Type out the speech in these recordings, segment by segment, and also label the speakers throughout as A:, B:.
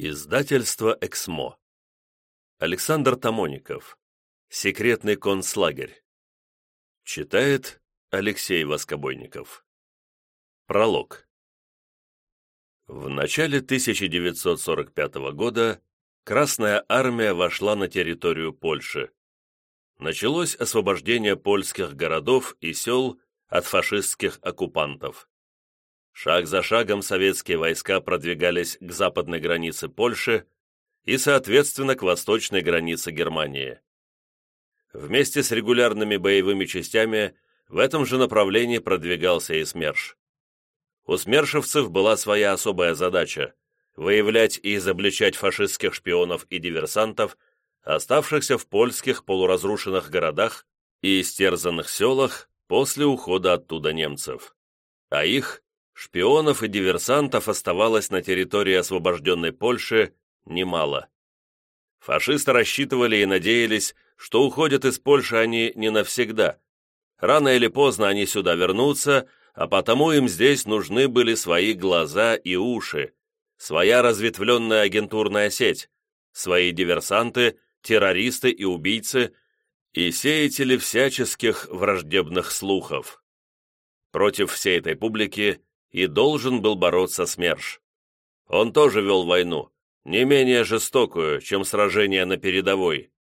A: Издательство «Эксмо». Александр Тамоников. Секретный концлагерь. Читает Алексей Воскобойников. Пролог. В начале 1945 года Красная Армия вошла на территорию Польши. Началось освобождение польских городов и сел от фашистских оккупантов. Шаг за шагом советские войска продвигались к западной границе Польши и, соответственно, к восточной границе Германии. Вместе с регулярными боевыми частями в этом же направлении продвигался и СМЕРШ. У смершевцев была своя особая задача – выявлять и изобличать фашистских шпионов и диверсантов, оставшихся в польских полуразрушенных городах и истерзанных селах после ухода оттуда немцев. А их Шпионов и диверсантов оставалось на территории освобожденной Польши немало. Фашисты рассчитывали и надеялись, что уходят из Польши они не навсегда. Рано или поздно они сюда вернутся, а потому им здесь нужны были свои глаза и уши, своя разветвленная агентурная сеть, свои диверсанты, террористы и убийцы и сеятели всяческих враждебных слухов. Против всей этой публики и должен был бороться СМЕРШ. Он тоже вел войну, не менее жестокую, чем сражение на передовой.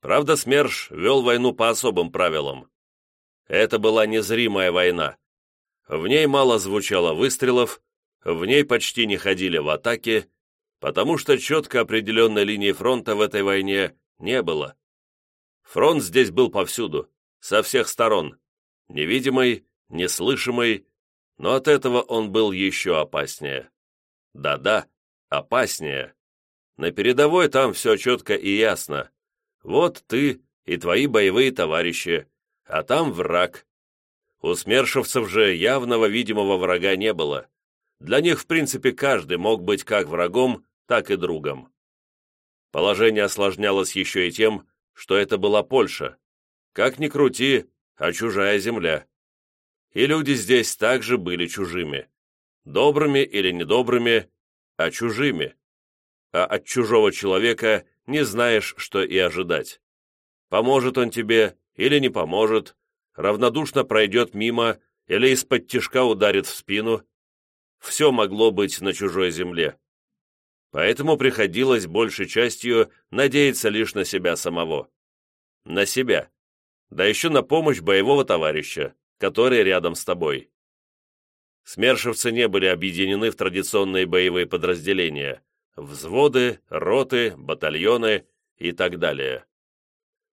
A: Правда, СМЕРШ вел войну по особым правилам. Это была незримая война. В ней мало звучало выстрелов, в ней почти не ходили в атаке, потому что четко определенной линии фронта в этой войне не было. Фронт здесь был повсюду, со всех сторон, невидимый, неслышимый, но от этого он был еще опаснее. Да-да, опаснее. На передовой там все четко и ясно. Вот ты и твои боевые товарищи, а там враг. У смершевцев же явного видимого врага не было. Для них, в принципе, каждый мог быть как врагом, так и другом. Положение осложнялось еще и тем, что это была Польша. Как ни крути, а чужая земля и люди здесь также были чужими. Добрыми или недобрыми, а чужими. А от чужого человека не знаешь, что и ожидать. Поможет он тебе или не поможет, равнодушно пройдет мимо или из-под тишка ударит в спину. Все могло быть на чужой земле. Поэтому приходилось большей частью надеяться лишь на себя самого. На себя. Да еще на помощь боевого товарища которые рядом с тобой. Смершевцы не были объединены в традиционные боевые подразделения – взводы, роты, батальоны и так далее.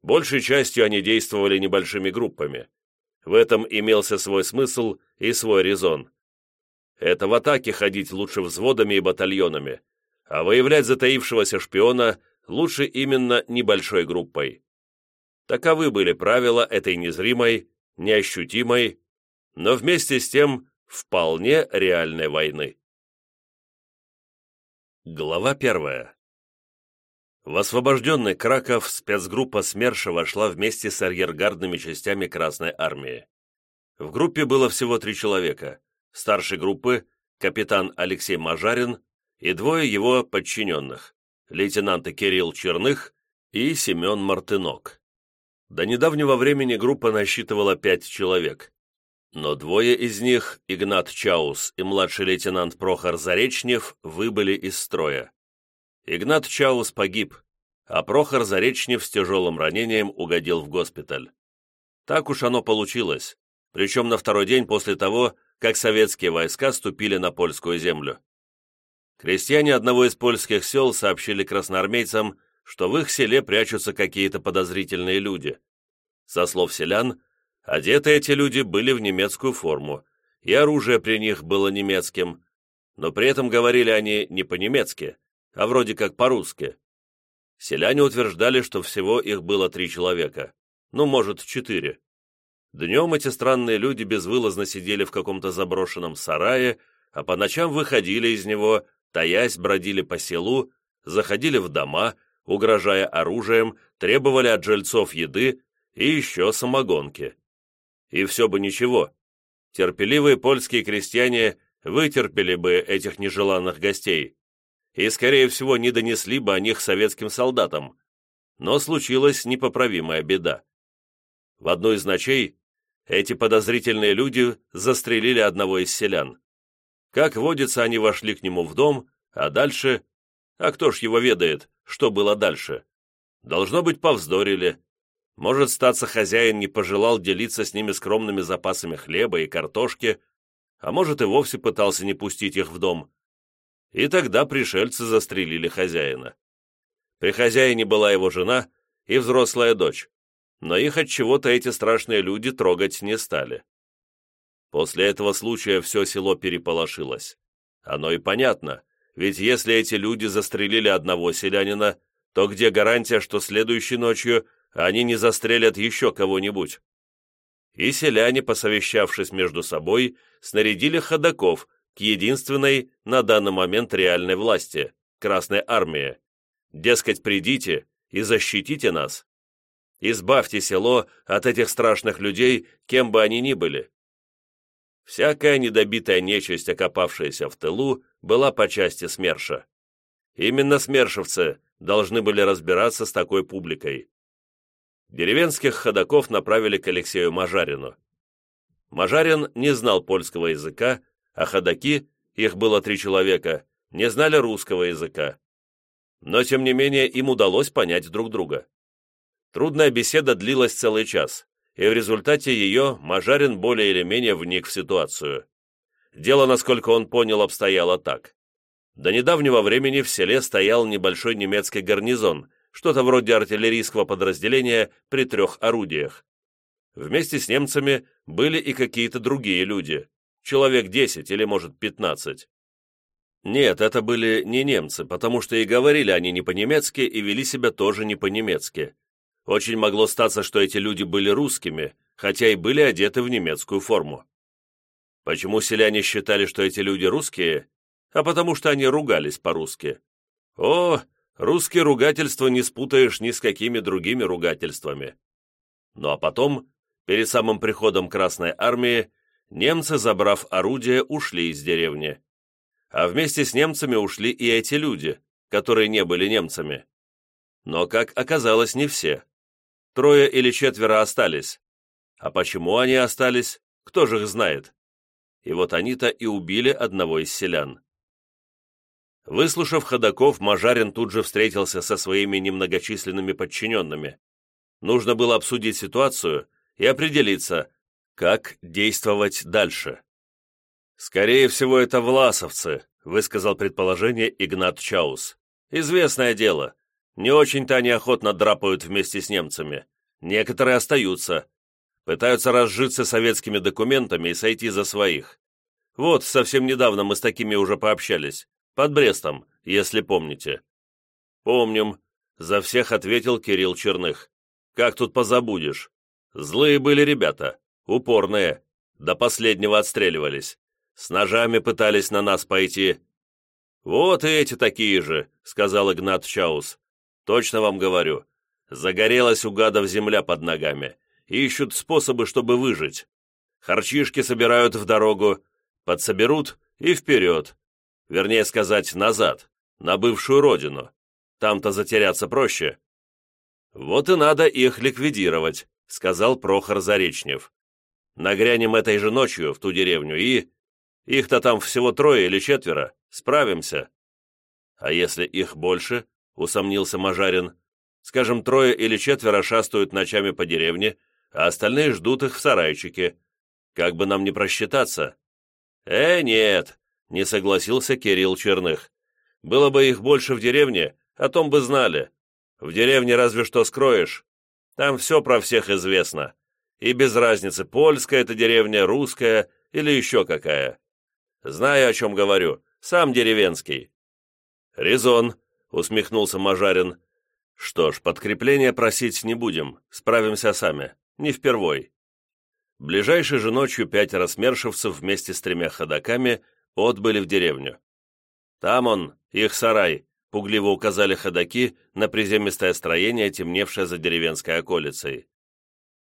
A: Большей частью они действовали небольшими группами. В этом имелся свой смысл и свой резон. Это в атаке ходить лучше взводами и батальонами, а выявлять затаившегося шпиона лучше именно небольшой группой. Таковы были правила этой незримой, неощутимой, но вместе с тем вполне реальной войны. Глава первая. В освобожденный Краков спецгруппа СМЕРШа вошла вместе с арьергардными частями Красной Армии. В группе было всего три человека. Старший группы – капитан Алексей Мажарин и двое его подчиненных – лейтенанты Кирилл Черных и Семен Мартынок. До недавнего времени группа насчитывала пять человек, но двое из них, Игнат Чаус и младший лейтенант Прохор Заречнев, выбыли из строя. Игнат Чаус погиб, а Прохор Заречнев с тяжелым ранением угодил в госпиталь. Так уж оно получилось, причем на второй день после того, как советские войска ступили на польскую землю. Крестьяне одного из польских сел сообщили красноармейцам, что в их селе прячутся какие-то подозрительные люди. Со слов селян, одеты эти люди были в немецкую форму, и оружие при них было немецким, но при этом говорили они не по-немецки, а вроде как по-русски. Селяне утверждали, что всего их было три человека, ну, может, четыре. Днем эти странные люди безвылазно сидели в каком-то заброшенном сарае, а по ночам выходили из него, таясь, бродили по селу, заходили в дома, угрожая оружием, требовали от жильцов еды и еще самогонки. И все бы ничего. Терпеливые польские крестьяне вытерпели бы этих нежеланных гостей. и, скорее всего, не донесли бы о них советским солдатам. Но случилась непоправимая беда. В одну из ночей эти подозрительные люди застрелили одного из селян. Как водится, они вошли к нему в дом, а дальше... А кто ж его ведает, что было дальше? Должно быть, повздорили. Может, статься хозяин не пожелал делиться с ними скромными запасами хлеба и картошки, а может, и вовсе пытался не пустить их в дом. И тогда пришельцы застрелили хозяина. При хозяине была его жена и взрослая дочь, но их от чего-то эти страшные люди трогать не стали. После этого случая все село переполошилось. Оно и понятно, ведь если эти люди застрелили одного селянина, то где гарантия, что следующей ночью они не застрелят еще кого-нибудь? И селяне, посовещавшись между собой, снарядили ходаков к единственной на данный момент реальной власти – Красной Армии. Дескать, придите и защитите нас. Избавьте село от этих страшных людей, кем бы они ни были. Всякая недобитая нечисть, окопавшаяся в тылу, была по части СМЕРШа. Именно смершевцы должны были разбираться с такой публикой. Деревенских ходаков направили к Алексею Мажарину. Мажарин не знал польского языка, а ходаки, их было три человека, не знали русского языка. Но, тем не менее, им удалось понять друг друга. Трудная беседа длилась целый час, и в результате ее Мажарин более или менее вник в ситуацию. Дело, насколько он понял, обстояло так. До недавнего времени в селе стоял небольшой немецкий гарнизон, что-то вроде артиллерийского подразделения при трех орудиях. Вместе с немцами были и какие-то другие люди, человек 10 или, может, 15. Нет, это были не немцы, потому что и говорили они не по-немецки и вели себя тоже не по-немецки. Очень могло статься, что эти люди были русскими, хотя и были одеты в немецкую форму. Почему селяне считали, что эти люди русские? А потому что они ругались по-русски. О, русские ругательства не спутаешь ни с какими другими ругательствами. Ну а потом, перед самым приходом Красной Армии, немцы, забрав орудие, ушли из деревни. А вместе с немцами ушли и эти люди, которые не были немцами. Но, как оказалось, не все. Трое или четверо остались. А почему они остались, кто же их знает? И вот они-то и убили одного из селян. Выслушав ходаков, Мажарин тут же встретился со своими немногочисленными подчиненными. Нужно было обсудить ситуацию и определиться, как действовать дальше. «Скорее всего, это власовцы», — высказал предположение Игнат Чаус. «Известное дело. Не очень-то они охотно драпают вместе с немцами. Некоторые остаются. Пытаются разжиться советскими документами и сойти за своих. Вот, совсем недавно мы с такими уже пообщались. Под Брестом, если помните». «Помним», — за всех ответил Кирилл Черных. «Как тут позабудешь? Злые были ребята, упорные, до последнего отстреливались. С ножами пытались на нас пойти». «Вот и эти такие же», — сказал Игнат Чаус. Точно вам говорю, загорелась у гадов земля под ногами, ищут способы, чтобы выжить. Харчишки собирают в дорогу, подсоберут и вперед. Вернее сказать, назад, на бывшую родину. Там-то затеряться проще. Вот и надо их ликвидировать, сказал Прохор Заречнев. Нагрянем этой же ночью в ту деревню и... Их-то там всего трое или четверо. Справимся. А если их больше, — усомнился Мажарин. «Скажем, трое или четверо шастают ночами по деревне, а остальные ждут их в сарайчике. Как бы нам не просчитаться?» «Э, нет», — не согласился Кирилл Черных. «Было бы их больше в деревне, о том бы знали. В деревне разве что скроешь. Там все про всех известно. И без разницы, польская это деревня, русская или еще какая. Знаю, о чем говорю, сам деревенский». «Резон», усмехнулся Мажарин. «Что ж, подкрепления просить не будем, справимся сами, не впервой». Ближайшей же ночью пятеро смершевцев вместе с тремя ходаками отбыли в деревню. «Там он, их сарай», — пугливо указали ходаки на приземистое строение, темневшее за деревенской околицей.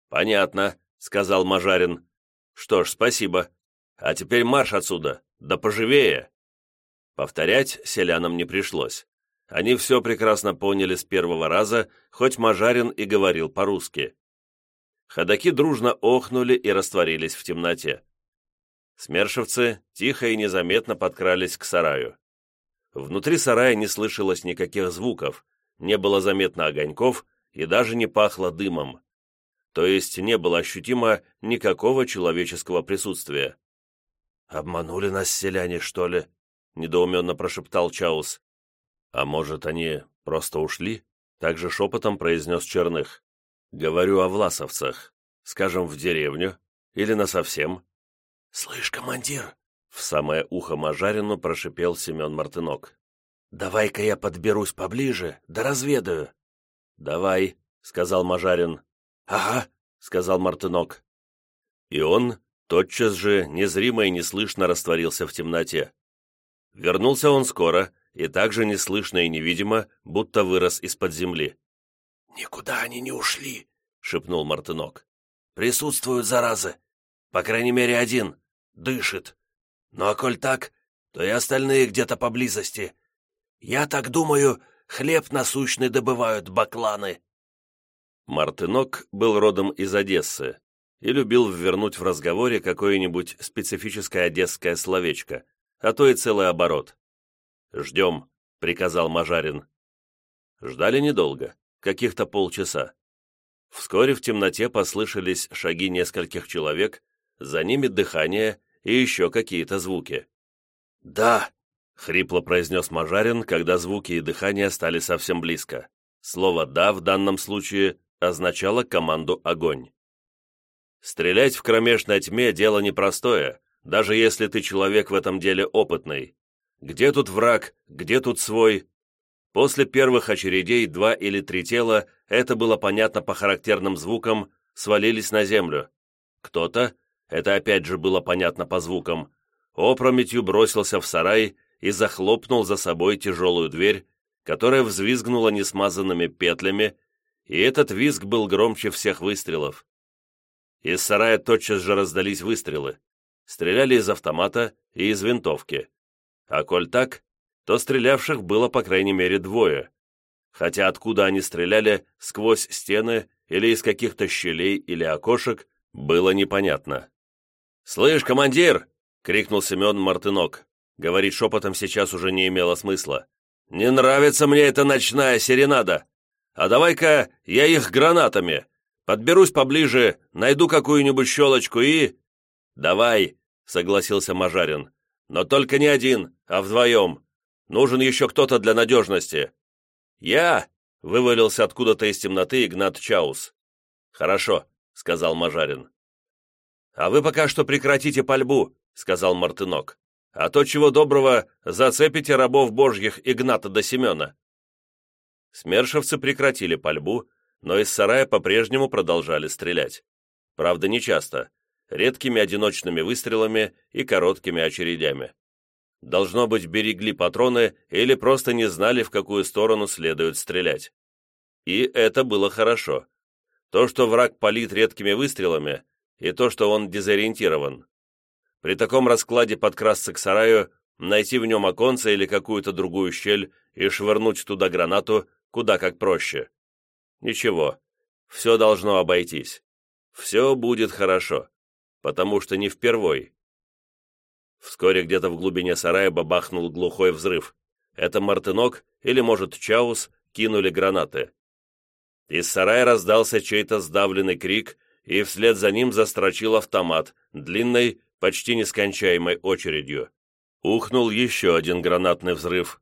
A: «Понятно», — сказал Мажарин. «Что ж, спасибо. А теперь марш отсюда, да поживее». Повторять селянам не пришлось. Они все прекрасно поняли с первого раза, хоть Мажарин и говорил по-русски. Ходаки дружно охнули и растворились в темноте. Смершевцы тихо и незаметно подкрались к сараю. Внутри сарая не слышалось никаких звуков, не было заметно огоньков и даже не пахло дымом. То есть не было ощутимо никакого человеческого присутствия. «Обманули нас селяне, что ли?» — недоуменно прошептал Чаус. «А может, они просто ушли?» — также шепотом произнес Черных. «Говорю о власовцах. Скажем, в деревню. Или насовсем». «Слышь, командир!» — в самое ухо Мажарину прошипел Семен Мартынок. «Давай-ка я подберусь поближе, да разведаю». «Давай», — сказал Мажарин. «Ага», — сказал Мартынок. И он тотчас же незримо и неслышно растворился в темноте. Вернулся он скоро, и также неслышно и невидимо, будто вырос из-под земли.
B: «Никуда они не ушли», —
A: шепнул Мартынок.
B: «Присутствуют заразы. По крайней мере, один. Дышит. Ну а коль так, то и остальные где-то поблизости. Я так думаю, хлеб насущный добывают бакланы».
A: Мартынок был родом из Одессы и любил ввернуть в разговоре какое-нибудь специфическое одесское словечко, а то и целый оборот. «Ждем», — приказал Мажарин. Ждали недолго, каких-то полчаса. Вскоре в темноте послышались шаги нескольких человек, за ними дыхание и еще какие-то звуки.
B: «Да», —
A: хрипло произнес Мажарин, когда звуки и дыхание стали совсем близко. Слово «да» в данном случае означало команду «огонь». Стрелять в кромешной тьме – дело непростое, даже если ты человек в этом деле опытный. Где тут враг, где тут свой? После первых очередей два или три тела, это было понятно по характерным звукам, свалились на землю. Кто-то, это опять же было понятно по звукам, опрометью бросился в сарай и захлопнул за собой тяжелую дверь, которая взвизгнула несмазанными петлями, и этот визг был громче всех выстрелов. Из сарая тотчас же раздались выстрелы. Стреляли из автомата и из винтовки. А коль так, то стрелявших было по крайней мере двое. Хотя откуда они стреляли, сквозь стены или из каких-то щелей или окошек, было непонятно. «Слышь, командир!» — крикнул Семен Мартынок. Говорить шепотом сейчас уже не имело смысла. «Не нравится мне эта ночная серенада! А давай-ка я их гранатами! Подберусь поближе, найду какую-нибудь щелочку и...» «Давай!» — согласился Мажарин. «Но только не один, а вдвоем. Нужен еще кто-то для надежности». «Я!» — вывалился откуда-то из темноты Игнат Чаус. «Хорошо», — сказал Мажарин. «А вы пока что прекратите пальбу», — сказал Мартынок. «А то, чего доброго, зацепите рабов божьих Игната до Семена». Смершевцы прекратили пальбу, но из сарая по-прежнему продолжали стрелять. Правда, не часто, редкими одиночными выстрелами и короткими очередями. Должно быть, берегли патроны или просто не знали, в какую сторону следует стрелять. И это было хорошо. То, что враг палит редкими выстрелами, и то, что он дезориентирован. При таком раскладе подкрасться к сараю, найти в нем оконце или какую-то другую щель и швырнуть туда гранату куда как проще. Ничего, все должно обойтись. Все будет хорошо, потому что не впервой. Вскоре где-то в глубине сарая бабахнул глухой взрыв. Это Мартынок или, может, Чаус кинули гранаты. Из сарая раздался чей-то сдавленный крик, и вслед за ним застрочил автомат, длинной, почти нескончаемой очередью. Ухнул еще один гранатный взрыв,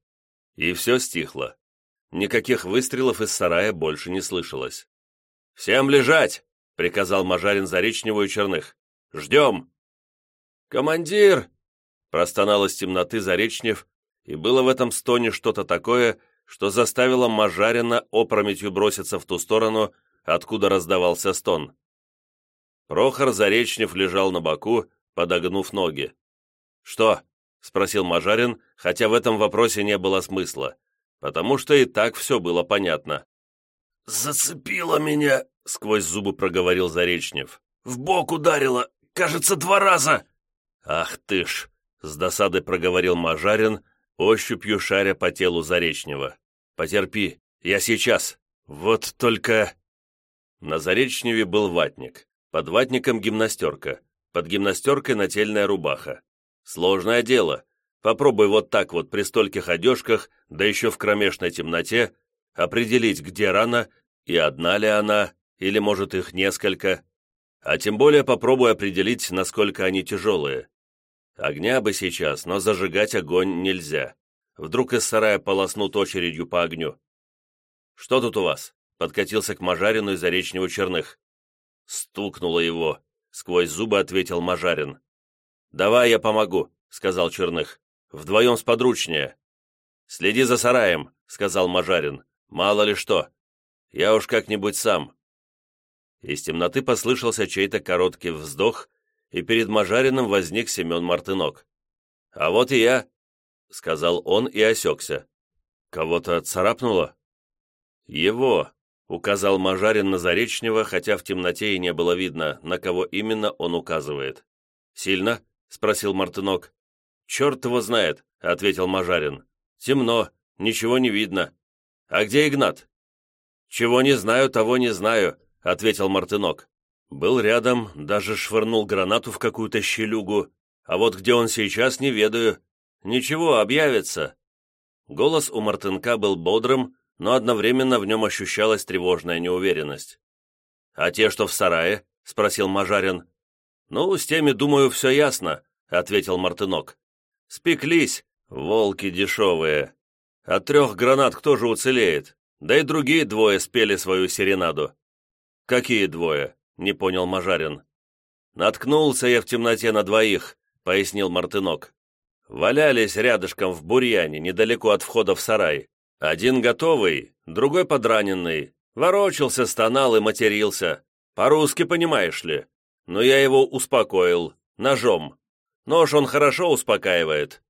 A: и все стихло. Никаких выстрелов из сарая больше не слышалось. «Всем лежать!» — приказал Мажарин Заречневу и Черных. «Ждем!» «Командир!» — простонал из темноты Заречнев, и было в этом стоне что-то такое, что заставило Мажарина опрометью броситься в ту сторону, откуда раздавался стон. Прохор Заречнев лежал на боку, подогнув ноги. «Что?» — спросил Мажарин, хотя в этом вопросе не было смысла потому что и так все было понятно.
B: «Зацепило меня!» — сквозь зубы проговорил Заречнев. «В бок ударило! Кажется, два раза!»
A: «Ах ты ж!» — с досадой проговорил Мажарин, ощупью шаря по телу Заречнева. «Потерпи, я сейчас. Вот только...» На Заречневе был ватник, под ватником гимнастерка, под гимнастеркой нательная рубаха. Сложное дело. Попробуй вот так вот при стольких одежках, да еще в кромешной темноте, определить, где рана, и одна ли она, или, может, их несколько. А тем более попробуй определить, насколько они тяжелые. Огня бы сейчас, но зажигать огонь нельзя. Вдруг из сарая полоснут очередью по огню. «Что тут у вас?» — подкатился к Мажарину из Заречнего Черных. Стукнуло его. Сквозь зубы ответил Мажарин. «Давай я помогу», — сказал Черных. «Вдвоем сподручнее». «Следи за сараем», — сказал Мажарин. «Мало ли что. Я уж как-нибудь сам». Из темноты послышался чей-то короткий вздох, и перед Мажариным возник Семен Мартынок. «А вот и я», — сказал он и осекся. «Кого-то царапнуло?» «Его», — указал Мажарин на Заречнева, хотя в темноте и не было видно, на кого именно он указывает. «Сильно?» — спросил Мартынок. «Черт его знает», — ответил Мажарин. «Темно, ничего не видно. А где Игнат?» «Чего не знаю, того не знаю», — ответил Мартынок. Был рядом, даже швырнул гранату в какую-то щелюгу, а вот где он сейчас, не ведаю. Ничего, объявится. Голос у Мартынка был бодрым, но одновременно в нем ощущалась тревожная неуверенность. «А те, что в сарае?» — спросил Мажарин. «Ну, с теми, думаю, все ясно», — ответил Мартынок. «Спеклись, волки дешевые. От трех гранат кто же уцелеет? Да и другие двое спели свою серенаду». «Какие двое?» — не понял Мажарин. «Наткнулся я в темноте на двоих», — пояснил Мартынок. «Валялись рядышком в бурьяне, недалеко от входа в сарай. Один готовый, другой подраненный. Ворочался, стонал и матерился. По-русски понимаешь ли. Но я его успокоил. Ножом. Нож он хорошо успокаивает.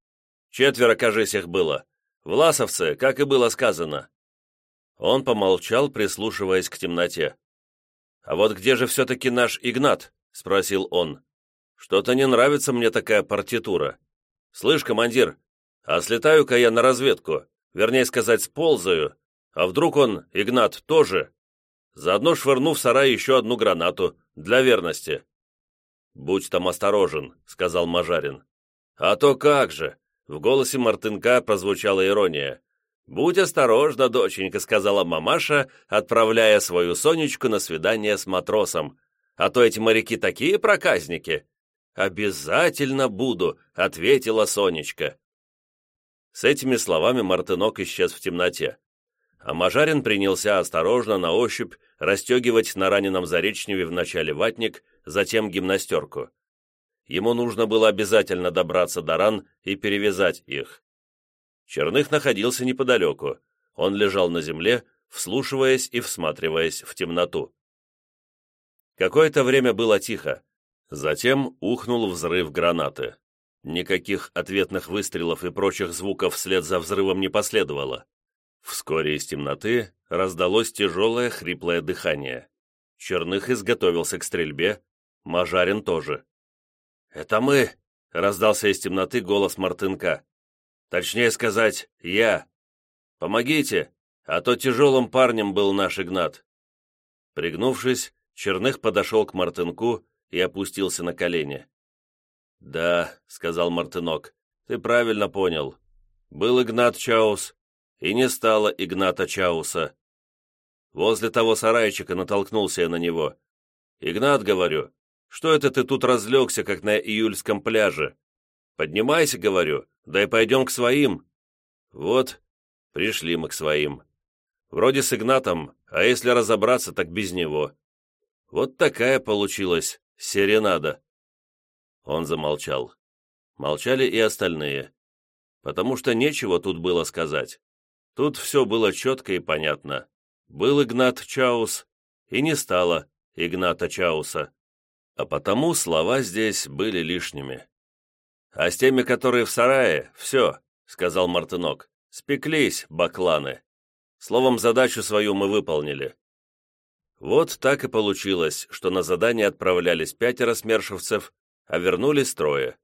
A: Четверо, кажись, их было. Власовцы, как и было сказано». Он помолчал, прислушиваясь к темноте. «А вот где же все-таки наш Игнат?» — спросил он. «Что-то не нравится мне такая партитура. Слышь, командир, а слетаю-ка я на разведку, вернее сказать, сползаю, а вдруг он, Игнат, тоже?» Заодно швырну в сарай еще одну гранату, для верности. «Будь там осторожен», — сказал Мажарин. «А то как же!» — в голосе Мартынка прозвучала ирония. «Будь осторожна, доченька», — сказала мамаша, отправляя свою Сонечку на свидание с матросом. «А то эти моряки такие проказники». «Обязательно буду», — ответила Сонечка. С этими словами Мартынок исчез в темноте. А Мажарин принялся осторожно, на ощупь, расстегивать на раненом Заречневе вначале ватник, затем гимнастерку. Ему нужно было обязательно добраться до ран и перевязать их. Черных находился неподалеку. Он лежал на земле, вслушиваясь и всматриваясь в темноту. Какое-то время было тихо. Затем ухнул взрыв гранаты. Никаких ответных выстрелов и прочих звуков вслед за взрывом не последовало. Вскоре из темноты раздалось тяжелое хриплое дыхание. Черных изготовился к стрельбе, Мажарин тоже. «Это мы!» — раздался из темноты голос Мартынка. Точнее сказать, я. Помогите, а то тяжелым парнем был наш Игнат». Пригнувшись, Черных подошел к Мартынку и опустился на колени. «Да», — сказал Мартынок, — «ты правильно понял. Был Игнат Чаус, и не стало Игната Чауса. Возле того сарайчика натолкнулся я на него. «Игнат, — говорю, — что это ты тут разлегся, как на июльском пляже? Поднимайся, — говорю, да и пойдем к своим. Вот, пришли мы к своим. Вроде с Игнатом, а если разобраться, так без него. Вот такая получилась серенада. Он замолчал. Молчали и остальные. Потому что нечего тут было сказать. Тут все было четко и понятно. Был Игнат Чаус, и не стало Игната Чауса. А потому слова здесь были лишними. «А с теми, которые в сарае, все», — сказал Мартынок. «Спеклись, бакланы. Словом, задачу свою мы выполнили». Вот так и получилось, что на задание отправлялись пятеро смершевцев, а вернулись трое.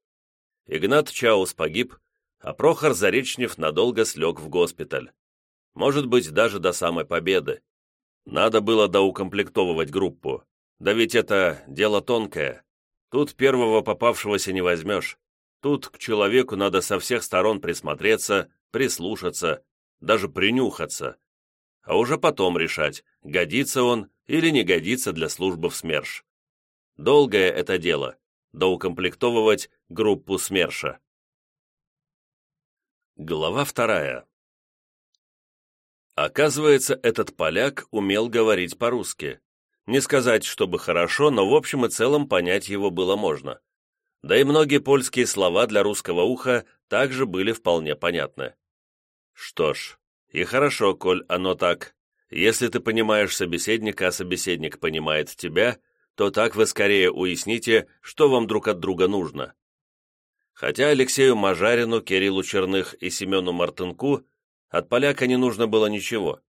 A: Игнат Чаус погиб, а Прохор Заречнев надолго слег в госпиталь. Может быть, даже до самой победы. Надо было доукомплектовывать группу. Да ведь это дело тонкое. Тут первого попавшегося не возьмешь. Тут к человеку надо со всех сторон присмотреться, прислушаться, даже принюхаться. А уже потом решать, годится он или не годится для службы в СМЕРШ. Долгое это дело – доукомплектовывать группу СМЕРШа. Глава вторая. Оказывается, этот поляк умел говорить по-русски. Не сказать, чтобы хорошо, но в общем и целом понять его было можно. Да и многие польские слова для русского уха также были вполне понятны. Что ж, и хорошо, коль оно так. Если ты понимаешь собеседника, а собеседник понимает тебя, то так вы скорее уясните, что вам друг от друга нужно. Хотя Алексею Мажарину, Кириллу Черных и Семену Мартынку от поляка не нужно было ничего.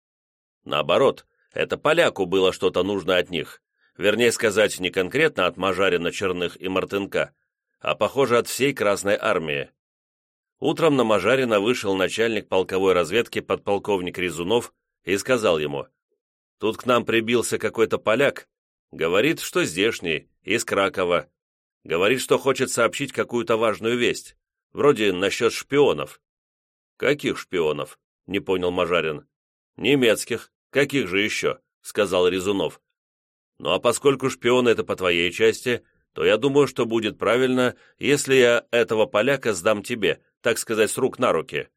A: Наоборот, это поляку было что-то нужно от них. Вернее сказать, не конкретно от Мажарина, Черных и Мартынка, а, похоже, от всей Красной Армии. Утром на Мажарина вышел начальник полковой разведки подполковник Резунов и сказал ему, «Тут к нам прибился какой-то поляк, говорит, что здешний, из Кракова. Говорит, что хочет сообщить какую-то важную весть, вроде насчет шпионов». «Каких шпионов?» — не понял Мажарин. «Немецких. Каких же еще?» — сказал Резунов. «Ну а поскольку шпион это по твоей части, то я думаю, что будет правильно, если я этого поляка сдам тебе, так сказать, с рук на руки.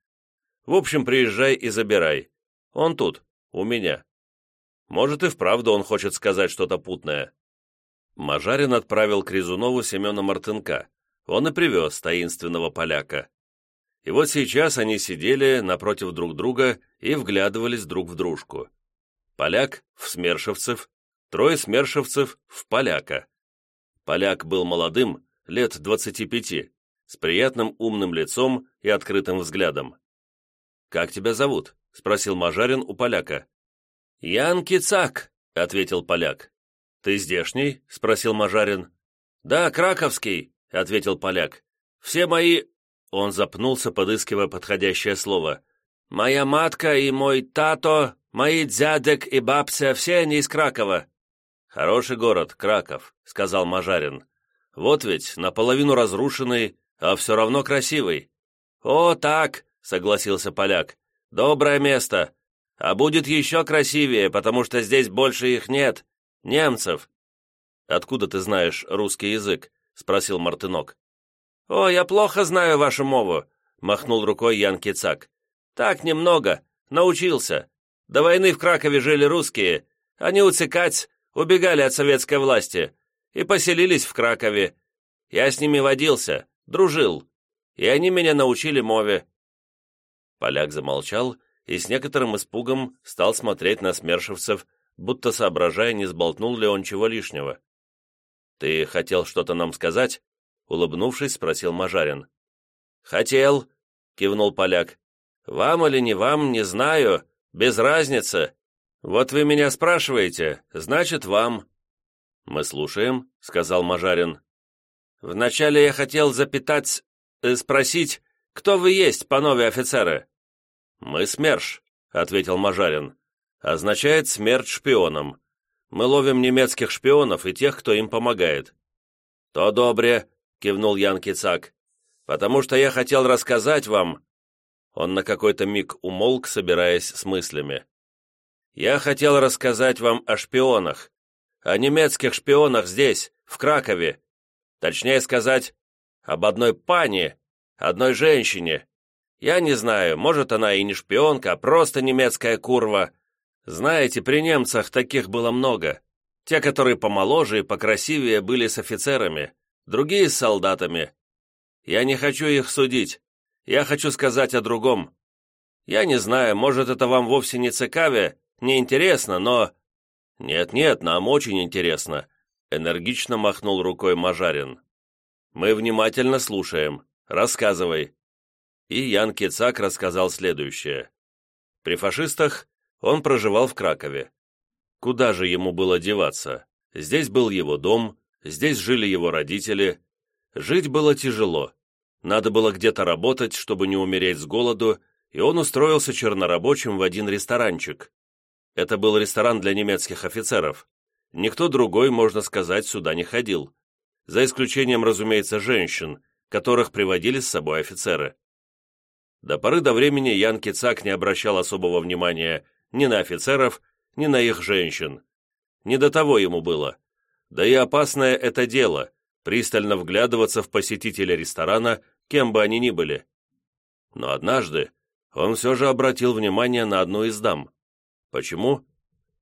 A: В общем, приезжай и забирай. Он тут, у меня. Может, и вправду он хочет сказать что-то путное». Мажарин отправил к Резунову Семена Мартынка. Он и привез таинственного поляка. И вот сейчас они сидели напротив друг друга и вглядывались друг в дружку. Поляк в смершевцев, трое смершевцев в поляка. Поляк был молодым, лет двадцати пяти, с приятным умным лицом и открытым взглядом. «Как тебя зовут?» — спросил Мажарин у поляка. «Ян Кицак», — ответил поляк. «Ты здешний?» — спросил Мажарин. «Да, краковский», — ответил поляк. «Все мои он запнулся, подыскивая подходящее слово. «Моя матка и мой тато, мои дядек и бабся, все они из Кракова». «Хороший город, Краков», — сказал Мажарин. «Вот ведь, наполовину разрушенный, а все равно красивый». «О, так», — согласился поляк. «Доброе место. А будет еще красивее, потому что здесь больше их нет. Немцев». «Откуда ты знаешь русский язык?» — спросил Мартынок. «О, я плохо знаю вашу мову», — махнул рукой Ян Кицак. «Так немного. Научился. До войны в Кракове жили русские. Они уцекать, убегали от советской власти и поселились в Кракове. Я с ними водился, дружил, и они меня научили мове». Поляк замолчал и с некоторым испугом стал смотреть на смершевцев, будто соображая, не сболтнул ли он чего лишнего. «Ты хотел что-то нам сказать?» улыбнувшись, спросил Мажарин. «Хотел», — кивнул поляк. «Вам или не вам, не знаю, без разницы. Вот вы меня спрашиваете, значит, вам». «Мы слушаем», — сказал Мажарин. «Вначале я хотел запитать, э, спросить, кто вы есть, панове офицеры?» «Мы СМЕРШ», — ответил Мажарин. «Означает смерть шпионам. Мы ловим немецких шпионов и тех, кто им помогает». «То добре», — кивнул Ян Кицак, «потому что я хотел рассказать вам...» Он на какой-то миг умолк, собираясь с мыслями. «Я хотел рассказать вам о шпионах, о немецких шпионах здесь, в Кракове. Точнее сказать, об одной пане, одной женщине. Я не знаю, может, она и не шпионка, а просто немецкая курва. Знаете, при немцах таких было много. Те, которые помоложе и покрасивее, были с офицерами другие с солдатами. Я не хочу их судить. Я хочу сказать о другом. Я не знаю, может, это вам вовсе не цикаве, не интересно, но...» «Нет-нет, нам очень интересно», — энергично махнул рукой Мажарин. «Мы внимательно слушаем. Рассказывай». И Ян Кицак рассказал следующее. При фашистах он проживал в Кракове. Куда же ему было деваться? Здесь был его дом, Здесь жили его родители. Жить было тяжело. надо было где-то работать, чтобы не умереть с голоду, и он устроился чернорабочим в один ресторанчик. Это был ресторан для немецких офицеров. Никто другой, можно сказать, сюда не ходил. За исключением, разумеется, женщин, которых приводили с собой офицеры. До поры до времени Ян Кицак не обращал особого внимания ни на офицеров, ни на их женщин. Не до того ему было. Да и опасное это дело – пристально вглядываться в посетителя ресторана, кем бы они ни были. Но однажды он все же обратил внимание на одну из дам. Почему?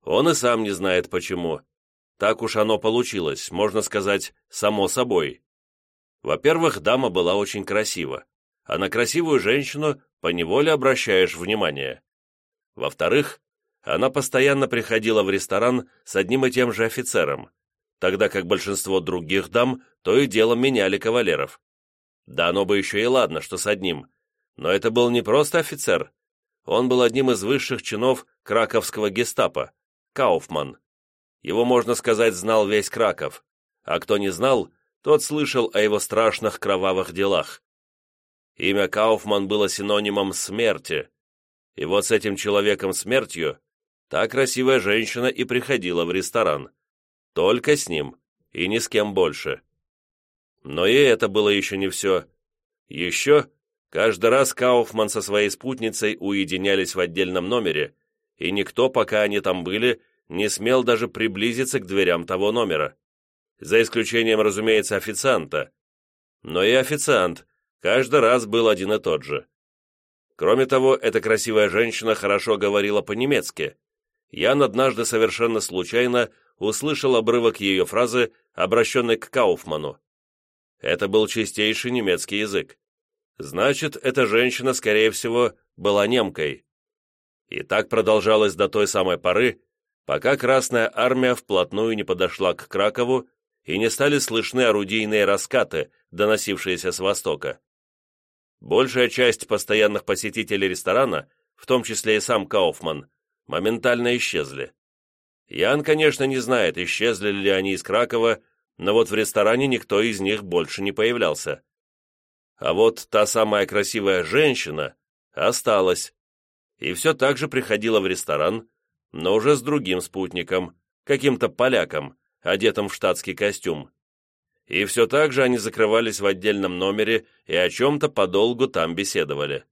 A: Он и сам не знает почему. Так уж оно получилось, можно сказать, само собой. Во-первых, дама была очень красива, а на красивую женщину поневоле обращаешь внимание. Во-вторых, она постоянно приходила в ресторан с одним и тем же офицером, тогда как большинство других дам то и дело меняли кавалеров. Да оно бы еще и ладно, что с одним, но это был не просто офицер, он был одним из высших чинов краковского гестапо, Кауфман. Его, можно сказать, знал весь Краков, а кто не знал, тот слышал о его страшных кровавых делах. Имя Кауфман было синонимом смерти, и вот с этим человеком смертью Та красивая женщина и приходила в ресторан. Только с ним, и ни с кем больше. Но и это было еще не все. Еще каждый раз Кауфман со своей спутницей уединялись в отдельном номере, и никто, пока они там были, не смел даже приблизиться к дверям того номера. За исключением, разумеется, официанта. Но и официант каждый раз был один и тот же. Кроме того, эта красивая женщина хорошо говорила по-немецки, Ян однажды совершенно случайно услышал обрывок ее фразы, обращенной к Кауфману. Это был чистейший немецкий язык. Значит, эта женщина, скорее всего, была немкой. И так продолжалось до той самой поры, пока Красная Армия вплотную не подошла к Кракову и не стали слышны орудийные раскаты, доносившиеся с востока. Большая часть постоянных посетителей ресторана, в том числе и сам Кауфман, моментально исчезли. Ян, конечно, не знает, исчезли ли они из Кракова, но вот в ресторане никто из них больше не появлялся. А вот та самая красивая женщина осталась. И все так же приходила в ресторан, но уже с другим спутником, каким-то поляком, одетым в штатский костюм. И все так же они закрывались в отдельном номере и о чем-то подолгу там беседовали.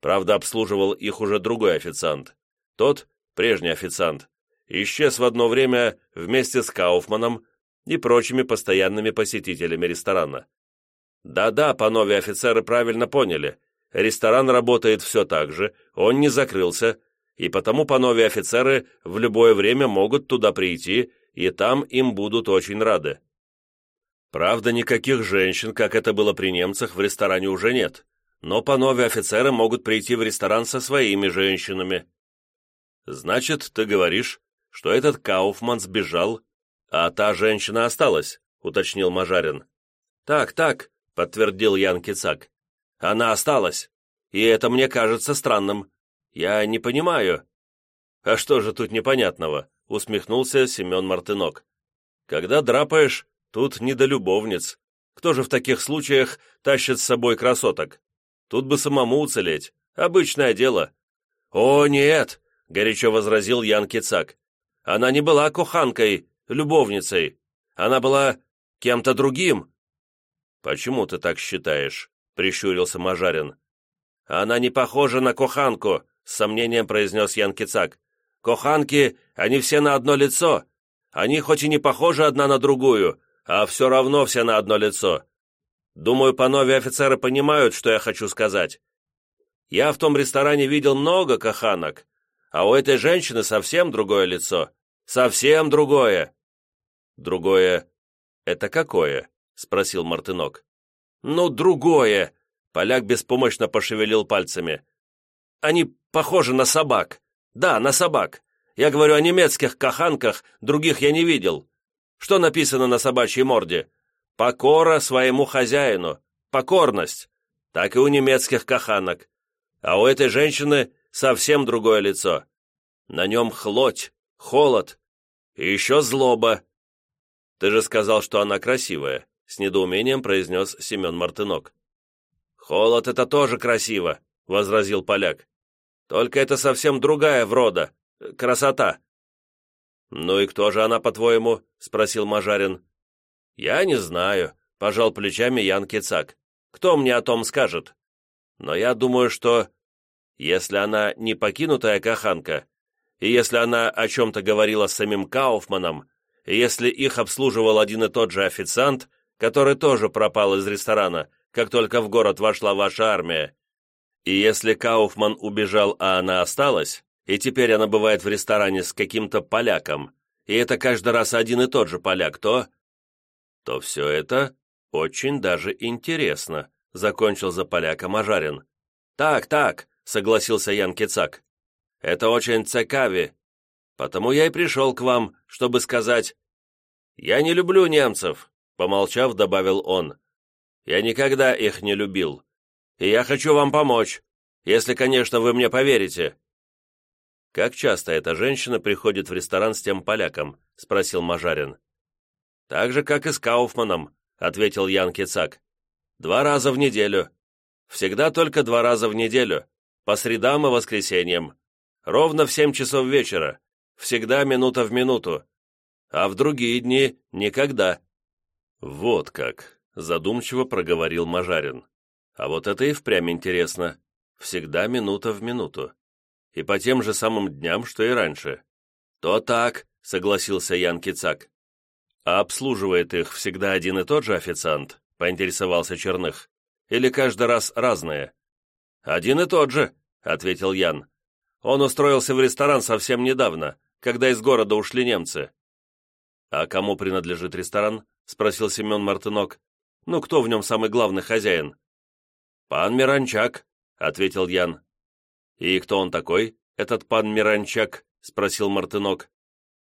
A: Правда, обслуживал их уже другой официант. Тот, прежний официант, исчез в одно время вместе с Кауфманом и прочими постоянными посетителями ресторана. Да-да, панове офицеры правильно поняли. Ресторан работает все так же, он не закрылся, и потому панове офицеры в любое время могут туда прийти, и там им будут очень рады. Правда, никаких женщин, как это было при немцах, в ресторане уже нет, но панове офицеры могут прийти в ресторан со своими женщинами. «Значит, ты говоришь, что этот Кауфман сбежал, а та женщина осталась», — уточнил Мажарин. «Так, так», — подтвердил Ян Кицак. «Она осталась, и это мне кажется странным. Я не понимаю». «А что же тут непонятного?» — усмехнулся Семен Мартынок. «Когда драпаешь, тут не до любовниц. Кто же в таких случаях тащит с собой красоток? Тут бы самому уцелеть. Обычное дело». «О, нет!» горячо возразил Ян Кицак. «Она не была коханкой, любовницей. Она была кем-то другим». «Почему ты так считаешь?» — прищурился Мажарин. «Она не похожа на коханку», — с сомнением произнес Ян Кицак. «Коханки, они все на одно лицо. Они хоть и не похожи одна на другую, а все равно все на одно лицо. Думаю, панове офицеры понимают, что я хочу сказать. Я в том ресторане видел много коханок, а у этой женщины совсем другое лицо. Совсем другое!» «Другое — это какое?» — спросил Мартынок. «Ну, другое!» — поляк беспомощно пошевелил пальцами. «Они похожи на собак. Да, на собак. Я говорю о немецких каханках, других я не видел. Что написано на собачьей морде? Покора своему хозяину. Покорность. Так и у немецких каханок. А у этой женщины совсем другое лицо. На нем хлоть, холод и еще злоба. Ты же сказал, что она красивая, с недоумением произнес Семен Мартынок. «Холод — это тоже красиво», — возразил поляк. «Только это совсем другая врода. Красота». «Ну и кто же она, по-твоему?» — спросил Мажарин. «Я не знаю», — пожал плечами Ян Кицак. «Кто мне о том скажет? Но я думаю, что если она не покинутая каханка, и если она о чем-то говорила с самим Кауфманом, и если их обслуживал один и тот же официант, который тоже пропал из ресторана, как только в город вошла ваша армия, и если Кауфман убежал, а она осталась, и теперь она бывает в ресторане с каким-то поляком, и это каждый раз один и тот же поляк, то... то все это очень даже интересно, закончил за поляка Мажарин. Так, так, согласился Ян Кицак. Это очень цекави. Потому я и пришел к вам, чтобы сказать... Я не люблю немцев, помолчав, добавил он. Я никогда их не любил. И я хочу вам помочь, если, конечно, вы мне поверите. «Как часто эта женщина приходит в ресторан с тем поляком?» — спросил Мажарин. «Так же, как и с Кауфманом», — ответил Ян Кицак. «Два раза в неделю. Всегда только два раза в неделю. По средам и воскресеньям. Ровно в семь часов вечера. Всегда минута в минуту. А в другие дни никогда». «Вот как», — задумчиво проговорил Мажарин. «А вот это и впрямь интересно. Всегда минута в минуту и по тем же самым дням, что и раньше. То так, согласился Ян Кицак. А обслуживает их всегда один и тот же официант, поинтересовался Черных. Или каждый раз разные? Один и тот же, ответил Ян. Он устроился в ресторан совсем недавно, когда из города ушли немцы. «А кому принадлежит ресторан?» — спросил Семен Мартынок. «Ну, кто в нем самый главный хозяин?» «Пан Миранчак», — ответил Ян. «И кто он такой, этот пан Миранчак?» — спросил Мартынок.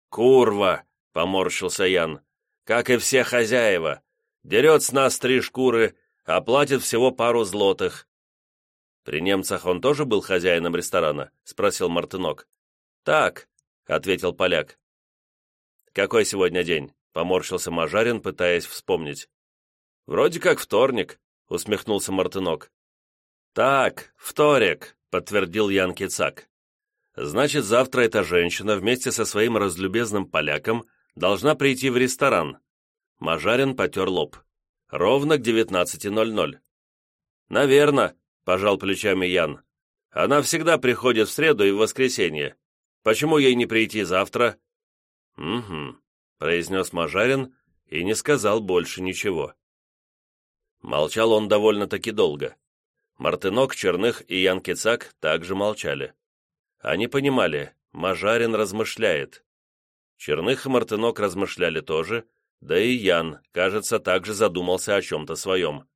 A: «Курва!» — поморщился Ян. «Как и все хозяева. Дерет с нас три шкуры, а платит всего пару злотых». «При немцах он тоже был хозяином ресторана?» — спросил Мартынок. «Так», — ответил поляк. «Какой сегодня день?» — поморщился Мажарин, пытаясь вспомнить. «Вроде как вторник», — усмехнулся Мартынок. «Так, вторик», подтвердил Ян Кицак. «Значит, завтра эта женщина вместе со своим разлюбезным поляком должна прийти в ресторан». Мажарин потер лоб. «Ровно к 19.00». «Наверно», — пожал плечами Ян. «Она всегда приходит в среду и в воскресенье. Почему ей не прийти завтра?» «Угу», — произнес Мажарин и не сказал больше ничего. Молчал он довольно-таки долго. Мартынок, Черных и Ян Кицак также молчали. Они понимали, Мажарин размышляет. Черных и Мартынок размышляли тоже, да и Ян, кажется, также задумался о чем-то своем.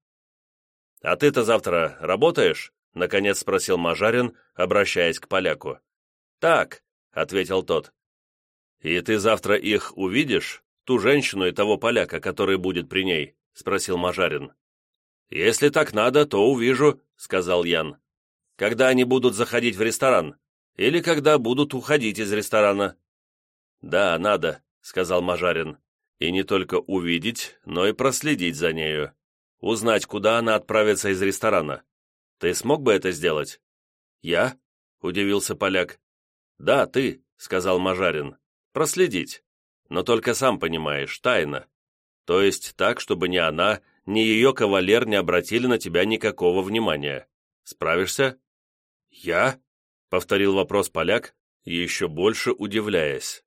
A: «А ты-то завтра работаешь?» — наконец спросил Мажарин, обращаясь к поляку. «Так», — ответил тот. «И ты завтра их увидишь, ту женщину и того поляка, который будет при ней?» — спросил Мажарин. «Если так надо, то увижу», — сказал Ян. «Когда они будут заходить в ресторан? Или когда будут уходить из ресторана?» «Да, надо», — сказал Мажарин. «И не только увидеть, но и проследить за нею. Узнать, куда она отправится из ресторана. Ты смог бы это сделать?» «Я?» — удивился поляк. «Да, ты», — сказал Мажарин. «Проследить. Но только сам понимаешь, тайно. То есть так, чтобы ни она, ни ее кавалер не обратили на тебя никакого внимания. Справишься?» «Я?» — повторил вопрос поляк, еще больше удивляясь.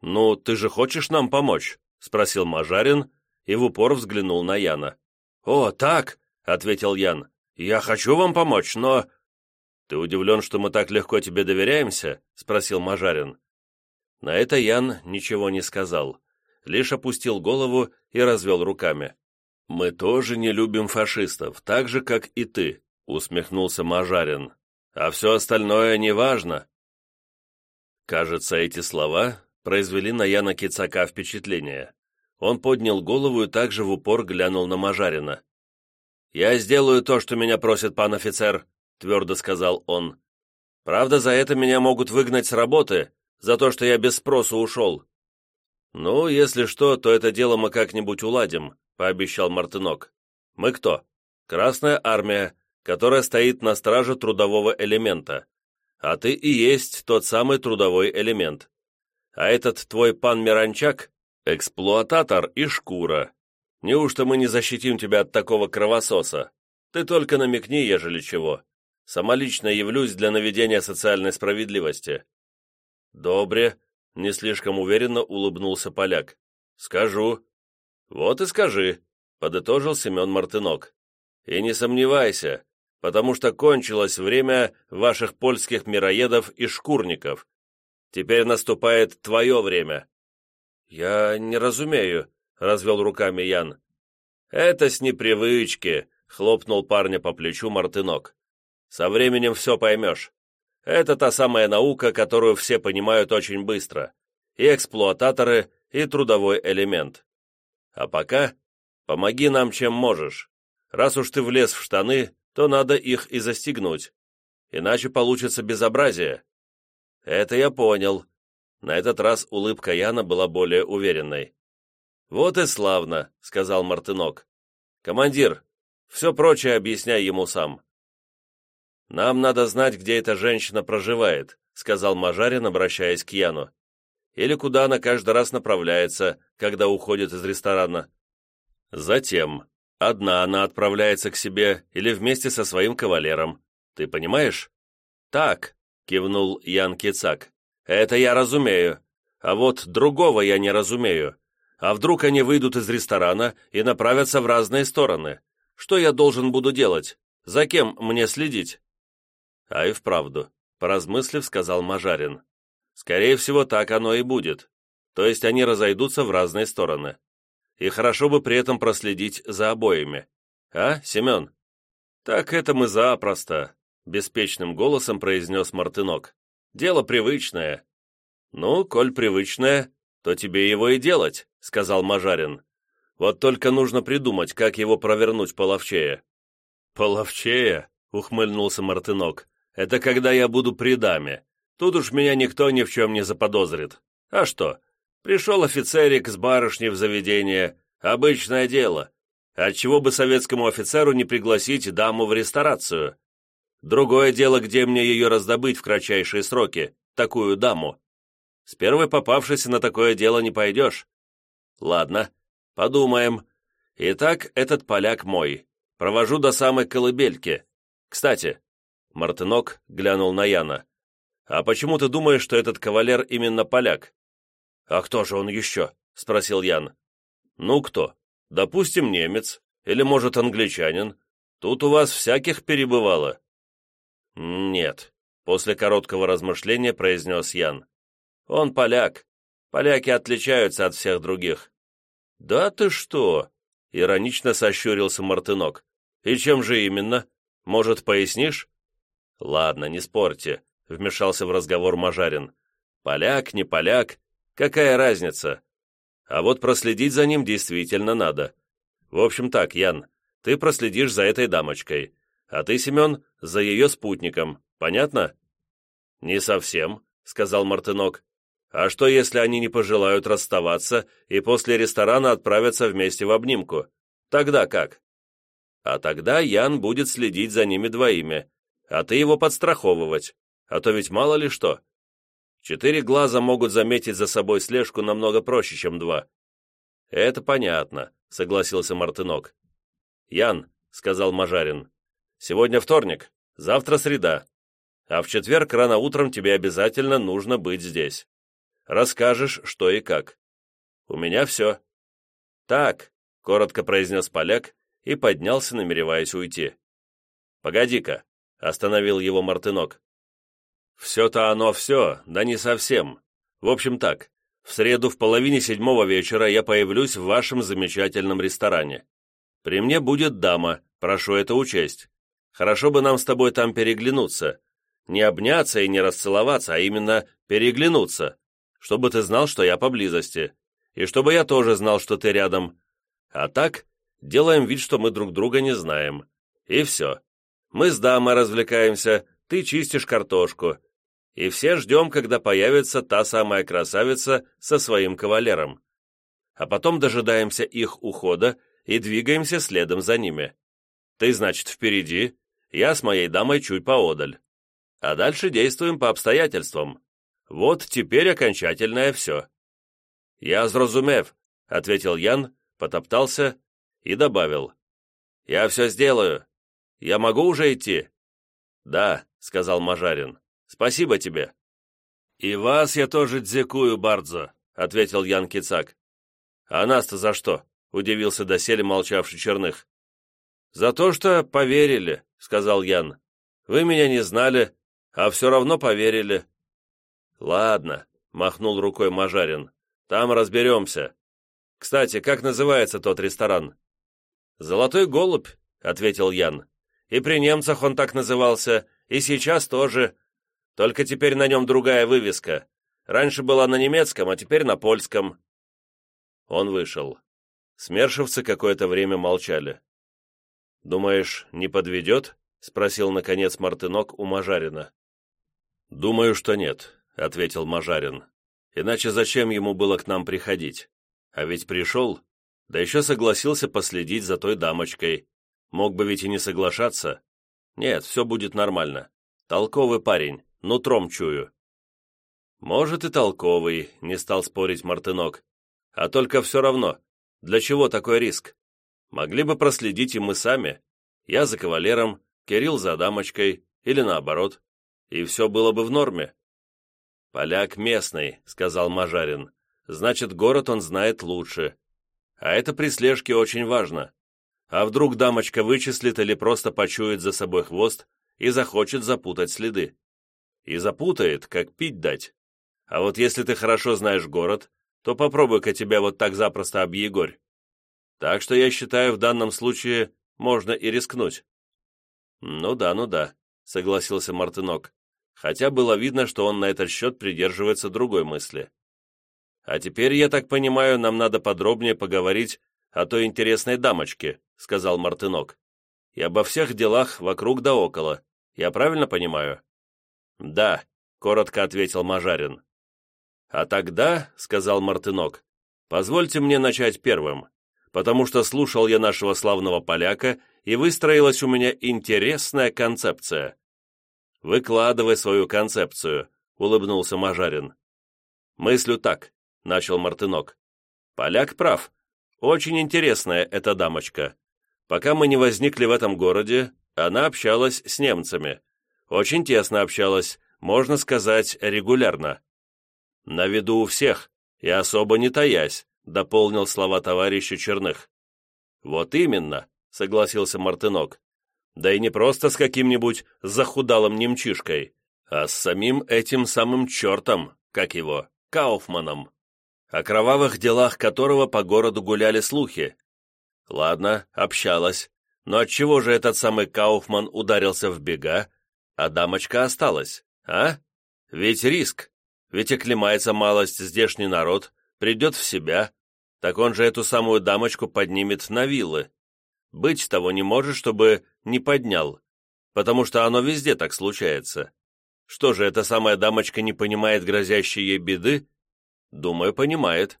A: «Ну, ты же хочешь нам помочь?» — спросил Мажарин и в упор взглянул на Яна. «О, так!» — ответил Ян. «Я хочу вам помочь, но...» «Ты удивлен, что мы так легко тебе доверяемся?» — спросил Мажарин. На это Ян ничего не сказал, лишь опустил голову и развел руками. «Мы тоже не любим фашистов, так же, как и ты», — усмехнулся Мажарин. «А все остальное неважно». Кажется, эти слова произвели на Яна Кицака впечатление. Он поднял голову и также в упор глянул на Мажарина. «Я сделаю то, что меня просит пан офицер», — твердо сказал он. «Правда, за это меня могут выгнать с работы, за то, что я без спросу ушел». «Ну, если что, то это дело мы как-нибудь уладим», — пообещал Мартынок. «Мы кто? Красная армия, которая стоит на страже трудового элемента. А ты и есть тот самый трудовой элемент. А этот твой пан Миранчак — эксплуататор и шкура. Неужто мы не защитим тебя от такого кровососа? Ты только намекни, ежели чего. Самолично явлюсь для наведения социальной справедливости». «Добре», — не слишком уверенно улыбнулся поляк. «Скажу». «Вот и скажи», — подытожил Семен Мартынок. «И не сомневайся, потому что кончилось время ваших польских мироедов и шкурников. Теперь наступает твое время». «Я не разумею», — развел руками Ян. «Это с непривычки», — хлопнул парня по плечу Мартынок. «Со временем все поймешь. Это та самая наука, которую все понимают очень быстро. И эксплуататоры, и трудовой элемент. А пока помоги нам, чем можешь. Раз уж ты влез в штаны, то надо их и застегнуть. Иначе получится безобразие. Это я понял. На этот раз улыбка Яна была более уверенной. «Вот и славно», — сказал Мартынок. «Командир, все прочее объясняй ему сам». «Нам надо знать, где эта женщина проживает», — сказал Мажарин, обращаясь к Яну или куда она каждый раз направляется, когда уходит из ресторана. Затем, одна она отправляется к себе или вместе со своим кавалером. Ты понимаешь? Так, кивнул Ян Кицак. Это я разумею. А вот другого я не разумею. А вдруг они выйдут из ресторана и направятся в разные стороны? Что я должен буду делать? За кем мне следить? А и вправду, поразмыслив, сказал Мажарин. Скорее всего, так оно и будет. То есть они разойдутся в разные стороны. И хорошо бы при этом проследить за обоими. А, Семен? Так это мы запросто, беспечным голосом произнес Мартынок. Дело привычное. Ну, коль привычное, то тебе его и делать, сказал Мажарин. Вот только нужно придумать, как его провернуть половчее. Половчее? ухмыльнулся Мартынок. Это когда я буду при даме. Тут уж меня никто ни в чем не заподозрит. А что? Пришел офицерик с барышней в заведение. Обычное дело. Отчего бы советскому офицеру не пригласить даму в ресторацию? Другое дело, где мне ее раздобыть в кратчайшие сроки, такую даму. С первой попавшейся на такое дело не пойдешь. Ладно, подумаем. Итак, этот поляк мой. Провожу до самой колыбельки. Кстати, Мартынок глянул на Яна. «А почему ты думаешь, что этот кавалер именно поляк?» «А кто же он еще?» — спросил Ян. «Ну кто? Допустим, немец. Или, может, англичанин. Тут у вас всяких перебывало». «Нет», — после короткого размышления произнес Ян. «Он поляк. Поляки отличаются от всех других». «Да ты что?» — иронично сощурился Мартынок. «И чем же именно? Может, пояснишь?» «Ладно, не спорьте вмешался в разговор Мажарин. «Поляк, не поляк, какая разница? А вот проследить за ним действительно надо. В общем так, Ян, ты проследишь за этой дамочкой, а ты, Семен, за ее спутником, понятно?» «Не совсем», — сказал Мартынок. «А что, если они не пожелают расставаться и после ресторана отправятся вместе в обнимку? Тогда как?» «А тогда Ян будет следить за ними двоими, а ты его подстраховывать а то ведь мало ли что. Четыре глаза могут заметить за собой слежку намного проще, чем два. Это понятно, согласился Мартынок. Ян, сказал Мажарин, сегодня вторник, завтра среда, а в четверг рано утром тебе обязательно нужно быть здесь. Расскажешь, что и как. У меня все. Так, коротко произнес поляк и поднялся, намереваясь уйти. «Погоди-ка», — остановил его Мартынок. «Все-то оно все, да не совсем. В общем так, в среду в половине седьмого вечера я появлюсь в вашем замечательном ресторане. При мне будет дама, прошу это учесть. Хорошо бы нам с тобой там переглянуться. Не обняться и не расцеловаться, а именно переглянуться, чтобы ты знал, что я поблизости, и чтобы я тоже знал, что ты рядом. А так, делаем вид, что мы друг друга не знаем. И все. Мы с дамой развлекаемся, ты чистишь картошку, и все ждем, когда появится та самая красавица со своим кавалером. А потом дожидаемся их ухода и двигаемся следом за ними. Ты, значит, впереди, я с моей дамой чуть поодаль. А дальше действуем по обстоятельствам. Вот теперь окончательное все». «Я зрозумев», — ответил Ян, потоптался и добавил. «Я все сделаю. Я могу уже идти?» «Да», — сказал Мажарин. «Спасибо тебе». «И вас я тоже дзекую, Бардзо», — ответил Ян Кицак. «А нас-то за что?» — удивился доселе молчавший Черных. «За то, что поверили», — сказал Ян. «Вы меня не знали, а все равно поверили». «Ладно», — махнул рукой Мажарин. «Там разберемся. Кстати, как называется тот ресторан?» «Золотой голубь», — ответил Ян. «И при немцах он так назывался, и сейчас тоже. Только теперь на нем другая вывеска. Раньше была на немецком, а теперь на польском». Он вышел. Смершивцы какое-то время молчали. «Думаешь, не подведет?» — спросил, наконец, Мартынок у Мажарина. «Думаю, что нет», — ответил Мажарин. «Иначе зачем ему было к нам приходить? А ведь пришел, да еще согласился последить за той дамочкой. Мог бы ведь и не соглашаться. Нет, все будет нормально. Толковый парень, нутром чую». «Может, и толковый», — не стал спорить Мартынок. «А только все равно, для чего такой риск? Могли бы проследить и мы сами. Я за кавалером, Кирилл за дамочкой, или наоборот. И все было бы в норме». «Поляк местный», — сказал Мажарин. «Значит, город он знает лучше. А это при слежке очень важно. А вдруг дамочка вычислит или просто почует за собой хвост и захочет запутать следы? И запутает, как пить дать. А вот если ты хорошо знаешь город, то попробуй-ка тебя вот так запросто объегорь. Так что я считаю, в данном случае можно и рискнуть». «Ну да, ну да», — согласился Мартынок, хотя было видно, что он на этот счет придерживается другой мысли. «А теперь, я так понимаю, нам надо подробнее поговорить о той интересной дамочке», — сказал Мартынок. «И обо всех делах вокруг да около. Я правильно понимаю?» «Да», — коротко ответил Мажарин. «А тогда», — сказал Мартынок, — «позвольте мне начать первым, потому что слушал я нашего славного поляка, и выстроилась у меня интересная концепция». «Выкладывай свою концепцию», — улыбнулся Мажарин. «Мыслю так», — начал Мартынок. «Поляк прав. Очень интересная эта дамочка. Пока мы не возникли в этом городе, она общалась с немцами. Очень тесно общалась, можно сказать, регулярно. На виду у всех, и особо не таясь, дополнил слова товарища Черных. Вот именно, согласился Мартынок. Да и не просто с каким-нибудь захудалым немчишкой, а с самим этим самым чертом, как его, Кауфманом, о кровавых делах которого по городу гуляли слухи. Ладно, общалась, но отчего же этот самый Кауфман ударился в бега, а дамочка осталась, а? Ведь риск. Ведь оклемается малость здешний народ, придет в себя, так он же эту самую дамочку поднимет на вилы. Быть того не может, чтобы не поднял, потому что оно везде так случается. Что же, эта самая дамочка не понимает грозящей ей беды? Думаю, понимает.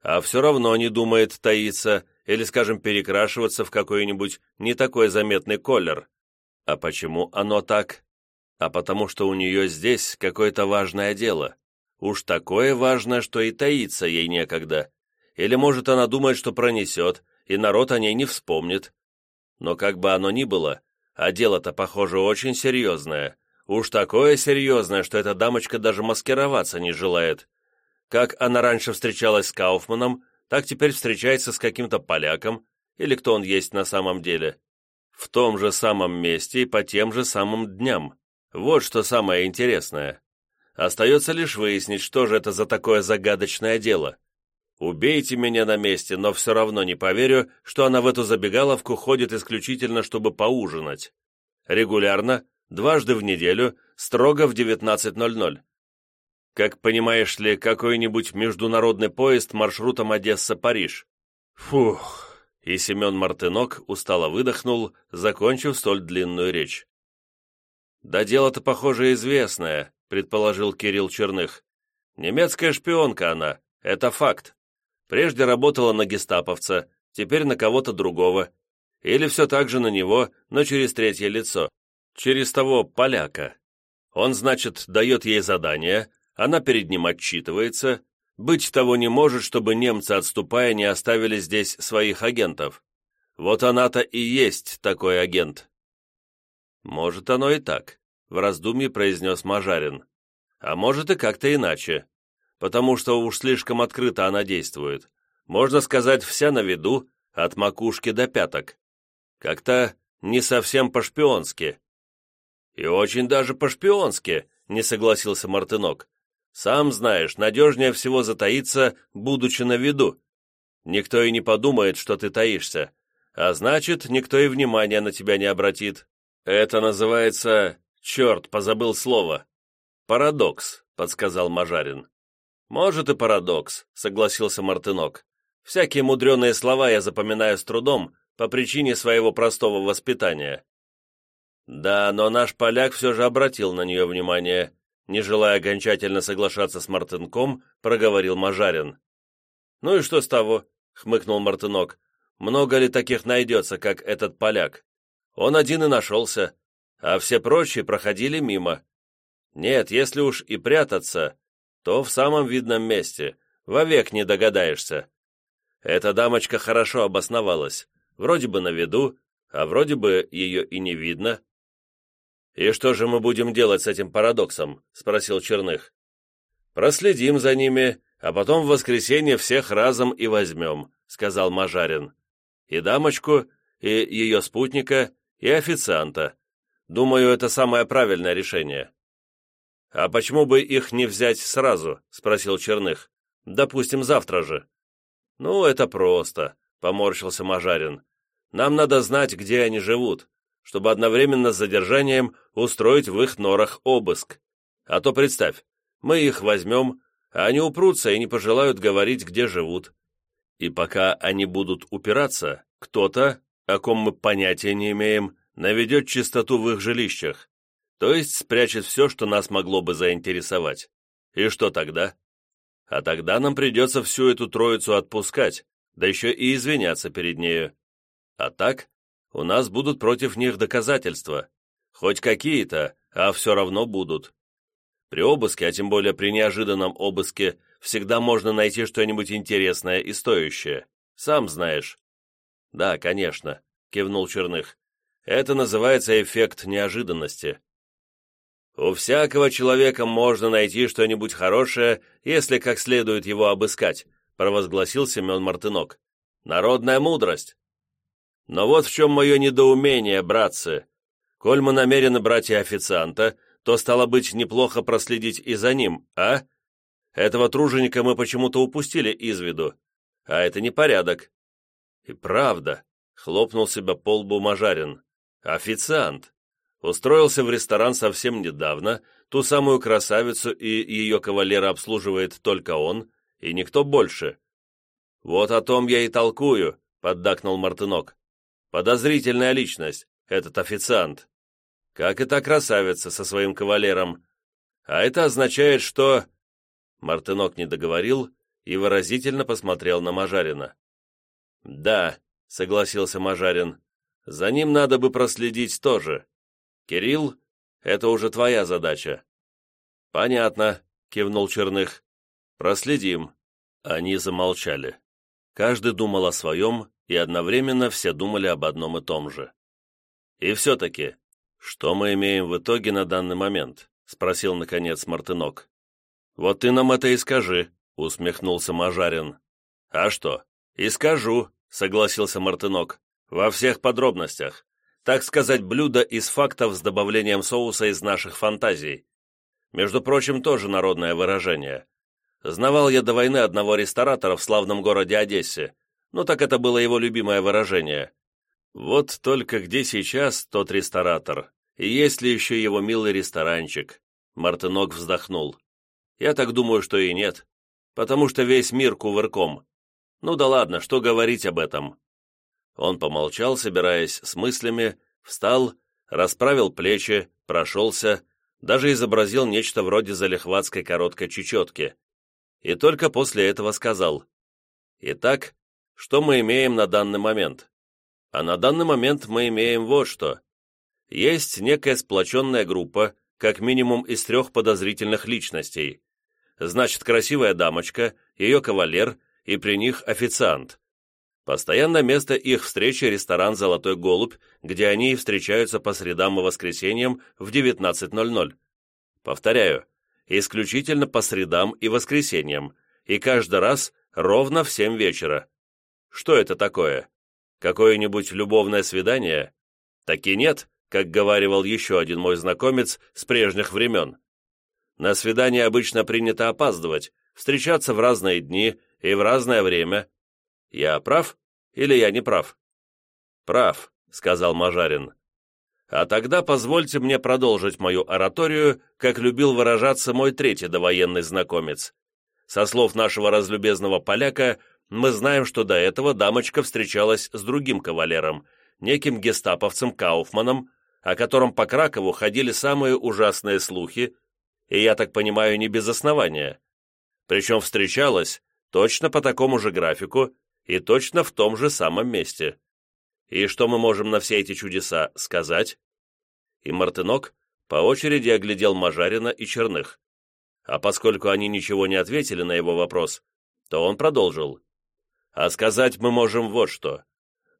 A: А все равно не думает таиться или, скажем, перекрашиваться в какой-нибудь не такой заметный колер. А почему оно так? А потому что у нее здесь какое-то важное дело. Уж такое важное, что и таиться ей некогда. Или, может, она думает, что пронесет, и народ о ней не вспомнит. Но как бы оно ни было, а дело-то, похоже, очень серьезное. Уж такое серьезное, что эта дамочка даже маскироваться не желает. Как она раньше встречалась с Кауфманом, так теперь встречается с каким-то поляком, или кто он есть на самом деле. В том же самом месте и по тем же самым дням. Вот что самое интересное. Остается лишь выяснить, что же это за такое загадочное дело. Убейте меня на месте, но все равно не поверю, что она в эту забегаловку ходит исключительно, чтобы поужинать. Регулярно, дважды в неделю, строго в 19.00. Как понимаешь ли, какой-нибудь международный поезд маршрутом Одесса-Париж. Фух. И Семен Мартынок устало выдохнул, закончив столь длинную речь. «Да дело-то, похоже, известное», — предположил Кирилл Черных. «Немецкая шпионка она, это факт. Прежде работала на гестаповца, теперь на кого-то другого. Или все так же на него, но через третье лицо. Через того поляка. Он, значит, дает ей задание, она перед ним отчитывается, быть того не может, чтобы немцы, отступая, не оставили здесь своих агентов. Вот она-то и есть такой агент. Может, оно и так, в раздумье произнес Мажарин. А может и как-то иначе, потому что уж слишком открыто она действует. Можно сказать, вся на виду, от макушки до пяток. Как-то не совсем по-шпионски. И очень даже по-шпионски, не согласился Мартынок. Сам знаешь, надежнее всего затаиться, будучи на виду. Никто и не подумает, что ты таишься. А значит, никто и внимания на тебя не обратит. Это называется... Черт, позабыл слово. Парадокс, подсказал Мажарин. Может и парадокс, согласился Мартынок. Всякие мудреные слова я запоминаю с трудом по причине своего простого воспитания. Да, но наш поляк все же обратил на нее внимание. Не желая окончательно соглашаться с Мартынком, проговорил Мажарин. «Ну и что с того?» — хмыкнул Мартынок. «Много ли таких найдется, как этот поляк? Он один и нашелся, а все прочие проходили мимо. Нет, если уж и прятаться, то в самом видном месте, вовек не догадаешься. Эта дамочка хорошо обосновалась, вроде бы на виду, а вроде бы ее и не видно. «И что же мы будем делать с этим парадоксом?» — спросил Черных. «Проследим за ними, а потом в воскресенье всех разом и возьмем», — сказал Мажарин. «И дамочку, и ее спутника, и официанта. Думаю, это самое правильное решение». «А почему бы их не взять сразу?» — спросил Черных. «Допустим, завтра же». «Ну, это просто», — поморщился Мажарин. «Нам надо знать, где они живут, чтобы одновременно с задержанием устроить в их норах обыск. А то представь, мы их возьмем, а они упрутся и не пожелают говорить, где живут. И пока они будут упираться, кто-то, о ком мы понятия не имеем, наведет чистоту в их жилищах, то есть спрячет все, что нас могло бы заинтересовать. И что тогда? А тогда нам придется всю эту троицу отпускать, да еще и извиняться перед нею. А так, у нас будут против них доказательства. Хоть какие-то, а все равно будут. При обыске, а тем более при неожиданном обыске, всегда можно найти что-нибудь интересное и стоящее. Сам знаешь. Да, конечно, кивнул Черных. Это называется эффект неожиданности. У всякого человека можно найти что-нибудь хорошее, если как следует его обыскать, провозгласил Семен Мартынок. Народная мудрость. Но вот в чем мое недоумение, братцы. Коль мы намерены брать и официанта, то, стало быть, неплохо проследить и за ним, а? Этого труженика мы почему-то упустили из виду, а это не порядок. И правда, хлопнул себя по лбу Мажарин. Официант устроился в ресторан совсем недавно, ту самую красавицу и ее кавалера обслуживает только он, и никто больше. «Вот о том я и толкую», — поддакнул Мартынок. «Подозрительная личность, этот официант. Как и та красавица со своим кавалером. А это означает, что...» Мартынок не договорил и выразительно посмотрел на Мажарина. «Да», — согласился Мажарин, — «за ним надо бы проследить тоже. «Кирилл, это уже твоя задача». «Понятно», — кивнул Черных. «Проследим». Они замолчали. Каждый думал о своем, и одновременно все думали об одном и том же. «И все-таки, что мы имеем в итоге на данный момент?» — спросил, наконец, Мартынок. «Вот ты нам это и скажи», — усмехнулся Мажарин. «А что? И скажу», — согласился Мартынок. «Во всех подробностях так сказать, блюдо из фактов с добавлением соуса из наших фантазий. Между прочим, тоже народное выражение. Знавал я до войны одного ресторатора в славном городе Одессе, ну так это было его любимое выражение. Вот только где сейчас тот ресторатор, и есть ли еще его милый ресторанчик? Мартынок вздохнул. Я так думаю, что и нет, потому что весь мир кувырком. Ну да ладно, что говорить об этом. Он помолчал, собираясь с мыслями, встал, расправил плечи, прошелся, даже изобразил нечто вроде залихватской короткой чечетки. И только после этого сказал. «Итак, что мы имеем на данный момент?» А на данный момент мы имеем вот что. есть некая сплоченная группа, как минимум из трех подозрительных личностей. Значит, красивая дамочка, ее кавалер и при них официант. Постоянное место их встречи – ресторан «Золотой голубь», где они и встречаются по средам и воскресеньям в 19.00. Повторяю, исключительно по средам и воскресеньям, и каждый раз ровно в 7 вечера. Что это такое? Какое-нибудь любовное свидание? Таки нет, как говаривал еще один мой знакомец с прежних времен. На свидание обычно принято опаздывать, встречаться в разные дни и в разное время. Я прав или я не прав? Прав, сказал Мажарин. А тогда позвольте мне продолжить мою ораторию, как любил выражаться мой третий довоенный знакомец. Со слов нашего разлюбезного поляка, мы знаем, что до этого дамочка встречалась с другим кавалером, неким гестаповцем Кауфманом, о котором по Кракову ходили самые ужасные слухи, и, я так понимаю, не без основания. Причем встречалась точно по такому же графику и точно в том же самом месте. И что мы можем на все эти чудеса сказать? И Мартынок по очереди оглядел Мажарина и Черных. А поскольку они ничего не ответили на его вопрос, то он продолжил. А сказать мы можем вот что.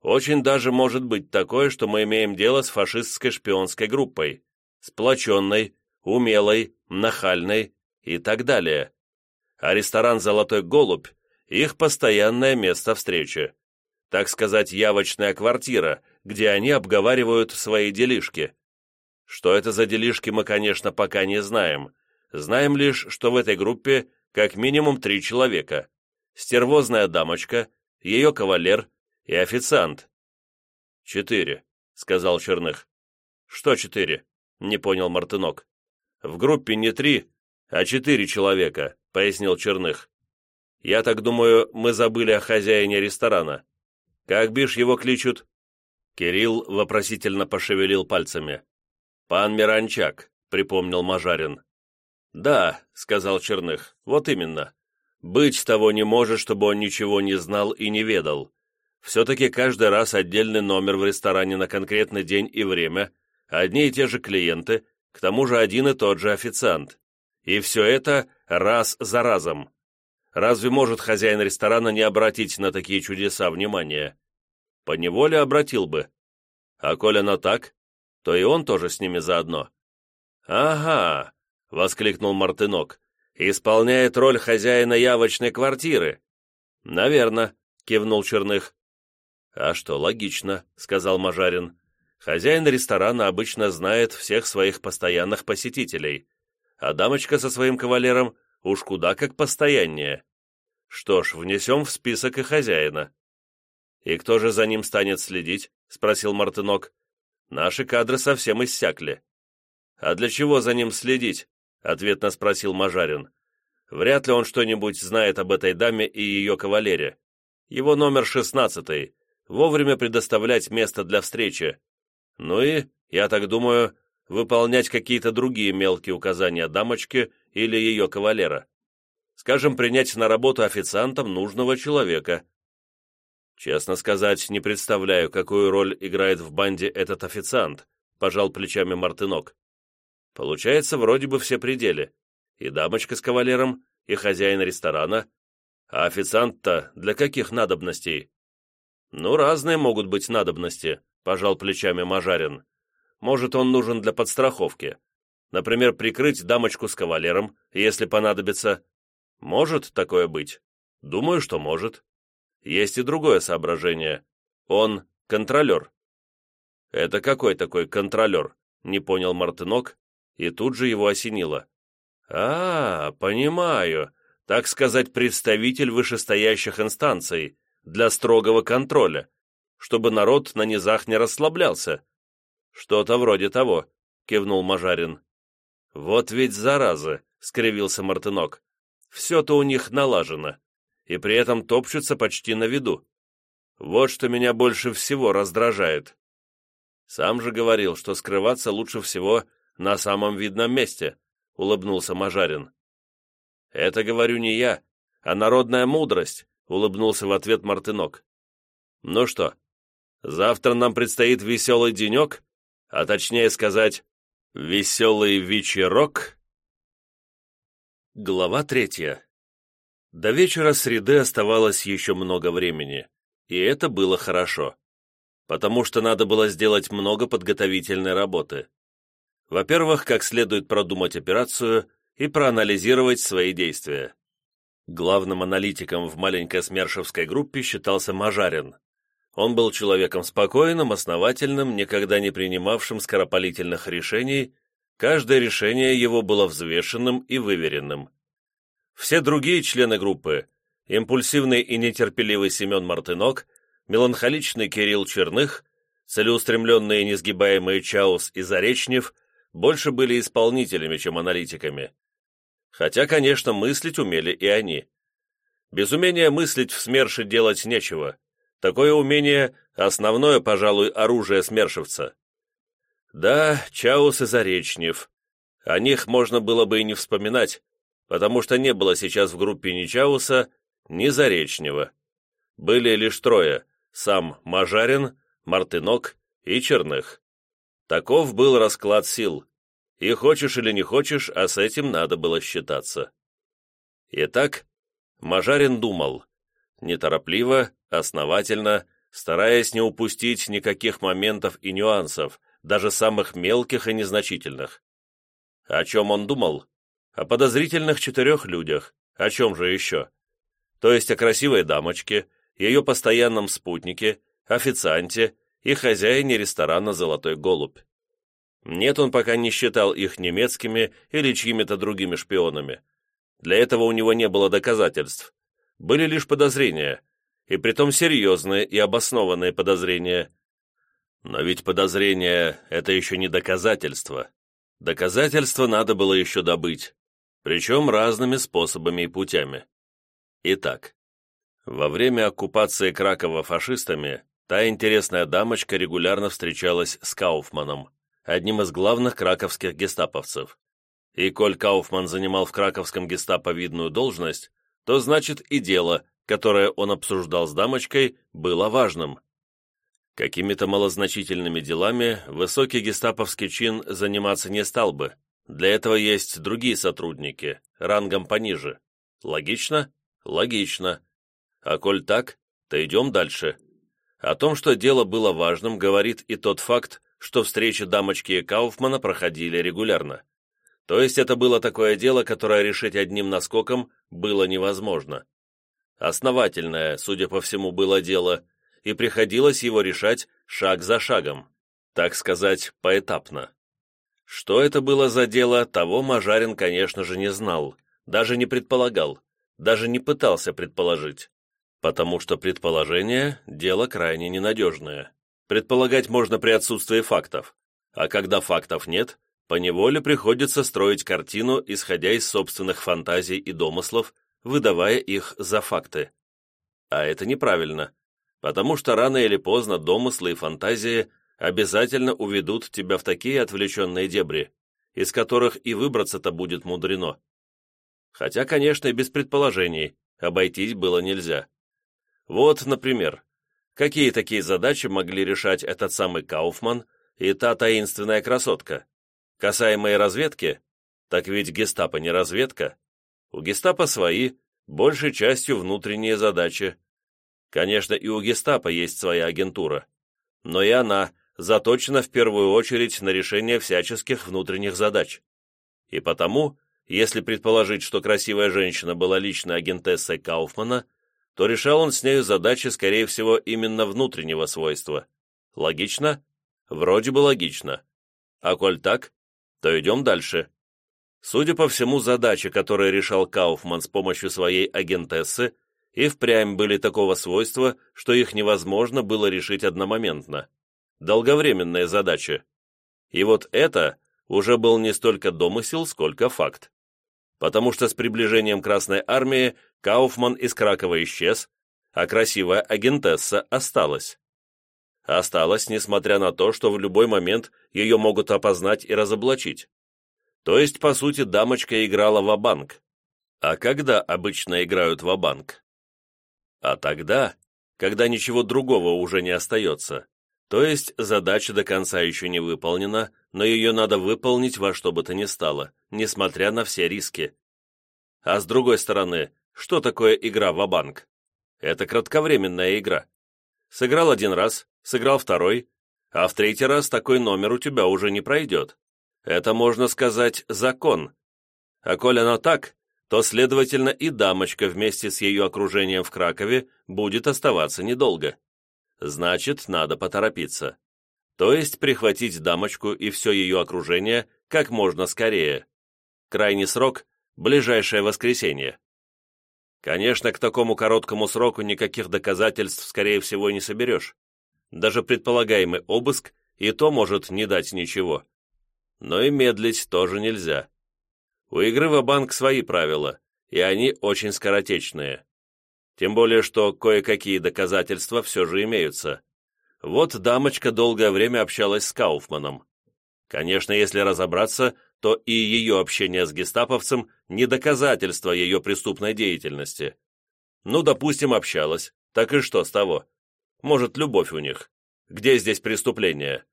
A: Очень даже может быть такое, что мы имеем дело с фашистской шпионской группой, сплоченной, умелой, нахальной и так далее. А ресторан «Золотой голубь» — их постоянное место встречи. Так сказать, явочная квартира, где они обговаривают свои делишки. Что это за делишки, мы, конечно, пока не знаем. Знаем лишь, что в этой группе как минимум три человека. Стервозная дамочка, ее кавалер и официант». «Четыре», — сказал Черных. «Что четыре?» — не понял Мартынок. «В группе не три, а четыре человека», — пояснил Черных. «Я так думаю, мы забыли о хозяине ресторана. Как бишь его кличут?» Кирилл вопросительно пошевелил пальцами. «Пан Миранчак», — припомнил Мажарин. «Да», — сказал Черных, — «вот именно. Быть того не может, чтобы он ничего не знал и не ведал. Все-таки каждый раз отдельный номер в ресторане на конкретный день и время, одни и те же клиенты, к тому же один и тот же официант. И все это раз за разом. Разве может хозяин ресторана не обратить на такие чудеса внимания? Поневоле обратил бы. А коль оно так, то и он тоже с ними заодно. «Ага!» — воскликнул Мартынок. «Исполняет роль хозяина явочной квартиры». «Наверно», — кивнул Черных. «А что, логично», — сказал Мажарин. «Хозяин ресторана обычно знает всех своих постоянных посетителей, а дамочка со своим кавалером уж куда как постояннее. Что ж, внесем в список и хозяина». «И кто же за ним станет следить?» — спросил Мартынок. «Наши кадры совсем иссякли». «А для чего за ним следить?» — ответно спросил Мажарин. «Вряд ли он что-нибудь знает об этой даме и ее кавалере. Его номер шестнадцатый, вовремя предоставлять место для встречи. Ну и, я так думаю, выполнять какие-то другие мелкие указания дамочки или ее кавалера. Скажем, принять на работу официантом нужного человека. Честно сказать, не представляю, какую роль играет в банде этот официант, пожал плечами Мартынок. Получается, вроде бы все пределы. И дамочка с кавалером, и хозяин ресторана. А официант-то для каких надобностей? «Ну, разные могут быть надобности», — пожал плечами Мажарин. «Может, он нужен для подстраховки. Например, прикрыть дамочку с кавалером, если понадобится. Может такое быть? Думаю, что может. Есть и другое соображение. Он контролер». «Это какой такой контролер?» — не понял Мартынок, и тут же его осенило. «А, понимаю. Так сказать, представитель вышестоящих инстанций для строгого контроля, чтобы народ на низах не расслаблялся. Что-то вроде того, кивнул Мажарин. Вот ведь зараза, скривился Мартынок. Все-то у них налажено, и при этом топчутся почти на виду. Вот что меня больше всего раздражает. Сам же говорил, что скрываться лучше всего на самом видном месте, улыбнулся Мажарин. Это говорю не я, а народная мудрость, — улыбнулся в ответ Мартынок. «Ну что, завтра нам предстоит веселый денек, а точнее сказать, веселый вечерок. Глава третья. До вечера среды оставалось еще много времени, и это было хорошо, потому что надо было сделать много подготовительной работы. Во-первых, как следует продумать операцию и проанализировать свои действия. Главным аналитиком в маленькой смершевской группе считался Мажарин. Он был человеком спокойным, основательным, никогда не принимавшим скоропалительных решений, каждое решение его было взвешенным и выверенным. Все другие члены группы, импульсивный и нетерпеливый Семен Мартынок, меланхоличный Кирилл Черных, целеустремленные и несгибаемые Чаус и Заречнев, больше были исполнителями, чем аналитиками. Хотя, конечно, мыслить умели и они. Без умения мыслить в СМЕРШе делать нечего. Такое умение – основное, пожалуй, оружие смершевца. Да, Чаус и Заречнев. О них можно было бы и не вспоминать, потому что не было сейчас в группе ни Чауса, ни Заречнева. Были лишь трое – сам Мажарин, Мартынок и Черных. Таков был расклад сил. И хочешь или не хочешь, а с этим надо было считаться. Итак, Мажарин думал, неторопливо, основательно, стараясь не упустить никаких моментов и нюансов, даже самых мелких и незначительных. О чем он думал? О подозрительных четырех людях. О чем же еще? То есть о красивой дамочке, ее постоянном спутнике, официанте и хозяине ресторана «Золотой голубь». Нет, он пока не считал их немецкими или чьими-то другими шпионами. Для этого у него не было доказательств. Были лишь подозрения, и притом серьезные и обоснованные подозрения. Но ведь подозрения – это еще не доказательства. Доказательства надо было еще добыть, причем разными способами и путями. Итак, во время оккупации Кракова фашистами та интересная дамочка регулярно встречалась с Кауфманом одним из главных краковских гестаповцев. И коль Кауфман занимал в краковском гестапо видную должность, то значит и дело, которое он обсуждал с дамочкой, было важным. Какими-то малозначительными делами высокий гестаповский чин заниматься не стал бы. Для этого есть другие сотрудники, рангом пониже. Логично? Логично. А коль так, то идем дальше. О том, что дело было важным, говорит и тот факт, что встречи дамочки и Кауфмана проходили регулярно. То есть это было такое дело, которое решить одним наскоком было невозможно. Основательное, судя по всему, было дело, и приходилось его решать шаг за шагом, так сказать, поэтапно. Что это было за дело, того Мажарин, конечно же, не знал, даже не предполагал, даже не пытался предположить, потому что предположение – дело крайне ненадежное. Предполагать можно при отсутствии фактов, а когда фактов нет, поневоле приходится строить картину, исходя из собственных фантазий и домыслов, выдавая их за факты. А это неправильно, потому что рано или поздно домыслы и фантазии обязательно уведут тебя в такие отвлеченные дебри, из которых и выбраться-то будет мудрено. Хотя, конечно, и без предположений обойтись было нельзя. Вот, например, Какие такие задачи могли решать этот самый Кауфман и та таинственная красотка? Касаемые разведки? Так ведь гестапо не разведка. У гестапо свои, большей частью внутренние задачи. Конечно, и у гестапо есть своя агентура. Но и она заточена в первую очередь на решение всяческих внутренних задач. И потому, если предположить, что красивая женщина была личной агентессой Кауфмана, то решал он с нею задачи, скорее всего, именно внутреннего свойства. Логично? Вроде бы логично. А коль так, то идем дальше. Судя по всему, задачи, которые решал Кауфман с помощью своей агентессы, и впрямь были такого свойства, что их невозможно было решить одномоментно. Долговременные задачи. И вот это уже был не столько домысел, сколько факт потому что с приближением Красной Армии Кауфман из Кракова исчез, а красивая агентесса осталась. Осталась, несмотря на то, что в любой момент ее могут опознать и разоблачить. То есть, по сути, дамочка играла в банк А когда обычно играют в банк А тогда, когда ничего другого уже не остается, То есть задача до конца еще не выполнена, но ее надо выполнить во что бы то ни стало, несмотря на все риски. А с другой стороны, что такое игра в банк Это кратковременная игра. Сыграл один раз, сыграл второй, а в третий раз такой номер у тебя уже не пройдет. Это, можно сказать, закон. А коль оно так, то, следовательно, и дамочка вместе с ее окружением в Кракове будет оставаться недолго. Значит, надо поторопиться. То есть прихватить дамочку и все ее окружение как можно скорее. Крайний срок – ближайшее воскресенье. Конечно, к такому короткому сроку никаких доказательств, скорее всего, не соберешь. Даже предполагаемый обыск и то может не дать ничего. Но и медлить тоже нельзя. У игры в банк свои правила, и они очень скоротечные. Тем более, что кое-какие доказательства все же имеются. Вот дамочка долгое время общалась с Кауфманом. Конечно, если разобраться, то и ее общение с гестаповцем не доказательство ее преступной деятельности. Ну, допустим, общалась. Так и что с того? Может, любовь у них. Где здесь преступление?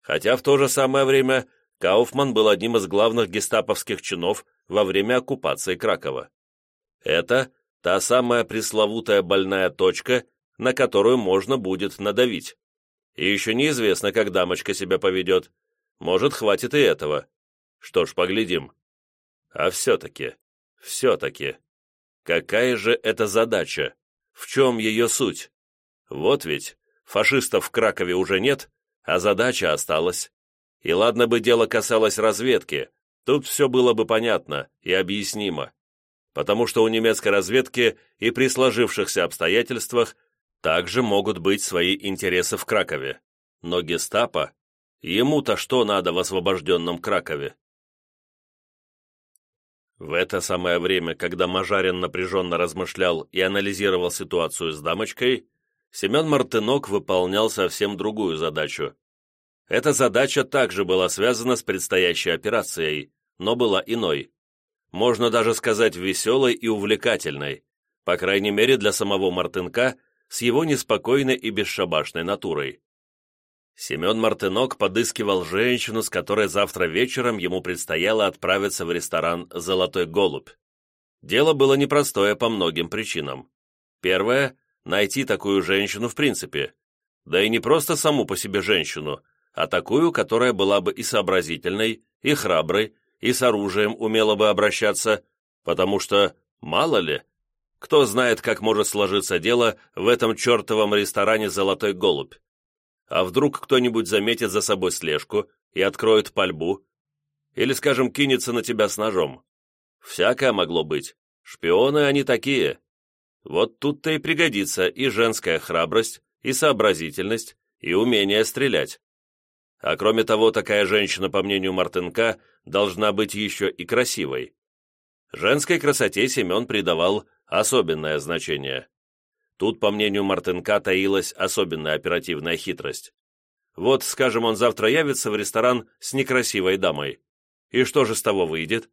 A: Хотя в то же самое время Кауфман был одним из главных гестаповских чинов во время оккупации Кракова. Это та самая пресловутая больная точка, на которую можно будет надавить. И еще неизвестно, как дамочка себя поведет. Может, хватит и этого. Что ж, поглядим. А все-таки, все-таки, какая же это задача? В чем ее суть? Вот ведь, фашистов в Кракове уже нет, а задача осталась. И ладно бы дело касалось разведки, тут все было бы понятно и объяснимо потому что у немецкой разведки и при сложившихся обстоятельствах также могут быть свои интересы в Кракове. Но гестапо, ему-то что надо в освобожденном Кракове? В это самое время, когда Мажарин напряженно размышлял и анализировал ситуацию с дамочкой, Семен Мартынок выполнял совсем другую задачу. Эта задача также была связана с предстоящей операцией, но была иной можно даже сказать веселой и увлекательной, по крайней мере для самого Мартынка с его неспокойной и бесшабашной натурой. Семен Мартынок подыскивал женщину, с которой завтра вечером ему предстояло отправиться в ресторан «Золотой голубь». Дело было непростое по многим причинам. Первое – найти такую женщину в принципе. Да и не просто саму по себе женщину, а такую, которая была бы и сообразительной, и храброй, и с оружием умела бы обращаться, потому что, мало ли, кто знает, как может сложиться дело в этом чертовом ресторане «Золотой голубь». А вдруг кто-нибудь заметит за собой слежку и откроет пальбу? Или, скажем, кинется на тебя с ножом? Всякое могло быть. Шпионы они такие. Вот тут-то и пригодится и женская храбрость, и сообразительность, и умение стрелять. А кроме того, такая женщина, по мнению Мартынка, должна быть еще и красивой. Женской красоте Семен придавал особенное значение. Тут, по мнению Мартынка, таилась особенная оперативная хитрость. Вот, скажем, он завтра явится в ресторан с некрасивой дамой. И что же с того выйдет?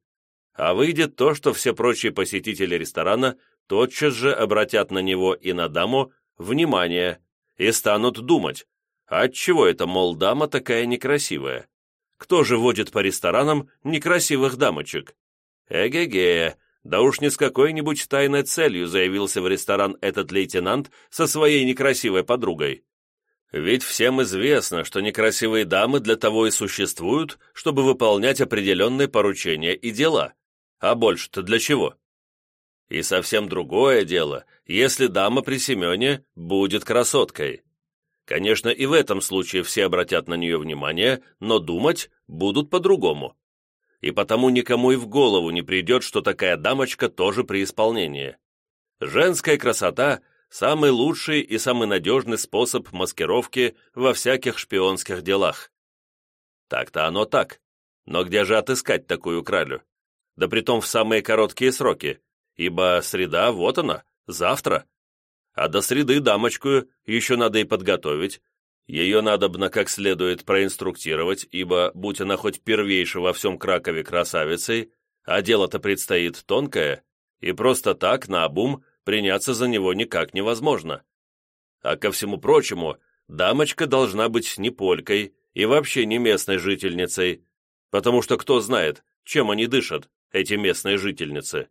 A: А выйдет то, что все прочие посетители ресторана тотчас же обратят на него и на даму внимание и станут думать, отчего это, мол, дама такая некрасивая? Кто же водит по ресторанам некрасивых дамочек? Эге-ге, да уж не с какой-нибудь тайной целью заявился в ресторан этот лейтенант со своей некрасивой подругой. Ведь всем известно, что некрасивые дамы для того и существуют, чтобы выполнять определенные поручения и дела. А больше-то для чего? И совсем другое дело, если дама при Семене будет красоткой. Конечно, и в этом случае все обратят на нее внимание, но думать будут по-другому. И потому никому и в голову не придет, что такая дамочка тоже при исполнении. Женская красота – самый лучший и самый надежный способ маскировки во всяких шпионских делах. Так-то оно так. Но где же отыскать такую кралю? Да притом в самые короткие сроки, ибо среда вот она, завтра а до среды дамочку еще надо и подготовить. Ее надобно как следует проинструктировать, ибо, будь она хоть первейшей во всем Кракове красавицей, а дело-то предстоит тонкое, и просто так, на обум, приняться за него никак невозможно. А ко всему прочему, дамочка должна быть не полькой и вообще не местной жительницей, потому что кто знает, чем они дышат, эти местные жительницы.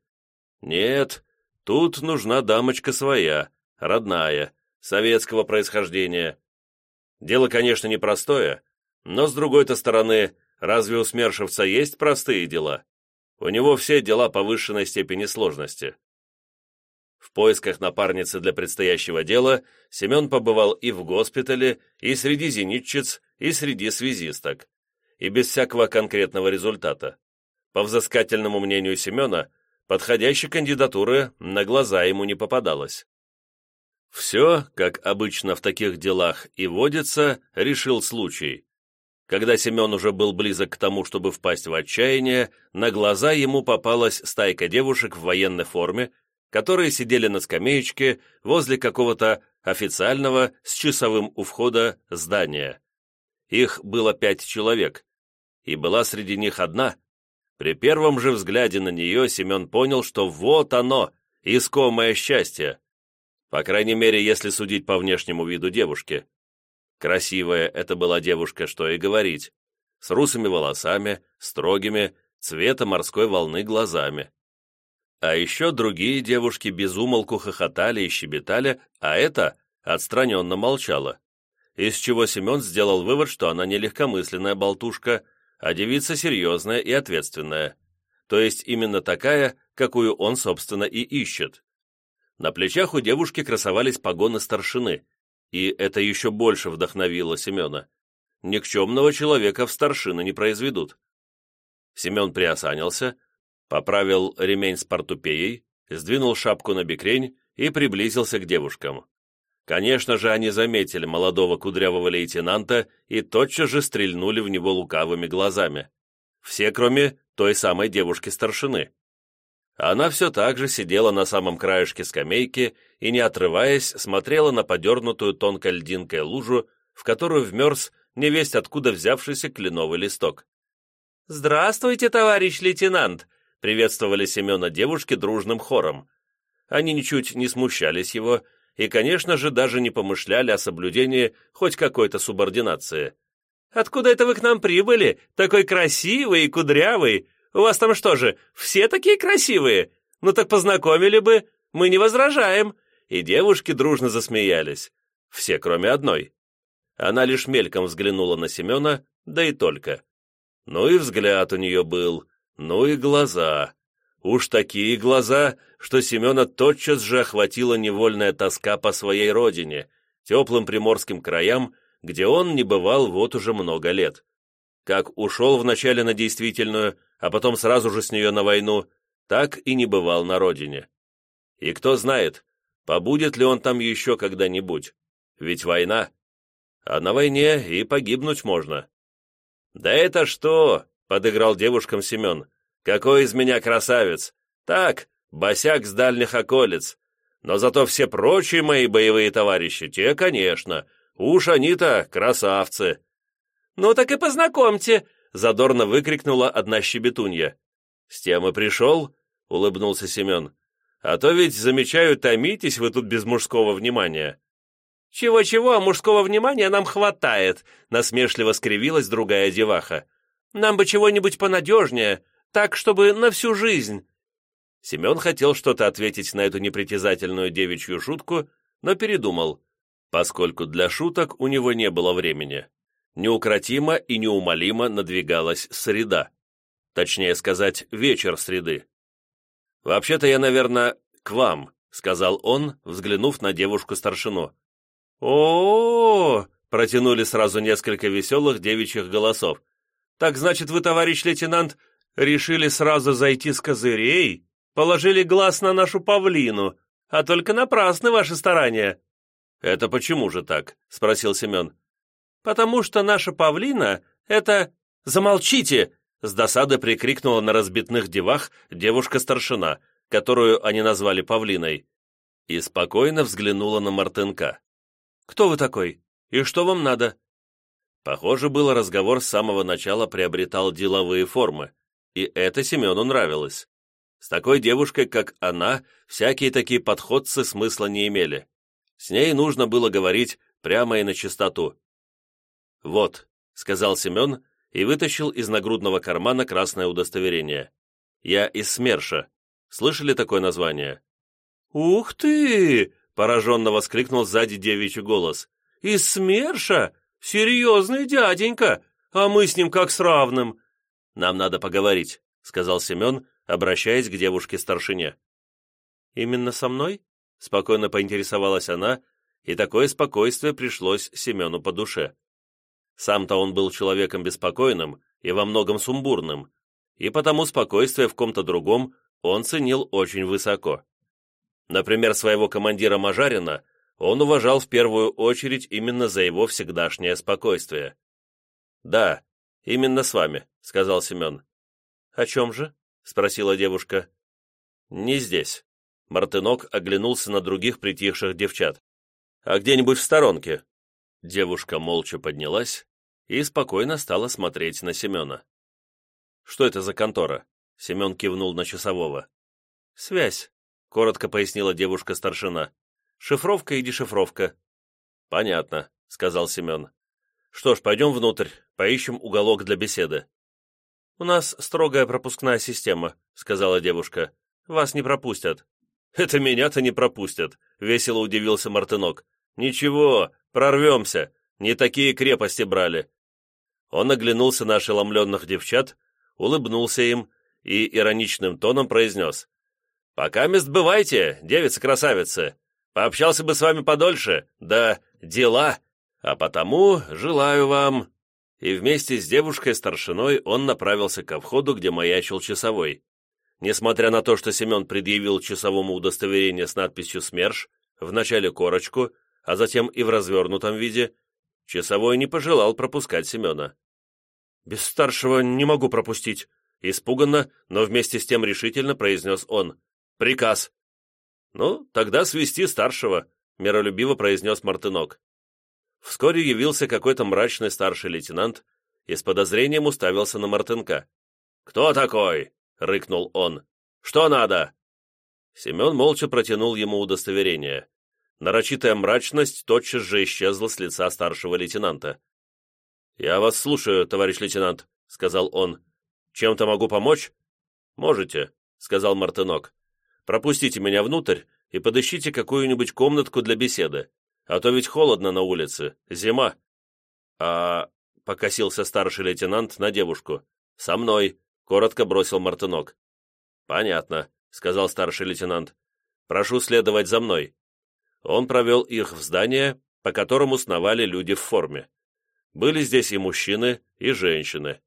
A: Нет, тут нужна дамочка своя, родная, советского происхождения. Дело, конечно, непростое, но, с другой-то стороны, разве у Смершевца есть простые дела? У него все дела повышенной степени сложности. В поисках напарницы для предстоящего дела Семен побывал и в госпитале, и среди зенитчиц, и среди связисток. И без всякого конкретного результата. По взыскательному мнению Семена, подходящей кандидатуры на глаза ему не попадалось. Все, как обычно в таких делах и водится, решил случай. Когда Семен уже был близок к тому, чтобы впасть в отчаяние, на глаза ему попалась стайка девушек в военной форме, которые сидели на скамеечке возле какого-то официального с часовым у входа здания. Их было пять человек, и была среди них одна. При первом же взгляде на нее Семен понял, что вот оно, искомое счастье. По крайней мере, если судить по внешнему виду девушки. Красивая это была девушка, что и говорить, с русыми волосами, строгими, цвета морской волны глазами. А еще другие девушки безумолку хохотали и щебетали, а эта отстраненно молчала. Из чего Семен сделал вывод, что она не легкомысленная болтушка, а девица серьезная и ответственная. То есть именно такая, какую он, собственно, и ищет. На плечах у девушки красовались погоны старшины, и это еще больше вдохновило Семена. Никчемного человека в старшины не произведут. Семен приосанился, поправил ремень с портупеей, сдвинул шапку на бекрень и приблизился к девушкам. Конечно же, они заметили молодого кудрявого лейтенанта и тотчас же стрельнули в него лукавыми глазами. Все, кроме той самой девушки-старшины. Она все так же сидела на самом краешке скамейки и, не отрываясь, смотрела на подернутую тонкой льдинкой лужу, в которую вмерз невесть откуда взявшийся кленовый листок. «Здравствуйте, товарищ лейтенант!» — приветствовали Семена девушки дружным хором. Они ничуть не смущались его и, конечно же, даже не помышляли о соблюдении хоть какой-то субординации. «Откуда это вы к нам прибыли? Такой красивый и кудрявый! У вас там что же, все такие красивые? Ну так познакомили бы, мы не возражаем». И девушки дружно засмеялись. Все, кроме одной. Она лишь мельком взглянула на Семена, да и только. Ну и взгляд у нее был, ну и глаза. Уж такие глаза, что Семена тотчас же охватила невольная тоска по своей родине, теплым приморским краям, где он не бывал вот уже много лет. Как ушел вначале на действительную, а потом сразу же с нее на войну, так и не бывал на родине. И кто знает, побудет ли он там еще когда-нибудь, ведь война, а на войне и погибнуть можно. «Да это что?» — подыграл девушкам Семен. «Какой из меня красавец! Так, босяк с дальних околиц. Но зато все прочие мои боевые товарищи, те, конечно, уж они-то красавцы». «Ну так и познакомьте», задорно выкрикнула одна щебетунья. «С тем и пришел?» — улыбнулся Семен. «А то ведь, замечаю, томитесь вы тут без мужского внимания». «Чего-чего, а мужского внимания нам хватает», — насмешливо скривилась другая деваха. «Нам бы чего-нибудь понадежнее, так, чтобы на всю жизнь». Семен хотел что-то ответить на эту непритязательную девичью шутку, но передумал, поскольку для шуток у него не было времени неукротимо и неумолимо надвигалась среда. Точнее сказать, вечер среды. «Вообще-то я, наверное, к вам», — сказал он, взглянув на девушку-старшину. о, -о, -о протянули сразу несколько веселых девичьих голосов. «Так значит, вы, товарищ лейтенант, решили сразу зайти с козырей? Положили глаз на нашу павлину, а только напрасны ваши старания». «Это почему же так?» — спросил Семен потому что наша павлина — это... Замолчите!» С досады прикрикнула на разбитных девах девушка-старшина, которую они назвали павлиной, и спокойно взглянула на Мартынка. «Кто вы такой? И что вам надо?» Похоже, был разговор с самого начала приобретал деловые формы, и это Семену нравилось. С такой девушкой, как она, всякие такие подходцы смысла не имели. С ней нужно было говорить прямо и на чистоту. «Вот», — сказал Семен и вытащил из нагрудного кармана красное удостоверение. «Я из СМЕРШа. Слышали такое название?»
C: «Ух ты!» — пораженно воскликнул сзади девичий голос. «Из СМЕРШа? Серьезный дяденька! А мы с ним как с равным!»
A: «Нам надо поговорить», — сказал Семен, обращаясь к девушке-старшине.
C: «Именно со мной?»
A: — спокойно поинтересовалась она, и такое спокойствие пришлось Семену по душе. Сам-то он был человеком беспокойным и во многом сумбурным, и потому спокойствие в ком-то другом он ценил очень высоко. Например, своего командира Мажарина он уважал в первую очередь именно за его всегдашнее спокойствие. «Да, именно с вами», — сказал Семен.
C: «О чем же?» — спросила девушка.
A: «Не здесь». Мартынок оглянулся на других притихших девчат. «А где-нибудь в сторонке». Девушка молча поднялась и спокойно стала смотреть на Семена. «Что это за контора?» Семен кивнул на часового.
C: «Связь», — коротко пояснила девушка-старшина. «Шифровка и дешифровка».
A: «Понятно», — сказал Семен. «Что ж, пойдем внутрь, поищем уголок для беседы».
C: «У нас строгая пропускная система», — сказала девушка. «Вас не пропустят».
A: «Это меня-то не пропустят», — весело удивился Мартынок. «Ничего, прорвемся. Не такие крепости брали». Он оглянулся на ошеломленных девчат, улыбнулся им и ироничным тоном произнес. «Пока мест бывайте, девицы-красавицы. Пообщался бы с вами подольше, да дела. А потому желаю вам...» И вместе с девушкой-старшиной он направился ко входу, где маячил часовой. Несмотря на то, что Семен предъявил часовому удостоверение с надписью «СМЕРШ», вначале корочку, а затем и в развернутом виде, часовой не пожелал пропускать Семена.
C: «Без старшего не могу пропустить», — испуганно, но вместе с тем решительно произнес он. «Приказ».
A: «Ну, тогда свести старшего», — миролюбиво произнес Мартынок. Вскоре явился какой-то мрачный старший лейтенант и с подозрением уставился на Мартынка. «Кто такой?» — рыкнул он. «Что надо?» Семен молча протянул ему удостоверение. Нарочитая мрачность тотчас же исчезла с лица старшего лейтенанта. «Я вас слушаю, товарищ лейтенант», — сказал он. «Чем-то могу помочь?» «Можете», — сказал Мартынок. «Пропустите меня внутрь и подыщите какую-нибудь комнатку для беседы, а то ведь холодно на улице, зима». «А...» — покосился старший лейтенант на девушку. «Со мной», — коротко бросил Мартынок. «Понятно», — сказал старший лейтенант. «Прошу следовать за мной». Он провел их в здание, по которому сновали люди в форме. Были здесь и мужчины, и женщины.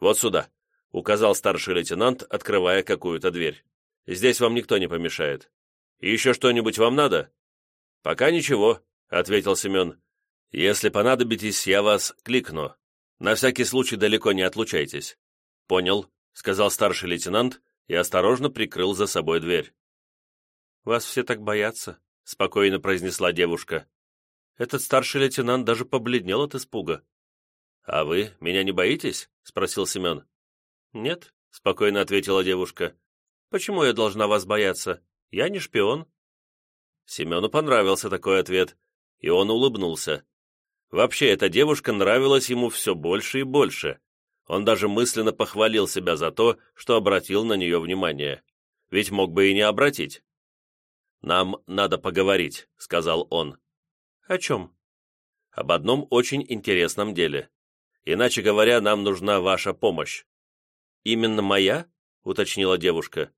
A: «Вот сюда», — указал старший лейтенант, открывая какую-то дверь. «Здесь вам никто не помешает. И еще что-нибудь вам надо?» «Пока ничего», — ответил Семен. «Если понадобитесь, я вас кликну. На всякий случай далеко не отлучайтесь». «Понял», — сказал старший лейтенант и осторожно прикрыл за собой дверь.
C: «Вас все так боятся», — спокойно произнесла девушка. Этот старший лейтенант даже побледнел от испуга.
A: «А вы меня не боитесь?» — спросил Семен.
C: «Нет», — спокойно ответила девушка. «Почему я должна вас бояться? Я не шпион».
A: Семену понравился такой ответ, и он улыбнулся. Вообще, эта девушка нравилась ему все больше и больше. Он даже мысленно похвалил себя за то, что обратил на нее внимание. Ведь мог бы и не обратить. «Нам надо поговорить», — сказал он.
C: «О чем?»
A: «Об одном очень интересном деле. Иначе говоря, нам нужна ваша помощь».
C: «Именно моя?» — уточнила девушка.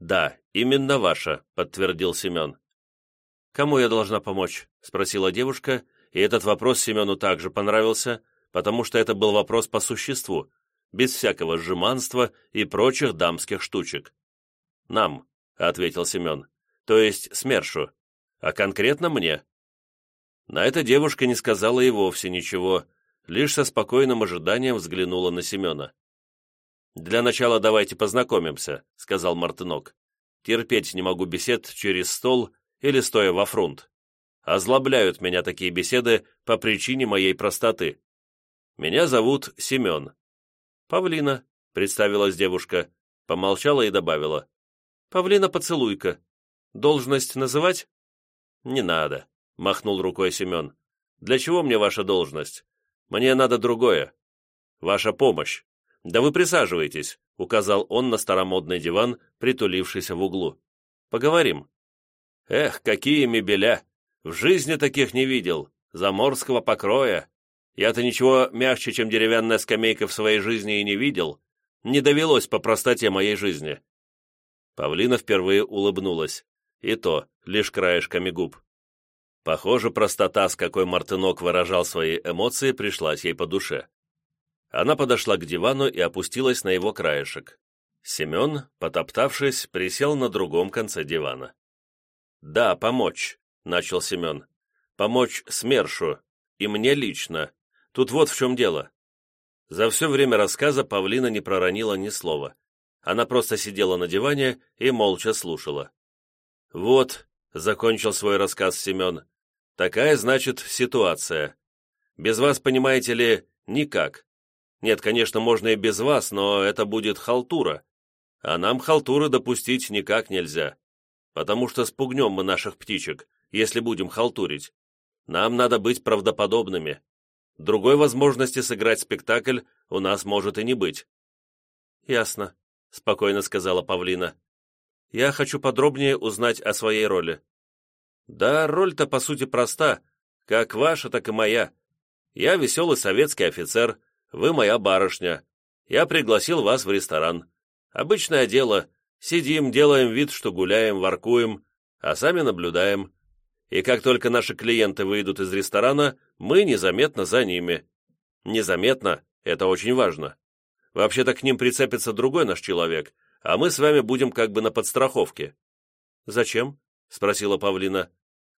A: «Да, именно ваша», — подтвердил Семен.
C: «Кому я должна помочь?» — спросила девушка, и этот вопрос Семену также понравился, потому что это был вопрос по существу, без всякого жеманства и прочих дамских штучек.
A: «Нам», — ответил Семен, — «то есть СМЕРШу, а конкретно мне». На это девушка не сказала и вовсе ничего, лишь со спокойным ожиданием взглянула на Семена. «Для начала давайте познакомимся», — сказал Мартынок. «Терпеть не могу бесед через стол или стоя во фронт. Озлобляют меня такие беседы по причине моей простоты. Меня зовут Семен».
C: «Павлина», — представилась девушка, помолчала и добавила. «Павлина Поцелуйка. Должность называть?»
A: «Не надо», махнул рукой Семен.
C: Для чего мне ваша должность? Мне надо другое. Ваша помощь. Да вы присаживайтесь, указал он на старомодный диван, притулившийся в углу. Поговорим. Эх, какие мебеля! В жизни таких не видел. Заморского покроя. Я-то ничего мягче, чем деревянная скамейка в своей жизни и не видел. Не довелось по простоте моей жизни. Павлина впервые улыбнулась. И то, лишь краешками губ. Похоже, простота, с какой Мартынок выражал свои эмоции, пришлась ей по душе. Она подошла к дивану и опустилась на его краешек. Семен, потоптавшись, присел на другом конце дивана. «Да, помочь», — начал Семен. «Помочь СМЕРШу. И мне лично. Тут вот в чем дело». За все время рассказа Павлина не проронила ни слова. Она просто сидела на диване и молча слушала. «Вот», — закончил свой рассказ Семен, — «такая, значит, ситуация. Без вас, понимаете ли, никак. Нет, конечно, можно и без вас, но это будет халтура. А нам халтуры допустить никак нельзя, потому что спугнем мы наших птичек, если будем халтурить. Нам надо быть правдоподобными. Другой возможности сыграть спектакль у нас может и не быть». «Ясно», — спокойно сказала Павлина. «Я хочу подробнее узнать о своей роли». «Да, роль-то по сути проста, как ваша, так и моя. Я веселый советский офицер, вы моя барышня. Я пригласил вас в ресторан. Обычное дело, сидим, делаем вид, что гуляем, воркуем, а сами наблюдаем. И как только наши клиенты выйдут из ресторана, мы незаметно за ними. Незаметно — это очень важно. Вообще-то к ним прицепится другой наш человек, а мы с вами будем как бы на подстраховке». «Зачем?» — спросила Павлина.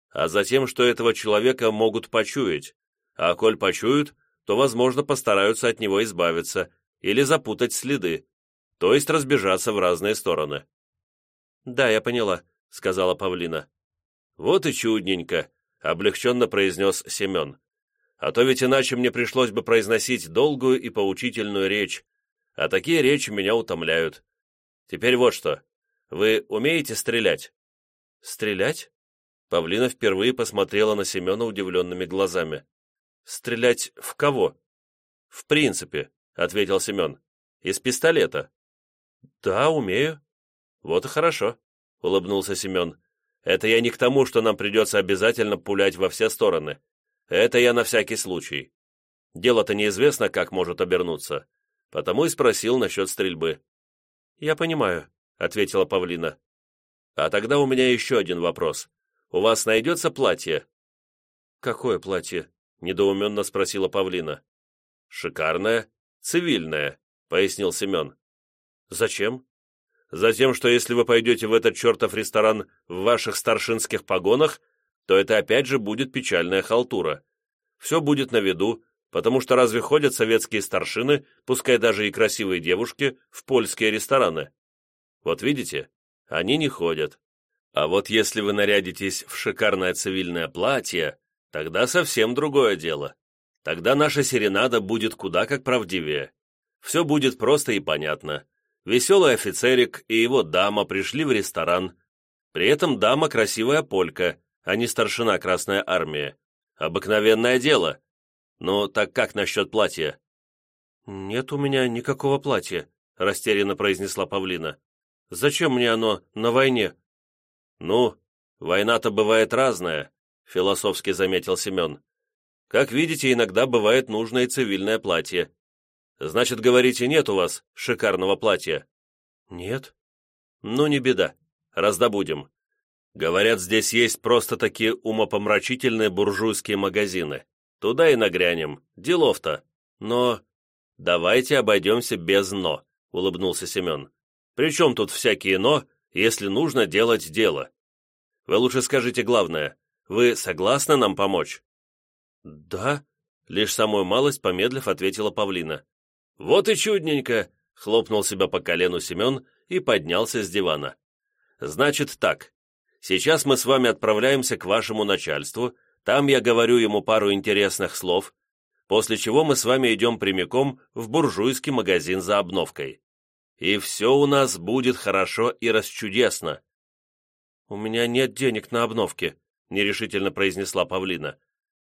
C: «А затем, что этого человека могут почуять. А коль почуют, то, возможно, постараются от него избавиться или запутать следы, то есть разбежаться в разные стороны». «Да, я поняла», — сказала Павлина. «Вот и чудненько», — облегченно произнес Семен. «А то ведь иначе мне пришлось бы произносить долгую и поучительную речь, а такие речи меня утомляют. Теперь вот что. Вы умеете стрелять?» «Стрелять?» Павлина впервые посмотрела на Семена удивленными глазами. «Стрелять в кого?» «В принципе», — ответил Семен. «Из пистолета». «Да, умею». «Вот и хорошо», — улыбнулся Семен. «Это я не к тому, что нам придется обязательно пулять во все стороны. Это я на всякий случай. Дело-то неизвестно, как может обернуться потому и спросил насчет стрельбы. «Я понимаю», — ответила Павлина. «А тогда у меня еще один вопрос. У вас найдется платье?» «Какое платье?» — недоуменно спросила Павлина. «Шикарное, цивильное», — пояснил Семен. «Зачем?» «Затем, что если вы пойдете в этот чертов ресторан в ваших старшинских погонах, то это опять же будет печальная халтура. Все будет на виду, потому что разве ходят советские старшины, пускай даже и красивые девушки, в польские рестораны? Вот видите, они не ходят. А вот если вы нарядитесь в шикарное цивильное платье, тогда совсем другое дело. Тогда наша серенада будет куда как правдивее. Все будет просто и понятно. Веселый офицерик и его дама пришли в ресторан. При этом дама красивая полька, а не старшина Красная Армия. Обыкновенное дело. «Ну, так как насчет платья?» «Нет у меня никакого платья», — растерянно произнесла Павлина. «Зачем мне оно на войне?» «Ну, война-то бывает разная», — философски заметил Семен. «Как видите, иногда бывает нужное цивильное платье. Значит, говорите, нет у вас шикарного платья?» «Нет». «Ну, не беда. Раздобудем. Говорят, здесь есть просто такие умопомрачительные буржуйские магазины. Туда и нагрянем. Делов-то. Но... Давайте обойдемся без «но», — улыбнулся Семен. Причем тут всякие «но», если нужно делать дело? Вы лучше скажите главное. Вы согласны нам помочь? Да, лишь самую малость помедлив ответила Павлина. Вот и чудненько, хлопнул себя по колену Семен и поднялся с дивана. Значит так, сейчас мы с вами отправляемся к вашему начальству, там я говорю ему пару интересных слов, после чего мы с вами идем прямиком в буржуйский магазин за обновкой. И все у нас будет хорошо и расчудесно. «У меня нет денег на обновки», — нерешительно произнесла Павлина.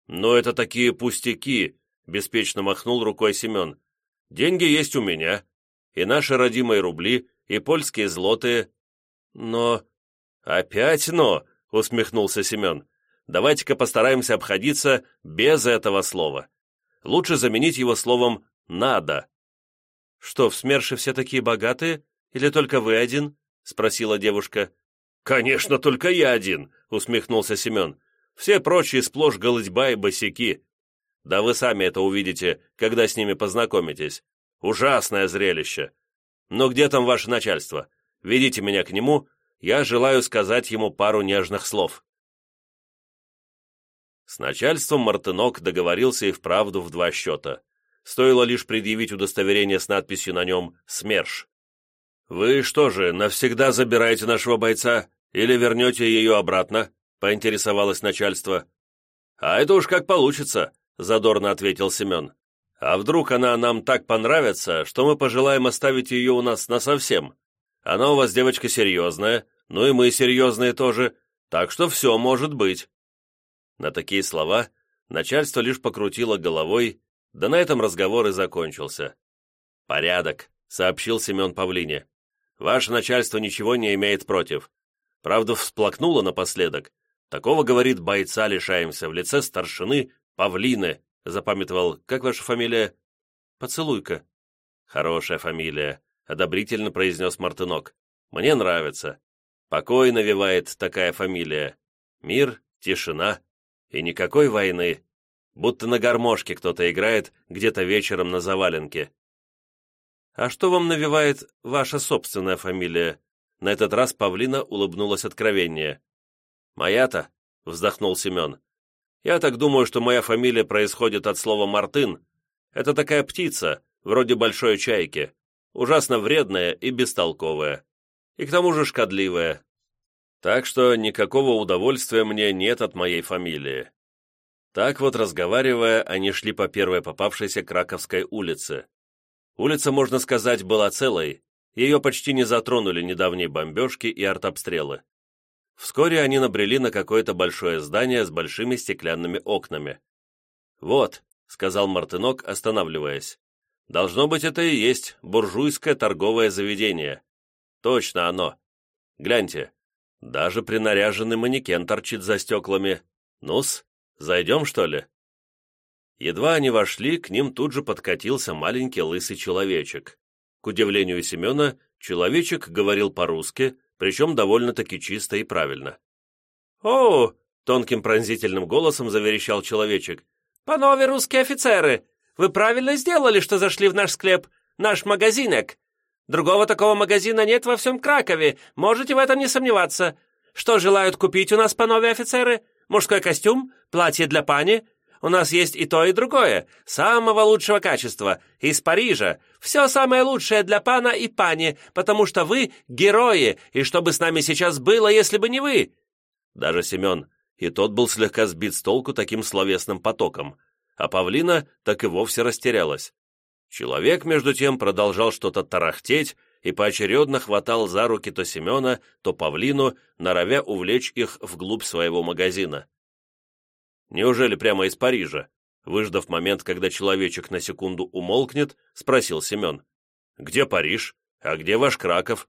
C: «Но это такие пустяки», — беспечно махнул рукой Семен. «Деньги есть у меня, и наши родимые рубли, и польские злотые». «Но...» «Опять но!» — усмехнулся Семен. «Давайте-ка постараемся обходиться без этого слова. Лучше заменить его словом «надо». «Что, в СМЕРШе все такие богатые? Или только вы один?» — спросила девушка. «Конечно, только я один», — усмехнулся Семен. «Все прочие сплошь голытьба и босяки. Да вы сами это увидите, когда с ними познакомитесь. Ужасное зрелище. Но где там ваше начальство? Ведите меня к нему, я желаю сказать ему пару нежных слов». С начальством Мартынок договорился и вправду в два счета. Стоило лишь предъявить удостоверение с надписью на нем «СМЕРШ». «Вы что же, навсегда забираете нашего бойца или вернете ее обратно?» — поинтересовалось начальство. «А это уж как получится», — задорно ответил Семен. «А вдруг она нам так понравится, что мы пожелаем оставить ее у нас насовсем? Она у вас девочка серьезная, ну и мы серьезные тоже, так что все может быть». На такие слова начальство лишь покрутило головой, да на этом разговор и закончился. «Порядок», — сообщил Семен Павлине. «Ваше начальство ничего не имеет против. Правда, всплакнуло напоследок. Такого, говорит, бойца лишаемся в лице старшины Павлины», — запамятовал. «Как ваша фамилия?» «Поцелуйка». «Хорошая фамилия», — одобрительно произнес Мартынок. «Мне нравится. Покой навевает такая фамилия. Мир, тишина и никакой войны будто на гармошке кто-то играет где-то вечером на заваленке. «А что вам навевает ваша собственная фамилия?» На этот раз Павлина улыбнулась откровеннее. «Моя-то?» — вздохнул Семен. «Я так думаю, что моя фамилия происходит от слова «мартын». Это такая птица, вроде большой чайки, ужасно вредная и бестолковая. И к тому же шкодливая. Так что никакого удовольствия мне нет от моей фамилии. Так вот, разговаривая, они шли по первой попавшейся Краковской улице. Улица, можно сказать, была целой, ее почти не затронули недавние бомбежки и артобстрелы. Вскоре они набрели на какое-то большое здание с большими стеклянными окнами. «Вот», — сказал Мартынок, останавливаясь, — «должно быть, это и есть буржуйское торговое заведение. Точно оно. Гляньте, даже принаряженный манекен торчит за стеклами. Ну-с, Зайдем, что ли?» Едва они вошли, к ним тут же подкатился маленький лысый человечек. К удивлению Семена, человечек говорил по-русски, причем довольно-таки чисто и правильно. «О!» — тонким пронзительным голосом заверещал человечек. «Панове русские офицеры! Вы правильно сделали, что зашли в наш склеп, наш магазинок. Другого такого магазина нет во всем Кракове, можете в этом не сомневаться. Что желают купить у нас панове офицеры? Мужской костюм? Платье для пани? У нас есть и то, и другое. Самого лучшего качества. Из Парижа. Все самое лучшее для пана и пани, потому что вы герои, и что бы с нами сейчас было, если бы не вы?» Даже Семен, и тот был слегка сбит с толку таким словесным потоком, а Павлина так и вовсе растерялась. Человек, между тем, продолжал что-то тарахтеть и поочередно хватал за руки то Семена, то Павлину, норовя увлечь их вглубь своего магазина. Неужели прямо из Парижа? Выждав момент, когда человечек на секунду умолкнет, спросил Семен. «Где Париж? А где ваш Краков?»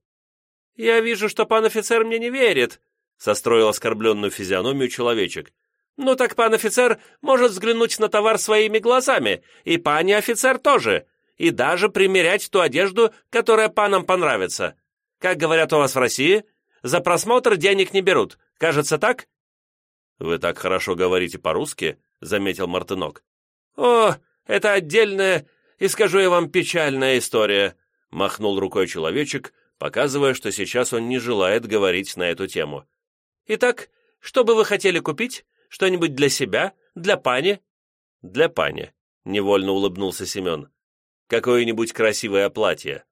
C: «Я вижу, что пан офицер мне не верит», — состроил оскорбленную физиономию человечек. «Ну так пан офицер может взглянуть на товар своими глазами, и пани офицер тоже и даже примерять ту одежду, которая панам понравится. Как говорят у вас в России, за просмотр денег не берут. Кажется, так?» «Вы так хорошо говорите по-русски», — заметил Мартынок. «О, это отдельная, и скажу я вам, печальная история», — махнул рукой человечек, показывая, что сейчас он не желает говорить на эту тему. «Итак, что бы вы хотели купить? Что-нибудь для себя? Для пани?» «Для пани», — невольно улыбнулся Семен какое-нибудь красивое платье,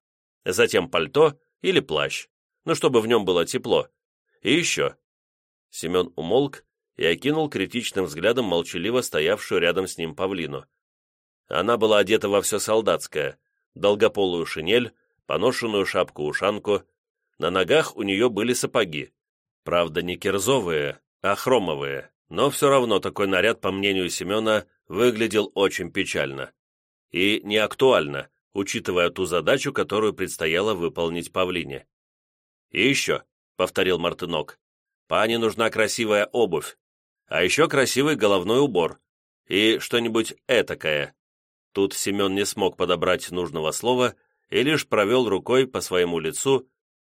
C: затем пальто или плащ, ну, чтобы в нем было тепло. И еще. Семен умолк и окинул критичным взглядом молчаливо стоявшую рядом с ним павлину. Она была одета во все солдатское, долгополую шинель, поношенную шапку-ушанку, на ногах у нее были сапоги. Правда, не кирзовые, а хромовые, но все равно такой наряд, по мнению Семена, выглядел очень печально. И не актуально, учитывая ту задачу, которую предстояло выполнить павлине. «И еще», — повторил Мартынок, — «пане нужна красивая обувь, а еще красивый головной убор и что-нибудь этакое». Тут Семен не смог подобрать нужного слова и лишь провел рукой по своему лицу,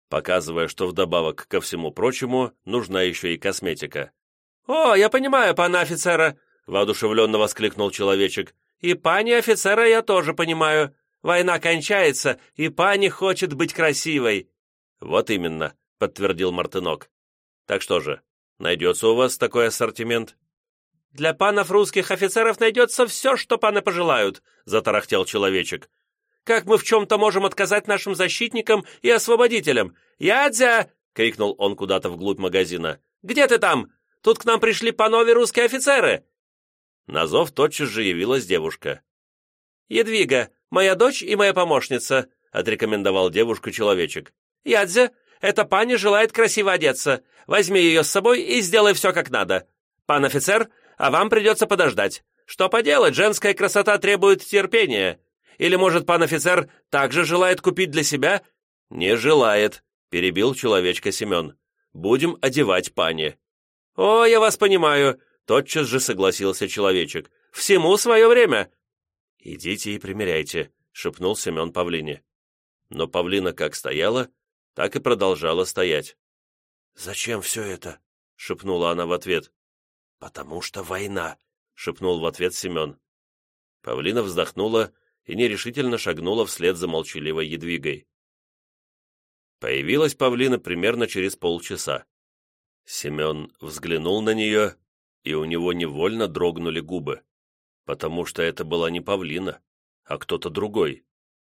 C: показывая, что вдобавок ко всему прочему нужна еще и косметика.
D: «О, я понимаю пана офицера!» — воодушевленно воскликнул человечек. «И пани офицера я тоже понимаю. Война кончается, и пани хочет быть красивой».
C: «Вот именно», — подтвердил Мартынок. «Так что же, найдется у вас такой ассортимент?»
D: «Для панов русских офицеров найдется все, что паны пожелают», — затарахтел человечек. «Как мы в чем-то можем отказать нашим защитникам и освободителям? Ядзя!» — крикнул он куда-то вглубь магазина. «Где ты там? Тут к нам пришли панове русские офицеры!»
C: На зов тотчас же явилась девушка.
D: «Едвига, моя дочь и моя помощница», — отрекомендовал девушку человечек. «Ядзя, эта пани желает красиво одеться. Возьми ее с собой и сделай все как надо. Пан офицер, а вам придется подождать. Что поделать, женская красота требует терпения. Или, может, пан офицер также желает купить для себя?»
C: «Не желает», — перебил человечка Семен. «Будем одевать пани».
D: «О, я вас понимаю», — тотчас же согласился человечек. «Всему свое время».
C: «Идите и примеряйте», — шепнул Семен Павлине. Но Павлина как стояла, так и продолжала стоять.
B: «Зачем все это?»
C: — шепнула она в ответ.
B: «Потому что война», —
C: шепнул в ответ Семен. Павлина вздохнула и нерешительно шагнула вслед за молчаливой едвигой. Появилась Павлина примерно через полчаса. Семен взглянул на нее, и у него невольно дрогнули губы, потому что это была не павлина, а кто-то другой.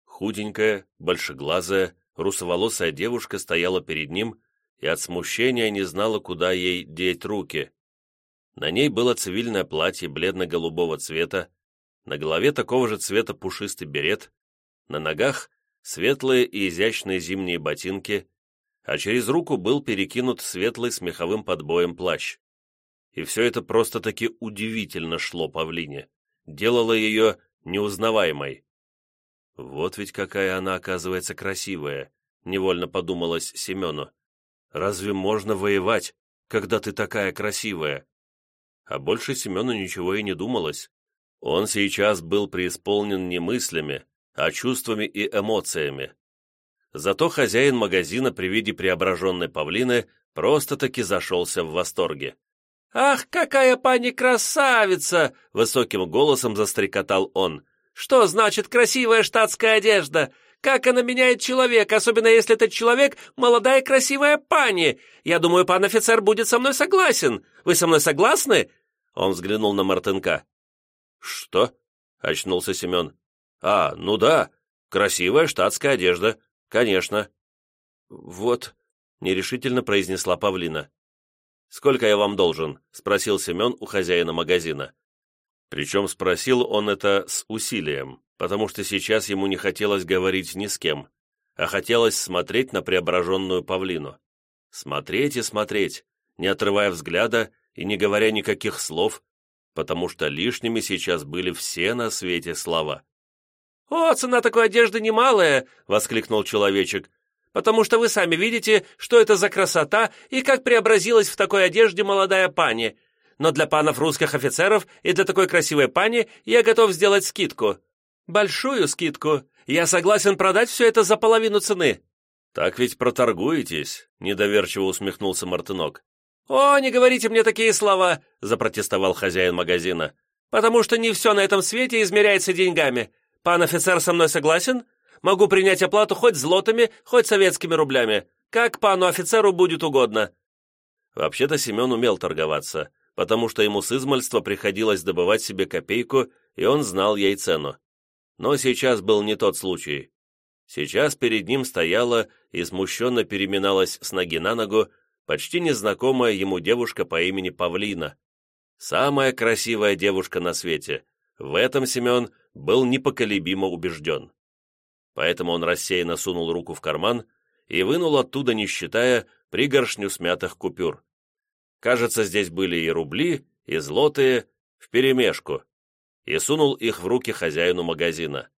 C: Худенькая, большеглазая, русоволосая девушка стояла перед ним и от смущения не знала, куда ей деть руки. На ней было цивильное платье бледно-голубого цвета, на голове такого же цвета пушистый берет, на ногах светлые и изящные зимние ботинки, а через руку был перекинут светлый с меховым подбоем плащ. И все это просто-таки удивительно шло павлине, делало ее неузнаваемой. «Вот ведь какая она, оказывается, красивая», — невольно подумалось Семену. «Разве можно воевать, когда ты такая красивая?» А больше Семену ничего и не думалось. Он сейчас был преисполнен не мыслями, а чувствами и эмоциями. Зато хозяин магазина при виде преображенной павлины просто-таки зашелся в восторге.
D: «Ах, какая пани красавица!» — высоким голосом застрекотал он. «Что значит красивая штатская одежда? Как она меняет человека, особенно если этот человек — молодая красивая пани? Я думаю, пан офицер будет со мной согласен. Вы со мной согласны?»
C: Он взглянул на Мартынка. «Что?» — очнулся Семен. «А, ну да, красивая штатская одежда. «Конечно».
D: «Вот», — нерешительно произнесла Павлина.
C: «Сколько я вам должен?» — спросил Семен у хозяина магазина. Причем спросил он это с усилием, потому что сейчас ему не хотелось говорить ни с кем, а хотелось смотреть на преображенную павлину. Смотреть и смотреть, не отрывая взгляда и не говоря никаких слов, потому что лишними сейчас были все на свете слова.
D: «О, цена такой одежды немалая!» — воскликнул человечек. «Потому что вы сами видите, что это за красота и как преобразилась в такой одежде молодая пани. Но для панов русских офицеров и для такой красивой пани я готов сделать скидку. Большую скидку. Я согласен продать все это за половину цены».
C: «Так ведь проторгуетесь», — недоверчиво усмехнулся Мартынок.
D: «О, не говорите мне такие слова!» — запротестовал хозяин магазина. «Потому что не все на этом свете измеряется деньгами. Пан офицер со мной согласен? Могу принять оплату хоть злотами, хоть советскими рублями. Как пану офицеру будет угодно».
C: Вообще-то Семен умел торговаться, потому что ему с измальства приходилось добывать себе копейку, и он знал ей цену. Но сейчас был не тот случай. Сейчас перед ним стояла и смущенно переминалась с ноги на ногу почти незнакомая ему девушка по имени Павлина. Самая красивая девушка на свете. В этом Семен был непоколебимо убежден. Поэтому он рассеянно сунул руку в карман и вынул оттуда, не считая, пригоршню смятых купюр. Кажется, здесь были и рубли, и злотые вперемешку, и сунул их в руки хозяину магазина.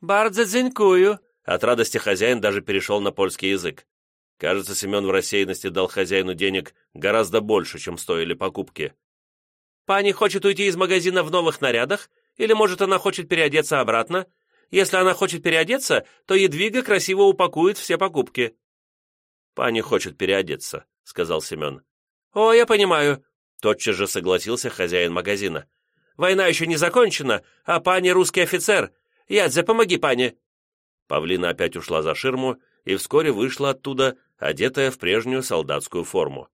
D: «Бардзе дзинькую!»
C: От радости хозяин даже перешел на польский язык. Кажется, Семен в рассеянности дал хозяину денег гораздо больше, чем стоили покупки.
D: «Пани хочет уйти из магазина в новых нарядах? Или, может, она хочет переодеться обратно? Если она хочет переодеться, то Едвига красиво упакует все покупки».
C: «Пани хочет переодеться», — сказал Семен.
D: «О, я понимаю», —
C: тотчас же согласился хозяин магазина.
D: «Война еще не закончена, а пани русский офицер. Ядзе, помоги пани».
C: Павлина опять ушла за ширму и вскоре вышла оттуда, одетая в прежнюю солдатскую форму.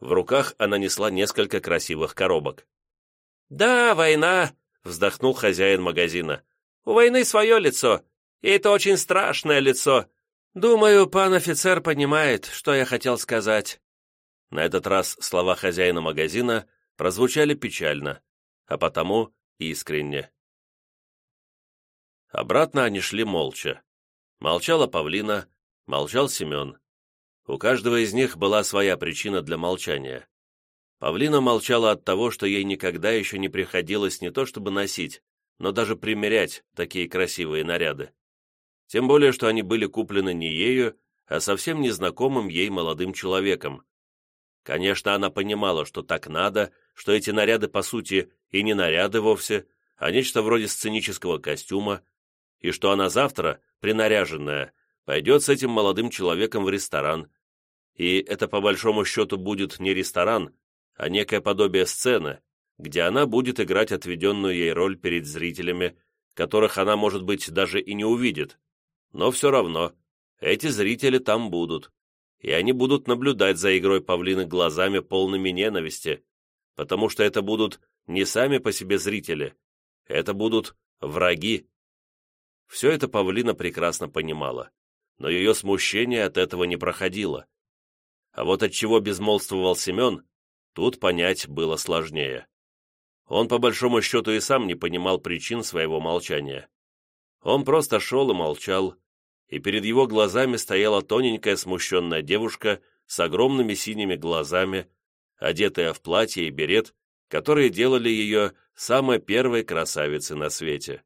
C: В руках она несла несколько красивых коробок.
D: «Да, война», — вздохнул хозяин магазина. «У войны свое лицо, и это очень страшное лицо. Думаю, пан офицер понимает, что я хотел сказать».
C: На этот раз слова хозяина магазина прозвучали печально, а потому искренне. Обратно они шли молча. Молчала Павлина, молчал Семен. У каждого из них была своя причина для молчания. Павлина молчала от того, что ей никогда еще не приходилось не то чтобы носить, но даже примерять такие красивые наряды. Тем более, что они были куплены не ею, а совсем незнакомым ей молодым человеком. Конечно, она понимала, что так надо, что эти наряды, по сути, и не наряды вовсе, а нечто вроде сценического костюма, и что она завтра, принаряженная, пойдет с этим молодым человеком в ресторан. И это по большому счету будет не ресторан, а некое подобие сцены, где она будет играть отведенную ей роль перед зрителями, которых она, может быть, даже и не увидит. Но все равно, эти зрители там будут, и они будут наблюдать за игрой павлины глазами полными ненависти, потому что это будут не сами по себе зрители, это будут враги. Все это павлина прекрасно понимала но ее смущение от этого не проходило. А вот от чего безмолвствовал Семен, тут понять было сложнее. Он, по большому счету, и сам не понимал причин своего молчания. Он просто шел и молчал, и перед его глазами стояла тоненькая смущенная девушка с огромными синими глазами, одетая в платье и берет, которые делали ее самой первой красавицей на свете.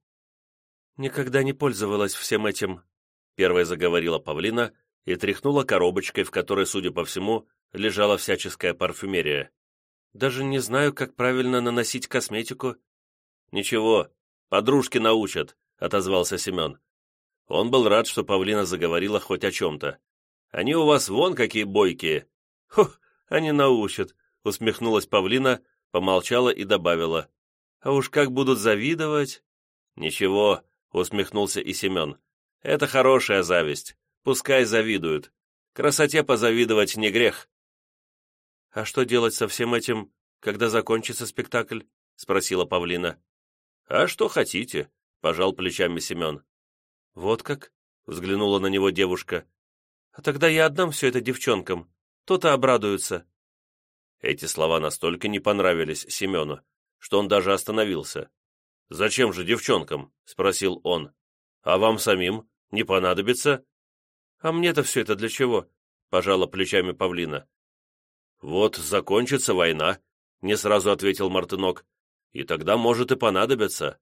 D: «Никогда не пользовалась всем этим»,
C: Первая заговорила павлина и тряхнула коробочкой, в которой, судя по всему, лежала всяческая парфюмерия.
D: «Даже не знаю, как правильно наносить косметику».
C: «Ничего, подружки научат», — отозвался Семен. Он был рад, что павлина заговорила хоть о чем-то. «Они у вас вон какие бойкие».
D: «Хух, они научат», — усмехнулась павлина, помолчала и добавила. «А уж как будут завидовать?»
C: «Ничего», — усмехнулся и Семен. Это хорошая зависть. Пускай завидуют. Красоте позавидовать не грех.
D: «А что делать со всем этим, когда закончится спектакль?» — спросила Павлина.
C: «А что хотите?» — пожал плечами Семен.
D: «Вот как?» — взглянула на него девушка. «А тогда я отдам все это девчонкам. То-то обрадуются».
C: Эти слова настолько не понравились Семену, что он даже остановился. «Зачем же девчонкам?» — спросил он. «А вам самим?» Не понадобится?»
D: «А мне-то все это для чего?» — пожала плечами павлина.
C: «Вот закончится война», — не сразу ответил Мартынок. «И тогда может и понадобиться.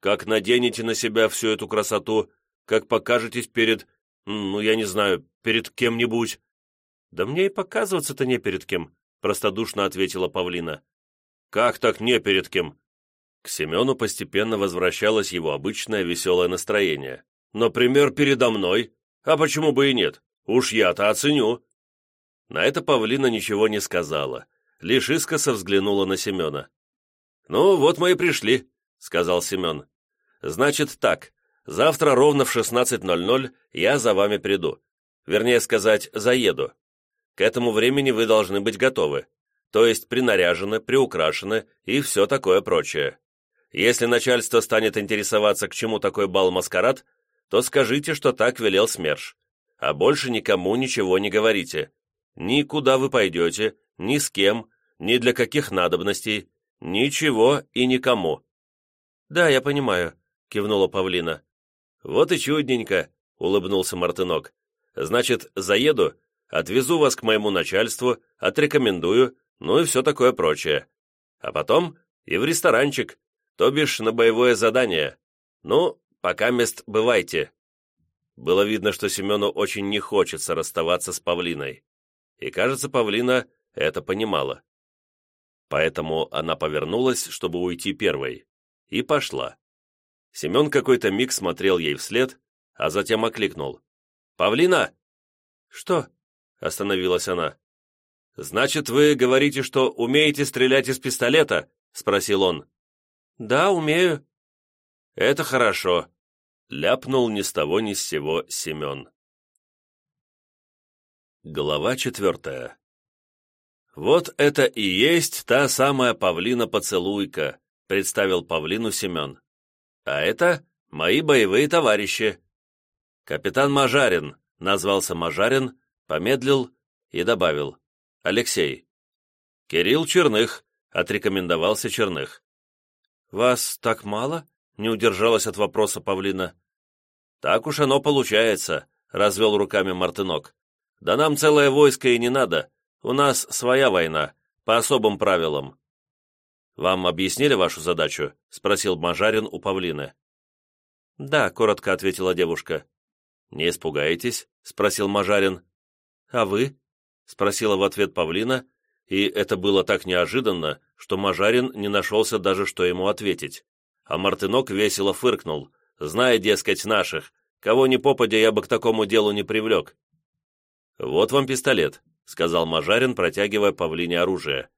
C: Как наденете на себя всю эту красоту, как покажетесь перед, ну, я не знаю, перед кем-нибудь».
D: «Да мне и показываться-то не перед кем», — простодушно ответила павлина.
C: «Как так не перед кем?» К Семену постепенно возвращалось его обычное веселое настроение. Например, передо мной. А почему бы и нет? Уж я-то оценю». На это Павлина ничего не сказала, лишь искоса взглянула на Семена. «Ну, вот мы и пришли», — сказал Семен. «Значит так, завтра ровно в 16.00 я за вами приду. Вернее сказать, заеду. К этому времени вы должны быть готовы, то есть принаряжены, приукрашены и все такое прочее. Если начальство станет интересоваться, к чему такой бал-маскарад, то скажите, что так велел СМЕРШ, а больше никому ничего не говорите. Ни куда вы пойдете, ни с кем, ни для каких надобностей, ничего и никому».
D: «Да, я понимаю», — кивнула Павлина.
C: «Вот и чудненько», — улыбнулся Мартынок. «Значит, заеду, отвезу вас к моему начальству, отрекомендую, ну и все такое прочее. А потом и в ресторанчик, то бишь на боевое задание. Ну, пока мест бывайте». Было видно, что Семену очень не хочется расставаться с Павлиной. И, кажется, Павлина это понимала. Поэтому она повернулась, чтобы уйти первой, и пошла. Семен какой-то миг смотрел ей вслед, а затем окликнул. «Павлина!» «Что?» — остановилась она. «Значит, вы говорите, что умеете стрелять из пистолета?» — спросил он. «Да, умею». «Это хорошо», — ляпнул ни с того ни с сего Семен. Глава четвертая. «Вот это и есть та самая павлина-поцелуйка», — представил павлину Семен. «А это мои боевые товарищи». «Капитан Мажарин», — назвался Мажарин, помедлил и добавил. «Алексей». «Кирилл Черных», — отрекомендовался Черных. «Вас так мало?» — не удержалась от вопроса Павлина. «Так уж оно получается», — развел руками Мартынок. «Да нам целое войско и не надо. У нас своя война, по особым правилам». «Вам объяснили вашу задачу?» — спросил Мажарин у Павлины. «Да», — коротко ответила девушка. «Не испугаетесь?» — спросил Мажарин. «А вы?» — спросила в ответ Павлина, и это было так неожиданно, что Мажарин не нашелся даже, что ему ответить. А Мартынок весело фыркнул, зная, дескать, наших, кого ни попадя я бы к такому делу не привлек. «Вот вам пистолет», сказал Мажарин, протягивая павлине оружие.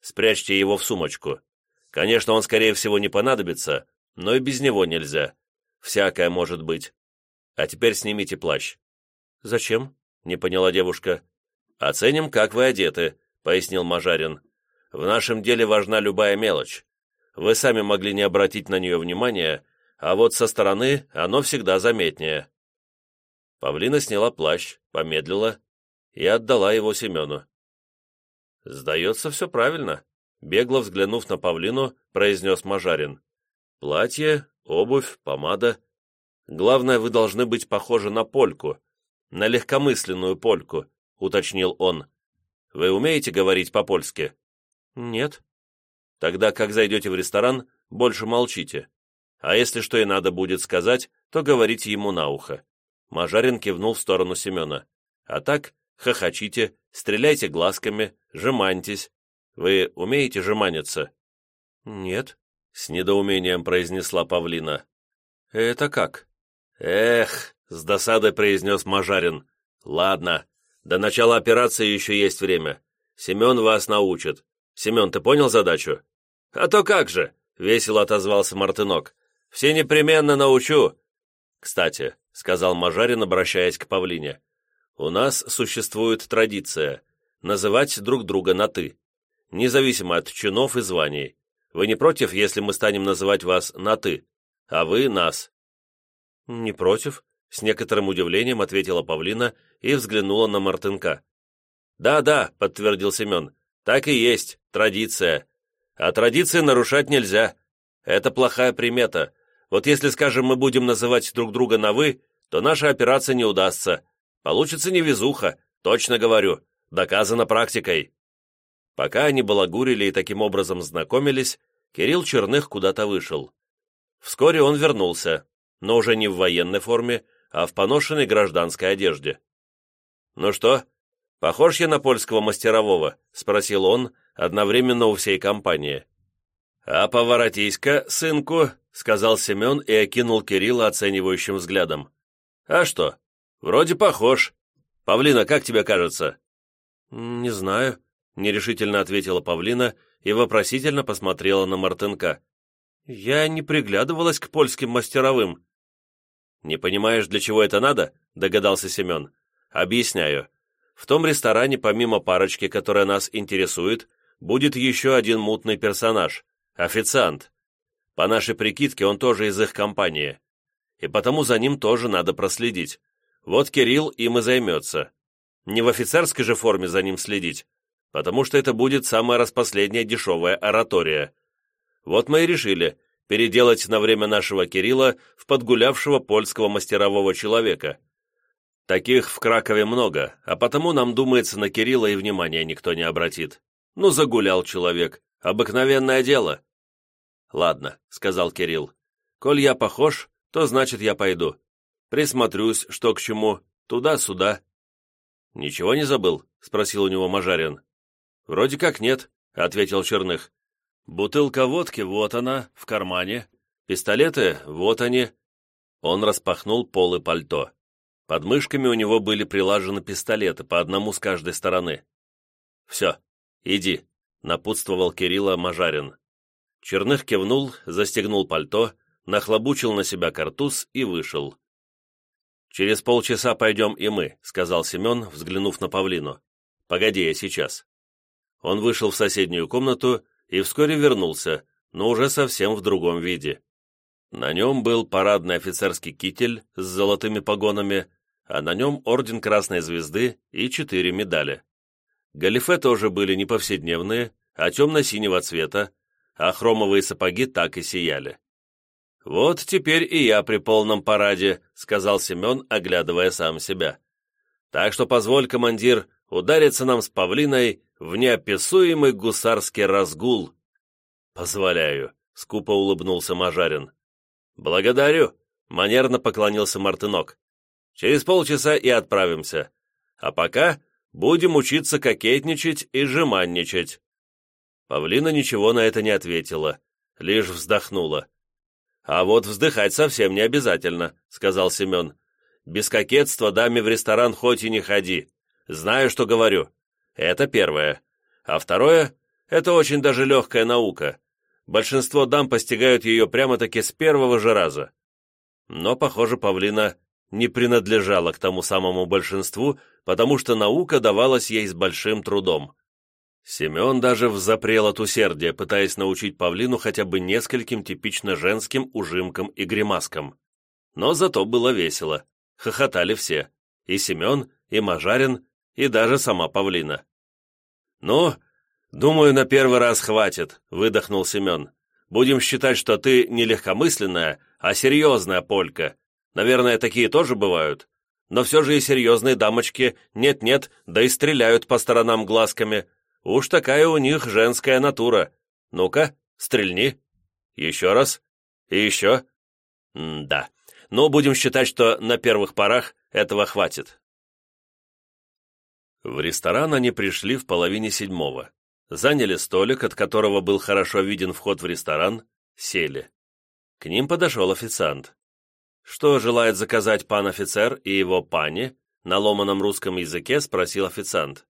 C: «Спрячьте его в сумочку. Конечно, он, скорее всего, не понадобится, но и без него нельзя. Всякое может быть. А теперь снимите плащ». «Зачем?» — не поняла девушка. «Оценим, как вы одеты», — пояснил Мажарин. «В нашем деле важна любая мелочь. Вы сами могли не обратить на нее внимания, а вот со стороны оно всегда заметнее». Павлина сняла плащ, помедлила, и отдала его Семену. «Сдается все правильно», — бегло взглянув на павлину, произнес Мажарин. «Платье, обувь, помада. Главное, вы должны быть похожи на польку, на легкомысленную польку», — уточнил он. «Вы умеете говорить по-польски?» «Нет». «Тогда, как зайдете в ресторан, больше молчите. А если что и надо будет сказать, то говорите ему на ухо». Мажарин кивнул в сторону Семена. «А так, хохочите, стреляйте глазками, жеманьтесь. Вы умеете жеманиться?» «Нет», — с недоумением произнесла Павлина. «Это как?» «Эх», — с досадой произнес Мажарин. «Ладно, до начала операции еще есть время. Семен вас научит. Семен, ты понял задачу?» «А то как же!» — весело отозвался Мартынок. «Все непременно научу!» «Кстати», — сказал Мажарин, обращаясь к Павлине, у нас существует традиция называть друг друга на «ты», независимо от чинов и званий. Вы не против, если мы станем называть вас на «ты», а вы нас?» «Не против», — с некоторым удивлением ответила Павлина и взглянула на Мартынка. «Да-да», — подтвердил Семен, — «так и есть, традиция. А традиции нарушать нельзя. Это плохая примета. Вот если, скажем, мы будем называть друг друга на «вы», то наша операция не удастся. Получится невезуха, точно говорю, доказано практикой». Пока они балагурили и таким образом знакомились, Кирилл Черных куда-то вышел. Вскоре он вернулся, но уже не в военной форме, а в поношенной гражданской одежде. «Ну что, похож я на польского мастерового?» — спросил он, одновременно у всей компании. «А поворотись-ка, сынку», — сказал Семен и окинул Кирилла оценивающим взглядом. «А что, «Вроде похож. Павлина, как тебе кажется?» «Не знаю», — нерешительно ответила Павлина и вопросительно посмотрела на Мартынка. «Я не приглядывалась к польским мастеровым». «Не понимаешь, для чего это надо?» — догадался Семен. «Объясняю. В том ресторане, помимо парочки, которая нас интересует, будет еще один мутный персонаж — официант. По нашей прикидке, он тоже из их компании. И потому за ним тоже надо проследить. Вот Кирилл им и займется. Не в офицерской же форме за ним следить, потому что это будет самая распоследняя дешевая оратория. Вот мы и решили переделать на время нашего Кирилла в подгулявшего польского мастерового человека. Таких в Кракове много, а потому нам думается, на Кирилла и внимания никто не обратит. Ну, загулял человек. Обыкновенное дело». «Ладно», — сказал Кирилл. «Коль я похож, то значит я пойду. Присмотрюсь, что к чему, туда-сюда». «Ничего не забыл?» — спросил у него Мажарин. «Вроде как нет», — ответил Черных. «Бутылка водки, вот она, в кармане. Пистолеты, вот они». Он распахнул полы пальто. Под мышками у него были прилажены пистолеты, по одному с каждой стороны. «Все, иди», — напутствовал Кирилла Мажарин. Черных кивнул, застегнул пальто, нахлобучил на себя картуз и вышел. «Через полчаса пойдем и мы», — сказал Семен, взглянув на павлину. «Погоди, я сейчас». Он вышел в соседнюю комнату и вскоре вернулся, но уже совсем в другом виде. На нем был парадный офицерский китель с золотыми погонами, а на нем орден Красной Звезды и четыре медали. Галифе тоже были не повседневные, а темно-синего цвета, а хромовые сапоги так и сияли. «Вот теперь и я при полном параде», — сказал Семен, оглядывая сам себя. «Так что позволь, командир, удариться нам с павлиной в неописуемый гусарский разгул». «Позволяю», — скупо улыбнулся Мажарин. «Благодарю», — манерно поклонился Мартынок. «Через полчаса и отправимся. А пока будем учиться кокетничать и жеманничать». Павлина ничего на это не ответила, лишь вздохнула. «А вот вздыхать совсем не обязательно», — сказал Семен. «Без кокетства даме в ресторан хоть и не ходи. Знаю, что говорю. Это первое. А второе — это очень даже легкая наука. Большинство дам постигают ее прямо-таки с первого же раза. Но, похоже, Павлина не принадлежала к тому самому большинству, потому что наука давалась ей с большим трудом. Семен даже взапрел от усердия, пытаясь научить павлину хотя бы нескольким типично женским ужимкам и гримаскам. Но зато было весело. Хохотали все. И Семен, и Мажарин, и даже сама павлина. «Ну, думаю, на первый раз хватит», — выдохнул Семен. «Будем считать, что ты не легкомысленная, а серьезная полька. Наверное, такие тоже бывают. Но все же и серьезные дамочки нет-нет, да и стреляют по сторонам глазками, Уж такая у них женская натура. Ну-ка, стрельни. Еще раз. И еще. М да. Но будем считать, что на первых порах этого хватит. В ресторан они пришли в половине седьмого. Заняли столик, от которого был хорошо виден вход в ресторан, сели. К ним подошел официант. «Что желает заказать пан офицер и его пани?» На ломаном русском языке спросил официант.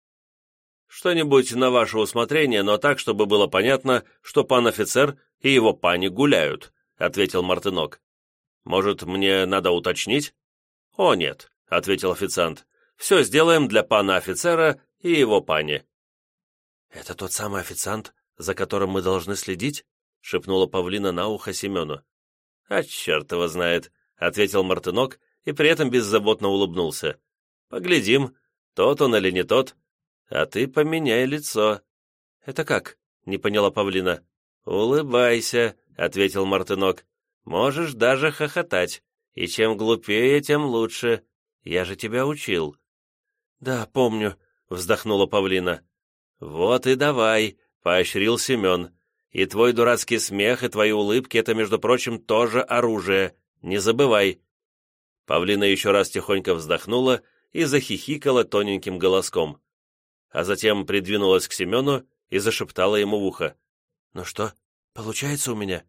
C: «Что-нибудь на ваше усмотрение, но так, чтобы было понятно, что пан офицер и его пани гуляют», — ответил Мартынок. «Может, мне надо уточнить?» «О, нет», — ответил официант. «Все сделаем для пана офицера и его пани».
D: «Это тот самый официант, за которым мы должны следить?» — шепнула Павлина на ухо Семену.
C: «А черт его знает», — ответил Мартынок и при этом беззаботно улыбнулся. «Поглядим, тот он или не тот, а ты поменяй лицо».
D: «Это как?» — не поняла Павлина.
C: «Улыбайся», — ответил Мартынок. «Можешь даже хохотать, и чем глупее, тем лучше. Я же тебя учил».
D: «Да, помню», — вздохнула Павлина.
C: «Вот и давай», — поощрил Семен. «И твой дурацкий смех, и твои улыбки — это, между прочим, тоже оружие. Не забывай». Павлина еще раз тихонько вздохнула и захихикала тоненьким голоском а затем придвинулась к Семену и зашептала ему в ухо.
D: «Ну что, получается у меня?»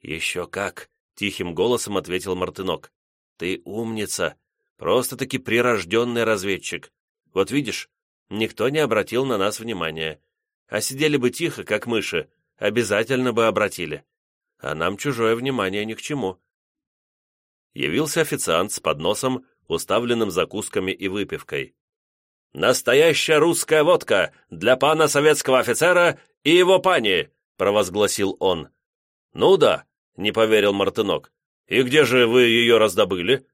C: «Еще как!» — тихим голосом ответил Мартынок. «Ты умница! Просто-таки прирожденный разведчик. Вот видишь, никто не обратил на нас внимания. А сидели бы тихо, как мыши, обязательно бы обратили. А нам чужое внимание ни к чему». Явился официант с подносом, уставленным закусками и выпивкой. «Настоящая русская водка для пана советского офицера и его пани!» — провозгласил он. «Ну да», — не поверил Мартынок. «И где же вы ее раздобыли?»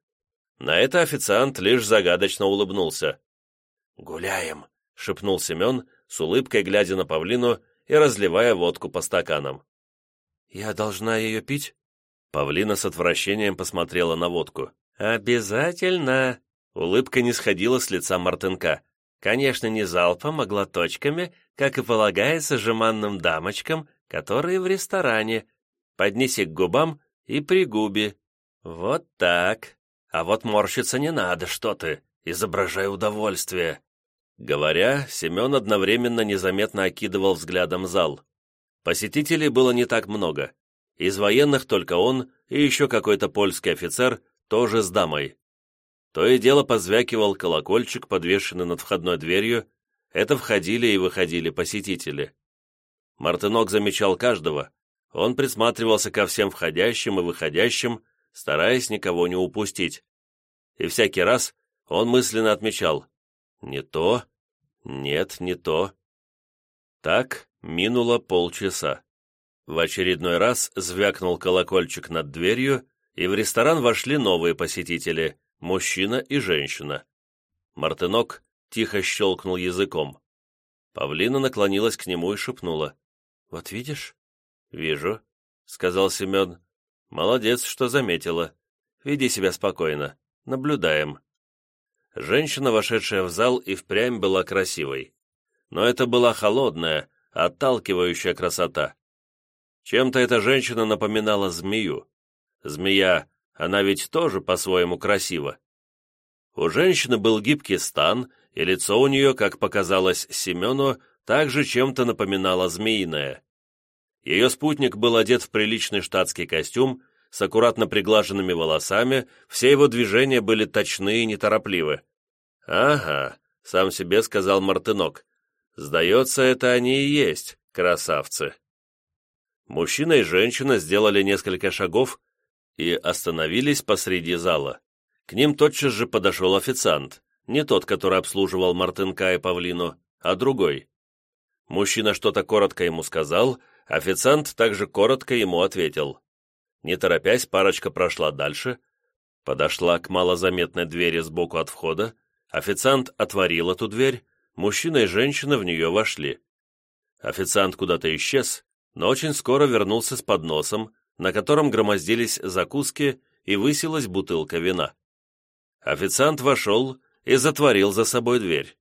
C: На это официант лишь загадочно улыбнулся.
D: «Гуляем», —
C: шепнул Семен, с улыбкой глядя на павлину и разливая водку по стаканам.
D: «Я должна ее пить?»
C: Павлина с отвращением посмотрела на водку.
D: «Обязательно!»
C: Улыбка не сходила с лица Мартынка.
D: Конечно, не залпом, а глоточками, как и полагается жеманным дамочкам, которые в ресторане. Поднеси к губам и пригуби. Вот так. А вот морщиться не надо, что ты. Изображай удовольствие. Говоря, Семен одновременно незаметно окидывал взглядом зал. Посетителей было не так много. Из военных только он и еще какой-то польский офицер, тоже с дамой. То и дело позвякивал колокольчик, подвешенный над входной дверью. Это входили и выходили посетители. Мартынок замечал каждого. Он присматривался ко всем входящим и выходящим, стараясь никого не упустить. И всякий раз он мысленно отмечал «Не то, нет, не то». Так минуло полчаса. В очередной раз звякнул колокольчик над дверью, и в ресторан вошли новые посетители, мужчина и женщина. Мартынок тихо щелкнул языком. Павлина наклонилась к нему и шепнула. «Вот видишь?» «Вижу», — сказал Семен. «Молодец, что заметила. Веди себя спокойно. Наблюдаем». Женщина, вошедшая в зал, и впрямь была красивой. Но это была холодная, отталкивающая красота. Чем-то эта женщина напоминала змею. Змея, она ведь тоже по-своему красива. У женщины был гибкий стан, и лицо у нее, как показалось Семену, также чем-то напоминало змеиное. Ее спутник был одет в приличный штатский костюм, с аккуратно приглаженными волосами, все его движения были точны и неторопливы. «Ага», — сам себе сказал Мартынок, — «сдается, это они и есть, красавцы». Мужчина и женщина сделали несколько шагов и остановились посреди зала. К ним тотчас же подошел официант, не тот, который обслуживал Мартынка и Павлину, а другой. Мужчина что-то коротко ему сказал, официант также коротко ему ответил. Не торопясь, парочка прошла дальше, подошла к малозаметной двери сбоку от входа, официант отворил эту дверь, мужчина и женщина в нее вошли. Официант куда-то исчез, но очень скоро вернулся с подносом, на котором громоздились закуски и высилась бутылка вина. Официант вошел и затворил за собой дверь.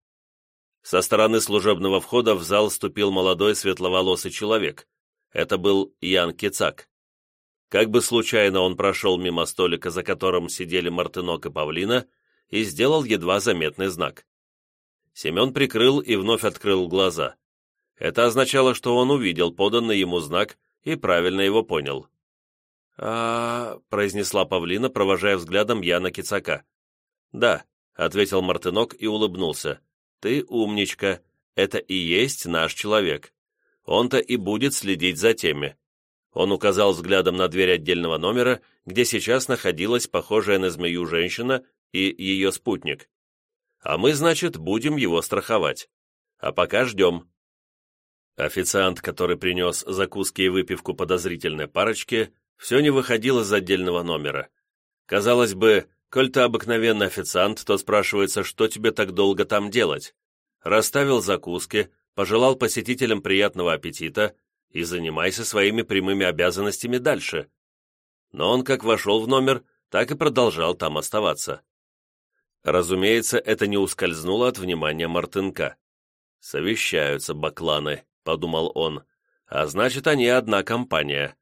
D: Со стороны служебного входа в зал ступил молодой светловолосый человек. Это был Ян Кицак. Как бы случайно он прошел мимо столика, за которым сидели Мартынок и Павлина, и сделал едва заметный знак. Семен прикрыл и вновь открыл глаза. Это означало, что он увидел поданный ему знак и правильно его понял. А произнесла Павлина, провожая взглядом Яна Кицака. «Да», — ответил Мартынок и улыбнулся. «Ты умничка. Это и есть наш человек. Он-то и будет следить за теми». Он указал взглядом на дверь отдельного номера, где сейчас находилась похожая на змею женщина и ее спутник. «А мы, значит, будем его страховать. А пока ждем». Официант, который принес закуски и выпивку подозрительной парочке, все не выходил из отдельного номера. Казалось бы, коль ты обыкновенный официант, то спрашивается, что тебе так долго там делать. Расставил закуски, пожелал посетителям приятного аппетита и занимайся своими прямыми обязанностями дальше. Но он как вошел в номер, так и продолжал там оставаться. Разумеется, это не ускользнуло от внимания Мартынка. Совещаются бакланы. — подумал он, — «а значит, они одна компания».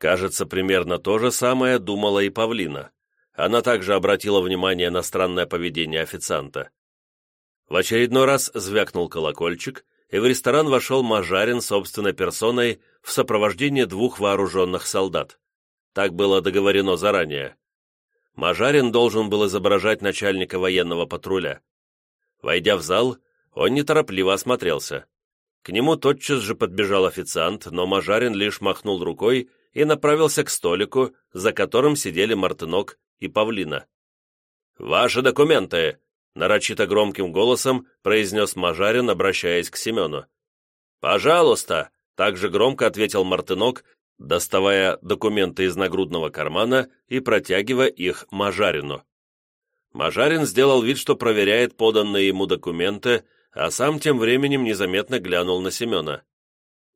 D: Кажется, примерно то же самое думала и Павлина. Она также обратила внимание на странное поведение официанта. В очередной раз звякнул колокольчик, и в ресторан вошел Мажарин собственной персоной в сопровождении двух вооруженных солдат. Так было договорено заранее. Мажарин должен был изображать начальника военного патруля. Войдя в зал, он неторопливо осмотрелся. К нему тотчас же подбежал официант, но Мажарин лишь махнул рукой и направился к столику, за которым сидели Мартынок и Павлина. «Ваши документы!» — нарочито громким голосом произнес Мажарин, обращаясь к Семену. «Пожалуйста!» — также громко ответил Мартынок, доставая документы из нагрудного кармана и протягивая их Мажарину. Мажарин сделал вид, что проверяет поданные ему документы, а сам тем временем незаметно глянул на Семена.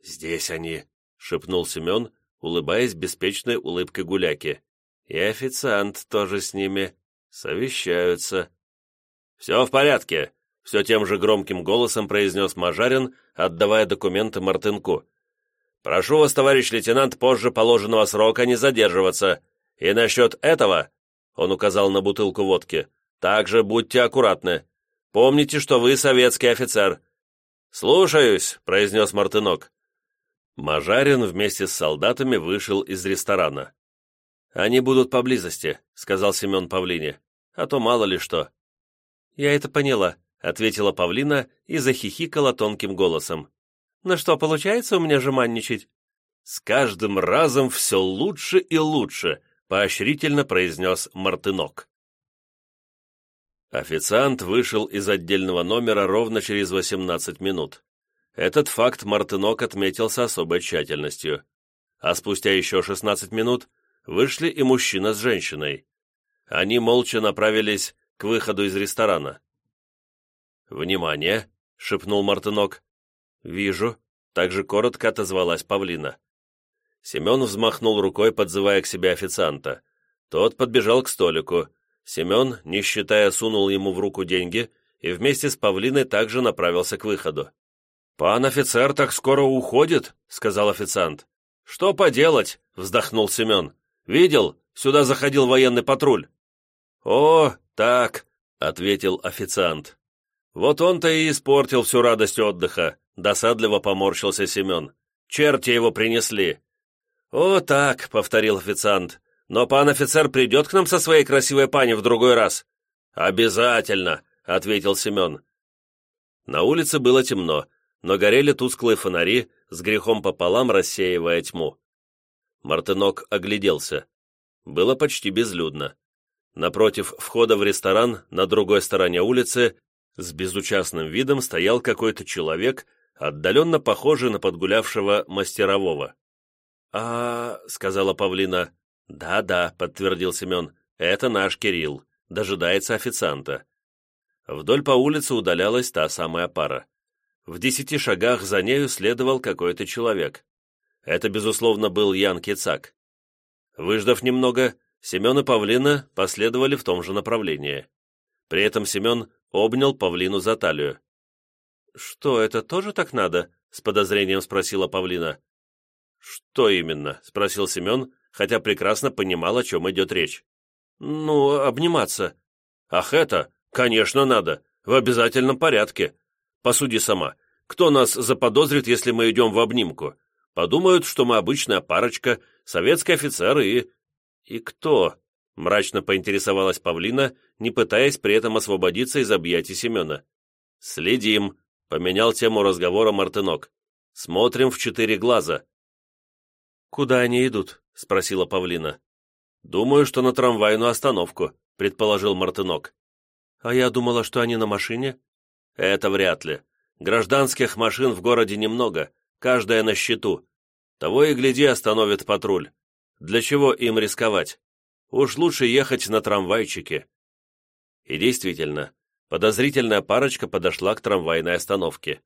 D: «Здесь они», — шепнул Семен, улыбаясь беспечной улыбкой гуляки. «И официант тоже с ними. Совещаются». «Все в порядке», —
C: все тем же громким голосом произнес Мажарин, отдавая документы Мартынку. «Прошу вас, товарищ лейтенант, позже положенного срока не задерживаться. И насчет этого, — он указал на бутылку водки, — также будьте аккуратны. Помните, что вы советский офицер». «Слушаюсь», — произнес Мартынок. Мажарин вместе с солдатами вышел из ресторана. «Они будут поблизости», — сказал Семен Павлине, — «а то мало ли что». «Я это поняла», — ответила Павлина и захихикала тонким голосом. «Ну что, получается у меня жеманничать?» «С каждым разом все лучше и лучше», — поощрительно произнес Мартынок. Официант вышел из отдельного номера ровно через 18 минут. Этот факт Мартынок отметил с особой тщательностью. А спустя еще 16 минут вышли и мужчина с женщиной. Они молча направились к выходу из ресторана. «Внимание!» — шепнул Мартынок. «Вижу», — также коротко отозвалась Павлина. Семен взмахнул рукой, подзывая к себе официанта. Тот подбежал к столику, Семен, не считая, сунул ему в руку деньги и вместе с Павлиной также направился к выходу. «Пан офицер так скоро уходит», — сказал официант. «Что поделать?» — вздохнул Семен. «Видел? Сюда заходил военный патруль». «О, так», — ответил официант. «Вот он-то и испортил всю радость отдыха», — досадливо поморщился Семен. «Черти его принесли». «О, так», — повторил официант. Но пан офицер придет к нам со своей красивой пани в другой раз». «Обязательно», — ответил Семен. На улице было темно, но горели тусклые фонари, с грехом пополам рассеивая тьму. Мартынок огляделся. Было почти безлюдно. Напротив входа в ресторан, на другой стороне улицы, с безучастным видом стоял какой-то человек, отдаленно похожий на подгулявшего мастерового. «А, — сказала Павлина, «Да-да», — подтвердил Семен, — «это наш Кирилл, дожидается официанта». Вдоль по улице удалялась та самая пара. В десяти шагах за нею следовал какой-то человек. Это, безусловно, был Ян Кицак. Выждав немного, Семен и Павлина последовали в том же направлении. При этом Семен обнял Павлину за талию. «Что, это тоже так надо?» — с подозрением спросила Павлина. «Что именно?» — спросил Семен, хотя прекрасно понимал, о чем идет речь. «Ну, обниматься». «Ах это? Конечно, надо. В обязательном порядке. Посуди сама. Кто нас заподозрит, если мы идем в обнимку? Подумают, что мы обычная парочка, советский офицер и...» «И кто?» — мрачно поинтересовалась Павлина, не пытаясь при этом освободиться из объятий Семена. «Следим», — поменял тему разговора Мартынок. «Смотрим в четыре глаза». «Куда они идут?» — спросила Павлина. «Думаю, что на трамвайную остановку», — предположил Мартынок. «А я думала, что они на машине?» «Это вряд ли. Гражданских машин в городе немного, каждая на счету. Того и гляди остановит патруль. Для чего им рисковать? Уж лучше ехать на трамвайчике». И действительно, подозрительная парочка подошла к трамвайной остановке.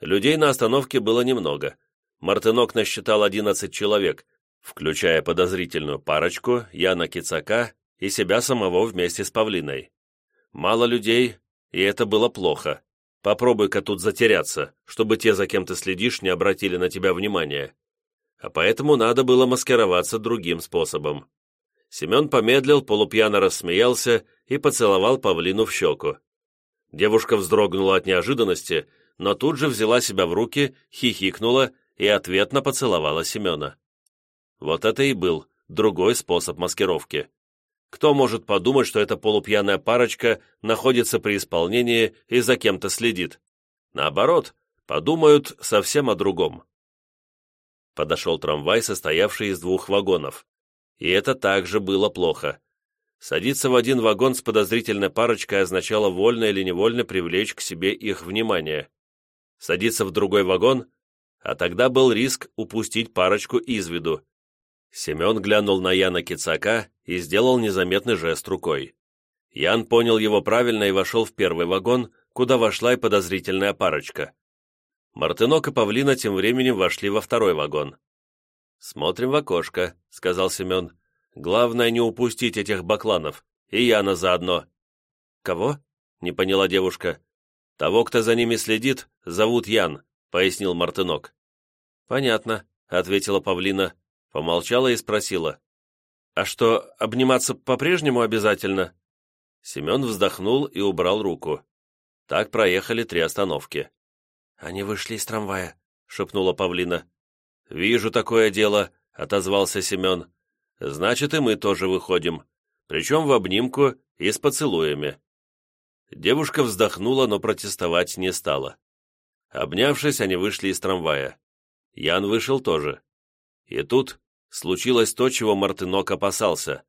C: Людей на остановке было немного. Мартынок насчитал одиннадцать человек, включая подозрительную парочку, Яна Кицака и себя самого вместе с Павлиной. Мало людей, и это было плохо. Попробуй-ка тут затеряться, чтобы те, за кем ты следишь, не обратили на тебя внимания. А поэтому надо было маскироваться другим способом. Семен помедлил, полупьяно рассмеялся и поцеловал Павлину в щеку. Девушка вздрогнула от неожиданности, но тут же взяла себя в руки, хихикнула и ответно поцеловала Семена. Вот это и был другой способ маскировки. Кто может подумать, что эта полупьяная парочка находится при исполнении и за кем-то следит? Наоборот, подумают совсем о другом. Подошел трамвай, состоявший из двух вагонов. И это также было плохо. Садиться в один вагон с подозрительной парочкой означало вольно или невольно привлечь к себе их внимание. Садиться в другой вагон, а тогда был риск упустить парочку из виду. Семен глянул на Яна Кицака и сделал незаметный жест рукой. Ян понял его правильно и вошел в первый вагон, куда вошла и подозрительная парочка. Мартынок и Павлина тем временем вошли во второй вагон. «Смотрим в окошко», — сказал Семен. «Главное не упустить этих бакланов, и Яна заодно». «Кого?» — не поняла девушка. «Того, кто за ними следит, зовут Ян», — пояснил Мартынок. «Понятно», — ответила Павлина, помолчала и спросила. «А что, обниматься по-прежнему обязательно?» Семен вздохнул и убрал руку. Так проехали три остановки. «Они вышли из трамвая», — шепнула Павлина. «Вижу такое дело», — отозвался Семен. «Значит, и мы тоже выходим, причем в обнимку и с поцелуями». Девушка вздохнула, но протестовать не стала. Обнявшись, они вышли из трамвая. Ян вышел тоже. И тут случилось то, чего Мартынок опасался.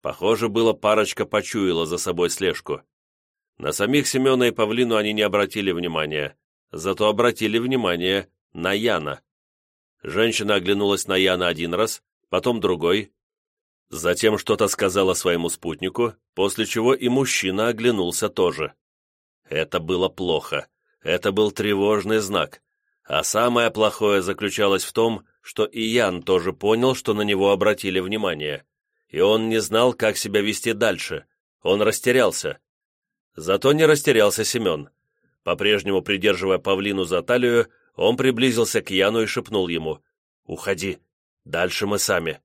C: Похоже, было парочка почуяла за собой слежку. На самих Семена и Павлину они не обратили внимания, зато обратили внимание на Яна. Женщина оглянулась на Яна один раз, потом другой. Затем что-то сказала своему спутнику, после чего и мужчина оглянулся тоже. Это было плохо. Это был тревожный знак. А самое плохое заключалось в том, что и Ян тоже понял, что на него обратили внимание. И он не знал, как себя вести дальше. Он растерялся. Зато не растерялся Семен. По-прежнему придерживая павлину за талию, он приблизился к Яну и шепнул ему «Уходи, дальше мы сами».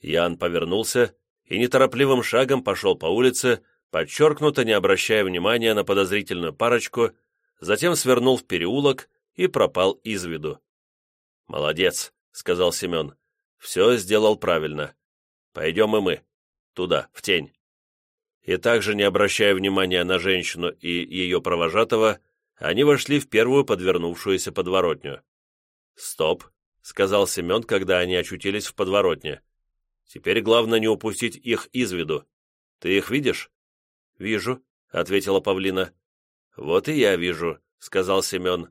C: Ян повернулся и неторопливым шагом пошел по улице, подчеркнуто не обращая внимания на подозрительную парочку, затем свернул в переулок и пропал из виду. «Молодец», — сказал Семен, — «все сделал правильно. Пойдем и мы. Туда, в тень» и также не обращая внимания на женщину и ее провожатого, они вошли в первую подвернувшуюся подворотню. «Стоп», — сказал Семен, когда они очутились в подворотне. «Теперь главное не упустить их из виду. Ты их видишь?» «Вижу», — ответила Павлина. «Вот и я вижу», — сказал Семен.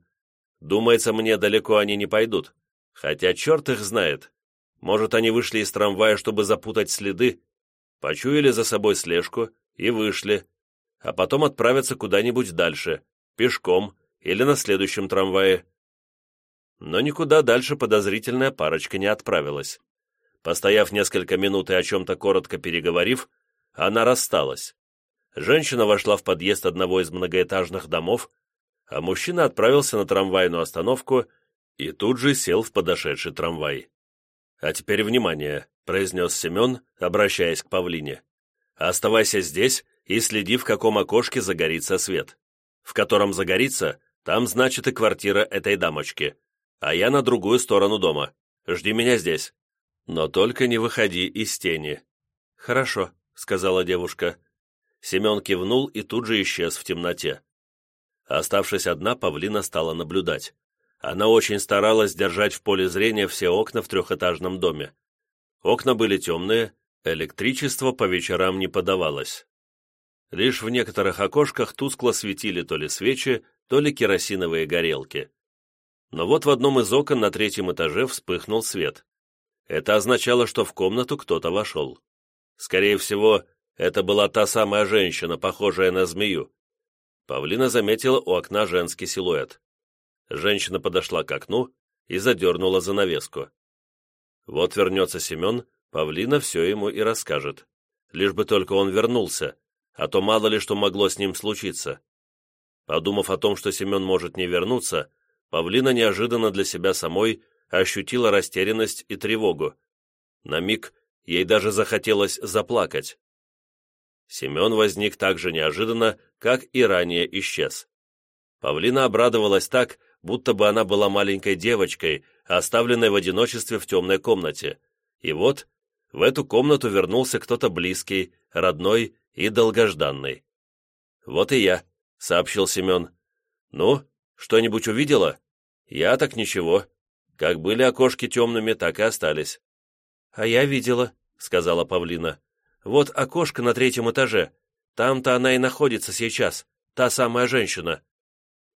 C: «Думается, мне далеко они не пойдут. Хотя черт их знает. Может, они вышли из трамвая, чтобы запутать следы, почуяли за собой слежку и вышли, а потом отправятся куда-нибудь дальше, пешком или на следующем трамвае. Но никуда дальше подозрительная парочка не отправилась. Постояв несколько минут и о чем-то коротко переговорив, она рассталась. Женщина вошла в подъезд одного из многоэтажных домов, а мужчина отправился на трамвайную остановку и тут же сел в подошедший трамвай. «А теперь внимание», — произнес Семен, обращаясь к Павлине. Оставайся здесь и следи, в каком окошке загорится свет. В котором загорится, там, значит, и квартира этой дамочки. А я на другую сторону дома. Жди меня здесь. Но только не выходи из тени». «Хорошо», — сказала девушка. Семен кивнул и тут же исчез в темноте. Оставшись одна, Павлина стала наблюдать. Она очень старалась держать в поле зрения все окна в трехэтажном доме. Окна были темные, Электричество по вечерам не подавалось. Лишь в некоторых окошках тускло светили то ли свечи, то ли керосиновые горелки. Но вот в одном из окон на третьем этаже вспыхнул свет. Это означало, что в комнату кто-то вошел. Скорее всего, это была та самая женщина, похожая на змею. Павлина заметила у окна женский силуэт. Женщина подошла к окну и задернула занавеску. Вот вернется Семен Павлина все ему и расскажет. Лишь бы только он вернулся, а то мало ли что могло с ним случиться. Подумав о том, что Семен может не вернуться, Павлина неожиданно для себя самой ощутила растерянность и тревогу. На миг ей даже захотелось заплакать. Семен возник так же неожиданно, как и ранее исчез. Павлина обрадовалась так, будто бы она была маленькой девочкой, оставленной в одиночестве в темной комнате. И вот в эту комнату вернулся кто-то близкий, родной и долгожданный. «Вот и я», — сообщил Семен. «Ну, что-нибудь увидела?» «Я так ничего. Как были окошки темными, так и остались». «А я видела», — сказала Павлина. «Вот окошко на третьем этаже. Там-то она и находится сейчас, та самая женщина».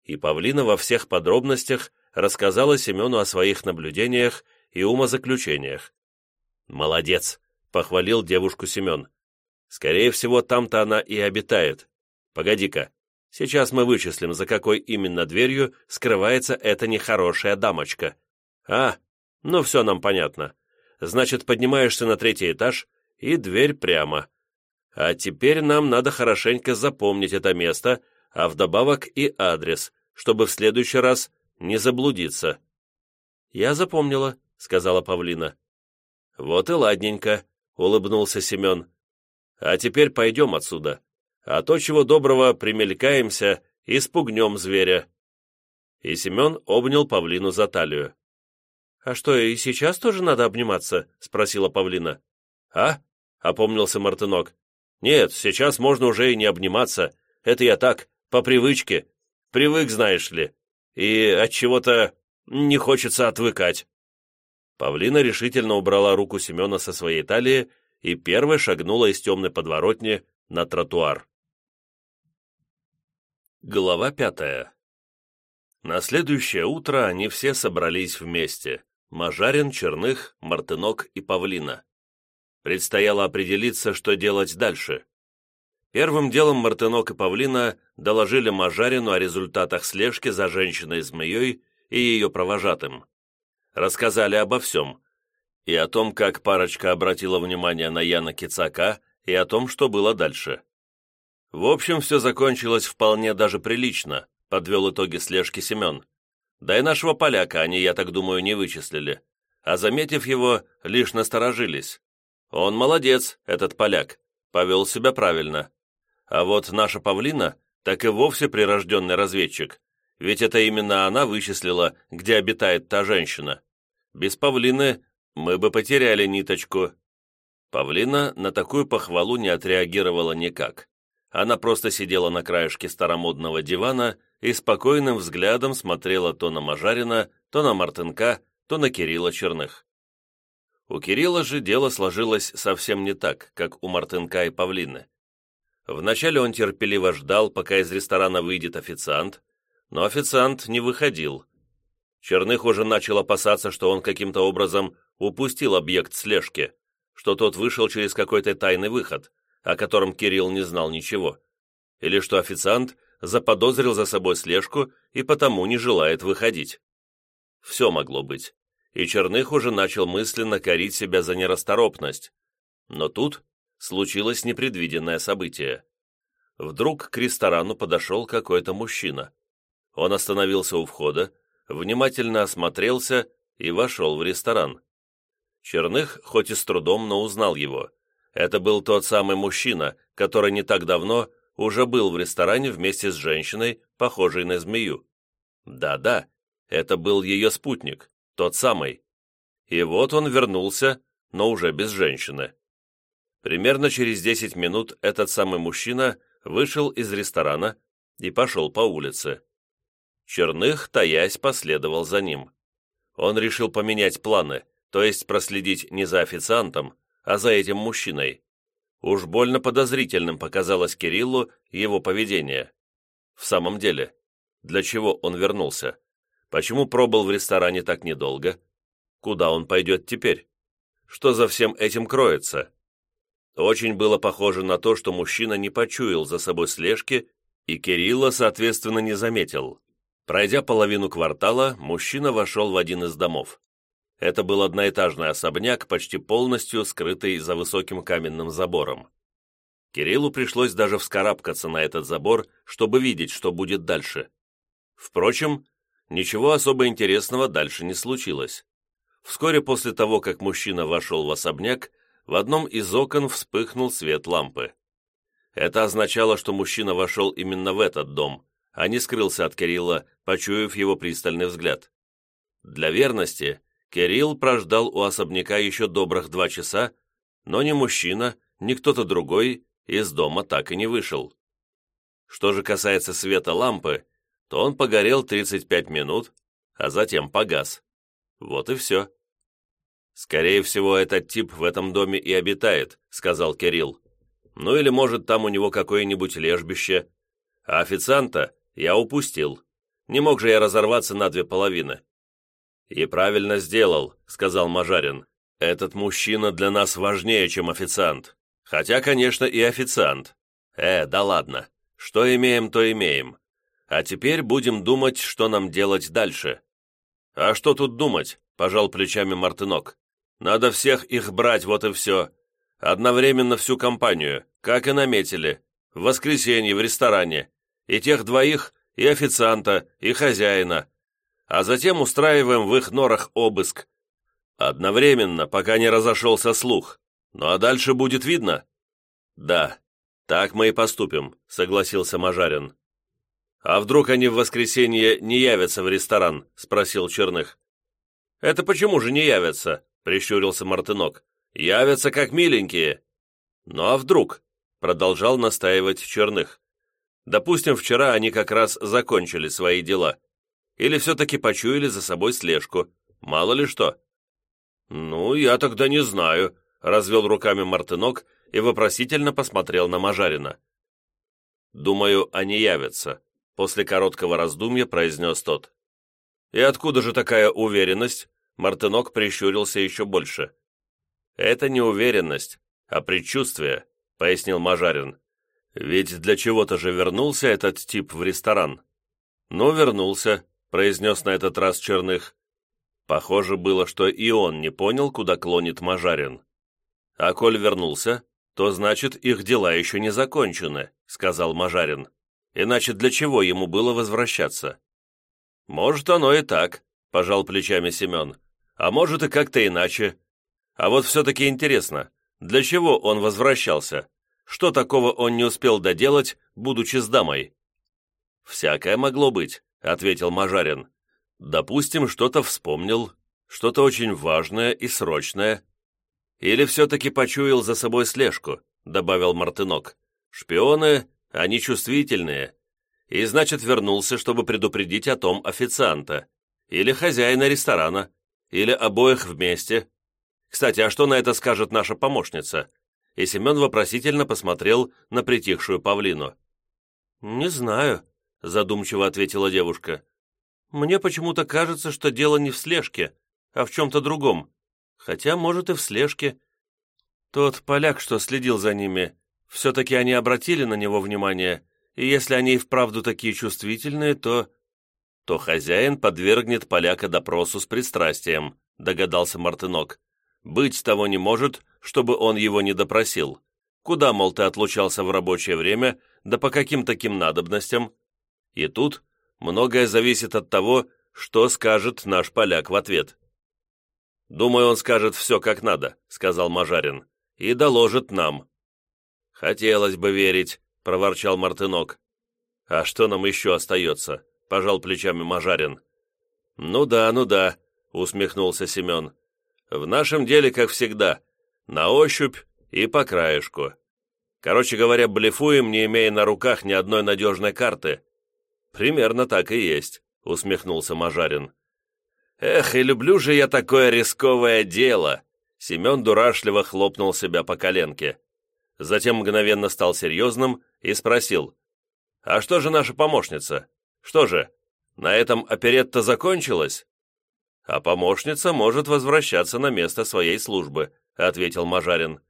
C: И Павлина во всех подробностях рассказала Семену о своих наблюдениях и умозаключениях. «Молодец!» — похвалил девушку Семен. «Скорее всего, там-то она и обитает. Погоди-ка, сейчас мы вычислим, за какой именно дверью скрывается эта нехорошая дамочка. А, ну все нам понятно. Значит, поднимаешься на третий этаж, и дверь прямо. А теперь нам надо хорошенько запомнить это место, а вдобавок и адрес, чтобы в следующий раз не заблудиться». «Я запомнила», — сказала Павлина. «Вот и ладненько», — улыбнулся Семен. «А теперь пойдем отсюда, а то, чего доброго, примелькаемся и спугнем зверя». И Семен обнял Павлину за талию. «А что, и сейчас тоже надо обниматься?» — спросила Павлина. «А?» — опомнился Мартынок. «Нет, сейчас можно уже и не обниматься. Это я так, по привычке. Привык, знаешь ли. И от чего-то не хочется отвыкать». Павлина решительно убрала руку Семена со своей талии и первой шагнула из темной подворотни на тротуар. Глава пятая На следующее утро они все собрались вместе. Мажарин, Черных, Мартынок и Павлина. Предстояло определиться, что делать дальше. Первым делом Мартынок и Павлина доложили Мажарину о результатах слежки за женщиной-змеей и ее провожатым рассказали обо всем. И о том, как парочка обратила внимание на Яна Кицака, и о том, что было дальше. В общем, все закончилось вполне даже прилично, подвел итоги слежки Семен. Да и нашего поляка они, я так думаю, не вычислили. А заметив его, лишь насторожились. Он молодец, этот поляк, повел себя правильно. А вот наша павлина так и вовсе прирожденный разведчик, ведь это именно она вычислила, где обитает та женщина. Без павлины мы бы потеряли ниточку. Павлина на такую похвалу не отреагировала никак. Она просто сидела на краешке старомодного дивана и спокойным взглядом смотрела то на Мажарина, то на Мартынка, то на Кирилла Черных. У Кирилла же дело сложилось совсем не так, как у Мартынка и Павлины. Вначале он терпеливо ждал, пока из ресторана выйдет официант, но официант не выходил, Черных уже начал опасаться, что он каким-то образом упустил объект слежки, что тот вышел через какой-то тайный выход, о котором Кирилл не знал ничего, или что официант заподозрил за собой слежку и потому не желает выходить. Все могло быть, и Черных уже начал мысленно корить себя за нерасторопность. Но тут случилось непредвиденное событие. Вдруг к ресторану подошел какой-то мужчина. Он остановился у входа, внимательно осмотрелся и вошел в ресторан. Черных, хоть и с трудом, но узнал его. Это был тот самый мужчина, который не так давно уже был в ресторане вместе с женщиной, похожей на змею. Да-да, это был ее спутник, тот самый. И вот он вернулся, но уже без женщины. Примерно через 10 минут этот самый мужчина вышел из ресторана и пошел по улице. Черных, таясь, последовал за ним. Он решил поменять планы, то есть проследить не за официантом, а за этим мужчиной. Уж больно подозрительным показалось Кириллу его поведение. В самом деле, для чего он вернулся? Почему пробыл в ресторане так недолго? Куда он пойдет теперь? Что за всем этим кроется? Очень было похоже на то, что мужчина не почуял за собой слежки, и Кирилла, соответственно, не заметил. Пройдя половину квартала, мужчина вошел в один из домов. Это был одноэтажный особняк, почти полностью скрытый за высоким каменным забором. Кириллу пришлось даже вскарабкаться на этот забор, чтобы видеть, что будет дальше. Впрочем, ничего особо интересного дальше не случилось. Вскоре после того, как мужчина вошел в особняк, в одном из окон вспыхнул свет лампы. Это означало, что мужчина вошел именно в этот дом, а не скрылся от Кирилла, почуяв его пристальный взгляд. Для верности Кирилл прождал у особняка еще добрых два часа, но ни мужчина, ни кто-то другой из дома так и не вышел. Что же касается света лампы, то он погорел 35 минут, а затем погас. Вот и все. «Скорее всего, этот тип в этом доме и обитает», — сказал Кирилл. «Ну или, может, там у него какое-нибудь лежбище. А официанта я упустил. Не мог же я разорваться на две половины. «И правильно сделал», — сказал Мажарин. «Этот мужчина для нас важнее, чем официант. Хотя, конечно, и официант. Э, да ладно. Что имеем, то имеем. А теперь будем думать, что нам делать дальше». «А что тут думать?» — пожал плечами Мартынок. «Надо всех их брать, вот и все. Одновременно всю компанию, как и наметили. В воскресенье в ресторане И тех двоих, и официанта, и хозяина. А затем устраиваем в их норах обыск. Одновременно, пока не разошелся слух. Ну а дальше будет видно. Да, так мы и поступим, согласился Мажарин. «А вдруг они в воскресенье не явятся в ресторан?» — спросил Черных. «Это почему же не явятся?» — прищурился Мартынок. «Явятся как миленькие». «Ну а вдруг?» — продолжал настаивать Черных. «Допустим, вчера они как раз закончили свои дела. Или все-таки почуяли за собой слежку. Мало ли что». «Ну, я тогда не знаю», — развел руками Мартынок и вопросительно посмотрел на Мажарина. «Думаю, они явятся», После короткого раздумья произнес тот. «И откуда же такая уверенность?» Мартынок прищурился еще больше. «Это не уверенность, а предчувствие», — пояснил Мажарин. «Ведь для чего-то же вернулся этот тип в ресторан». «Ну, вернулся», — произнес на этот раз Черных. Похоже было, что и он не понял, куда клонит Мажарин. «А коль вернулся, то значит, их дела еще не закончены», — сказал Мажарин. Иначе для чего ему было возвращаться? Может, оно и так, пожал плечами Семен. А может и как-то иначе. А вот все-таки интересно, для чего он возвращался? Что такого он не успел доделать, будучи с дамой? «Всякое могло быть», — ответил Мажарин. «Допустим, что-то вспомнил, что-то очень важное и срочное. Или все-таки почуял за собой слежку», — добавил Мартынок. «Шпионы они чувствительные. И значит, вернулся, чтобы предупредить о том официанта. Или хозяина ресторана. Или обоих вместе. Кстати, а что на это скажет наша помощница?» И Семен вопросительно посмотрел на притихшую павлину. «Не знаю», — задумчиво ответила девушка. «Мне почему-то кажется, что дело не в слежке, а в чем-то другом. Хотя, может, и в слежке. Тот поляк, что следил за ними, все-таки они обратили на него внимание, и если они и вправду такие чувствительные, то... То хозяин подвергнет поляка допросу с пристрастием, догадался Мартынок. Быть того не может, чтобы он его не допросил. Куда, мол, ты отлучался в рабочее время, да по каким таким надобностям? И тут многое зависит от того, что скажет наш поляк в ответ. «Думаю, он скажет все как надо», — сказал Мажарин, — «и доложит нам. «Хотелось бы верить», — проворчал Мартынок. «А что нам еще остается?» — пожал плечами Мажарин. «Ну да, ну да», — усмехнулся Семен. «В нашем деле, как всегда, на ощупь и по краешку. Короче говоря, блефуем, не имея на руках ни одной надежной карты». «Примерно так и есть», — усмехнулся Мажарин. «Эх, и люблю же я такое рисковое дело!» Семен дурашливо хлопнул себя по коленке затем мгновенно стал серьезным и спросил, «А что же наша помощница? Что же, на этом оперетта закончилась?» «А помощница может возвращаться на место своей службы», ответил Мажарин.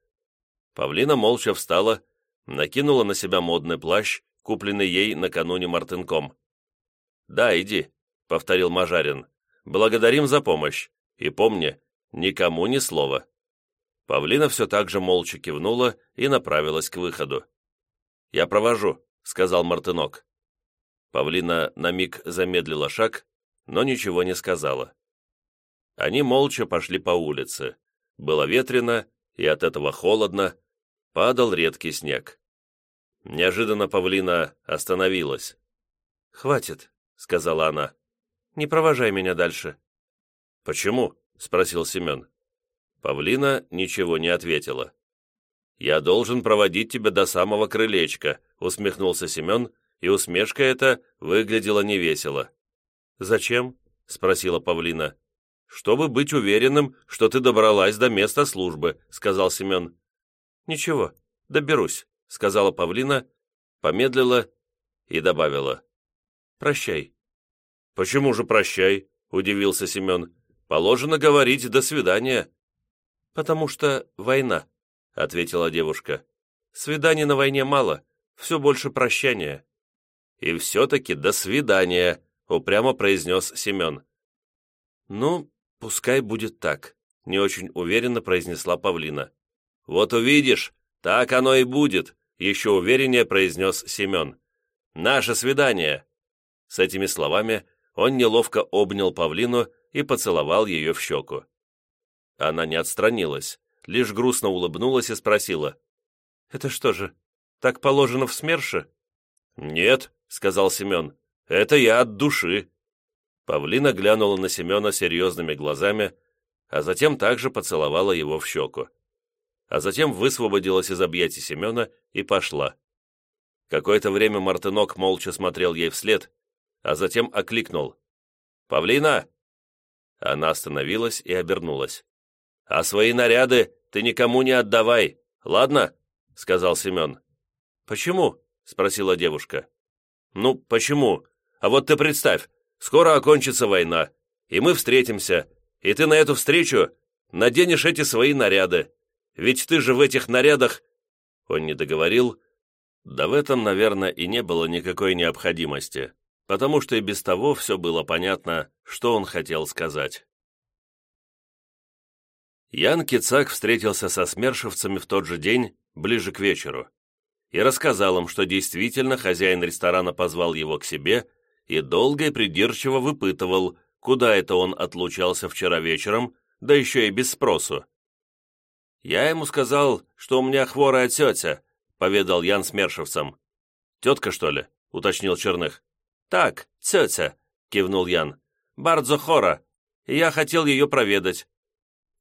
C: Павлина молча встала, накинула на себя модный плащ, купленный ей накануне Мартынком. «Да, иди», — повторил Мажарин. «Благодарим за помощь. И помни, никому ни слова». Павлина все так же молча кивнула и направилась к выходу. «Я провожу», — сказал Мартынок. Павлина на миг замедлила шаг, но ничего не сказала. Они молча пошли по улице. Было ветрено, и от этого холодно, падал редкий снег. Неожиданно Павлина остановилась. «Хватит», — сказала она. «Не провожай меня дальше». «Почему?» — спросил Семен. Павлина ничего не ответила. «Я должен проводить тебя до самого крылечка», усмехнулся Семен, и усмешка эта выглядела невесело. «Зачем?» — спросила Павлина. «Чтобы быть уверенным, что ты добралась до места службы», — сказал Семен. «Ничего, доберусь», — сказала Павлина, помедлила и добавила. «Прощай». «Почему же прощай?» — удивился Семен. «Положено говорить «до свидания». «Потому что война», — ответила девушка. «Свиданий на войне мало, все больше прощания». «И все-таки до свидания», — упрямо произнес Семен. «Ну, пускай будет так», — не очень уверенно произнесла Павлина. «Вот увидишь, так оно и будет», — еще увереннее произнес Семен. Наше свидание!» С этими словами он неловко обнял павлину и поцеловал ее в щеку. Она не отстранилась, лишь грустно улыбнулась и спросила. «Это что же, так положено в СМЕРШе?» «Нет», — сказал Семен, — «это я от души». Павлина глянула на Семена серьезными глазами, а затем также поцеловала его в щеку. А затем высвободилась из объятий Семена и пошла. Какое-то время Мартынок молча смотрел ей вслед, а затем окликнул. «Павлина!» Она остановилась и обернулась. «А свои наряды ты никому не отдавай, ладно?» — сказал Семен. «Почему?» — спросила девушка. «Ну, почему? А вот ты представь, скоро окончится война, и мы встретимся, и ты на эту встречу наденешь эти свои наряды. Ведь ты же в этих нарядах...» Он не договорил. Да в этом, наверное, и не было никакой необходимости потому что и без того все было понятно, что он хотел сказать. Ян Кицак встретился со смершевцами в тот же день, ближе к вечеру, и рассказал им, что действительно хозяин ресторана позвал его к себе и долго и придирчиво выпытывал, куда это он отлучался вчера вечером, да еще и без спросу. «Я ему сказал, что у меня хворая тетя», — поведал Ян смершевцам. «Тетка, что ли?» — уточнил Черных. «Так, тетя», — кивнул Ян. «Бардзо хора. Я хотел ее проведать.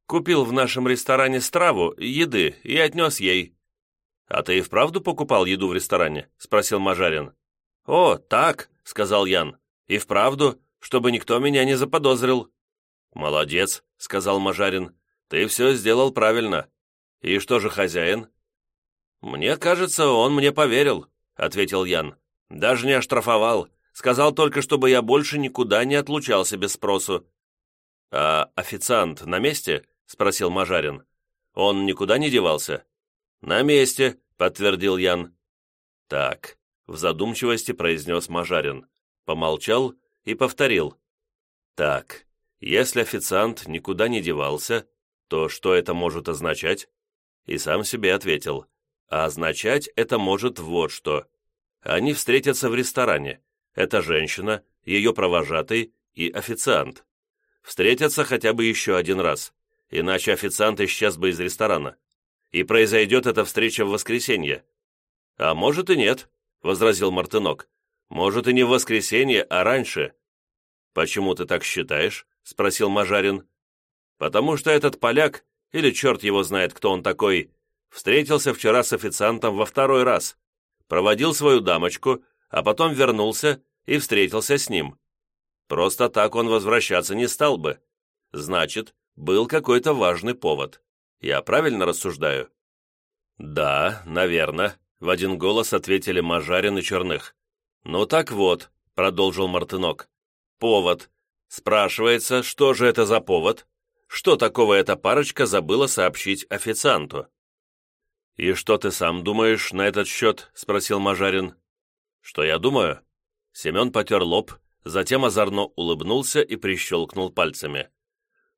C: Купил в нашем ресторане страву, еды, и отнес ей». «А ты и вправду покупал еду в ресторане?» — спросил Мажарин. «О, так», — сказал Ян. «И вправду, чтобы никто меня не заподозрил». «Молодец», — сказал Мажарин. «Ты все сделал правильно. И что же хозяин?» «Мне кажется, он мне поверил», — ответил Ян. «Даже не оштрафовал. Сказал только, чтобы я больше никуда не отлучался без спросу». «А официант на месте?» — спросил Мажарин. «Он никуда не девался?» «На месте», — подтвердил Ян. «Так», — в задумчивости произнес Мажарин. Помолчал и повторил. «Так, если официант никуда не девался, то что это может означать?» И сам себе ответил. «А означать это может вот что. Они встретятся в ресторане, это женщина, ее провожатый и официант. Встретятся хотя бы еще один раз, иначе официант исчез бы из ресторана. И произойдет эта встреча в воскресенье. «А может и нет», — возразил Мартынок. «Может и не в воскресенье, а раньше». «Почему ты так считаешь?» — спросил Мажарин. «Потому что этот поляк, или черт его знает, кто он такой, встретился вчера с официантом во второй раз, проводил свою дамочку, а потом вернулся и встретился с ним. Просто так он возвращаться не стал бы. Значит, был какой-то важный повод. Я правильно рассуждаю?» «Да, наверное», — в один голос ответили Мажарин и Черных. «Ну так вот», — продолжил Мартынок. «Повод. Спрашивается, что же это за повод? Что такого эта парочка забыла сообщить официанту?» «И что ты сам думаешь на этот счет?» — спросил Мажарин. «Что я думаю?» Семен потер лоб, затем озорно улыбнулся и прищелкнул пальцами.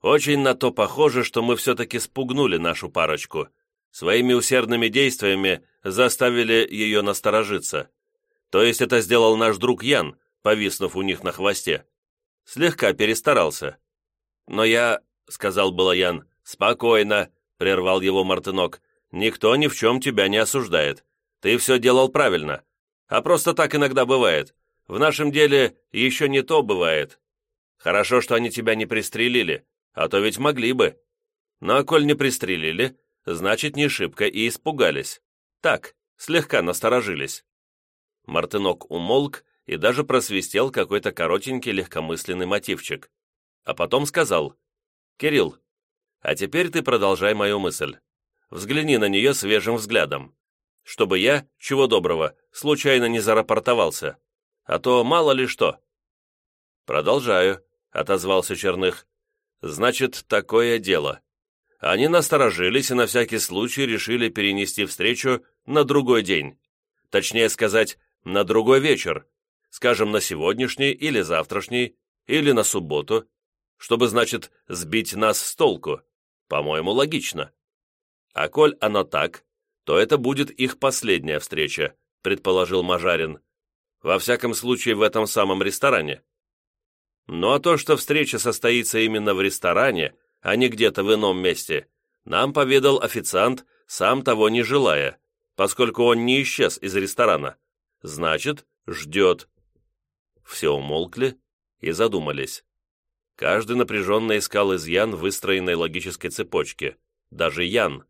C: «Очень на то похоже, что мы все-таки спугнули нашу парочку. Своими усердными действиями заставили ее насторожиться. То есть это сделал наш друг Ян, повиснув у них на хвосте. Слегка перестарался. Но я, — сказал было Ян, — спокойно, — прервал его Мартынок, — никто ни в чем тебя не осуждает. Ты все делал правильно. А просто так иногда бывает. В нашем деле еще не то бывает. Хорошо, что они тебя не пристрелили, а то ведь могли бы. Но коль не пристрелили, значит, не шибко и испугались. Так, слегка насторожились». Мартынок умолк и даже просвистел какой-то коротенький легкомысленный мотивчик. А потом сказал, «Кирилл, а теперь ты продолжай мою мысль. Взгляни на нее свежим взглядом чтобы я, чего доброго, случайно не зарапортовался, а то мало ли что». «Продолжаю», — отозвался Черных. «Значит, такое дело. Они насторожились и на всякий случай решили перенести встречу на другой день. Точнее сказать, на другой вечер, скажем, на сегодняшний или завтрашний, или на субботу, чтобы, значит, сбить нас с толку. По-моему, логично. А коль оно так, то это будет их последняя встреча», предположил Мажарин. Во всяком случае, в этом самом ресторане. Ну а то, что встреча состоится именно в ресторане, а не где-то в ином месте, нам поведал официант, сам того не желая, поскольку он не исчез из ресторана. Значит, ждет. Все умолкли и задумались. Каждый напряженно искал изъян выстроенной логической цепочки, даже Ян.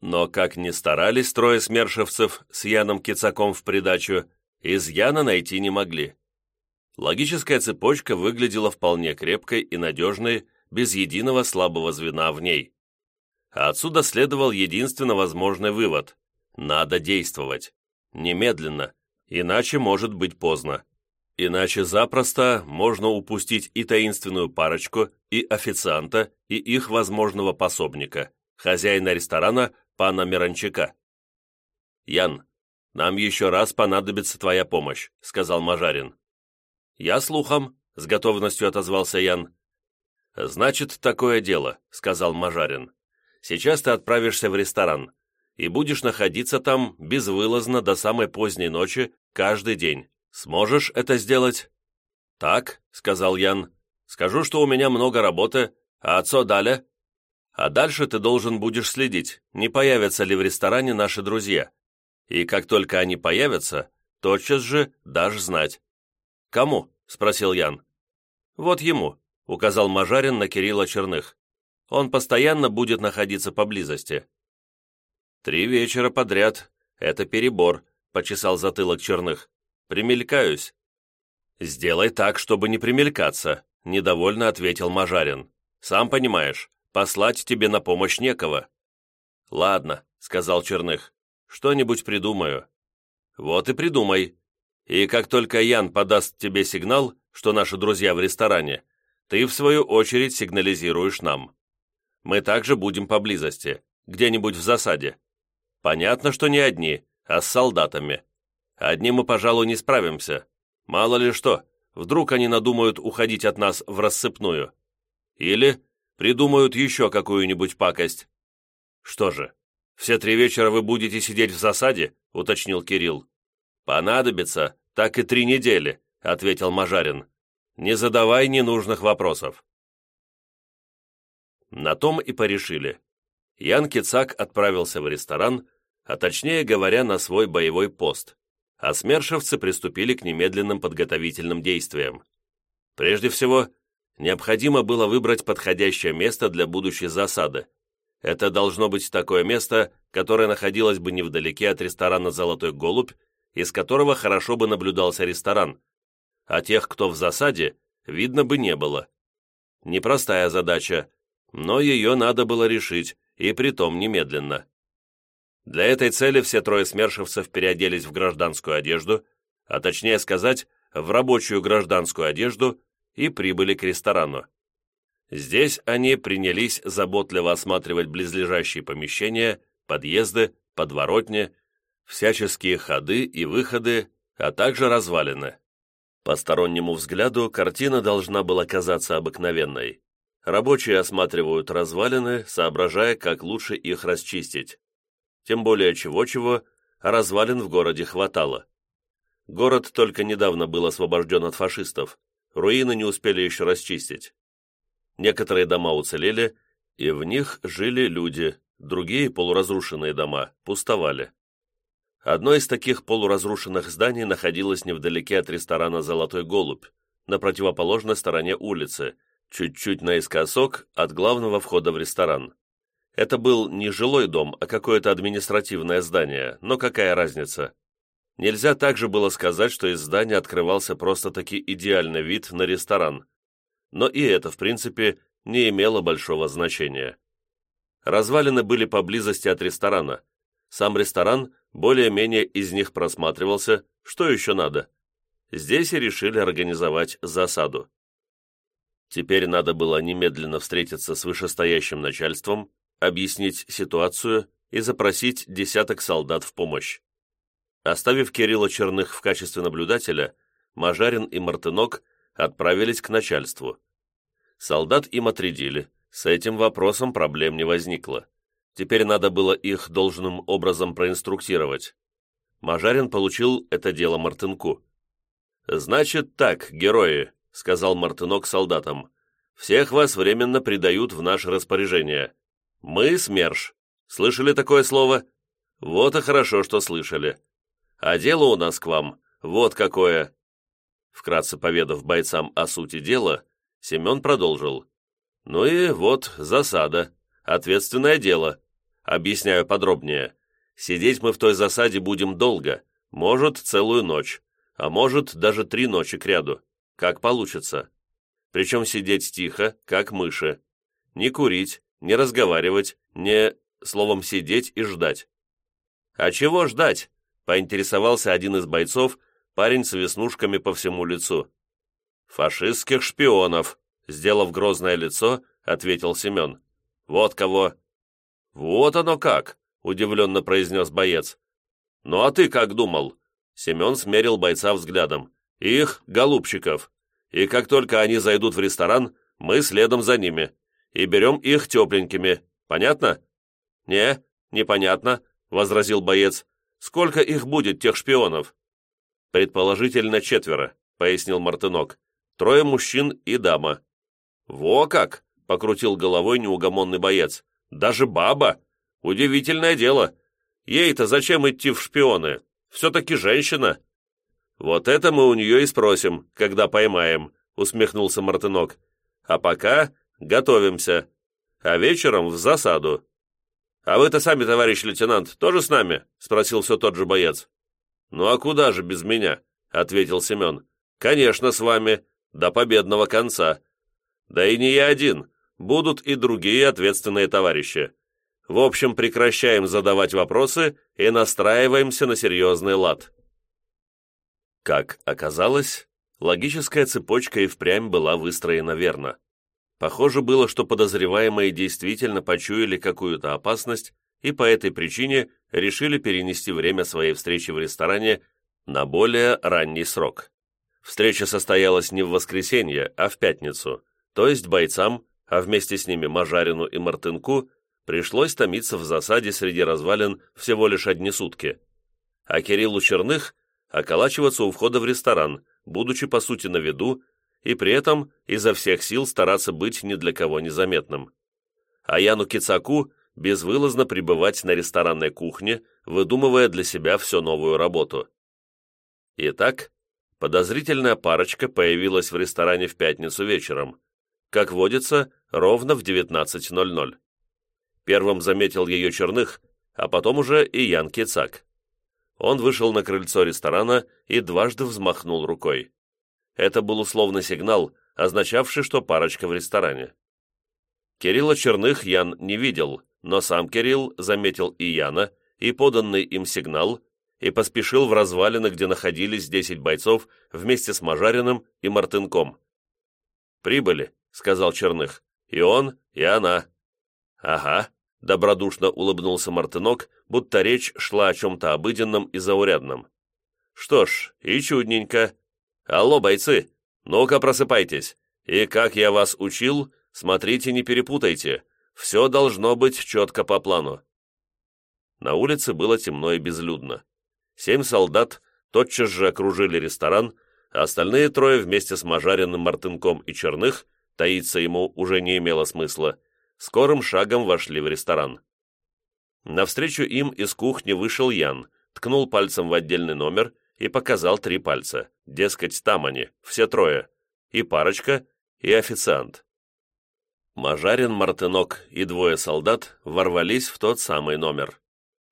C: Но как ни старались трое смершевцев с Яном Кицаком в придачу, изъяна найти не могли. Логическая цепочка выглядела вполне крепкой и надежной, без единого слабого звена в ней. А отсюда следовал единственно возможный вывод – надо действовать. Немедленно, иначе может быть поздно. Иначе запросто можно упустить и таинственную парочку, и официанта, и их возможного пособника, хозяина ресторана пана Миранчака. «Ян, нам еще раз понадобится твоя помощь», — сказал Мажарин. «Я слухом», — с готовностью отозвался Ян. «Значит, такое дело», — сказал Мажарин. «Сейчас ты отправишься в ресторан и будешь находиться там безвылазно до самой поздней ночи каждый день. Сможешь это сделать?» «Так», — сказал Ян. «Скажу, что у меня много работы, а отцо Даля?» «А дальше ты должен будешь следить, не появятся ли в ресторане наши друзья. И как только они появятся, тотчас же дашь знать». «Кому?» — спросил Ян. «Вот ему», — указал Мажарин на Кирилла Черных. «Он постоянно будет находиться поблизости». «Три вечера подряд. Это перебор», — почесал затылок Черных. «Примелькаюсь». «Сделай так, чтобы не примелькаться», — недовольно ответил Мажарин. «Сам понимаешь, послать тебе на помощь некого». «Ладно», — сказал Черных, — «что-нибудь придумаю». «Вот и придумай. И как только Ян подаст тебе сигнал, что наши друзья в ресторане, ты, в свою очередь, сигнализируешь нам. Мы также будем поблизости, где-нибудь в засаде. Понятно, что не одни, а с солдатами. Одни мы, пожалуй, не справимся. Мало ли что, вдруг они надумают уходить от нас в рассыпную. Или придумают еще какую-нибудь пакость. Что же, все три вечера вы будете сидеть в засаде, уточнил Кирилл. Понадобится, так и три недели, ответил Мажарин. Не задавай ненужных вопросов. На том и порешили. Ян Кицак отправился в ресторан, а точнее говоря, на свой боевой пост а смершевцы приступили к немедленным подготовительным действиям. Прежде всего, необходимо было выбрать подходящее место для будущей засады. Это должно быть такое место, которое находилось бы невдалеке от ресторана «Золотой голубь», из которого хорошо бы наблюдался ресторан, а тех, кто в засаде, видно бы не было. Непростая задача, но ее надо было решить, и притом немедленно. Для этой цели все трое смершевцев переоделись в гражданскую одежду, а точнее сказать, в рабочую гражданскую одежду и прибыли к ресторану. Здесь они принялись заботливо осматривать близлежащие помещения, подъезды, подворотни, всяческие ходы и выходы, а также развалины. Постороннему взгляду картина должна была казаться обыкновенной. Рабочие осматривают развалины, соображая, как лучше их расчистить тем более чего-чего, развалин в городе хватало. Город только недавно был освобожден от фашистов, руины не успели еще расчистить. Некоторые дома уцелели, и в них жили люди, другие полуразрушенные дома пустовали. Одно из таких полуразрушенных зданий находилось невдалеке от ресторана «Золотой голубь», на противоположной стороне улицы, чуть-чуть наискосок от главного входа в ресторан. Это был не жилой дом, а какое-то административное здание, но какая разница? Нельзя также было сказать, что из здания открывался просто-таки идеальный вид на ресторан. Но и это, в принципе, не имело большого значения. Развалины были поблизости от ресторана. Сам ресторан более-менее из них просматривался, что еще надо. Здесь и решили организовать засаду. Теперь надо было немедленно встретиться с вышестоящим начальством, объяснить ситуацию и запросить десяток солдат в помощь. Оставив Кирилла Черных в качестве наблюдателя, Мажарин и Мартынок отправились к начальству. Солдат им отрядили, с этим вопросом проблем не возникло. Теперь надо было их должным образом проинструктировать. Мажарин получил это дело Мартынку. «Значит так, герои», — сказал Мартынок солдатам. «Всех вас временно придают в наше распоряжение. Мы — СМЕРШ. Слышали такое слово? Вот и хорошо, что слышали. А дело у нас к вам вот какое». Вкратце поведав бойцам о сути дела, Семен продолжил. «Ну и вот засада. Ответственное дело. Объясняю подробнее. Сидеть мы в той засаде будем долго, может, целую ночь, а может, даже три ночи кряду. Как получится. Причем сидеть тихо, как мыши. Не курить, не разговаривать, не, словом, сидеть и ждать. «А чего ждать?» — поинтересовался один из бойцов, парень с веснушками по всему лицу. «Фашистских шпионов», — сделав грозное лицо, ответил Семен. «Вот кого». «Вот оно как», — удивленно произнес боец. «Ну а ты как думал?» Семен смерил бойца взглядом. «Их, голубчиков. И как только они зайдут в ресторан, мы следом за ними. И берем их тепленькими. Понятно?» «Не, непонятно», — возразил боец. «Сколько их будет, тех шпионов?» «Предположительно четверо», — пояснил Мартынок. «Трое мужчин и дама». «Во как!» — покрутил головой неугомонный боец. «Даже баба! Удивительное дело! Ей-то зачем идти в шпионы? Все-таки женщина!» «Вот это мы у нее и спросим, когда поймаем», — усмехнулся Мартынок. «А пока готовимся. А вечером в засаду». «А вы-то сами, товарищ лейтенант, тоже с нами?» — спросил все тот же боец. «Ну а куда же без меня?» — ответил Семен. «Конечно, с вами. До победного конца. Да и не я один. Будут и другие ответственные товарищи. В общем, прекращаем задавать вопросы и настраиваемся на серьезный лад». Как оказалось, логическая цепочка и впрямь была выстроена верно. Похоже было, что подозреваемые действительно почуяли какую-то опасность и по этой причине решили перенести время своей встречи в ресторане на более ранний срок. Встреча состоялась не в воскресенье, а в пятницу, то есть бойцам, а вместе с ними Мажарину и Мартынку, пришлось томиться в засаде среди развалин всего лишь одни сутки. А Кириллу Черных околачиваться у входа в ресторан, будучи по сути на виду, и при этом изо всех сил стараться быть ни для кого незаметным. А Яну Кицаку безвылазно пребывать на ресторанной кухне, выдумывая для себя всю новую работу. Итак, подозрительная парочка появилась в ресторане в пятницу вечером, как водится, ровно в 19.00. Первым заметил ее Черных, а потом уже и Ян Кицак. Он вышел на крыльцо ресторана и дважды взмахнул рукой. Это был условный сигнал, означавший, что парочка в ресторане. Кирилла Черных Ян не видел, но сам Кирилл заметил и Яна, и поданный им сигнал, и поспешил в развалины, где находились десять бойцов вместе с Мажариным и Мартынком. «Прибыли», — сказал Черных, — «и он, и она». «Ага», — добродушно улыбнулся Мартынок, будто речь шла о чем-то обыденном и заурядном. «Что ж, и чудненько. Алло, бойцы, ну-ка просыпайтесь. И как я вас учил, смотрите, не перепутайте. Все должно быть четко по плану». На улице было темно и безлюдно. Семь солдат тотчас же окружили ресторан, а остальные трое вместе с Мажариным, Мартынком и Черных, таиться ему уже не имело смысла, скорым шагом вошли в ресторан. Навстречу им из кухни вышел Ян, ткнул пальцем в отдельный номер и показал три пальца. Дескать, там они, все трое. И парочка, и официант. Мажарин, Мартынок и двое солдат ворвались в тот самый номер.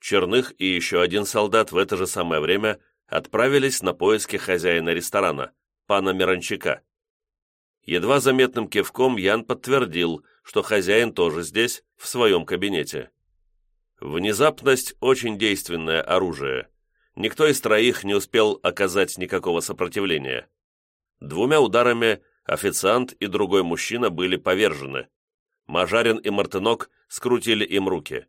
C: Черных и еще один солдат в это же самое время отправились на поиски хозяина ресторана, пана Миранчика. Едва заметным кивком Ян подтвердил, что хозяин тоже здесь, в своем кабинете. Внезапность – очень действенное оружие. Никто из троих не успел оказать никакого сопротивления. Двумя ударами официант и другой мужчина были повержены. Мажарин и Мартынок скрутили им руки.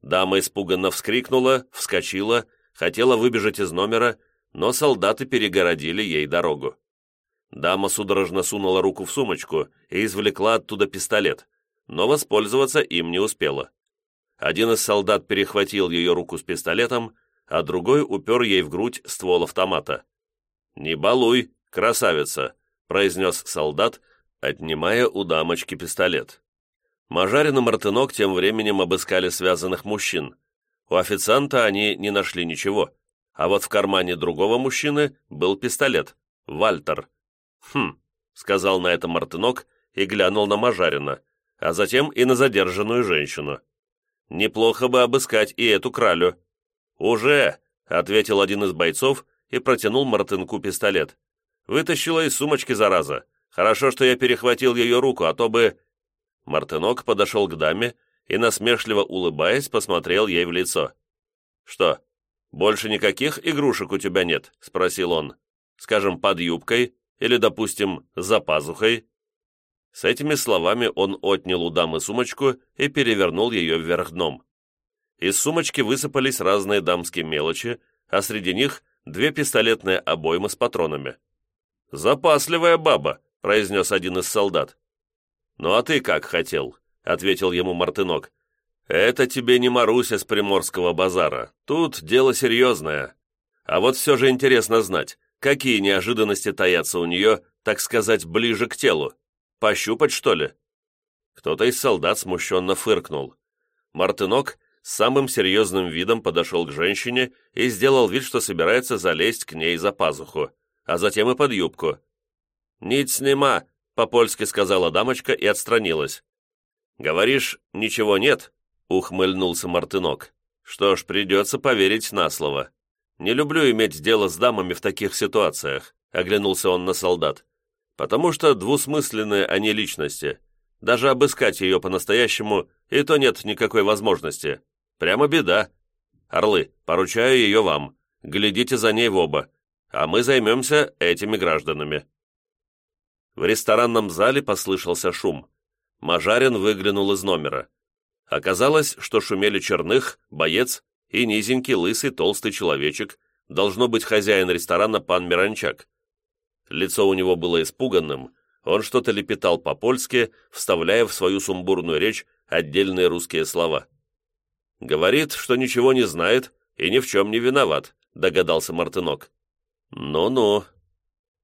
C: Дама испуганно вскрикнула, вскочила, хотела выбежать из номера, но солдаты перегородили ей дорогу. Дама судорожно сунула руку в сумочку и извлекла оттуда пистолет, но воспользоваться им не успела. Один из солдат перехватил ее руку с пистолетом, а другой упер ей в грудь ствол автомата. «Не балуй, красавица», — произнес солдат, отнимая у дамочки пистолет. Мажарин и Мартынок тем временем обыскали связанных мужчин. У официанта они не нашли ничего, а вот в кармане другого мужчины был пистолет, Вальтер. «Хм», — сказал на это Мартынок и глянул на Мажарина, а затем и на задержанную женщину. «Неплохо бы обыскать и эту кралю». «Уже», — ответил один из бойцов и протянул Мартынку пистолет. «Вытащила из сумочки, зараза. Хорошо, что я перехватил ее руку, а то бы...» Мартынок подошел к даме и, насмешливо улыбаясь, посмотрел ей в лицо. «Что, больше никаких игрушек у тебя нет?» — спросил он. «Скажем, под юбкой или, допустим, за пазухой?» С этими словами он отнял у дамы сумочку и перевернул ее вверх дном. Из сумочки высыпались разные дамские мелочи, а среди них две пистолетные обоймы с патронами. «Запасливая баба», — произнес один из солдат. «Ну а ты как хотел?» — ответил ему Мартынок. «Это тебе не Маруся с Приморского базара. Тут дело серьезное. А вот все же интересно знать, какие неожиданности таятся у нее, так сказать, ближе к телу. Пощупать, что ли?» Кто-то из солдат смущенно фыркнул. Мартынок с самым серьезным видом подошел к женщине и сделал вид, что собирается залезть к ней за пазуху, а затем и под юбку. «Нить снима!» по-польски сказала дамочка и отстранилась. «Говоришь, ничего нет?» — ухмыльнулся Мартынок. «Что ж, придется поверить на слово. Не люблю иметь дело с дамами в таких ситуациях», — оглянулся он на солдат. «Потому что двусмысленные они личности. Даже обыскать ее по-настоящему и то нет никакой возможности. Прямо беда. Орлы, поручаю ее вам. Глядите за ней в оба. А мы займемся этими гражданами». В ресторанном зале послышался шум. Мажарин выглянул из номера. Оказалось, что шумели Черных, боец и низенький, лысый, толстый человечек, должно быть хозяин ресторана пан Миранчак. Лицо у него было испуганным, он что-то лепетал по-польски, вставляя в свою сумбурную речь отдельные русские слова. «Говорит, что ничего не знает и ни в чем не виноват», догадался Мартынок. «Ну-ну»,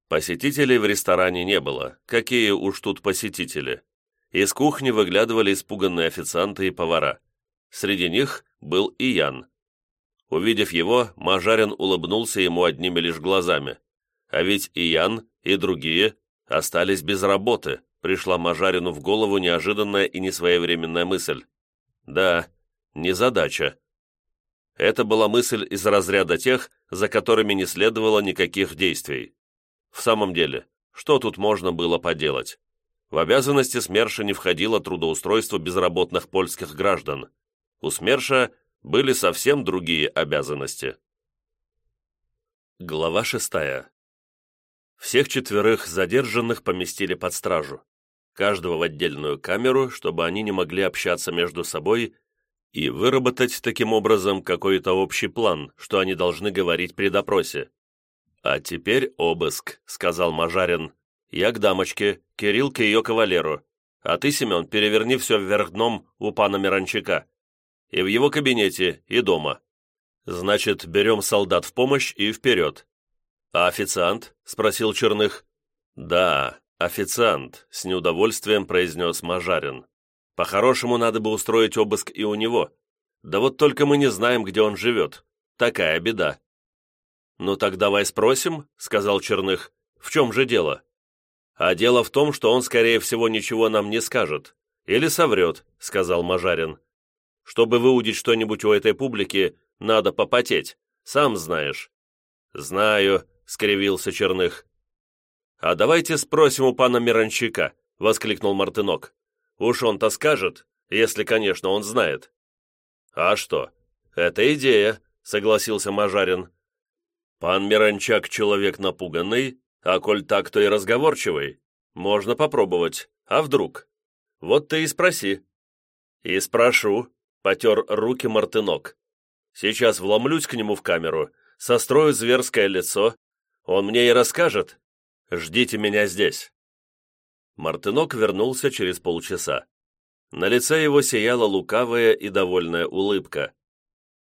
C: Посетителей в ресторане не было. Какие уж тут посетители. Из кухни выглядывали испуганные официанты и повара. Среди них был и Ян. Увидев его, Мажарин улыбнулся ему одними лишь глазами. А ведь и Ян, и другие остались без работы, пришла Мажарину в голову неожиданная и несвоевременная мысль. Да, незадача. Это была мысль из разряда тех, за которыми не следовало никаких действий. В самом деле, что тут можно было поделать? В обязанности СМЕРШа не входило трудоустройство безработных польских граждан. У СМЕРШа были совсем другие обязанности. Глава шестая. Всех четверых задержанных поместили под стражу. Каждого в отдельную камеру, чтобы они не могли общаться между собой и выработать таким образом какой-то общий план, что они должны говорить при допросе. «А теперь обыск», — сказал Мажарин. «Я к дамочке, Кирилл к ее кавалеру. А ты, Семен, переверни все вверх дном у пана Миранчика. И в его кабинете, и дома. Значит, берем солдат в помощь и вперед». «А официант?» — спросил Черных. «Да, официант», — с неудовольствием произнес Мажарин. «По-хорошему надо бы устроить обыск и у него. Да вот только мы не знаем, где он живет. Такая беда». «Ну так давай спросим», — сказал Черных. «В чем же дело?» «А дело в том, что он, скорее всего, ничего нам не скажет. Или соврет», — сказал Мажарин. «Чтобы выудить что-нибудь у этой публики, надо попотеть. Сам знаешь». «Знаю», — скривился Черных. «А давайте спросим у пана Миранчика», — воскликнул Мартынок. «Уж он-то скажет, если, конечно, он знает». «А что? Это идея», — согласился Мажарин. «Пан Миранчак человек напуганный, а коль так, то и разговорчивый. Можно попробовать. А вдруг? Вот ты и спроси». «И спрошу», — потер руки Мартынок. «Сейчас вломлюсь к нему в камеру, сострою зверское лицо. Он мне и расскажет. Ждите меня здесь». Мартынок вернулся через полчаса. На лице его сияла лукавая и довольная улыбка.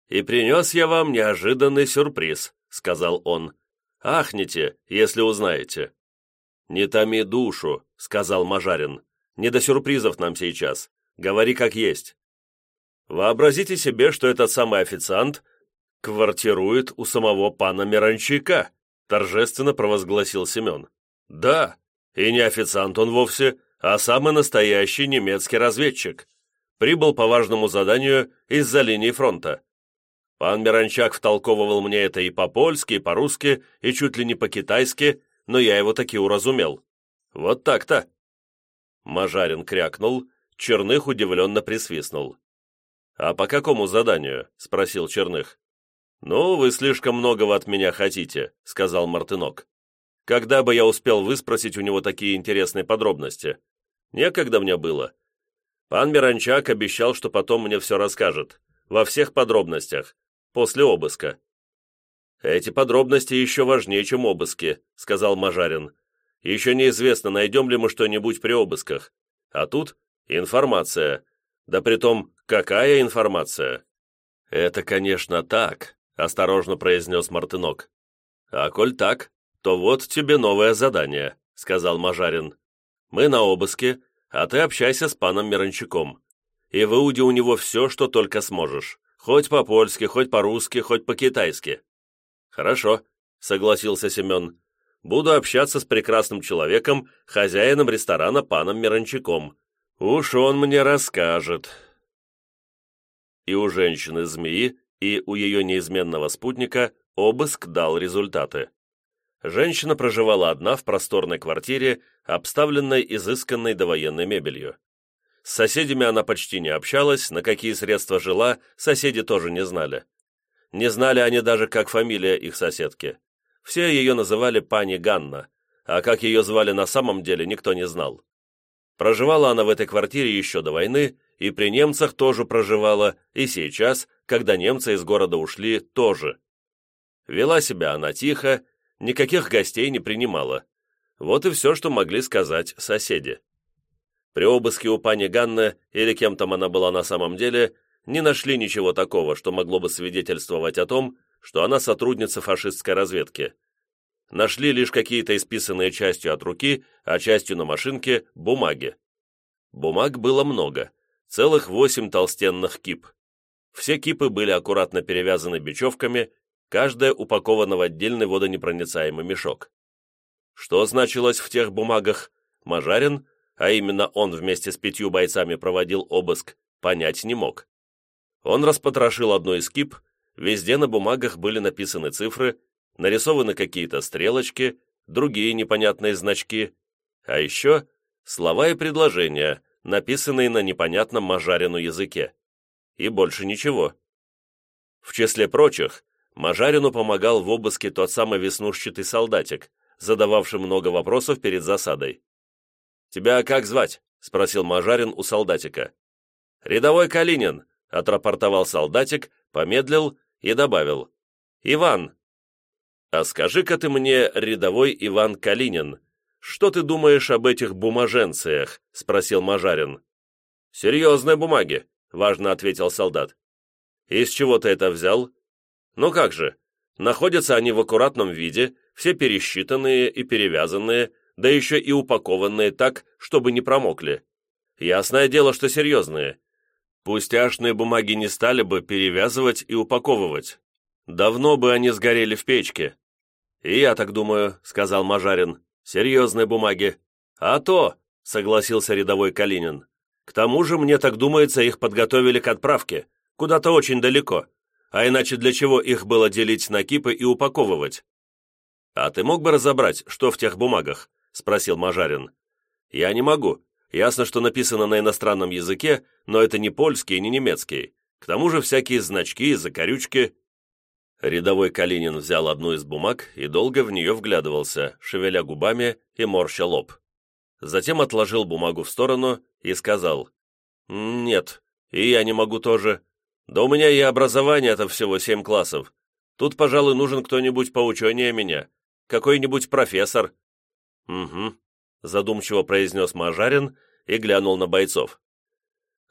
C: «И принес я вам неожиданный сюрприз», — сказал он. Ахните, если узнаете». «Не томи душу», — сказал Мажарин. «Не до сюрпризов нам сейчас. Говори как есть». Вообразите себе, что этот самый официант квартирует у самого пана Миранчика, торжественно провозгласил Семен. Да, и не официант он вовсе, а самый настоящий немецкий разведчик. Прибыл по важному заданию из-за линии фронта. Пан Миранчак втолковывал мне это и по-польски, и по-русски, и чуть ли не по-китайски, но я его таки уразумел. Вот так-то. Мажарин крякнул, Черных удивленно присвистнул. «А по какому заданию?» — спросил Черных. «Ну, вы слишком многого от меня хотите», — сказал Мартынок. «Когда бы я успел выспросить у него такие интересные подробности? Некогда мне было. Пан Миранчак обещал, что потом мне все расскажет, во всех подробностях, после обыска». «Эти подробности еще важнее, чем обыски», — сказал Мажарин. «Еще неизвестно, найдем ли мы что-нибудь при обысках. А тут информация. Да притом, какая информация?» «Это, конечно, так», — осторожно произнес Мартынок. «А коль так, то вот тебе новое задание», — сказал Мажарин. «Мы на обыске, а ты общайся с паном Миранчуком. И выуди у него все, что только сможешь. Хоть по-польски, хоть по-русски, хоть по-китайски». «Хорошо», — согласился Семен. «Буду общаться с прекрасным человеком, хозяином ресторана паном Миранчуком. Уж он мне расскажет». И у женщины-змеи, и у ее неизменного спутника обыск дал результаты. Женщина проживала одна в просторной квартире, обставленной изысканной довоенной мебелью. С соседями она почти не общалась, на какие средства жила, соседи тоже не знали. Не знали они даже, как фамилия их соседки. Все ее называли пани Ганна, а как ее звали на самом деле, никто не знал. Проживала она в этой квартире еще до войны, и при немцах тоже проживала, и сейчас, когда немцы из города ушли, тоже. Вела себя она тихо, никаких гостей не принимала. Вот и все, что могли сказать соседи. При обыске у пани Ганны, или кем там она была на самом деле, не нашли ничего такого, что могло бы свидетельствовать о том, что она сотрудница фашистской разведки. Нашли лишь какие-то исписанные частью от руки, а частью на машинке, бумаги. Бумаг было много, целых восемь толстенных кип. Все кипы были аккуратно перевязаны бечевками, каждая упакована в отдельный водонепроницаемый мешок. Что значилось в тех бумагах, Мажарин, а именно он вместе с пятью бойцами проводил обыск, понять не мог. Он распотрошил одну из кип, везде на бумагах были написаны цифры, нарисованы какие-то стрелочки, другие непонятные значки, а еще слова и предложения, написанные на непонятном мажарину языке. И больше ничего. В числе прочих, Мажарину помогал в обыске тот самый веснушчатый солдатик, задававший много вопросов перед засадой. «Тебя как звать?» — спросил Мажарин у солдатика. «Рядовой Калинин», — отрапортовал солдатик, помедлил и добавил. «Иван». «А скажи-ка ты мне, рядовой Иван Калинин, что ты думаешь об этих бумаженциях?» — спросил Мажарин. «Серьезные бумаги», — важно ответил солдат. «Из чего ты это взял?» «Ну как же, находятся они в аккуратном виде, все пересчитанные и перевязанные, да еще и упакованные так, чтобы не промокли. Ясное дело, что серьезные. Пустяшные бумаги не стали бы перевязывать и упаковывать. Давно бы они сгорели в печке. «И я так думаю», — сказал Мажарин. «Серьезные бумаги». «А то», — согласился рядовой Калинин. «К тому же, мне так думается, их подготовили к отправке. Куда-то очень далеко. А иначе для чего их было делить на кипы и упаковывать?» «А ты мог бы разобрать, что в тех бумагах?» — спросил Мажарин. «Я не могу. Ясно, что написано на иностранном языке, но это не польский и не немецкий. К тому же всякие значки и закорючки. Рядовой Калинин взял одну из бумаг и долго в нее вглядывался, шевеля губами и морща лоб. Затем отложил бумагу в сторону и сказал, «Нет, и я не могу тоже. Да у меня и образование-то всего семь классов. Тут, пожалуй, нужен кто-нибудь поученее меня, какой-нибудь профессор». «Угу», задумчиво произнес Мажарин и глянул на бойцов.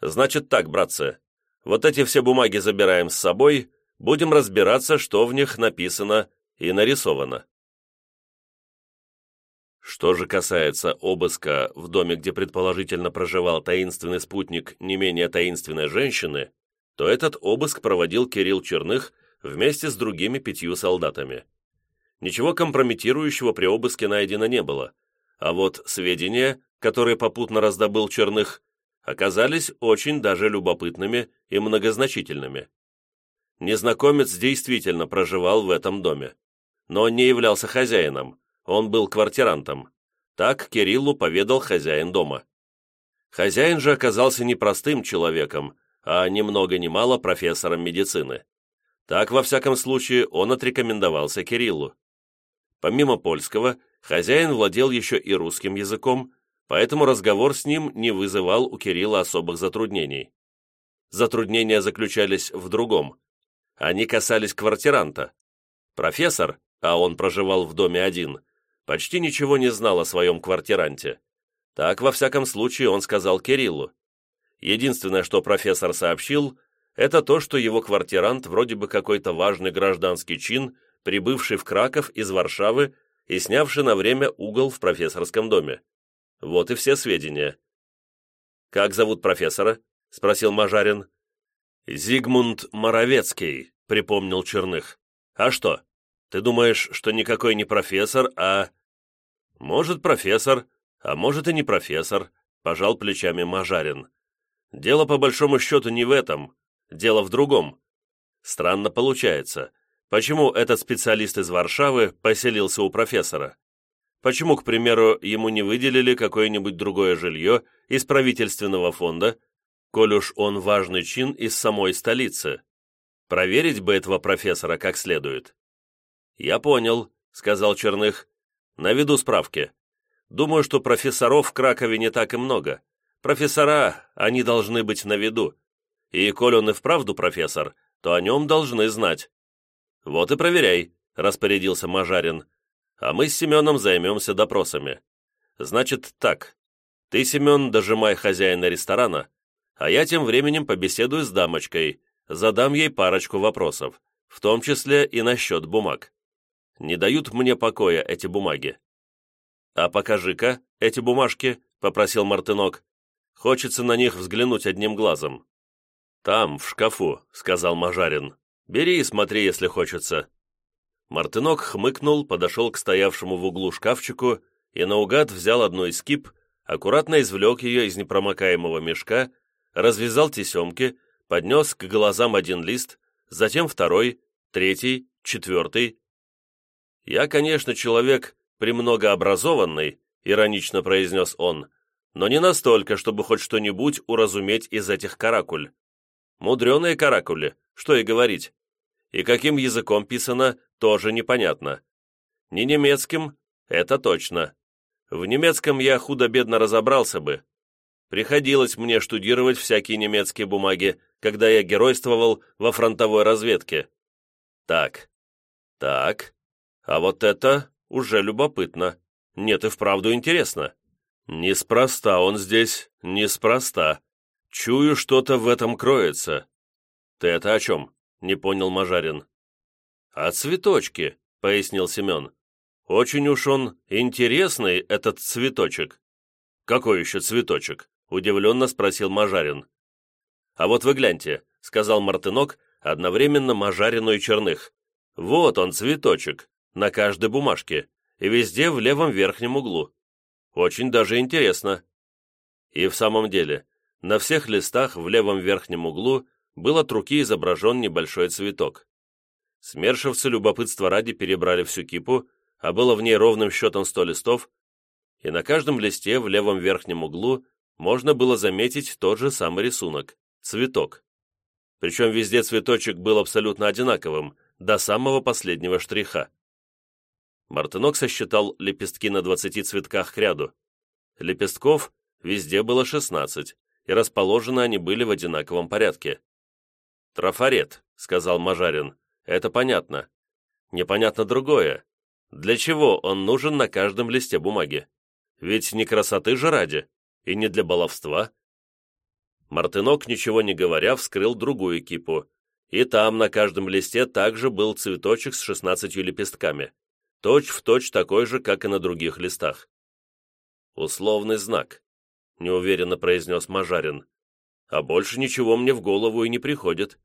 C: «Значит так, братцы, вот эти все бумаги забираем с собой, будем разбираться, что в них написано и нарисовано. Что же касается обыска в доме, где предположительно проживал таинственный спутник не менее таинственной женщины, то этот обыск проводил Кирилл Черных вместе с другими пятью солдатами. Ничего компрометирующего при обыске найдено не было, а вот сведения, которые попутно раздобыл Черных, оказались очень даже любопытными и многозначительными. Незнакомец действительно проживал в этом доме, но он не являлся хозяином, он был квартирантом. Так Кириллу поведал хозяин дома. Хозяин же оказался не простым человеком, а ни много ни мало профессором медицины. Так, во всяком случае, он отрекомендовался Кириллу. Помимо польского, хозяин владел еще и русским языком, поэтому разговор с ним не вызывал у Кирилла особых затруднений. Затруднения заключались в другом. Они касались квартиранта. Профессор, а он проживал в доме один, почти ничего не знал о своем квартиранте. Так, во всяком случае, он сказал Кириллу. Единственное, что профессор сообщил, это то, что его квартирант вроде бы какой-то важный гражданский чин, прибывший в Краков из Варшавы и снявший на время угол в профессорском доме. Вот и все сведения. «Как зовут профессора?» — спросил Мажарин. «Зигмунд Моровецкий», — припомнил Черных. «А что, ты думаешь, что никакой не профессор, а...» «Может, профессор, а может и не профессор», — пожал плечами Мажарин. «Дело по большому счету не в этом, дело в другом. Странно получается. Почему этот специалист из Варшавы поселился у профессора? Почему, к примеру, ему не выделили какое-нибудь другое жилье из правительственного фонда, коль уж он важный чин из самой столицы? Проверить бы этого профессора как следует. «Я понял», — сказал Черных. «Наведу справки. Думаю, что профессоров в Кракове не так и много. Профессора, они должны быть на виду. И коль он и вправду профессор, то о нем должны знать». «Вот и проверяй», — распорядился Мажарин а мы с Семеном займемся допросами. Значит так, ты, Семен, дожимай хозяина ресторана, а я тем временем побеседую с дамочкой, задам ей парочку вопросов, в том числе и насчет бумаг. Не дают мне покоя эти бумаги. «А покажи-ка эти бумажки», — попросил Мартынок. «Хочется на них взглянуть одним глазом». «Там, в шкафу», — сказал Мажарин. «Бери и смотри, если хочется. Мартынок хмыкнул, подошел к стоявшему в углу шкафчику и наугад взял одну из кип, аккуратно извлек ее из непромокаемого мешка, развязал тесемки, поднес к глазам один лист, затем второй, третий, четвертый. «Я, конечно, человек премногообразованный», — иронично произнес он, «но не настолько, чтобы хоть что-нибудь уразуметь из этих каракуль. Мудреные каракули, что и говорить. И каким языком писано, тоже непонятно. Не немецким, это точно. В немецком я худо-бедно разобрался бы. Приходилось мне штудировать всякие немецкие бумаги, когда я геройствовал во фронтовой разведке. Так, так, а вот это уже любопытно. Нет, и вправду интересно. Неспроста он здесь, неспроста. Чую, что-то в этом кроется. Ты это о чем? Не понял Мажарин. «А цветочки», — пояснил Семен. «Очень уж он интересный, этот цветочек». «Какой еще цветочек?» — удивленно спросил Мажарин. «А вот вы гляньте», — сказал Мартынок, одновременно Мажарину и Черных. «Вот он, цветочек, на каждой бумажке, и везде в левом верхнем углу. Очень даже интересно». И в самом деле, на всех листах в левом верхнем углу был от руки изображен небольшой цветок. Смершивцы любопытства ради перебрали всю кипу, а было в ней ровным счетом сто листов, и на каждом листе в левом верхнем углу можно было заметить тот же самый рисунок – цветок. Причем везде цветочек был абсолютно одинаковым, до самого последнего штриха. Мартынок сосчитал лепестки на 20 цветках к ряду. Лепестков везде было 16, и расположены они были в одинаковом порядке. «Трафарет», — сказал Мажарин. Это понятно. Непонятно другое. Для чего он нужен на каждом листе бумаги? Ведь не красоты же ради, и не для баловства. Мартынок, ничего не говоря, вскрыл другую кипу, и там на каждом листе также был цветочек с шестнадцатью лепестками, точь в точь такой же, как и на других листах. «Условный знак», — неуверенно произнес Мажарин. «А больше ничего мне в голову и не приходит».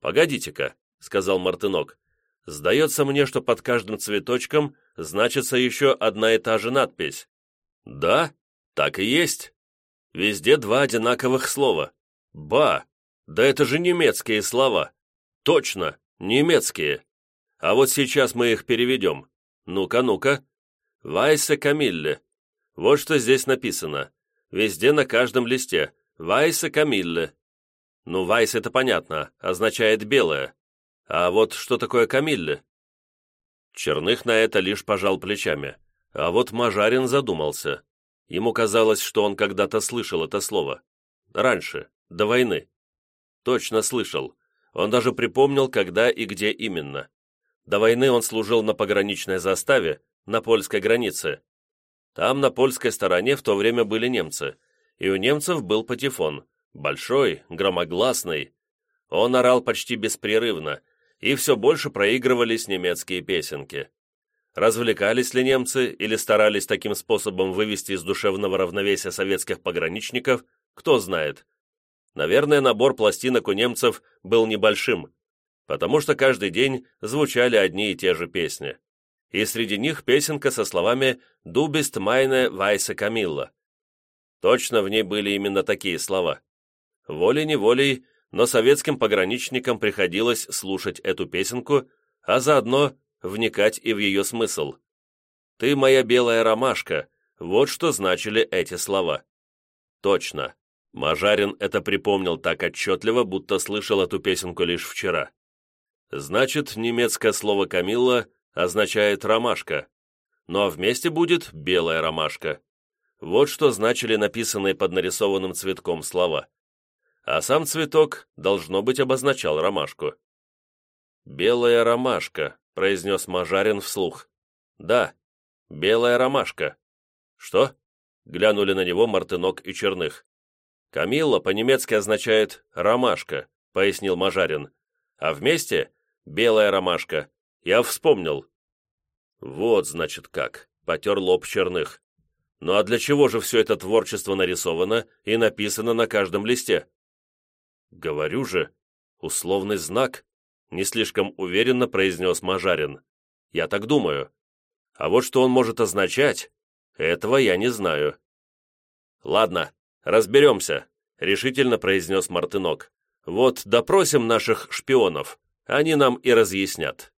C: «Погодите-ка», — сказал Мартынок. «Сдается мне, что под каждым цветочком значится еще одна и та же надпись». «Да, так и есть. Везде два одинаковых слова. Ба! Да это же немецкие слова. Точно, немецкие. А вот сейчас мы их переведем. Ну-ка, ну-ка. Вайсе Камилле. Вот что здесь написано. Везде на каждом листе. Вайсе Камилле. Ну, Вайс это понятно, означает белое. А вот что такое Камилле? Черных на это лишь пожал плечами. А вот Мажарин задумался. Ему казалось, что он когда-то слышал это слово. Раньше, до войны. Точно слышал. Он даже припомнил, когда и где именно. До войны он служил на пограничной заставе, на польской границе. Там, на польской стороне, в то время были немцы, и у немцев был патефон, большой, громогласный. Он орал почти беспрерывно, и все больше проигрывались немецкие песенки. Развлекались ли немцы или старались таким способом вывести из душевного равновесия советских пограничников, кто знает. Наверное, набор пластинок у немцев был небольшим, потому что каждый день звучали одни и те же песни. И среди них песенка со словами «Du bist meine weiße Camilla». Точно в ней были именно такие слова. Волей-неволей, но советским пограничникам приходилось слушать эту песенку, а заодно вникать и в ее смысл. «Ты моя белая ромашка», вот что значили эти слова. Точно. Мажарин это припомнил так отчетливо, будто слышал эту песенку лишь вчера. Значит, немецкое слово «камилла» означает «ромашка», ну а вместе будет «белая ромашка». Вот что значили написанные под нарисованным цветком слова. А сам цветок, должно быть, обозначал ромашку. «Белая ромашка», — произнес Мажарин вслух. «Да, белая ромашка». «Что?» — глянули на него Мартынок и Черных. «Камилла по-немецки означает «ромашка», — пояснил Мажарин. «А вместе — белая ромашка. Я вспомнил». «Вот, значит, как», — потер лоб Черных. «Ну а для чего же все это творчество нарисовано и написано на каждом листе?» «Говорю же, условный знак», — не слишком уверенно произнес Мажарин. «Я так думаю. А вот что он может означать, этого я не знаю». «Ладно, разберемся», — решительно произнес Мартынок. «Вот допросим наших шпионов, они нам и разъяснят».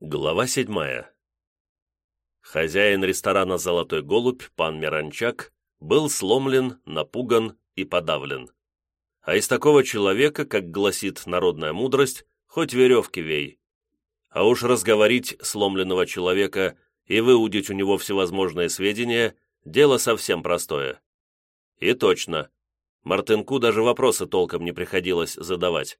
C: Глава седьмая. Хозяин ресторана «Золотой голубь», пан Миранчак, был сломлен, напуган и подавлен. А из такого человека, как гласит народная мудрость, хоть веревки вей. А уж разговорить сломленного человека и выудить у него всевозможные сведения – дело совсем простое. И точно. Мартынку даже вопросы толком не приходилось задавать.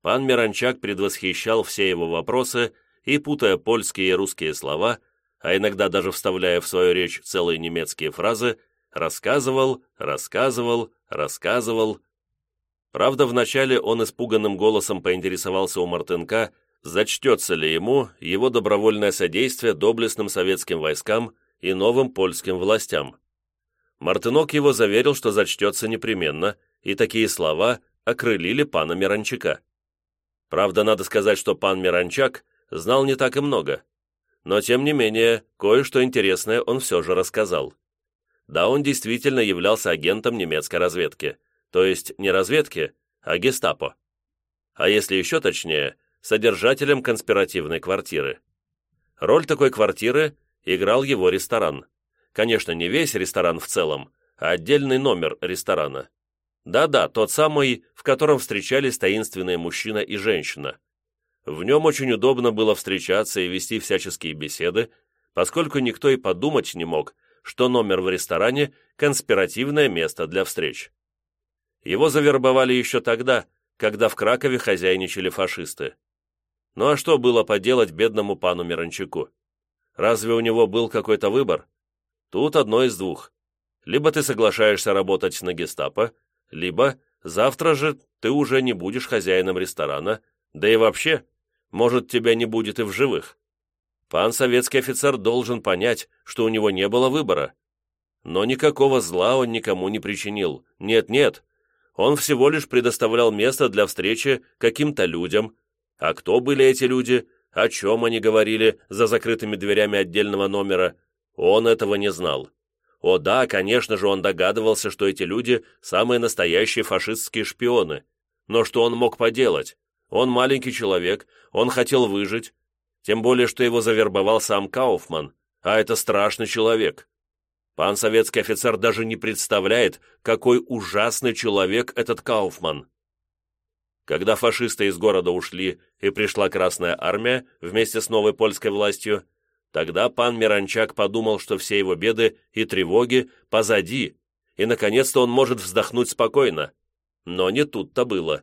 C: Пан Миранчак предвосхищал все его вопросы и, путая польские и русские слова, а иногда даже вставляя в свою речь целые немецкие фразы, рассказывал, рассказывал, рассказывал, Правда, вначале он испуганным голосом поинтересовался у Мартынка, зачтется ли ему его добровольное содействие доблестным советским войскам и новым польским властям. Мартынок его заверил, что зачтется непременно, и такие слова окрылили пана Миранчака. Правда, надо сказать, что пан Миранчак знал не так и много, но, тем не менее, кое-что интересное он все же рассказал. Да, он действительно являлся агентом немецкой разведки – то есть не разведки, а гестапо. А если еще точнее, содержателем конспиративной квартиры. Роль такой квартиры играл его ресторан. Конечно, не весь ресторан в целом, а отдельный номер ресторана. Да-да, тот самый, в котором встречались таинственные мужчина и женщина. В нем очень удобно было встречаться и вести всяческие беседы, поскольку никто и подумать не мог, что номер в ресторане – конспиративное место для встреч. Его завербовали еще тогда, когда в Кракове хозяйничали фашисты. Ну а что было поделать бедному пану Миранчуку? Разве у него был какой-то выбор? Тут одно из двух. Либо ты соглашаешься работать на гестапо, либо завтра же ты уже не будешь хозяином ресторана, да и вообще, может, тебя не будет и в живых. Пан советский офицер должен понять, что у него не было выбора. Но никакого зла он никому не причинил. Нет-нет. Он всего лишь предоставлял место для встречи каким-то людям. А кто были эти люди, о чем они говорили за закрытыми дверями отдельного номера, он этого не знал. О да, конечно же, он догадывался, что эти люди – самые настоящие фашистские шпионы. Но что он мог поделать? Он маленький человек, он хотел выжить. Тем более, что его завербовал сам Кауфман, а это страшный человек. Пан советский офицер даже не представляет, какой ужасный человек этот Кауфман. Когда фашисты из города ушли и пришла Красная Армия вместе с новой польской властью, тогда пан Миранчак подумал, что все его беды и тревоги позади, и, наконец-то, он может вздохнуть спокойно. Но не тут-то было.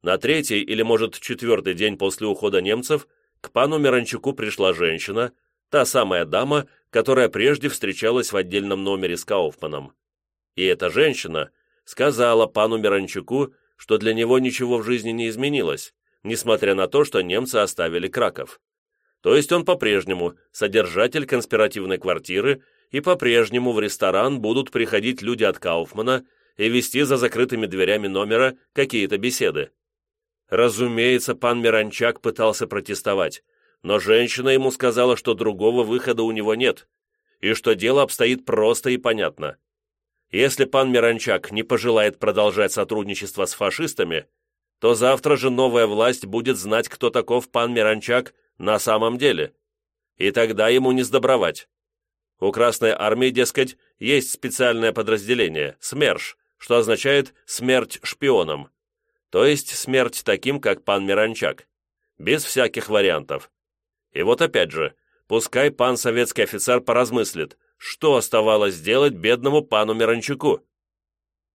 C: На третий или, может, четвертый день после ухода немцев к пану Миранчуку пришла женщина, та самая дама, которая прежде встречалась в отдельном номере с Кауфманом. И эта женщина сказала пану Миранчуку, что для него ничего в жизни не изменилось, несмотря на то, что немцы оставили Краков. То есть он по-прежнему содержатель конспиративной квартиры, и по-прежнему в ресторан будут приходить люди от Кауфмана и вести за закрытыми дверями номера какие-то беседы. Разумеется, пан Миранчак пытался протестовать, но женщина ему сказала, что другого выхода у него нет, и что дело обстоит просто и понятно. Если пан Миранчак не пожелает продолжать сотрудничество с фашистами, то завтра же новая власть будет знать, кто таков пан Миранчак на самом деле. И тогда ему не сдобровать. У Красной Армии, дескать, есть специальное подразделение – СМЕРШ, что означает «смерть шпионам». То есть смерть таким, как пан Миранчак. Без всяких вариантов. И вот опять же, пускай пан советский офицер поразмыслит, что оставалось делать бедному пану Миранчуку?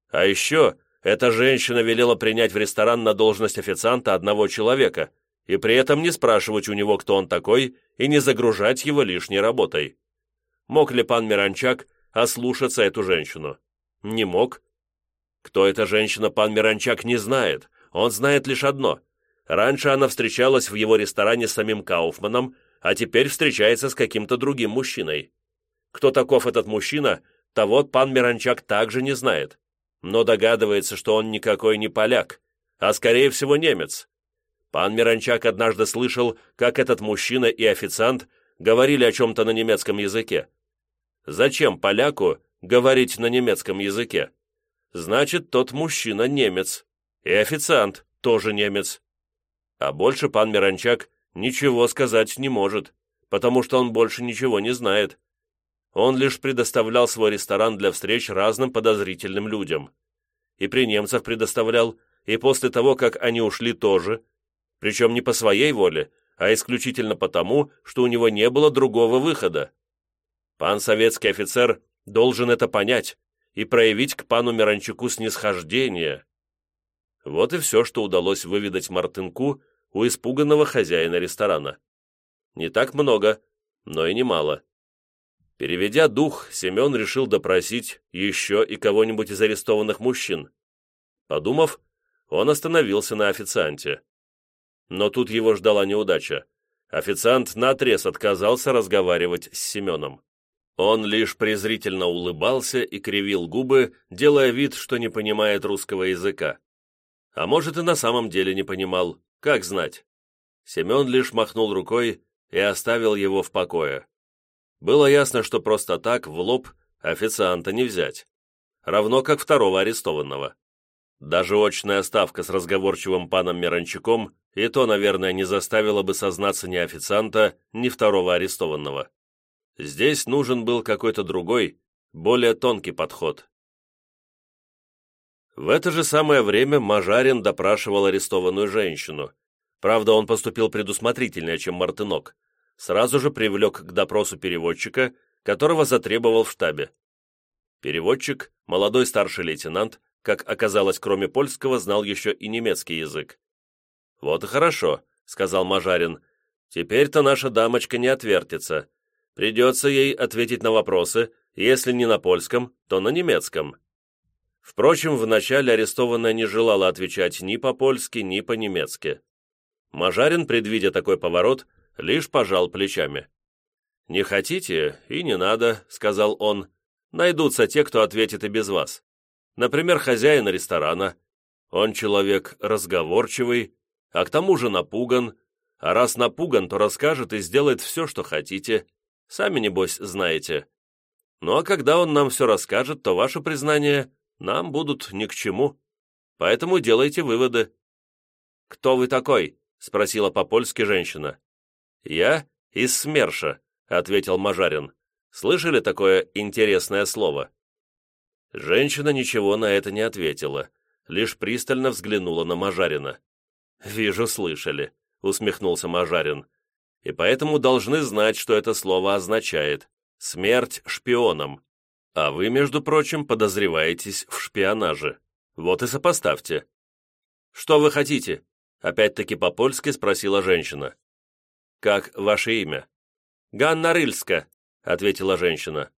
C: А еще эта женщина велела принять в ресторан на должность официанта одного человека и при этом не спрашивать у него, кто он такой, и не загружать его лишней работой. Мог ли пан Миранчак ослушаться эту женщину? Не мог. Кто эта женщина, пан Миранчак не знает. Он знает лишь одно. Раньше она встречалась в его ресторане с самим Кауфманом, а теперь встречается с каким-то другим мужчиной. Кто таков этот мужчина, того пан Миранчак также не знает, но догадывается, что он никакой не поляк, а скорее всего немец. Пан Миранчак однажды слышал, как этот мужчина и официант говорили о чем-то на немецком языке. Зачем поляку говорить на немецком языке? Значит, тот мужчина немец, и официант тоже немец. А больше пан Миранчак ничего сказать не может, потому что он больше ничего не знает. Он лишь предоставлял свой ресторан для встреч разным подозрительным людям. И при немцев предоставлял, и после того, как они ушли тоже, причем не по своей воле, а исключительно потому, что у него не было другого выхода. Пан советский офицер должен это понять и проявить к пану Миранчуку снисхождение. Вот и все, что удалось выведать Мартынку у испуганного хозяина ресторана. Не так много, но и немало. Переведя дух, Семен решил допросить еще и кого-нибудь из арестованных мужчин. Подумав, он остановился на официанте. Но тут его ждала неудача. Официант наотрез отказался разговаривать с Семеном. Он лишь презрительно улыбался и кривил губы, делая вид, что не понимает русского языка. А может, и на самом деле не понимал, как знать. Семен лишь махнул рукой и оставил его в покое. Было ясно, что просто так, в лоб, официанта не взять. Равно как второго арестованного. Даже очная ставка с разговорчивым паном Миранчуком и то, наверное, не заставила бы сознаться ни официанта, ни второго арестованного. Здесь нужен был какой-то другой, более тонкий подход. В это же самое время Мажарин допрашивал арестованную женщину. Правда, он поступил предусмотрительнее, чем Мартынок сразу же привлек к допросу переводчика, которого затребовал в штабе. Переводчик, молодой старший лейтенант, как оказалось, кроме польского, знал еще и немецкий язык. «Вот и хорошо», — сказал Мажарин. «Теперь-то наша дамочка не отвертится. Придется ей ответить на вопросы, если не на польском, то на немецком». Впрочем, вначале арестованная не желала отвечать ни по-польски, ни по-немецки. Мажарин, предвидя такой поворот, лишь пожал плечами. «Не хотите, и не надо», — сказал он. «Найдутся те, кто ответит и без вас. Например, хозяин ресторана. Он человек разговорчивый, а к тому же напуган. А раз напуган, то расскажет и сделает все, что хотите. Сами, небось, знаете. Ну а когда он нам все расскажет, то ваши признания нам будут ни к чему. Поэтому делайте выводы». «Кто вы такой?» — спросила по-польски женщина. «Я из СМЕРШа», — ответил Мажарин. «Слышали такое интересное слово?» Женщина ничего на это не ответила, лишь пристально взглянула на Мажарина. «Вижу, слышали», — усмехнулся Мажарин. «И поэтому должны знать, что это слово означает. Смерть шпионам. А вы, между прочим, подозреваетесь в шпионаже. Вот и сопоставьте». «Что вы хотите?» — опять-таки по-польски спросила женщина. «Как ваше имя?» «Ганна Рыльска», — ответила женщина.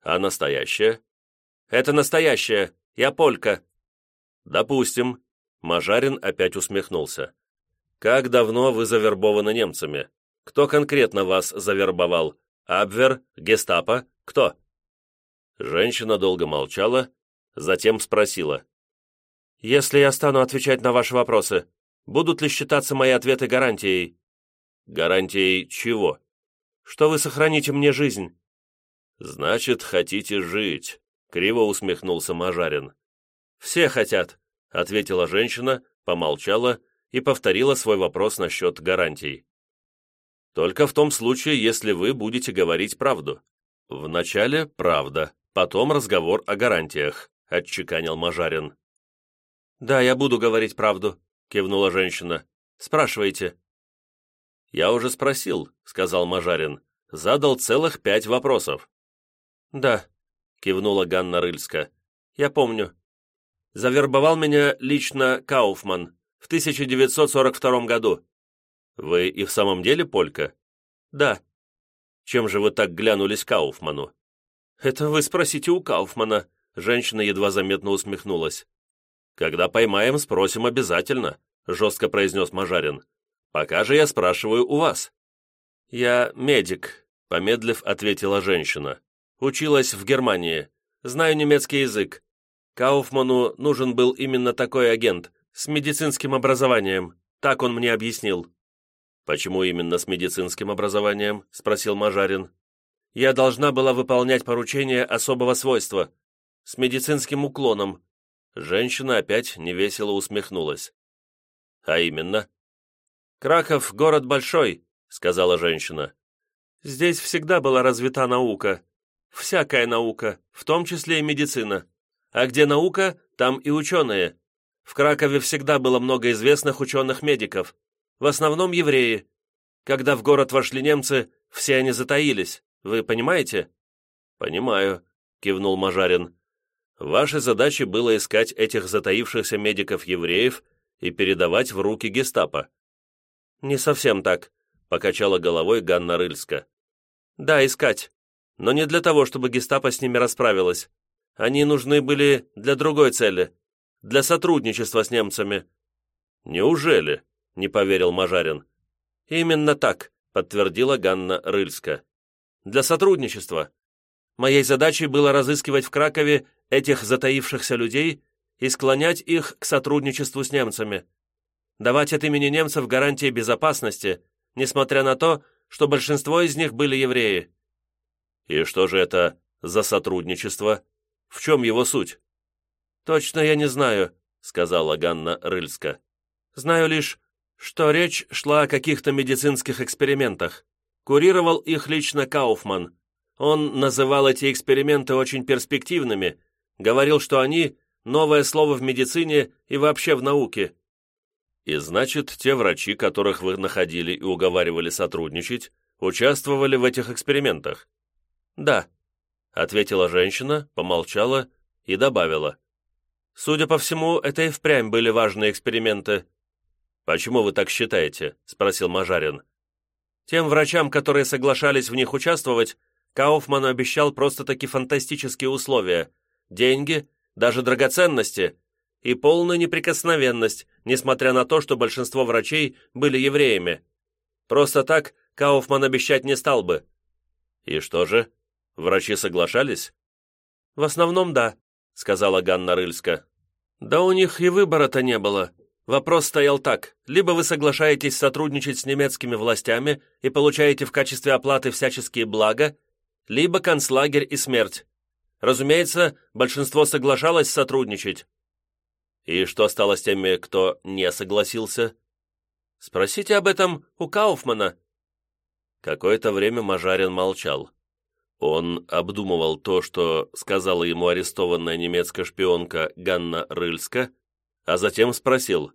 C: «А настоящее?» «Это настоящее. Я полька». «Допустим». Мажарин опять усмехнулся. «Как давно вы завербованы немцами? Кто конкретно вас завербовал? Абвер? Гестапо? Кто?» Женщина долго молчала, затем спросила. «Если я стану отвечать на ваши вопросы, будут ли считаться мои ответы гарантией?» «Гарантией чего?» «Что вы сохраните мне жизнь». «Значит, хотите жить», — криво усмехнулся Мажарин. «Все хотят», — ответила женщина, помолчала и повторила свой вопрос насчет гарантий. «Только в том случае, если вы будете говорить правду. Вначале правда, потом разговор о гарантиях», — отчеканил Мажарин. «Да, я буду говорить правду», — кивнула женщина. «Спрашивайте». «Я уже спросил», — сказал Мажарин. «Задал целых пять вопросов». «Да», — кивнула Ганна Рыльска. «Я помню. Завербовал меня лично Кауфман в 1942 году». «Вы и в самом деле полька?» «Да». «Чем же вы так глянулись Кауфману?» «Это вы спросите у Кауфмана», — женщина едва заметно усмехнулась. «Когда поймаем, спросим обязательно», — жестко произнес Мажарин. «Пока же я спрашиваю у вас». «Я медик», — помедлив ответила женщина. Училась в Германии. Знаю немецкий язык. Кауфману нужен был именно такой агент, с медицинским образованием. Так он мне объяснил». «Почему именно с медицинским образованием?» – спросил Мажарин. «Я должна была выполнять поручение особого свойства. С медицинским уклоном». Женщина опять невесело усмехнулась. «А именно?» «Краков – город большой», – сказала женщина. «Здесь всегда была развита наука. Всякая наука, в том числе и медицина. А где наука, там и ученые. В Кракове всегда было много известных ученых-медиков, в основном евреи. Когда в город вошли немцы, все они затаились, вы понимаете?» «Понимаю», — кивнул Мажарин. «Вашей задачей было искать этих затаившихся медиков-евреев и передавать в руки гестапо». «Не совсем так», — покачала головой Ганна Рыльска. «Да, искать но не для того, чтобы гестапо с ними расправилось. Они нужны были для другой цели, для сотрудничества с немцами». «Неужели?» — не поверил Мажарин. «Именно так», — подтвердила Ганна Рыльска. «Для сотрудничества. Моей задачей было разыскивать в Кракове этих затаившихся людей и склонять их к сотрудничеству с немцами. Давать от имени немцев гарантии безопасности, несмотря на то, что большинство из них были евреи. И что же это за сотрудничество? В чем его суть? Точно я не знаю, сказала Ганна Рыльска. Знаю лишь, что речь шла о каких-то медицинских экспериментах. Курировал их лично Кауфман. Он называл эти эксперименты очень перспективными, говорил, что они – новое слово в медицине и вообще в науке. И значит, те врачи, которых вы находили и уговаривали сотрудничать, участвовали в этих экспериментах. «Да», — ответила женщина, помолчала и добавила. «Судя по всему, это и впрямь были важные эксперименты». «Почему вы так считаете?» — спросил Мажарин. Тем врачам, которые соглашались в них участвовать, Кауфман обещал просто-таки фантастические условия. Деньги, даже драгоценности и полную неприкосновенность, несмотря на то, что большинство врачей были евреями. Просто так Кауфман обещать не стал бы. «И что же? Врачи соглашались?»
D: «В основном да», — сказала Ганна Рыльска. «Да у них и выбора-то не было. Вопрос стоял так. Либо вы соглашаетесь сотрудничать с немецкими властями и получаете в качестве оплаты всяческие блага, либо концлагерь и смерть. Разумеется, большинство соглашалось сотрудничать.
C: И что стало с теми, кто не согласился?
D: Спросите об этом у Кауфмана.
C: Какое-то время Мажарин молчал. Он обдумывал то, что сказала ему арестованная немецкая шпионка Ганна Рыльска, а затем спросил.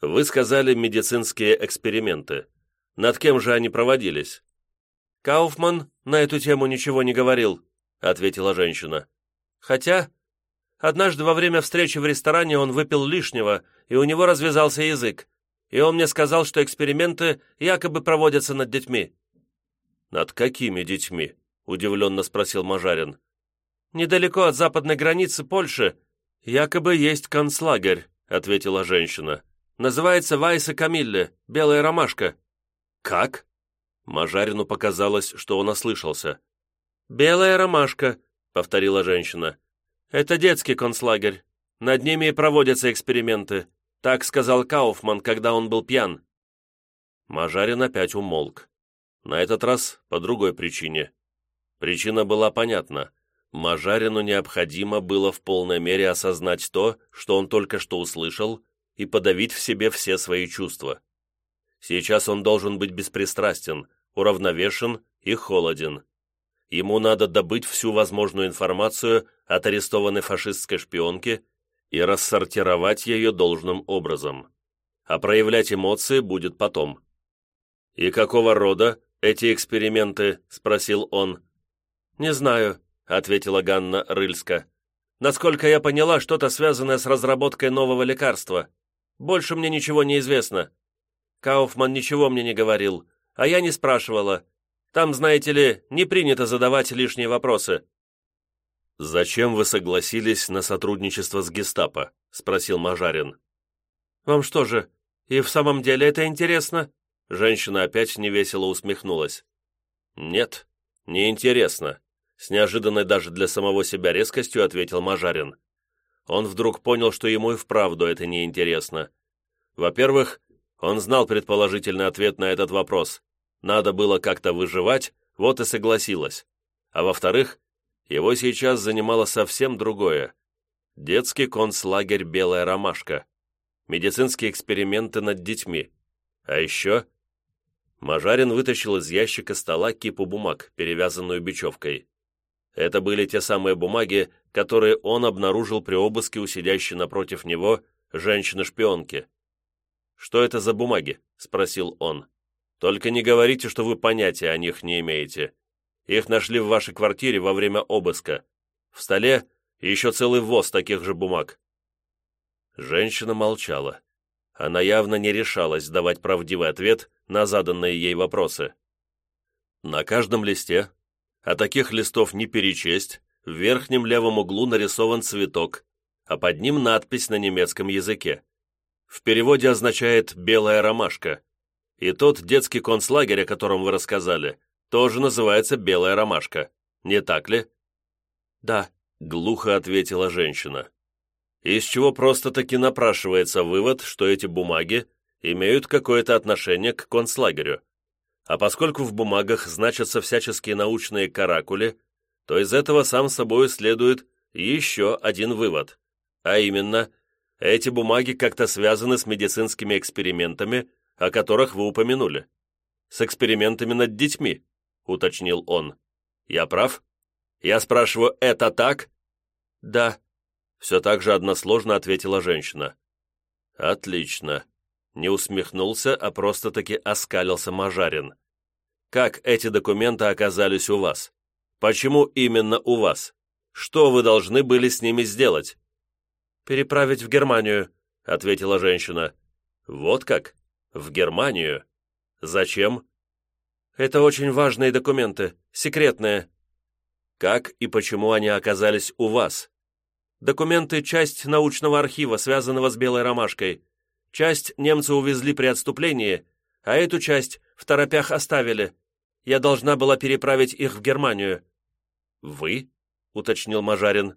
C: «Вы сказали медицинские эксперименты. Над кем же они проводились?»
D: «Кауфман на эту тему ничего не говорил», — ответила женщина. «Хотя, однажды во время встречи в ресторане он выпил лишнего, и у него развязался язык, и он мне сказал, что эксперименты якобы проводятся над детьми».
C: «Над какими детьми?» — удивленно спросил Мажарин.
D: «Недалеко от западной границы Польши якобы есть концлагерь», — ответила женщина. «Называется Вайса Камилле, белая ромашка».
C: «Как?» Мажарину показалось, что он ослышался.
D: «Белая ромашка», — повторила женщина. «Это детский концлагерь. Над ними и проводятся эксперименты. Так сказал Кауфман, когда он был пьян».
C: Мажарин опять умолк. На этот раз по другой причине. Причина была понятна. Мажарину необходимо было в полной мере осознать то, что он только что услышал, и подавить в себе все свои чувства. Сейчас он должен быть беспристрастен, уравновешен и холоден. Ему надо добыть всю возможную информацию от арестованной фашистской шпионки и рассортировать ее должным образом. А проявлять эмоции будет потом. «И какого рода эти эксперименты?» – спросил он.
D: «Не знаю», – ответила Ганна Рыльска. «Насколько я поняла, что-то связанное с разработкой нового лекарства. Больше мне ничего не известно. Кауфман ничего мне не говорил, а я не спрашивала. Там, знаете ли, не принято задавать лишние вопросы».
C: «Зачем вы согласились на сотрудничество с гестапо?» — спросил Мажарин.
D: «Вам что же, и в самом деле это интересно?» Женщина опять невесело усмехнулась.
C: «Нет, не интересно», — с неожиданной даже для самого себя резкостью ответил Мажарин. Он вдруг понял, что ему и вправду это не интересно. Во-первых, он знал предположительный ответ на этот вопрос. Надо было как-то выживать, вот и согласилась. А во-вторых, его сейчас занимало совсем другое. Детский концлагерь «Белая ромашка». Медицинские эксперименты над детьми. А еще... Мажарин вытащил из ящика стола кипу бумаг, перевязанную бечевкой. Это были те самые бумаги, которые он обнаружил при обыске у сидящей напротив него женщины-шпионки. «Что это за бумаги?» — спросил он. «Только не говорите, что вы понятия о них не имеете. Их нашли в вашей квартире во время обыска. В столе еще целый воз таких же бумаг». Женщина молчала. Она явно не решалась давать правдивый ответ на заданные ей вопросы. На каждом листе, а таких листов не перечесть, в верхнем левом углу нарисован цветок, а под ним надпись на немецком языке в переводе означает «белая ромашка». И тот детский концлагерь, о котором вы рассказали, тоже называется «белая ромашка». Не так ли?»
D: «Да», —
C: глухо ответила женщина. Из чего просто-таки напрашивается вывод, что эти бумаги имеют какое-то отношение к концлагерю. А поскольку в бумагах значатся всяческие научные каракули, то из этого сам собой следует еще один вывод, а именно, эти бумаги как-то связаны с медицинскими экспериментами, о которых вы упомянули. С экспериментами над детьми, уточнил он. Я прав? Я спрашиваю, это так?
D: Да.
C: Все так же односложно ответила женщина. Отлично. Не усмехнулся, а просто-таки оскалился Мажарин. Как эти документы оказались у вас? Почему именно у вас? Что вы должны были с ними сделать?
D: переправить в Германию», — ответила женщина.
C: «Вот как? В Германию? Зачем?»
D: «Это очень важные документы, секретные».
C: «Как и почему они оказались у вас?»
D: «Документы — часть научного архива, связанного с белой ромашкой. Часть немцы увезли при отступлении, а эту часть в торопях оставили. Я должна была переправить их в Германию».
C: «Вы?» — уточнил Мажарин.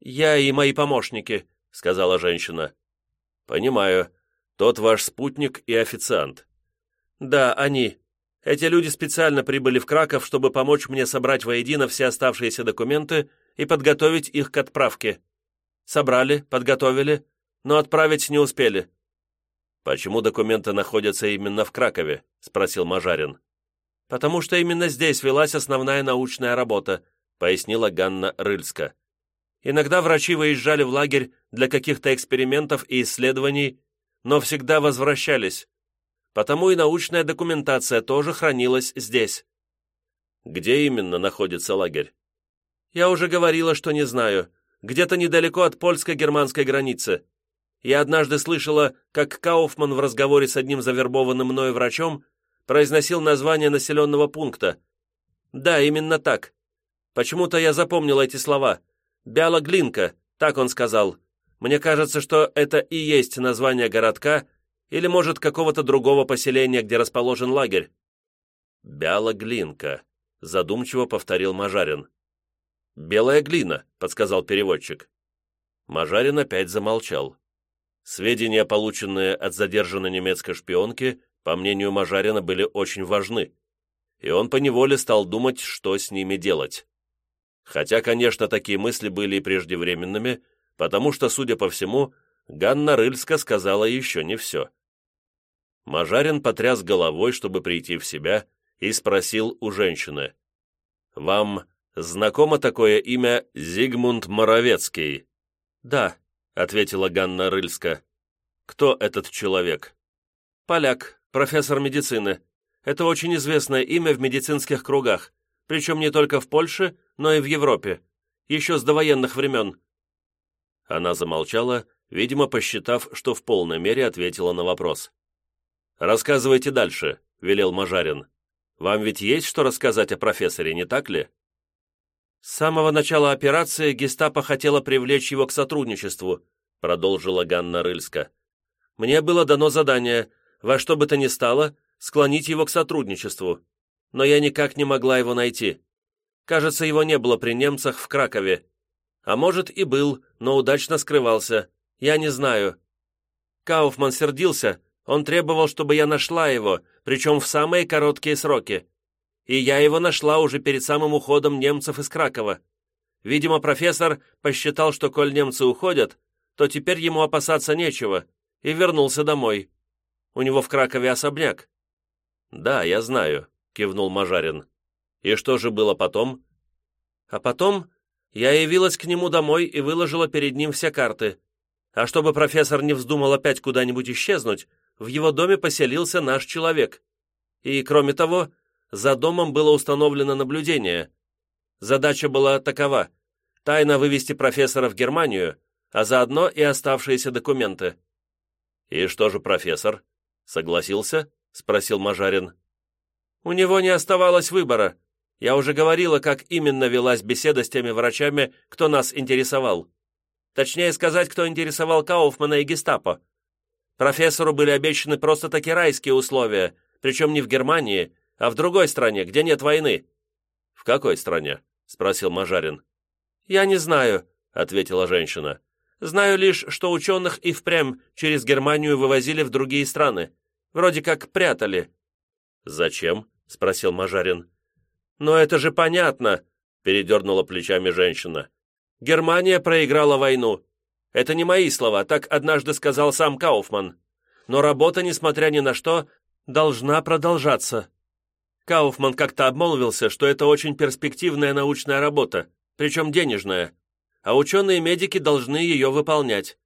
D: «Я и мои помощники», — сказала женщина.
C: «Понимаю. Тот ваш спутник и официант».
D: «Да, они. Эти люди специально прибыли в Краков, чтобы помочь мне собрать воедино все оставшиеся документы и подготовить их к отправке. Собрали, подготовили, но отправить не успели».
C: «Почему документы находятся именно в Кракове?» — спросил Мажарин.
D: «Потому что именно здесь велась основная научная работа», — пояснила Ганна Рыльска. «Иногда врачи выезжали в лагерь для каких-то экспериментов и исследований, но всегда возвращались. Потому и научная документация тоже хранилась здесь».
C: «Где именно находится лагерь?»
D: «Я уже говорила, что не знаю. Где-то недалеко от польско-германской границы. Я однажды слышала, как Кауфман в разговоре с одним завербованным мною врачом произносил название населенного пункта. Да, именно так. Почему-то я запомнил эти слова. Бяла Глинка, так он сказал. Мне кажется, что это и есть название городка или, может, какого-то другого поселения, где расположен лагерь.
C: «Бяла Глинка», — задумчиво повторил Мажарин.
D: «Белая глина», — подсказал переводчик.
C: Мажарин опять замолчал. Сведения, полученные от задержанной немецкой шпионки, по мнению Мажарина, были очень важны, и он поневоле стал думать, что с ними делать. Хотя, конечно, такие мысли были и преждевременными, потому что, судя по всему, Ганна Рыльска сказала еще не все. Мажарин потряс головой, чтобы прийти в себя, и спросил у женщины. «Вам знакомо такое имя Зигмунд Моровецкий?»
D: «Да», — ответила Ганна Рыльска.
C: «Кто этот человек?»
D: «Поляк, профессор медицины. Это очень известное имя в медицинских кругах, причем не только в Польше, но и в Европе. Еще с довоенных времен».
C: Она замолчала, видимо, посчитав, что в полной мере ответила на вопрос. «Рассказывайте дальше», — велел Мажарин. «Вам ведь есть что рассказать о профессоре, не так ли?»
D: «С самого начала операции гестапо хотела привлечь его к сотрудничеству», продолжила Ганна Рыльска. «Мне было дано задание, во что бы то ни стало, склонить его к сотрудничеству, но я никак не могла его найти. Кажется, его не было при немцах в Кракове. А может, и был, но удачно скрывался. Я не знаю. Кауфман сердился, он требовал, чтобы я нашла его, причем в самые короткие сроки и я его нашла уже перед самым уходом немцев из Кракова. Видимо, профессор посчитал, что коль немцы уходят, то теперь ему опасаться нечего, и вернулся домой. У него в Кракове особняк».
C: «Да, я знаю», — кивнул Мажарин. «И что же было потом?»
D: «А потом я явилась к нему домой и выложила перед ним все карты. А чтобы профессор не вздумал опять куда-нибудь исчезнуть, в его доме поселился наш человек. И, кроме того, за домом было установлено наблюдение. Задача была такова – тайно вывести профессора в Германию, а заодно и оставшиеся документы.
C: «И что же профессор? Согласился?» – спросил Мажарин.
D: «У него не оставалось выбора. Я уже говорила, как именно велась беседа с теми врачами, кто нас интересовал. Точнее сказать, кто интересовал Кауфмана и гестапо. Профессору были обещаны просто-таки райские условия, причем не в Германии, а в другой стране, где нет войны».
C: «В какой стране?» — спросил Мажарин.
D: «Я не знаю», — ответила женщина. «Знаю лишь, что ученых и впрямь через Германию вывозили в другие страны. Вроде как прятали».
C: «Зачем?» — спросил Мажарин.
D: «Но это же понятно», — передернула плечами женщина. «Германия проиграла войну. Это не мои слова, так однажды сказал сам Кауфман. Но работа, несмотря ни на что, должна продолжаться. Кауфман как-то обмолвился, что это очень перспективная научная работа, причем денежная, а ученые-медики должны ее выполнять.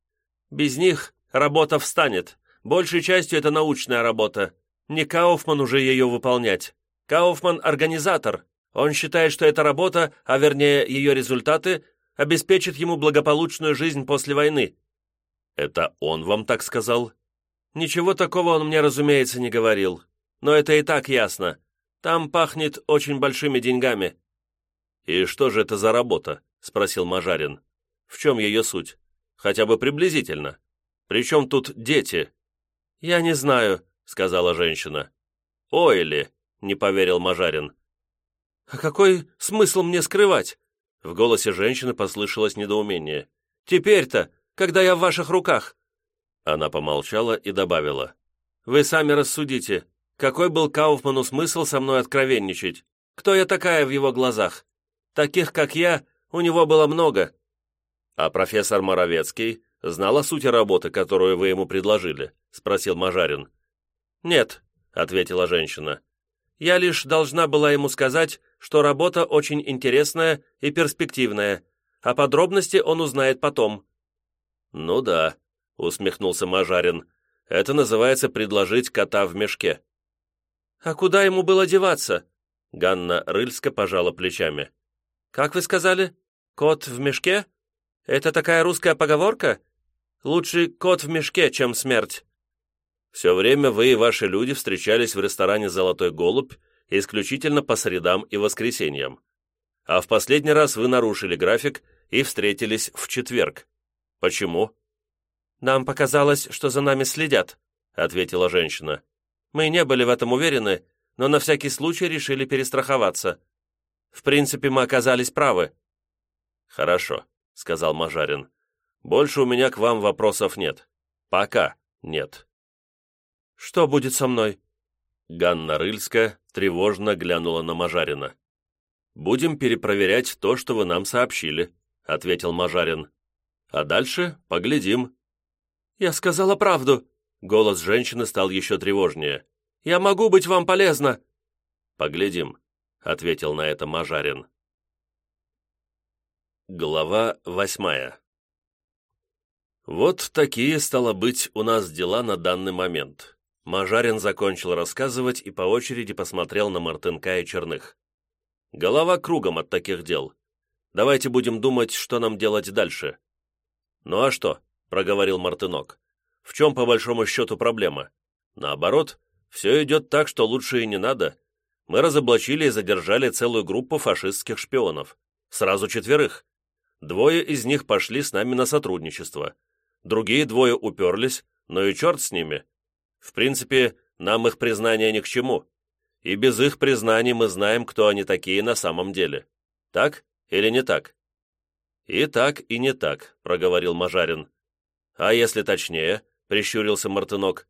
D: Без них работа встанет. Большей частью это научная работа. Не Кауфман уже ее выполнять. Кауфман – организатор. Он считает, что эта работа, а вернее ее результаты, обеспечит ему благополучную жизнь после войны.
C: Это он вам так сказал?
D: Ничего такого он мне, разумеется, не говорил. Но это и так ясно. Там пахнет очень большими деньгами».
C: «И что же это за работа?» — спросил Мажарин. «В чем ее суть? Хотя бы приблизительно. Причем тут дети?»
D: «Я не знаю», — сказала женщина.
C: «Ойли», — не поверил Мажарин.
D: «А какой смысл мне скрывать?» В голосе женщины послышалось недоумение. «Теперь-то, когда я в ваших руках!»
C: Она помолчала и добавила. «Вы сами рассудите, какой был Кауфману смысл со мной откровенничать? Кто я такая в его глазах? Таких, как я, у него было много». «А профессор Моровецкий знал о сути работы, которую вы ему предложили?» — спросил Мажарин.
D: «Нет», — ответила женщина. «Я лишь должна была ему сказать, что работа очень интересная и перспективная, а подробности он узнает потом».
C: «Ну да», — усмехнулся Мажарин. «Это называется предложить кота в мешке».
D: «А куда ему было деваться?»
C: Ганна Рыльска пожала плечами.
D: «Как вы сказали? Кот в мешке? Это такая русская поговорка? Лучше кот в мешке, чем смерть».
C: «Все время вы и ваши люди встречались в ресторане «Золотой голубь» исключительно по средам и воскресеньям. А в последний раз вы нарушили график и встретились в четверг. Почему?»
D: «Нам показалось, что за нами следят», — ответила женщина. «Мы не были в этом уверены, но на всякий случай решили перестраховаться. В принципе, мы оказались правы».
C: «Хорошо», — сказал Мажарин. «Больше у меня к вам вопросов нет. Пока нет».
D: «Что будет со мной?»
C: Ганна Рыльска тревожно глянула на Мажарина. «Будем перепроверять то, что вы нам сообщили», — ответил Мажарин. «А дальше поглядим».
D: «Я сказала правду», — голос женщины стал еще тревожнее. «Я могу быть вам полезна».
C: «Поглядим», — ответил на это Мажарин. Глава восьмая Вот такие, стало быть, у нас дела на данный момент. Мажарин закончил рассказывать и по очереди посмотрел на Мартынка и Черных. «Голова кругом от таких дел. Давайте будем думать, что нам делать дальше». «Ну а что?» — проговорил Мартынок. «В чем, по большому счету, проблема? Наоборот, все идет так, что лучше и не надо. Мы разоблачили и задержали целую группу фашистских шпионов. Сразу четверых. Двое из них пошли с нами на сотрудничество. Другие двое уперлись, но и черт с ними. В принципе, нам их признание ни к чему. И без их признаний мы знаем, кто они такие на самом деле. Так или не так?» «И так, и не так», — проговорил Мажарин. «А если точнее?» — прищурился Мартынок.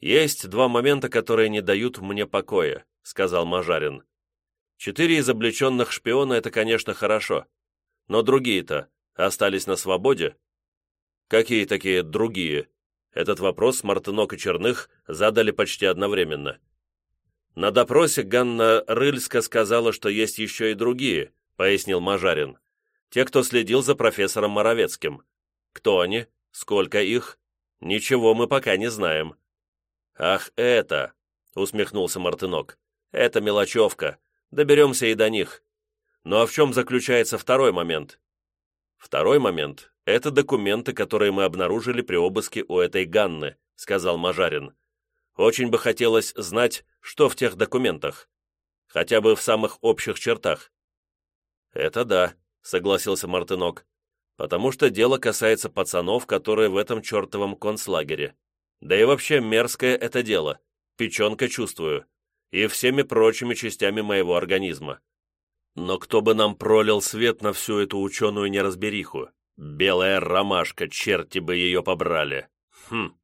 C: «Есть два момента, которые не дают мне покоя», — сказал Мажарин. «Четыре изобличенных шпиона — это, конечно, хорошо. Но другие-то остались на свободе?» «Какие такие другие?» Этот вопрос Мартынок и Черных задали почти одновременно. «На допросе Ганна Рыльска сказала, что есть еще и другие», — пояснил Мажарин. «Те, кто следил за профессором Моровецким. Кто они? Сколько их? Ничего мы пока не знаем». «Ах, это!» — усмехнулся Мартынок. «Это мелочевка. Доберемся и до них. Ну а в чем заключается второй момент?» «Второй момент «Это документы, которые мы обнаружили при обыске у этой Ганны», — сказал Мажарин. «Очень бы хотелось знать, что в тех документах. Хотя бы в самых общих чертах». «Это да», — согласился Мартынок. «Потому что дело касается пацанов, которые в этом чертовом концлагере. Да и вообще мерзкое это дело. Печенка чувствую. И всеми прочими частями моего организма. Но кто бы нам пролил свет на всю эту ученую неразбериху? Белая ромашка, черти бы ее побрали. Хм.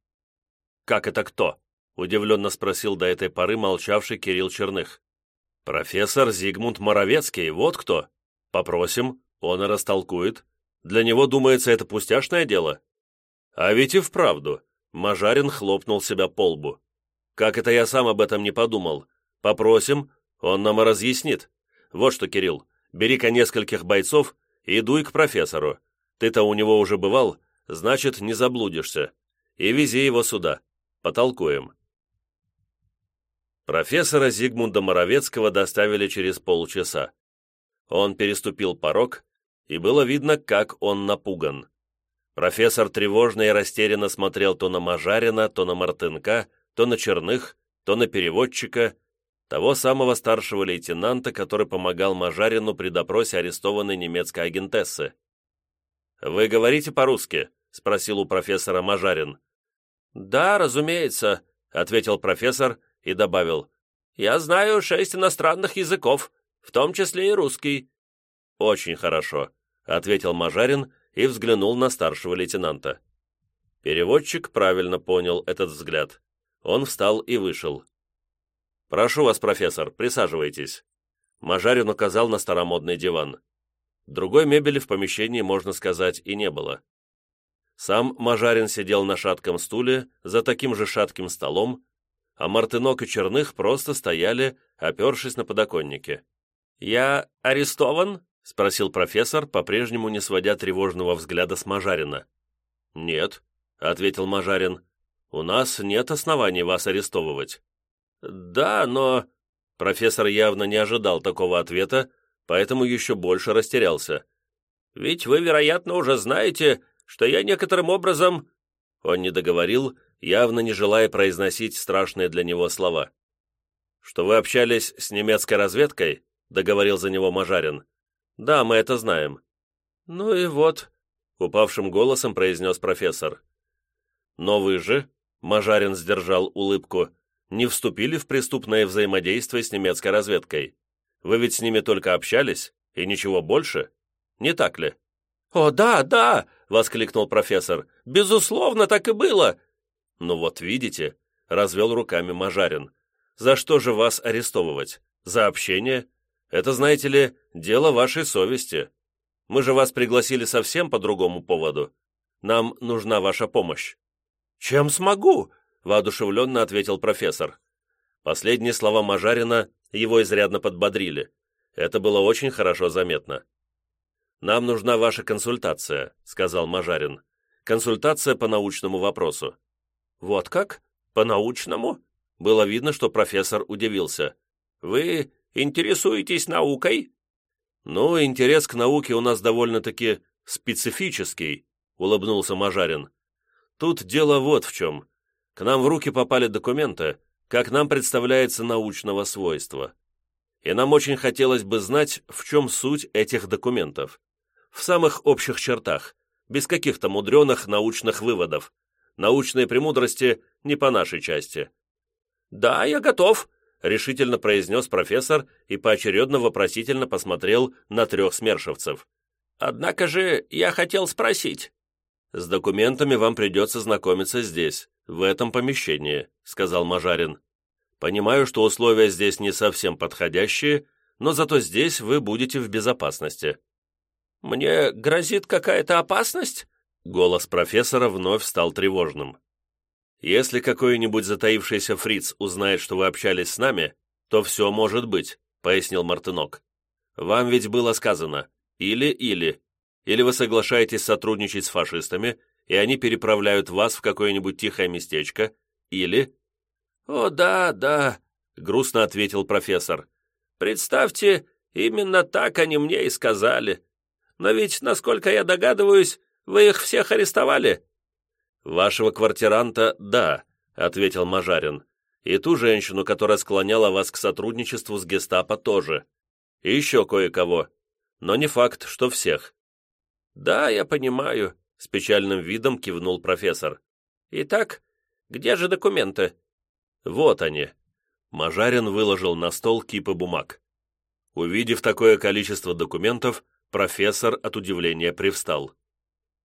C: Как это кто? Удивленно спросил до этой поры молчавший Кирилл Черных. Профессор Зигмунд Моровецкий, вот кто. Попросим, он и растолкует. Для него, думается, это пустяшное дело. А ведь и вправду. Мажарин хлопнул себя по лбу. Как это я сам об этом не подумал? Попросим, он нам разъяснит. Вот что, Кирилл, бери-ка нескольких бойцов и дуй к профессору. Ты-то у него уже бывал, значит, не заблудишься. И вези его сюда. Потолкуем». Профессора Зигмунда Моровецкого доставили через полчаса. Он переступил порог, и было видно, как он напуган. Профессор тревожно и растерянно смотрел то на Мажарина, то на Мартынка, то на Черных, то на переводчика, того самого старшего лейтенанта, который помогал Мажарину при допросе арестованной немецкой агентессы. «Вы говорите по-русски?» — спросил у профессора Мажарин.
D: «Да, разумеется», — ответил профессор и добавил. Я знаю шесть иностранных языков, в том числе и русский».
C: «Очень хорошо», — ответил Мажарин и взглянул на старшего лейтенанта. Переводчик правильно понял этот взгляд. Он встал и вышел. «Прошу вас, профессор, присаживайтесь». Мажарин указал на старомодный диван. Другой мебели в помещении, можно сказать, и не было. Сам Мажарин сидел на шатком стуле за таким же шатким столом, а Мартынок и Черных просто стояли, опершись на подоконнике.
D: «Я арестован?» — спросил профессор, по-прежнему не сводя тревожного взгляда с Мажарина.
C: «Нет», — ответил Мажарин, — «у нас нет оснований вас арестовывать».
D: «Да, но...»
C: Профессор явно не ожидал такого ответа, поэтому еще больше растерялся.
D: «Ведь вы, вероятно, уже знаете, что я некоторым образом...»
C: Он не договорил, явно не желая произносить страшные для него слова. «Что вы общались с немецкой разведкой?» — договорил за него Мажарин. «Да, мы это знаем».
D: «Ну и вот», —
C: упавшим голосом произнес профессор. «Но вы же», — Мажарин сдержал улыбку, «не вступили в преступное взаимодействие с немецкой разведкой. Вы ведь с ними только общались, и ничего больше, не так ли?»
D: «О, да, да!» — воскликнул профессор. «Безусловно, так и было!»
C: «Ну вот видите», — развел руками Мажарин. «За что же вас арестовывать? За общение? Это, знаете ли, дело вашей совести. Мы же вас пригласили совсем по другому поводу. Нам нужна ваша помощь».
D: «Чем смогу?»
C: — воодушевленно ответил профессор. Последние слова Мажарина его изрядно подбодрили. Это было очень хорошо заметно. «Нам нужна ваша консультация», — сказал Мажарин. «Консультация по научному вопросу».
D: «Вот как? По научному?»
C: Было видно, что профессор удивился.
D: «Вы интересуетесь наукой?»
C: «Ну, интерес к науке у нас довольно-таки специфический», — улыбнулся Мажарин. «Тут дело вот в чем. К нам в руки попали документы, как нам представляется научного свойства. И нам очень хотелось бы знать, в чем суть этих документов в самых общих чертах, без каких-то мудреных научных выводов. Научные премудрости не по нашей части.
D: «Да, я готов», —
C: решительно произнес профессор и поочередно вопросительно посмотрел на трех смершевцев.
D: «Однако же я хотел спросить».
C: «С документами вам придется знакомиться здесь, в этом помещении», — сказал Мажарин. «Понимаю, что условия здесь не совсем подходящие, но зато здесь вы будете в безопасности».
D: «Мне грозит какая-то опасность?»
C: Голос профессора вновь стал тревожным. «Если какой-нибудь затаившийся фриц узнает, что вы общались с нами, то все может быть», — пояснил Мартынок. «Вам ведь было сказано «или-или». Или вы соглашаетесь сотрудничать с фашистами, и они переправляют вас в какое-нибудь тихое местечко, или...»
D: «О, да, да», — грустно ответил профессор. «Представьте, именно так они мне и сказали. Но ведь, насколько я догадываюсь, вы их всех арестовали?»
C: «Вашего квартиранта – да», – ответил Мажарин. «И ту женщину, которая склоняла вас к сотрудничеству с гестапо, тоже. И еще кое-кого. Но не факт, что всех».
D: «Да, я понимаю», – с печальным видом кивнул профессор. «Итак, где же документы?»
C: «Вот они». Мажарин выложил на стол кипы бумаг. Увидев такое количество документов, Профессор от удивления привстал.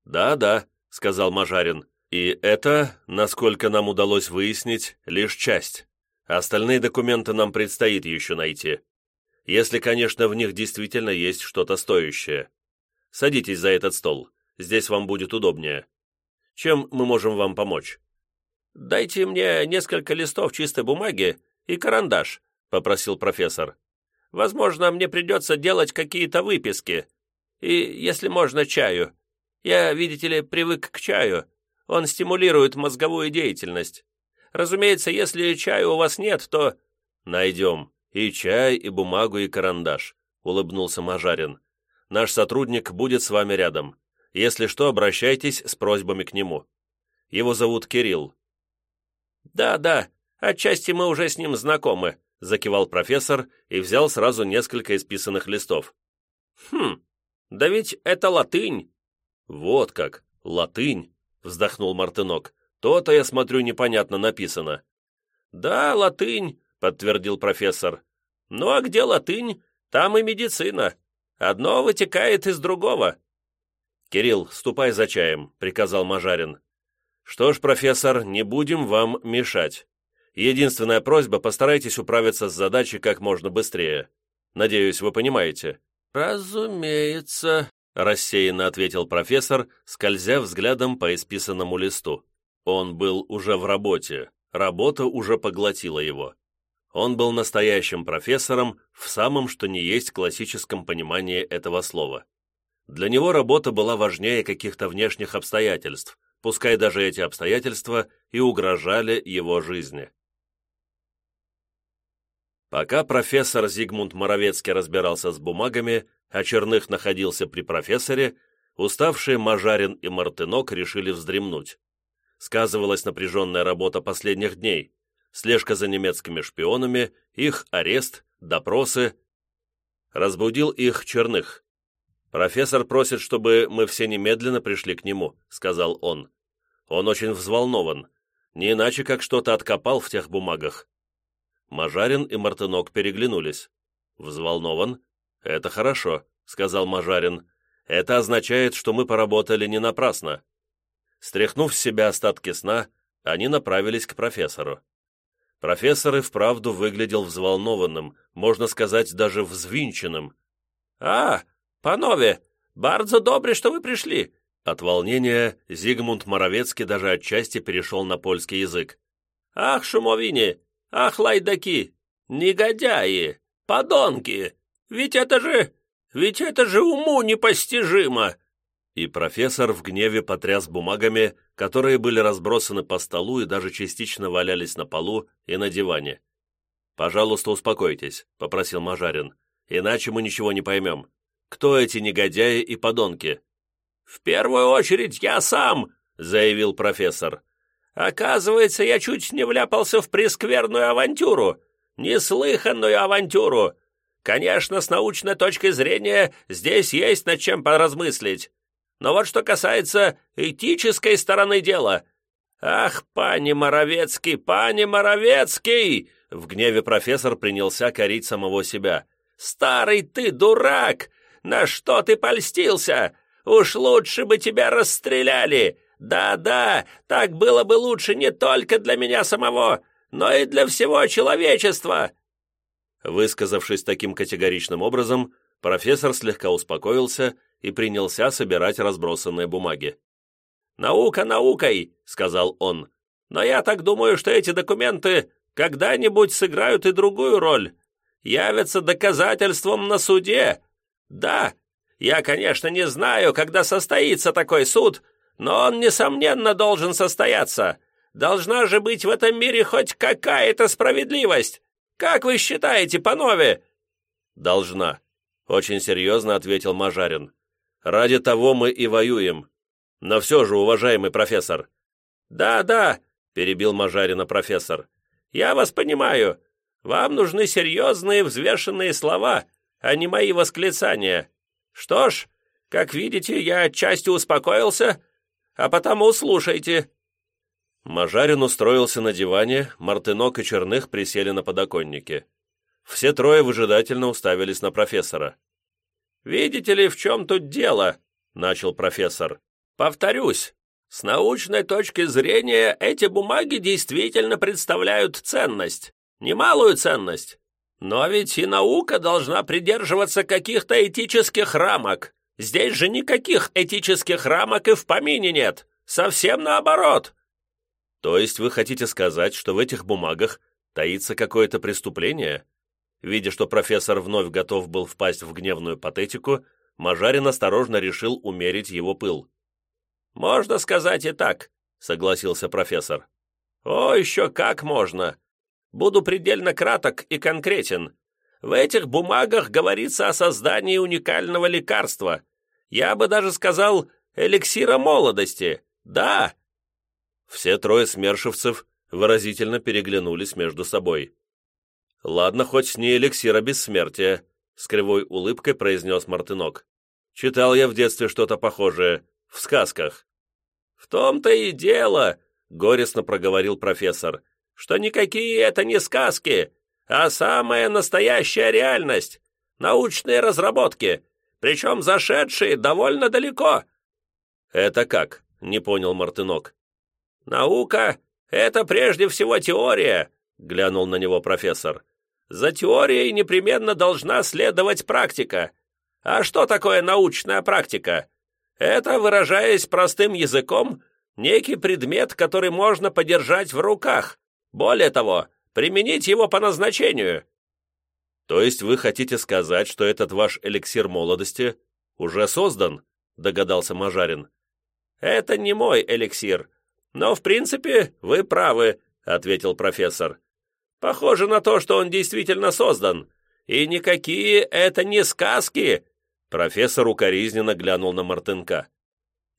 C: «Да-да», — сказал Мажарин, «и это, насколько нам удалось выяснить, лишь часть. Остальные документы нам предстоит еще найти. Если, конечно, в них действительно есть что-то стоящее. Садитесь за этот стол, здесь вам будет удобнее. Чем мы можем вам помочь?»
D: «Дайте мне несколько листов чистой бумаги и карандаш», — попросил профессор. «Возможно, мне придется делать какие-то выписки, и, если можно, чаю. Я, видите ли, привык к чаю. Он стимулирует мозговую деятельность. Разумеется, если чая у вас нет, то...»
C: «Найдем. И чай, и бумагу, и карандаш», — улыбнулся Мажарин. «Наш сотрудник будет с вами рядом. Если что, обращайтесь с просьбами к нему. Его зовут Кирилл».
D: «Да, да, отчасти мы уже с ним знакомы», — закивал профессор и взял сразу несколько исписанных листов. «Хм, да ведь это латынь!»
C: «Вот как! Латынь!» — вздохнул Мартынок. «То-то, я смотрю, непонятно написано».
D: «Да, латынь», —
C: подтвердил профессор. «Ну а где латынь, там и медицина. Одно вытекает из другого». «Кирилл, ступай за чаем», — приказал Мажарин. «Что ж, профессор, не будем вам мешать. Единственная просьба, постарайтесь управиться с задачей как можно быстрее. Надеюсь, вы понимаете».
A: «Разумеется», —
C: рассеянно ответил профессор, скользя взглядом по исписанному листу. Он был уже в работе, работа уже поглотила его. Он был настоящим профессором в самом что ни есть классическом понимании этого слова. Для него работа была важнее каких-то внешних обстоятельств, пускай даже эти обстоятельства и угрожали его жизни. Пока профессор Зигмунд Моровецкий разбирался с бумагами, а Черных находился при профессоре, уставшие Мажарин и Мартынок решили вздремнуть. Сказывалась напряженная работа последних дней, слежка за немецкими шпионами, их арест, допросы. Разбудил их Черных. «Профессор просит, чтобы мы все немедленно пришли к нему», — сказал он. «Он очень взволнован, не иначе, как что-то откопал в тех бумагах. Мажарин и Мартынок переглянулись. «Взволнован? Это хорошо», — сказал Мажарин. «Это означает, что мы поработали не напрасно». Стряхнув с себя остатки сна, они направились к профессору. Профессор и вправду выглядел взволнованным, можно сказать, даже взвинченным.
D: «А, панове, bardzo добре, что вы пришли!»
C: От волнения Зигмунд Моровецкий даже отчасти перешел на польский язык.
D: «Ах, шумовини, Ах, лайдаки! Негодяи! Подонки! Ведь это же... Ведь это же уму непостижимо!»
C: И профессор в гневе потряс бумагами, которые были разбросаны по столу и даже частично валялись на полу и на диване. «Пожалуйста, успокойтесь», — попросил Мажарин, «иначе мы ничего не поймем. Кто эти негодяи и подонки?»
D: «В первую очередь я сам», — заявил профессор. Оказывается, я чуть не вляпался в прескверную авантюру, неслыханную авантюру. Конечно, с научной точки зрения здесь есть над чем поразмыслить. Но вот что касается этической стороны дела. Ах, пани Моровецкий, пани Моровецкий! В гневе профессор принялся корить самого себя. «Старый ты дурак! На что ты польстился? Уж лучше бы тебя расстреляли! Да-да, так было бы лучше не только для меня самого, но и для всего человечества!»
C: Высказавшись таким категоричным образом, профессор слегка успокоился и принялся собирать разбросанные бумаги.
D: «Наука наукой», — сказал он, «но я так думаю, что эти документы когда-нибудь сыграют и другую роль, явятся доказательством на суде. Да, я, конечно, не знаю, когда состоится такой суд, но он, несомненно, должен состояться. Должна же быть в этом мире хоть какая-то справедливость. Как вы считаете, панове?»
C: «Должна», — очень серьезно ответил Мажарин. «Ради того мы и воюем. Но все же, уважаемый профессор».
D: «Да-да», — перебил Мажарина профессор. «Я вас понимаю. Вам нужны серьезные взвешенные слова, а не мои восклицания. Что ж, как видите, я отчасти успокоился, а потому слушайте».
C: Мажарин устроился на диване, Мартынок и Черных присели на подоконнике. Все трое выжидательно уставились на профессора.
D: «Видите ли, в чем тут дело?» — начал профессор. «Повторюсь, с научной точки зрения эти бумаги действительно представляют ценность, немалую ценность. Но ведь и наука должна придерживаться каких-то этических рамок. Здесь же никаких этических рамок и в помине нет. Совсем наоборот».
C: «То есть вы хотите сказать, что в этих бумагах таится какое-то преступление?» Видя, что профессор вновь готов был впасть в гневную патетику, Мажарин осторожно решил умерить его пыл.
D: «Можно сказать и так», — согласился профессор. «О, еще как можно! Буду предельно краток и конкретен. В этих бумагах говорится о создании уникального лекарства. Я бы даже сказал, эликсира молодости. Да!»
C: Все трое смершивцев выразительно переглянулись между собой. «Ладно, хоть не эликсира бессмертия», — с кривой улыбкой произнес Мартынок. «Читал я в детстве что-то похожее, в сказках».
D: «В том-то и дело», — горестно проговорил профессор, «что никакие это не сказки, а самая настоящая реальность, научные разработки, причем зашедшие довольно далеко».
C: «Это как?» — не понял Мартынок.
D: «Наука — это прежде всего теория», — глянул на него профессор. «За теорией непременно должна следовать практика. А что такое научная практика? Это, выражаясь простым языком, некий предмет, который можно подержать в руках. Более того, применить его по назначению».
C: «То есть вы хотите сказать, что этот ваш эликсир молодости уже создан?» — догадался Мажарин.
D: «Это не мой эликсир, но, в принципе, вы правы», — ответил профессор. «Похоже на то, что он действительно создан. И никакие это не сказки!»
C: Профессор укоризненно глянул на Мартынка.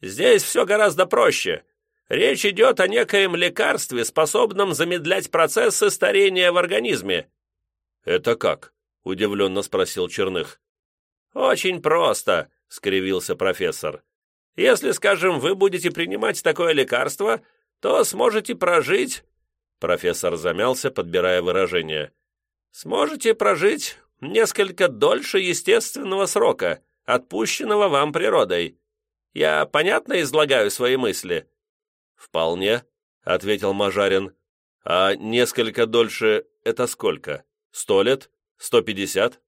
D: «Здесь все гораздо проще. Речь идет о некоем лекарстве, способном замедлять процессы старения в организме».
C: «Это как?» — удивленно спросил Черных.
D: «Очень просто», — скривился профессор. «Если, скажем, вы будете принимать такое лекарство, то сможете прожить...» Профессор замялся, подбирая выражение. «Сможете прожить несколько дольше естественного срока, отпущенного вам природой. Я понятно излагаю свои мысли?»
C: «Вполне», — ответил Мажарин. «А несколько дольше — это сколько? Сто лет? Сто пятьдесят?»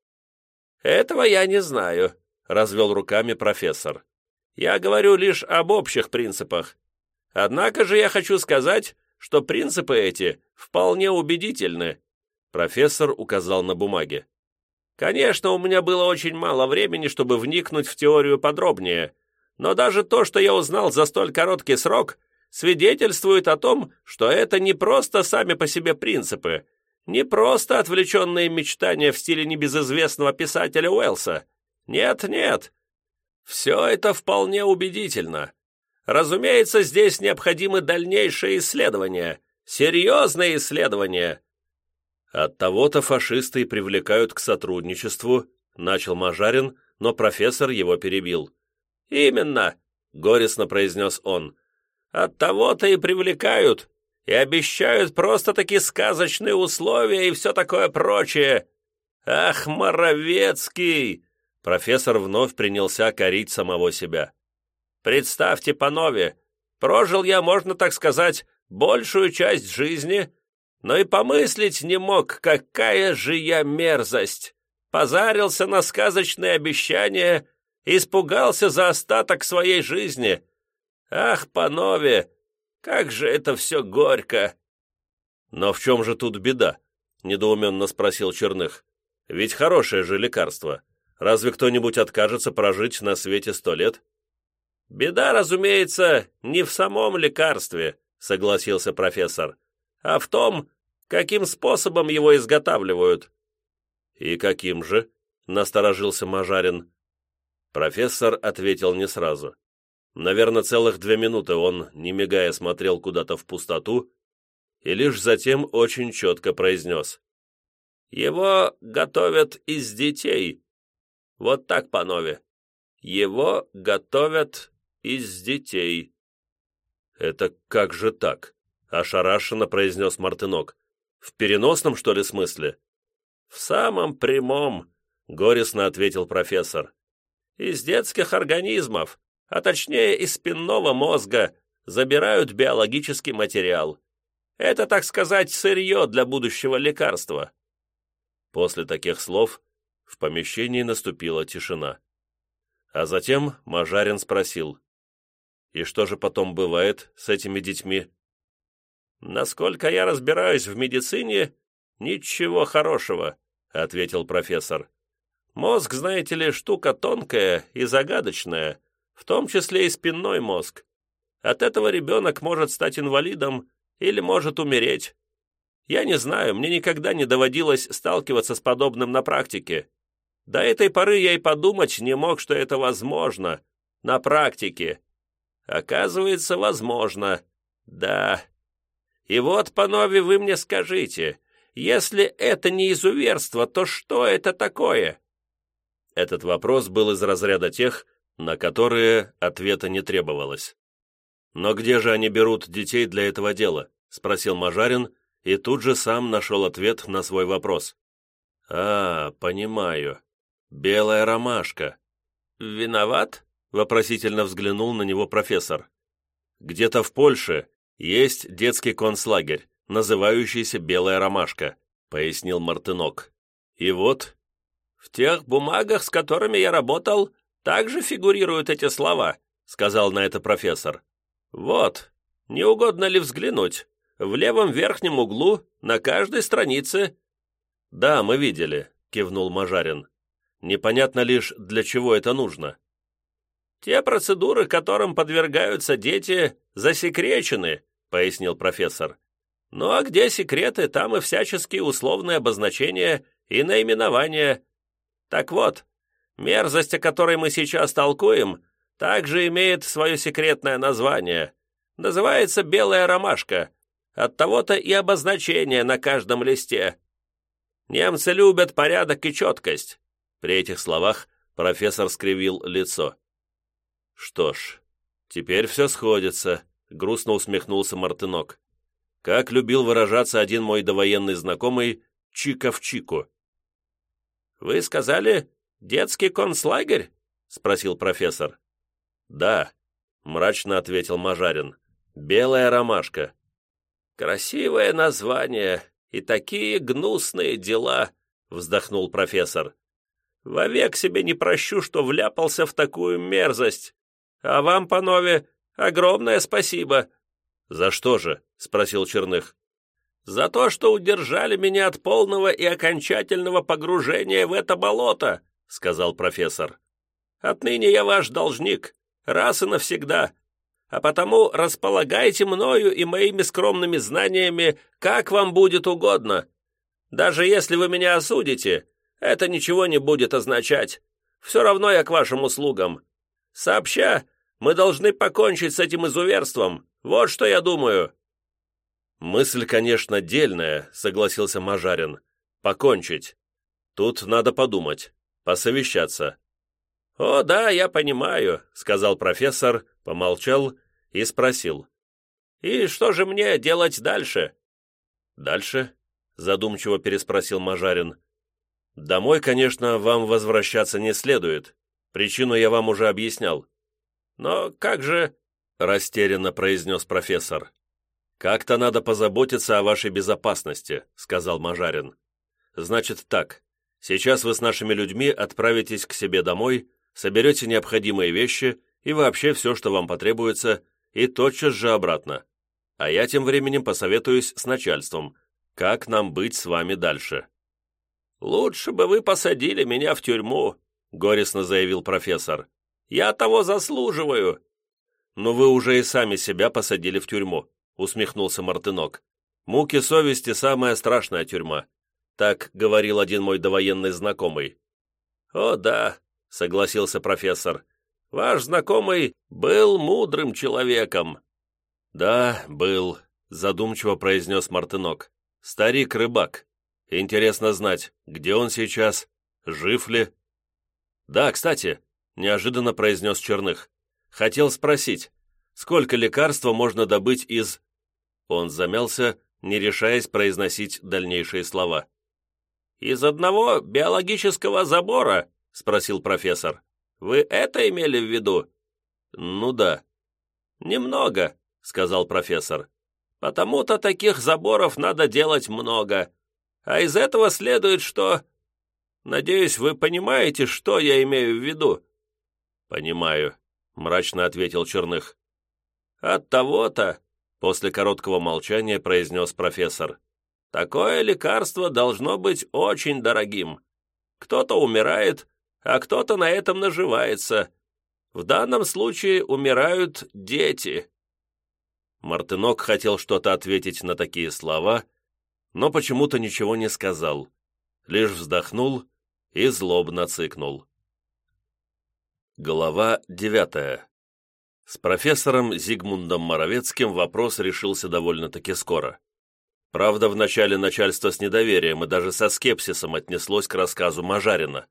D: «Этого я не знаю», — развел руками профессор. «Я говорю лишь об общих принципах. Однако же я хочу сказать, что принципы эти вполне убедительны».
C: Профессор указал на бумаге.
D: «Конечно, у меня было очень мало времени, чтобы вникнуть в теорию подробнее, но даже то, что я узнал за столь короткий срок, свидетельствует о том, что это не просто сами по себе принципы, не просто отвлеченные мечтания в стиле небезызвестного писателя Уэллса. Нет, нет. Все это вполне убедительно. Разумеется, здесь необходимы дальнейшие исследования, серьезные исследования.
C: От того-то фашисты и привлекают к сотрудничеству, начал Мажарин, но профессор его перебил.
D: «Именно», — горестно произнес он, — «от того-то и привлекают, и обещают просто-таки сказочные условия и все такое прочее. Ах, Моровецкий!»
C: Профессор вновь принялся корить самого себя.
D: «Представьте, панове, прожил я, можно так сказать, большую часть жизни, но и помыслить не мог, какая же я мерзость! Позарился на сказочные обещания, испугался за остаток своей жизни. Ах, панове, как же это все горько!»
C: «Но в чем же тут беда?» — недоуменно спросил Черных. «Ведь хорошее же лекарство. Разве кто-нибудь откажется прожить на свете сто лет?»
D: «Беда, разумеется, не в самом лекарстве», — согласился профессор, «а в том, каким способом его изготавливают».
C: «И каким же?» — насторожился Мажарин. Профессор ответил не сразу. Наверное, целых две минуты он, не мигая, смотрел куда-то в пустоту и лишь затем очень четко произнес.
D: «Его готовят из детей. Вот так, панове. Его готовят из детей».
C: «Это как же так?» — ошарашенно произнес Мартынок. «В переносном, что ли, смысле?»
D: «В самом прямом», — горестно ответил профессор. «Из детских организмов, а точнее из спинного мозга, забирают биологический материал. Это, так сказать, сырье для будущего лекарства».
C: После таких слов в помещении наступила тишина. А затем Мажарин спросил, «И что же потом бывает с этими детьми?»
D: «Насколько я разбираюсь в медицине, ничего хорошего», — ответил профессор. «Мозг, знаете ли, штука тонкая и загадочная, в том числе и спинной мозг. От этого ребенок может стать инвалидом или может умереть. Я не знаю, мне никогда не доводилось сталкиваться с подобным на практике. До этой поры я и подумать не мог, что это возможно. На практике. Оказывается, возможно. Да. И вот, панове, вы мне скажите, если это не изуверство, то что это такое?»
C: Этот вопрос был из разряда тех, на которые ответа не требовалось. «Но где же они берут детей для этого дела?» — спросил Мажарин, и тут же сам нашел ответ на свой вопрос. «А, понимаю. Белая ромашка».
D: «Виноват?» — вопросительно взглянул на него профессор.
C: «Где-то в Польше есть детский концлагерь, называющийся «Белая ромашка», — пояснил Мартынок. «И вот...»
D: «В тех бумагах, с которыми я работал, также фигурируют эти слова», — сказал на это профессор. «Вот, не угодно ли взглянуть? В левом верхнем углу, на каждой странице...»
C: «Да, мы видели», — кивнул Мажарин. «Непонятно лишь, для чего это нужно».
D: «Те процедуры, которым подвергаются дети, засекречены», — пояснил профессор. «Ну а где секреты, там и всяческие условные обозначения и наименования. Так вот, мерзость, о которой мы сейчас толкуем, также имеет свое секретное название. Называется «белая ромашка», Оттого-то и обозначение на каждом листе. Немцы любят порядок и четкость. При этих словах профессор скривил лицо.
C: Что ж, теперь все сходится, грустно усмехнулся Мартынок. Как любил выражаться один мой довоенный знакомый Чика в Чику.
D: «Вы сказали, детский концлагерь?» — спросил профессор.
C: «Да», — мрачно ответил Мажарин. «Белая ромашка.
D: «Красивое название и такие гнусные дела», — вздохнул профессор. «Вовек себе не прощу, что вляпался в такую мерзость. А вам, панове, огромное спасибо».
C: «За что же?» — спросил Черных.
D: «За то, что удержали меня от полного и окончательного погружения в это болото», — сказал профессор. «Отныне я ваш должник, раз и навсегда а потому располагайте мною и моими скромными знаниями, как вам будет угодно. Даже если вы меня осудите, это ничего не будет означать. Все равно я к вашим услугам. Сообща, мы должны покончить с этим изуверством. Вот что я думаю».
C: «Мысль, конечно, дельная», — согласился Мажарин. «Покончить. Тут надо подумать, посовещаться».
D: «О, да, я понимаю», — сказал профессор, помолчал и спросил. «И что же мне делать дальше?»
C: «Дальше?» — задумчиво переспросил Мажарин. «Домой, конечно, вам возвращаться не следует. Причину я вам уже объяснял».
D: «Но как же...»
C: — растерянно произнес профессор. «Как-то надо позаботиться о вашей безопасности», — сказал Мажарин. «Значит так, сейчас вы с нашими людьми отправитесь к себе домой, соберете необходимые вещи и вообще все, что вам потребуется, и тотчас же обратно. А я тем временем посоветуюсь с начальством, как нам быть с вами дальше».
D: «Лучше бы вы посадили меня в тюрьму», — горестно заявил профессор. «Я того заслуживаю».
C: «Но вы уже и сами себя посадили в тюрьму», — усмехнулся Мартынок. «Муки совести — самая страшная тюрьма», — так говорил один мой довоенный знакомый.
D: «О да», — согласился профессор. Ваш знакомый был мудрым человеком».
C: «Да, был», — задумчиво произнес Мартынок. «Старик-рыбак. Интересно знать, где он сейчас, жив ли?» «Да, кстати», — неожиданно произнес Черных. «Хотел спросить, сколько лекарства можно добыть из...» Он замялся, не решаясь произносить дальнейшие слова.
D: «Из одного биологического забора?» — спросил профессор. Вы это имели в виду?»
C: «Ну да».
D: «Немного», — сказал профессор. «Потому-то таких заборов надо делать много. А из этого следует, что...» «Надеюсь, вы понимаете, что я имею в виду?»
C: «Понимаю», — мрачно ответил Черных.
D: «От того-то», —
C: после короткого молчания произнес профессор.
D: «Такое лекарство должно быть очень дорогим. Кто-то умирает, а кто-то на этом наживается. В данном случае умирают дети».
C: Мартынок хотел что-то ответить на такие слова, но почему-то ничего не сказал, лишь вздохнул и злобно цыкнул. Глава девятая. С профессором Зигмундом Моровецким вопрос решился довольно-таки скоро. Правда, вначале начальство с недоверием и даже со скепсисом отнеслось к рассказу Мажарина.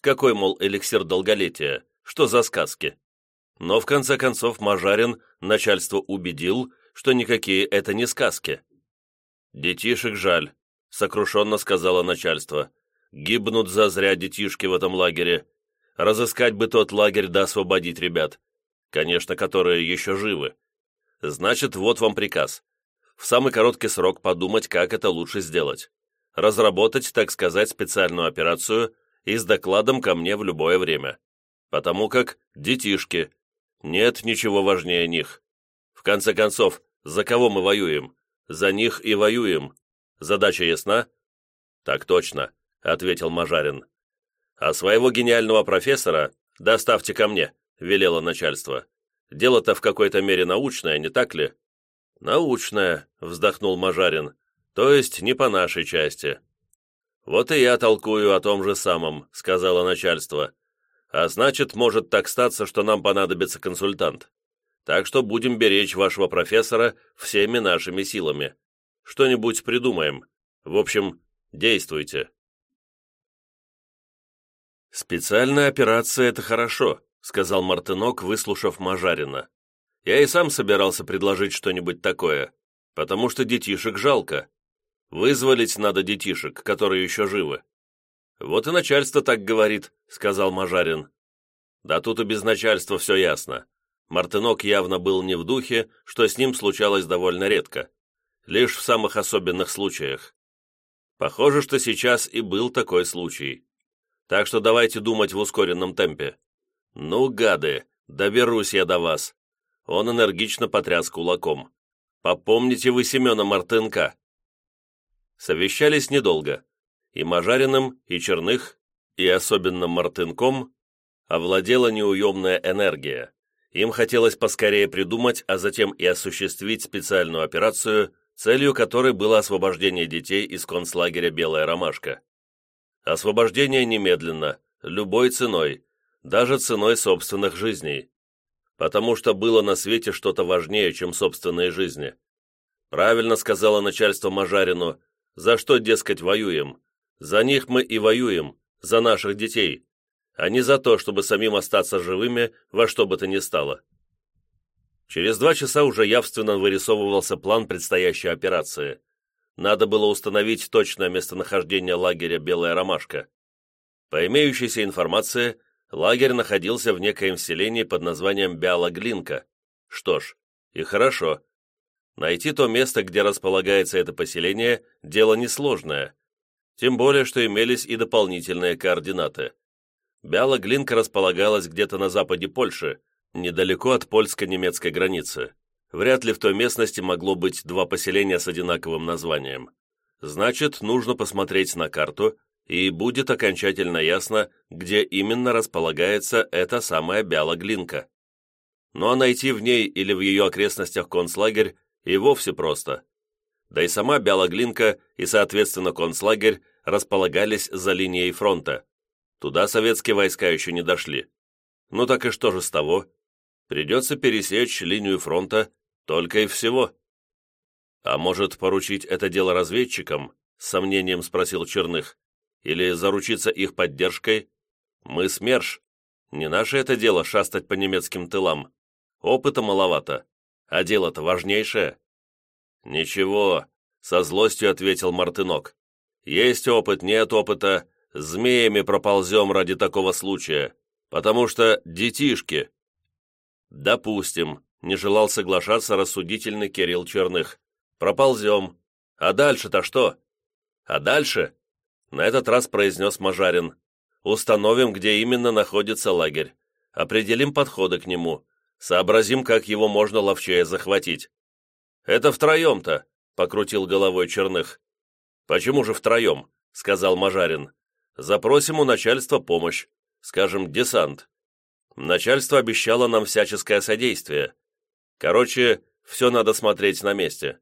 C: Какой, мол, эликсир долголетия? Что за сказки? Но в конце концов Мажарин начальство убедил, что никакие это не сказки. «Детишек жаль», — сокрушенно сказала начальство. «Гибнут зазря детишки в этом лагере. Разыскать бы тот лагерь да освободить ребят. Конечно, которые еще живы. Значит, вот вам приказ. В самый короткий срок подумать, как это лучше сделать. Разработать, так сказать, специальную операцию и с докладом ко мне в любое время. Потому как детишки. Нет ничего важнее них. В конце концов, за кого мы воюем? За них и воюем. Задача ясна? Так точно, ответил Мажарин. А своего гениального профессора доставьте ко мне, велело начальство. Дело-то в какой-то мере научное, не так ли? Научное, вздохнул Мажарин. То есть не по нашей части. Вот и я толкую о том же самом, сказала начальство. А значит, может так статься, что нам понадобится консультант. Так что будем беречь вашего профессора всеми нашими силами. Что-нибудь придумаем. В общем, действуйте». «Специальная операция — это хорошо», — сказал Мартынок, выслушав Мажарина. «Я и сам собирался предложить что-нибудь такое, потому что детишек жалко. Вызволить надо детишек, которые еще живы». «Вот и начальство так говорит», — сказал Мажарин. «Да тут и без начальства все ясно. Мартынок явно был не в духе, что с ним случалось довольно редко. Лишь в самых особенных случаях. Похоже, что сейчас и был такой случай. Так что давайте думать в ускоренном темпе. Ну, гады, доберусь я до вас. Он энергично потряс кулаком. Попомните вы Семена Мартынка. Совещались недолго. И Мажариным, и Черных, и особенно Мартынком овладела неуемная энергия. Им хотелось поскорее придумать, а затем и осуществить специальную операцию, целью которой было освобождение детей из концлагеря «Белая ромашка». Освобождение немедленно, любой ценой, даже ценой собственных жизней. Потому что было на свете что-то важнее, чем собственные жизни. Правильно сказала начальство Мажарину, за что, дескать, воюем. За них мы и воюем, за наших детей а не за то, чтобы самим остаться живыми во что бы то ни стало. Через два часа уже явственно вырисовывался план предстоящей операции. Надо было установить точное местонахождение лагеря «Белая ромашка». По имеющейся информации, лагерь находился в некоем селении под названием Бяла-Глинка. Что ж, и хорошо. Найти то место, где располагается это поселение, дело несложное. Тем более, что имелись и дополнительные координаты. Бяла-Глинка располагалась где-то на западе Польши, недалеко от польско-немецкой границы. Вряд ли в той местности могло быть два поселения с одинаковым названием. Значит, нужно посмотреть на карту, и будет окончательно ясно, где именно располагается эта самая Бяла-Глинка. Ну а найти в ней или в ее окрестностях концлагерь и вовсе просто. Да и сама Бяла-Глинка и, соответственно, концлагерь располагались за линией фронта. Туда советские войска еще не дошли. Ну так и что же с того? Придется пересечь линию фронта только и всего. А может, поручить это дело разведчикам? С сомнением спросил Черных. Или заручиться их поддержкой? Мы СМЕРШ. Не наше это дело шастать по немецким тылам. Опыта маловато. А дело-то важнейшее. Ничего, со злостью ответил Мартынок. Есть опыт, нет опыта, змеями проползем ради такого случая, потому что детишки». «Допустим», — не желал соглашаться рассудительный Кирилл Черных. «Проползем. А дальше-то что?» «А дальше?» — на этот раз произнес Мажарин. «Установим, где именно находится лагерь. Определим подходы к нему. Сообразим, как его можно ловчее захватить». «Это втроем-то», — покрутил головой Черных. «Почему же втроем?» — сказал Мажарин. Запросим у начальства помощь, скажем, десант. Начальство обещало нам всяческое содействие. Короче, все надо смотреть на месте».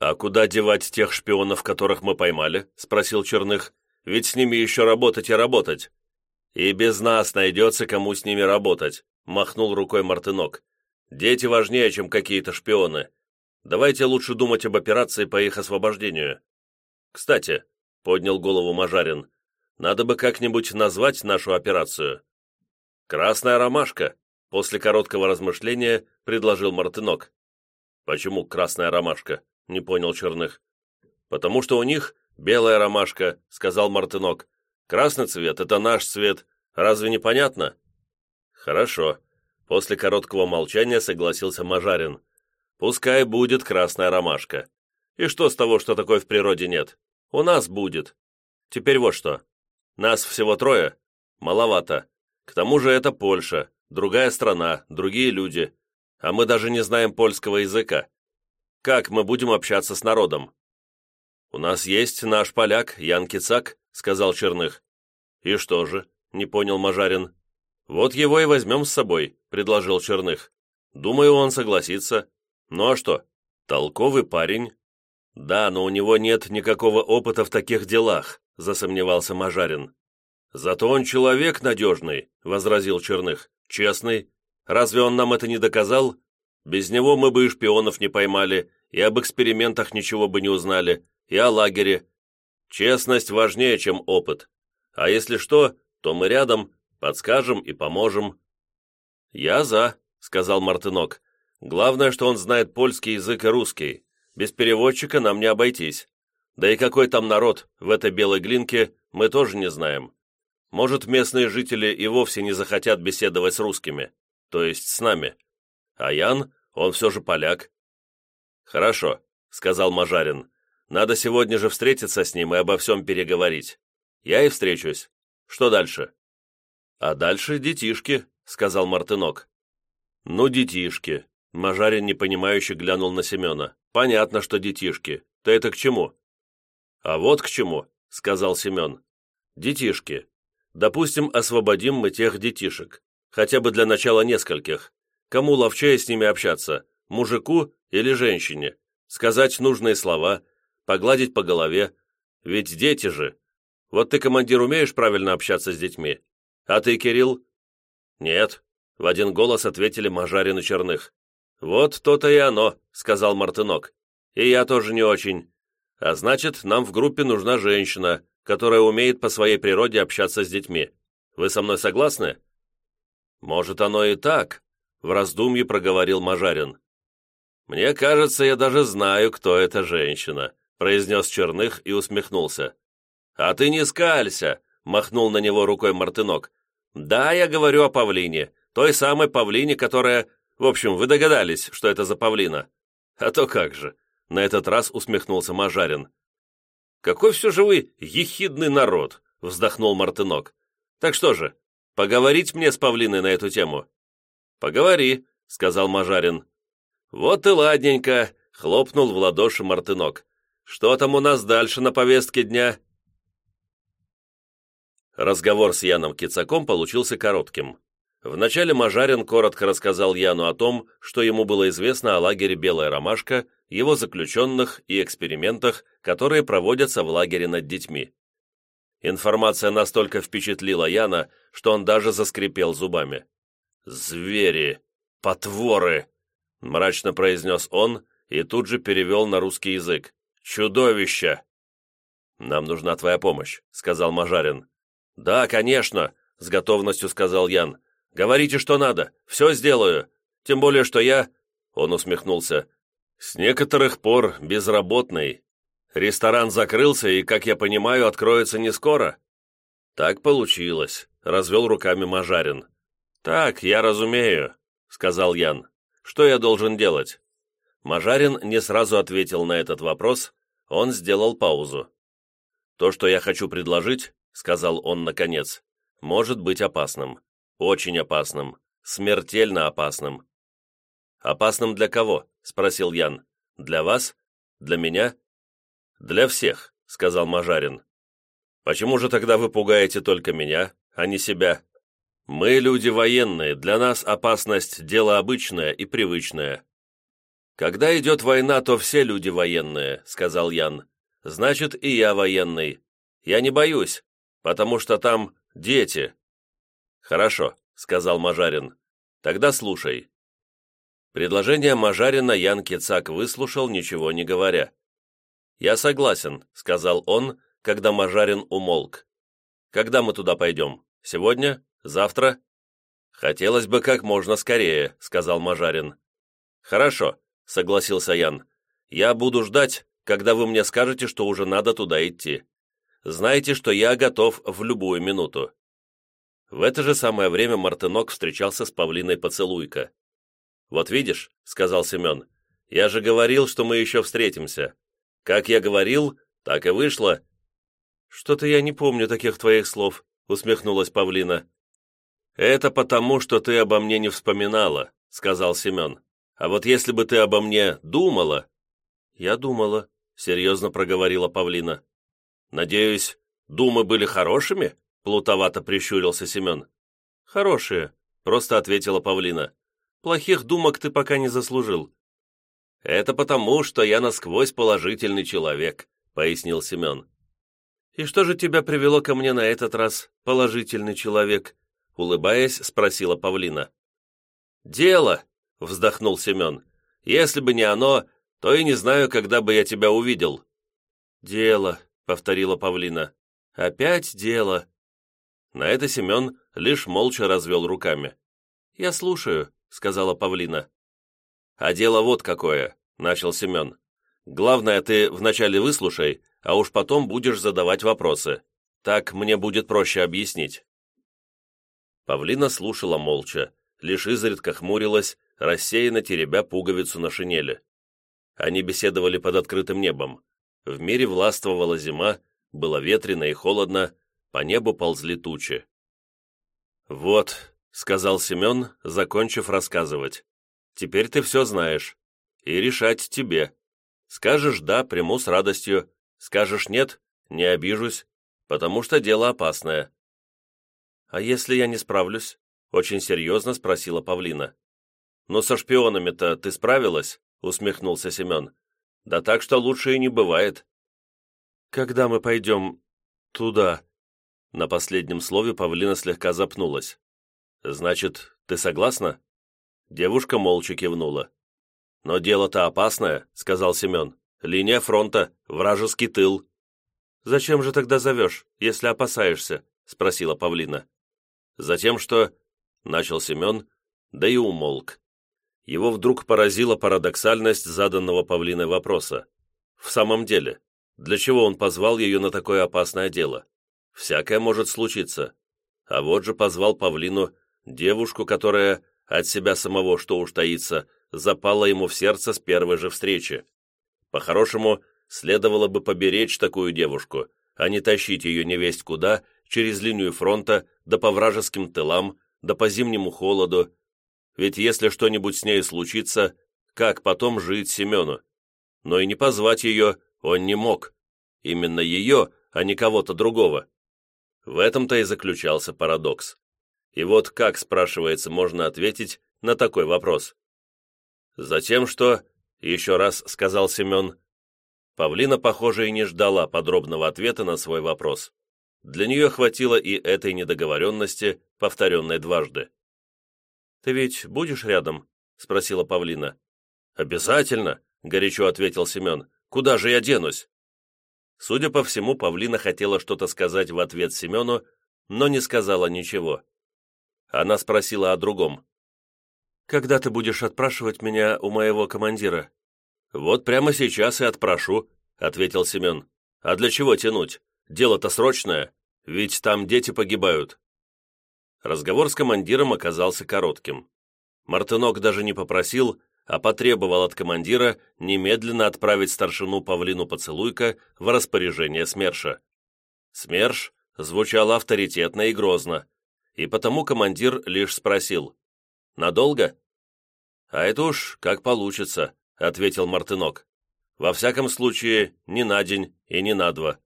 C: «А куда девать тех шпионов, которых мы поймали?» — спросил Черных. «Ведь с ними еще работать и работать». «И без нас найдется, кому с ними работать», — махнул рукой Мартынок. «Дети важнее, чем какие-то шпионы. Давайте лучше думать об операции по их освобождению». «Кстати», — поднял голову Мажарин, надо бы как-нибудь назвать нашу операцию. «Красная ромашка», — после короткого размышления предложил Мартынок. «Почему красная ромашка?» — не понял Черных. «Потому что у них белая ромашка», — сказал Мартынок. «Красный цвет — это наш цвет. Разве не понятно?» «Хорошо», — после короткого молчания согласился Мажарин. «Пускай будет красная ромашка. И что с того, что такой в природе нет? У нас будет. Теперь вот что. Нас всего трое. Маловато. К тому же это Польша, другая страна, другие люди. А мы даже не знаем польского языка. Как мы будем общаться с народом? «У нас есть наш поляк, Ян Кицак», — сказал Черных. «И что же?» — не понял Мажарин. «Вот его и возьмем с собой», — предложил Черных. «Думаю, он согласится. Ну а что? Толковый парень, «Да, но у него нет никакого опыта в таких делах», — засомневался Мажарин. «Зато он человек надежный», — возразил Черных. «Честный. Разве он нам это не доказал? Без него мы бы и шпионов не поймали, и об экспериментах ничего бы не узнали, и о лагере. Честность важнее, чем опыт. А если что, то мы рядом, подскажем и поможем». «Я за», — сказал Мартынок. «Главное, что он знает польский язык и русский. Без переводчика нам не обойтись. Да и какой там народ в этой белой глинке, мы тоже не знаем. Может, местные жители и вовсе не захотят беседовать с русскими, то есть с нами. А Ян, он все же поляк. «Хорошо», — сказал Мажарин. «Надо сегодня же встретиться с ним и обо всем переговорить. Я и встречусь. Что дальше?» «А дальше детишки», — сказал Мартынок. «Ну, детишки», — Мажарин непонимающе глянул на Семена. Понятно, что детишки. Ты это к чему?» «А вот к чему», — сказал Семен. «Детишки. Допустим, освободим мы тех детишек. Хотя бы для начала нескольких. Кому ловчее с ними общаться? Мужику или женщине? Сказать нужные слова, погладить по голове. Ведь дети же. Вот ты, командир, умеешь правильно общаться с детьми? А ты, Кирилл?» «Нет», — в один голос ответили Мажарин и Черных. «Вот то-то и оно», — сказал Мартынок. «И я тоже не очень. А значит, нам в группе нужна женщина, которая умеет по своей природе общаться с детьми. Вы со мной согласны?» «Может, оно и так», — в раздумье проговорил Мажарин. «Мне кажется, я даже знаю, кто эта женщина», — произнес Черных и усмехнулся. «А ты не скалься», — махнул на него рукой Мартынок. «Да, я говорю о павлине, той самой павлине, которая в общем, вы догадались, что это за павлина. А то как же. На этот раз усмехнулся Мажарин. «Какой все же вы ехидный народ!» — вздохнул Мартынок. «Так что же, поговорить мне с павлиной на эту тему?» «Поговори», — сказал Мажарин. «Вот и ладненько», — хлопнул в ладоши Мартынок. «Что там у нас дальше на повестке дня?» Разговор с Яном Кицаком получился коротким. Вначале Мажарин коротко рассказал Яну о том, что ему было известно о лагере «Белая ромашка», его заключенных и экспериментах, которые проводятся в лагере над детьми. Информация настолько впечатлила Яна, что он даже заскрипел зубами. «Звери! Потворы!» – мрачно произнес он и тут же перевел на русский язык. «Чудовища!» «Нам нужна твоя помощь», – сказал Мажарин. «Да, конечно», – с готовностью сказал Ян. Говорите, что надо, все сделаю. Тем более, что я...» Он усмехнулся. «С некоторых пор безработный. Ресторан закрылся и, как я понимаю, откроется не скоро». «Так получилось», — развел руками Мажарин. «Так, я разумею», — сказал Ян. «Что я должен делать?» Мажарин не сразу ответил на этот вопрос, он сделал паузу. «То, что я хочу предложить», — сказал он наконец, — «может быть опасным. Очень опасным. Смертельно опасным. «Опасным для кого?» — спросил Ян. «Для вас? Для меня?» «Для всех», — сказал Мажарин. «Почему же тогда вы пугаете только меня, а не себя? Мы люди военные, для нас опасность — дело обычное и привычное». «Когда идет война, то все люди военные», — сказал Ян. «Значит, и я военный. Я не боюсь, потому что там дети, «Хорошо», — сказал Мажарин. «Тогда слушай». Предложение Мажарина Ян Кицак выслушал, ничего не говоря. «Я согласен», — сказал он, когда Мажарин умолк. «Когда мы туда пойдем? Сегодня? Завтра?» «Хотелось бы как можно скорее», — сказал Мажарин. «Хорошо», — согласился Ян. «Я буду ждать, когда вы мне скажете, что уже надо туда идти. Знайте, что я готов в любую минуту». В это же самое время Мартынок встречался с Павлиной Поцелуйка. «Вот видишь», — сказал Семен, — «я же говорил, что мы еще встретимся. Как я говорил, так и вышло». «Что-то я не помню таких твоих слов», — усмехнулась Павлина. «Это потому, что ты обо мне не вспоминала», — сказал Семен. «А вот если бы ты обо мне думала...» «Я думала», — серьезно проговорила Павлина. «Надеюсь, думы были хорошими?» — плутовато прищурился Семен. «Хорошие», — просто ответила Павлина. «Плохих думок ты пока не заслужил». «Это потому, что я насквозь положительный человек», — пояснил Семен. «И что же тебя привело ко мне на этот раз, положительный человек?» — улыбаясь, спросила Павлина. «Дело», — вздохнул Семен. «Если бы не оно, то и не знаю, когда бы я тебя увидел». «Дело», повторила Павлина. «Опять дело». На это Семен лишь молча развел руками. «Я слушаю», — сказала Павлина. «А дело вот какое», — начал Семен. «Главное, ты вначале выслушай, а уж потом будешь задавать вопросы. Так мне будет проще объяснить». Павлина слушала молча, лишь изредка хмурилась, рассеянно теребя пуговицу на шинели. Они беседовали под открытым небом. В мире властвовала зима, было ветрено и холодно, по небу ползли тучи. «Вот», — сказал Семен, закончив рассказывать, — «теперь ты все знаешь, и решать тебе. Скажешь «да», приму с радостью, скажешь «нет», не обижусь, потому что дело опасное». «А если я не справлюсь?» — очень серьезно спросила Павлина. «Ну, со шпионами-то ты справилась?» — усмехнулся Семен. Да так что лучше и не бывает. Когда мы пойдем туда? На последнем слове Павлина слегка запнулась. Значит, ты согласна? Девушка молча кивнула. «Но дело-то опасное», — сказал Семен. «Линия фронта, вражеский тыл». «Зачем же тогда зовешь, если опасаешься?» — спросила Павлина. «Затем, что...» — начал Семен, да и умолк. Его вдруг поразила парадоксальность заданного Павлиной вопроса. В самом деле, для чего он позвал ее на такое опасное дело? Всякое может случиться. А вот же позвал Павлину девушку, которая, от себя самого, что уж таится, запала ему в сердце с первой же встречи. По-хорошему, следовало бы поберечь такую девушку, а не тащить ее невесть куда, через линию фронта, да по вражеским тылам, да по зимнему холоду, ведь если что-нибудь с ней случится, как потом жить Семену? Но и не позвать ее он не мог. Именно ее, а не кого-то другого. В этом-то и заключался парадокс. И вот как, спрашивается, можно ответить на такой вопрос? Затем что, еще раз сказал Семен, Павлина, похоже, и не ждала подробного ответа на свой вопрос. Для нее хватило и этой недоговоренности, повторенной дважды. «Ты ведь будешь рядом?» — спросила Павлина. «Обязательно!» — горячо ответил Семен. «Куда же я денусь?» Судя по всему, Павлина хотела что-то сказать в ответ Семену, но не сказала ничего. Она спросила о другом. «Когда ты будешь отпрашивать меня у моего командира?» «Вот прямо сейчас и отпрошу», — ответил Семен. «А для чего тянуть? Дело-то срочное, ведь там дети погибают». Разговор с командиром оказался коротким. Мартынок даже не попросил, а потребовал от командира немедленно отправить старшину Павлину Поцелуйка в распоряжение СМЕРШа. СМЕРШ звучал авторитетно и грозно, и потому командир лишь спросил «Надолго?» «А это уж как получится», — ответил Мартынок. «Во всяком случае, не на день и не на два».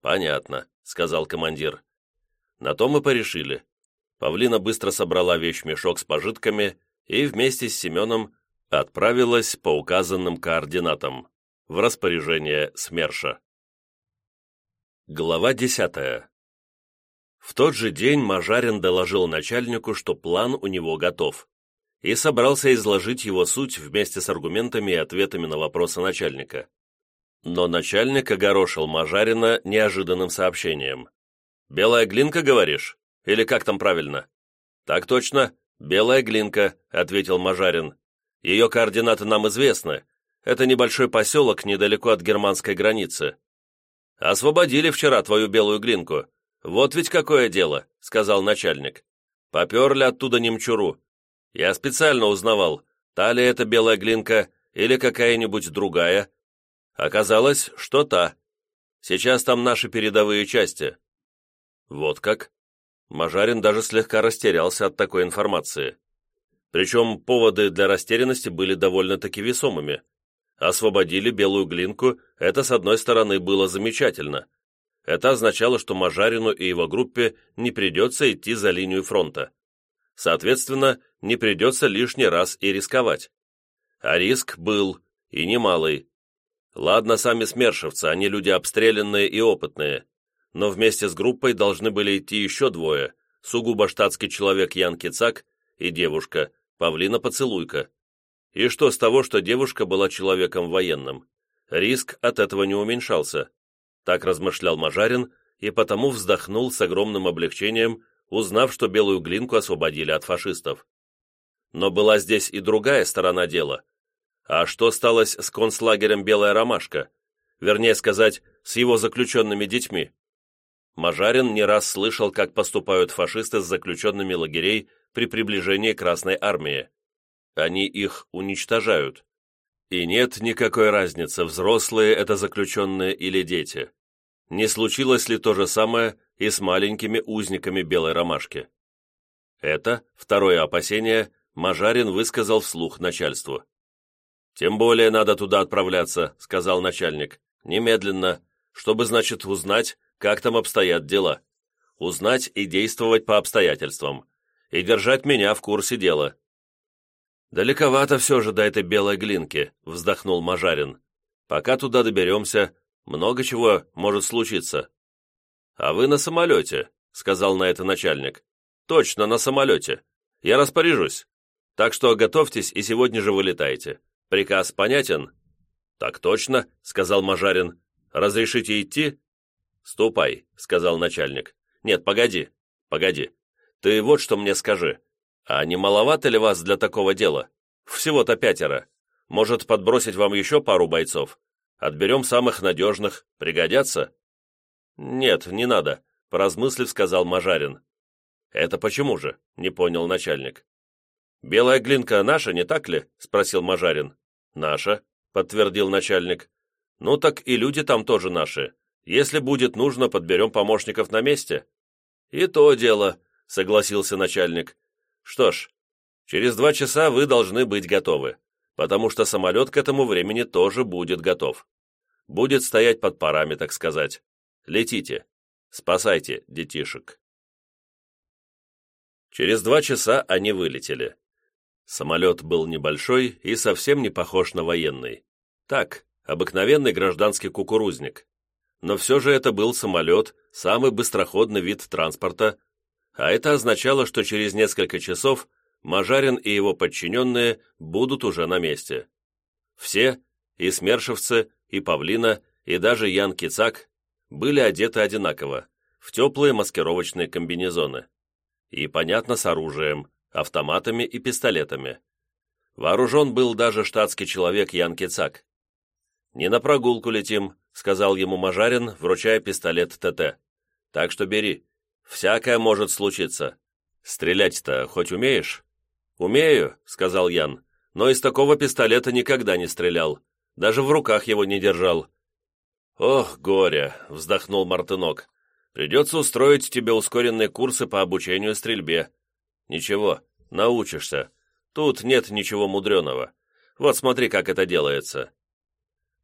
C: «Понятно», — сказал командир. На то мы порешили. Павлина быстро собрала вещмешок с пожитками и вместе с Семеном отправилась по указанным координатам в распоряжение СМЕРШа. Глава десятая. В тот же день Мажарин доложил начальнику, что план у него готов, и собрался изложить его суть вместе с аргументами и ответами на вопросы начальника. Но начальник огорошил Мажарина неожиданным сообщением. «Белая глинка, говоришь? Или как там правильно?» «Так точно, белая глинка», — ответил Мажарин. «Ее координаты нам известны. Это небольшой поселок недалеко от германской границы. Освободили вчера твою белую глинку. Вот ведь какое дело, сказал начальник. Поперли оттуда немчуру. Я специально узнавал, та ли это белая глинка или какая-нибудь другая. Оказалось, что та. Сейчас там наши передовые части. Вот как? Мажарин даже слегка растерялся от такой информации. Причем поводы для растерянности были довольно-таки весомыми. Освободили белую глинку, это, с одной стороны, было замечательно. Это означало, что Мажарину и его группе не придется идти за линию фронта. Соответственно, не придется лишний раз и рисковать. А риск был, и немалый. Ладно, сами смершевцы, они люди обстрелянные и опытные. Но вместе с группой должны были идти еще двое, сугубо штатский человек Ян Кицак и девушка, Павлина Поцелуйка. И что с того, что девушка была человеком военным? Риск от этого не уменьшался. Так размышлял Мажарин и потому вздохнул с огромным облегчением, узнав, что белую глинку освободили от фашистов. Но была здесь и другая сторона дела. А что сталось с концлагерем «Белая ромашка»? Вернее сказать, с его заключенными детьми. Мажарин не раз слышал, как поступают фашисты с заключенными лагерей при приближении Красной Армии. Они их уничтожают. И нет никакой разницы, взрослые это заключенные или дети. Не случилось ли то же самое и с маленькими узниками белой ромашки? Это, второе опасение, Мажарин высказал вслух начальству. «Тем более надо туда отправляться», — сказал начальник. «Немедленно, чтобы, значит, узнать, как там обстоят дела. Узнать и действовать по обстоятельствам и держать меня в курсе дела». «Далековато все же до этой белой глинки», — вздохнул Мажарин. «Пока туда доберемся, много чего может случиться». «А вы на самолете», — сказал на это начальник. «Точно, на самолете. Я распоряжусь. Так что готовьтесь и сегодня же вылетайте. Приказ понятен?» «Так точно», — сказал Мажарин. «Разрешите идти?» «Ступай», — сказал начальник. «Нет, погоди, погоди. Ты вот что мне скажи. А не маловато ли вас для такого дела? Всего-то пятеро. Может, подбросить вам еще пару бойцов? Отберем самых надежных. Пригодятся?» «Нет, не надо», — поразмыслив, сказал Мажарин. «Это почему же?» — не понял начальник. «Белая глинка наша, не так ли?» — спросил Мажарин. «Наша», — подтвердил начальник. «Ну так и люди там тоже наши. Если будет нужно, подберем помощников на месте». «И то дело», согласился начальник. «Что ж, через два часа вы должны быть готовы, потому что самолет к этому времени тоже будет готов. Будет стоять под парами, так сказать. Летите. Спасайте детишек». Через два часа они вылетели. Самолет был небольшой и совсем не похож на военный. Так, обыкновенный гражданский кукурузник. Но все же это был самолет, самый быстроходный вид транспорта, а это означало, что через несколько часов Мажарин и его подчиненные будут уже на месте. Все, и смершевцы, и павлина, и даже Ян Кицак, были одеты одинаково, в теплые маскировочные комбинезоны. И, понятно, с оружием, автоматами и пистолетами. Вооружен был даже штатский человек Ян Кицак. «Не на прогулку летим», — сказал ему Мажарин, вручая пистолет ТТ. «Так что бери, Всякое может случиться. Стрелять-то хоть умеешь?» «Умею», — сказал Ян, «но из такого пистолета никогда не стрелял. Даже в руках его не держал». «Ох, горе!» — вздохнул Мартынок. «Придется устроить тебе ускоренные курсы по обучению стрельбе. Ничего, научишься. Тут нет ничего мудреного. Вот смотри, как это делается».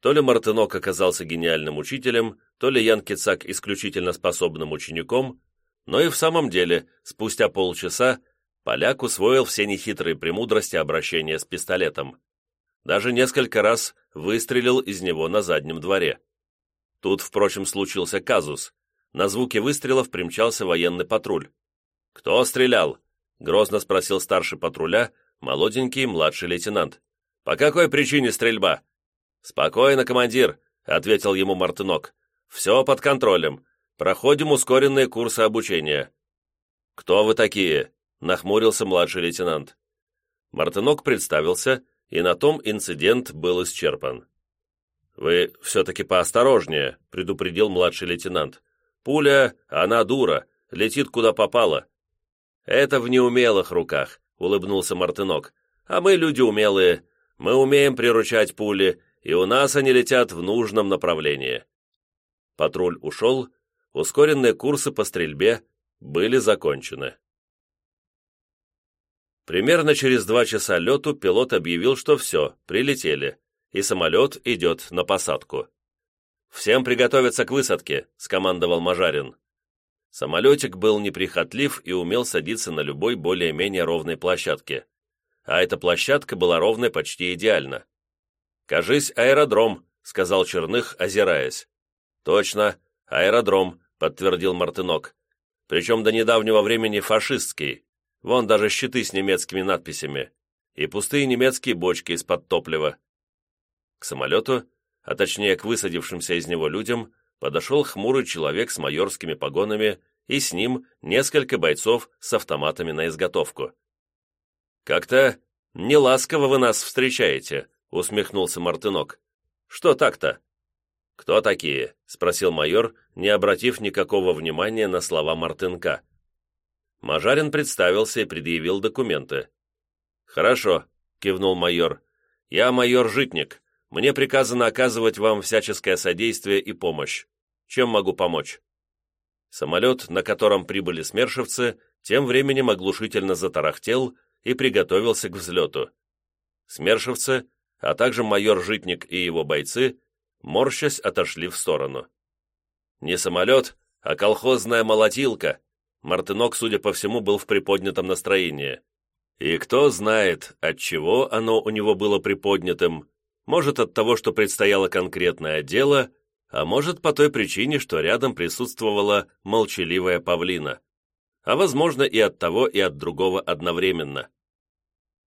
C: То ли Мартынок оказался гениальным учителем, то ли Ян Кицак исключительно способным учеником, но и в самом деле, спустя полчаса, поляк усвоил все нехитрые премудрости обращения с пистолетом. Даже несколько раз выстрелил из него на заднем дворе. Тут, впрочем, случился казус. На звуки выстрелов примчался военный патруль. «Кто стрелял?» — грозно спросил старший патруля, молоденький младший лейтенант. «По какой причине стрельба?» «Спокойно, командир», — ответил ему Мартынок. «Все под контролем. Проходим ускоренные курсы обучения». «Кто вы такие?» — нахмурился младший лейтенант. Мартынок представился и на том инцидент был исчерпан. «Вы все-таки поосторожнее», — предупредил младший лейтенант. «Пуля, она дура, летит куда попало». «Это в неумелых руках», — улыбнулся Мартынок. «А мы люди умелые, мы умеем приручать пули, и у нас они летят в нужном направлении». Патруль ушел, ускоренные курсы по стрельбе были закончены. Примерно через два часа лету пилот объявил, что все, прилетели, и самолет идет на посадку. «Всем приготовиться к высадке», — скомандовал Мажарин. Самолетик был неприхотлив и умел садиться на любой более-менее ровной площадке. А эта площадка была ровной почти идеально. «Кажись, аэродром», — сказал Черных, озираясь. «Точно, аэродром», — подтвердил Мартынок. «Причем до недавнего времени фашистский. Вон даже щиты с немецкими надписями. И пустые немецкие бочки из-под топлива. К самолету, а точнее к высадившимся из него людям, подошел хмурый человек с майорскими погонами и с ним несколько бойцов с автоматами на изготовку. «Как-то неласково вы нас встречаете», — усмехнулся Мартынок. «Что так-то?» «Кто такие?» — спросил майор, не обратив никакого внимания на слова Мартынка. Мажарин представился и предъявил документы. «Хорошо», — кивнул майор. «Я майор Житник. Мне приказано оказывать вам всяческое содействие и помощь. Чем могу помочь?» Самолет, на котором прибыли смершевцы, тем временем оглушительно затарахтел и приготовился к взлету. Смершевцы, а также майор Житник и его бойцы, морщась, отошли в сторону. «Не самолет, а колхозная молотилка», Мартынок, судя по всему, был в приподнятом настроении. И кто знает, от чего оно у него было приподнятым, может от того, что предстояло конкретное дело, а может по той причине, что рядом присутствовала молчаливая павлина, а возможно и от того, и от другого одновременно.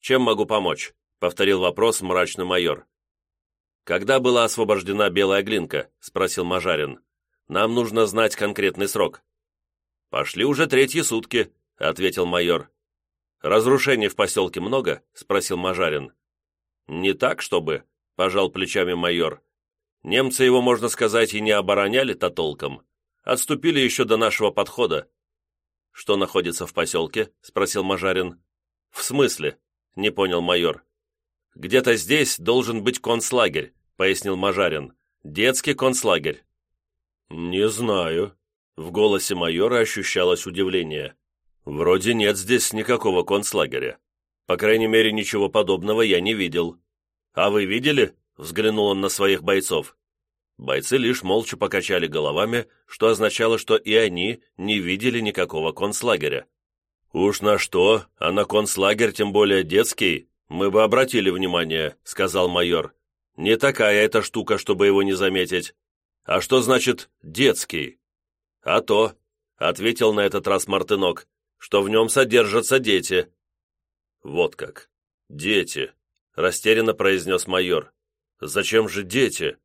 C: «Чем могу помочь?» — повторил вопрос мрачный майор. «Когда была освобождена белая глинка?» — спросил Мажарин. «Нам нужно знать конкретный срок». «Пошли уже третьи сутки», — ответил майор. «Разрушений в поселке много?» — спросил Мажарин. «Не так, чтобы», — пожал плечами майор. «Немцы его, можно сказать, и не обороняли-то толком. Отступили еще до нашего подхода». «Что находится в поселке?» — спросил Мажарин. «В смысле?» — не понял майор. «Где-то здесь должен быть концлагерь», — пояснил Мажарин. «Детский концлагерь». «Не знаю», в голосе майора ощущалось удивление. «Вроде нет здесь никакого концлагеря. По крайней мере, ничего подобного я не видел. А вы видели?» — взглянул он на своих бойцов. Бойцы лишь молча покачали головами, что означало, что и они не видели никакого концлагеря. «Уж на что, а на концлагерь, тем более детский, мы бы обратили внимание», — сказал майор. «Не такая эта штука, чтобы его не заметить. А что значит «детский»?» «А то», — ответил на этот раз Мартынок, «что в нем содержатся дети». «Вот как. Дети», — растерянно произнес майор. «Зачем же дети?»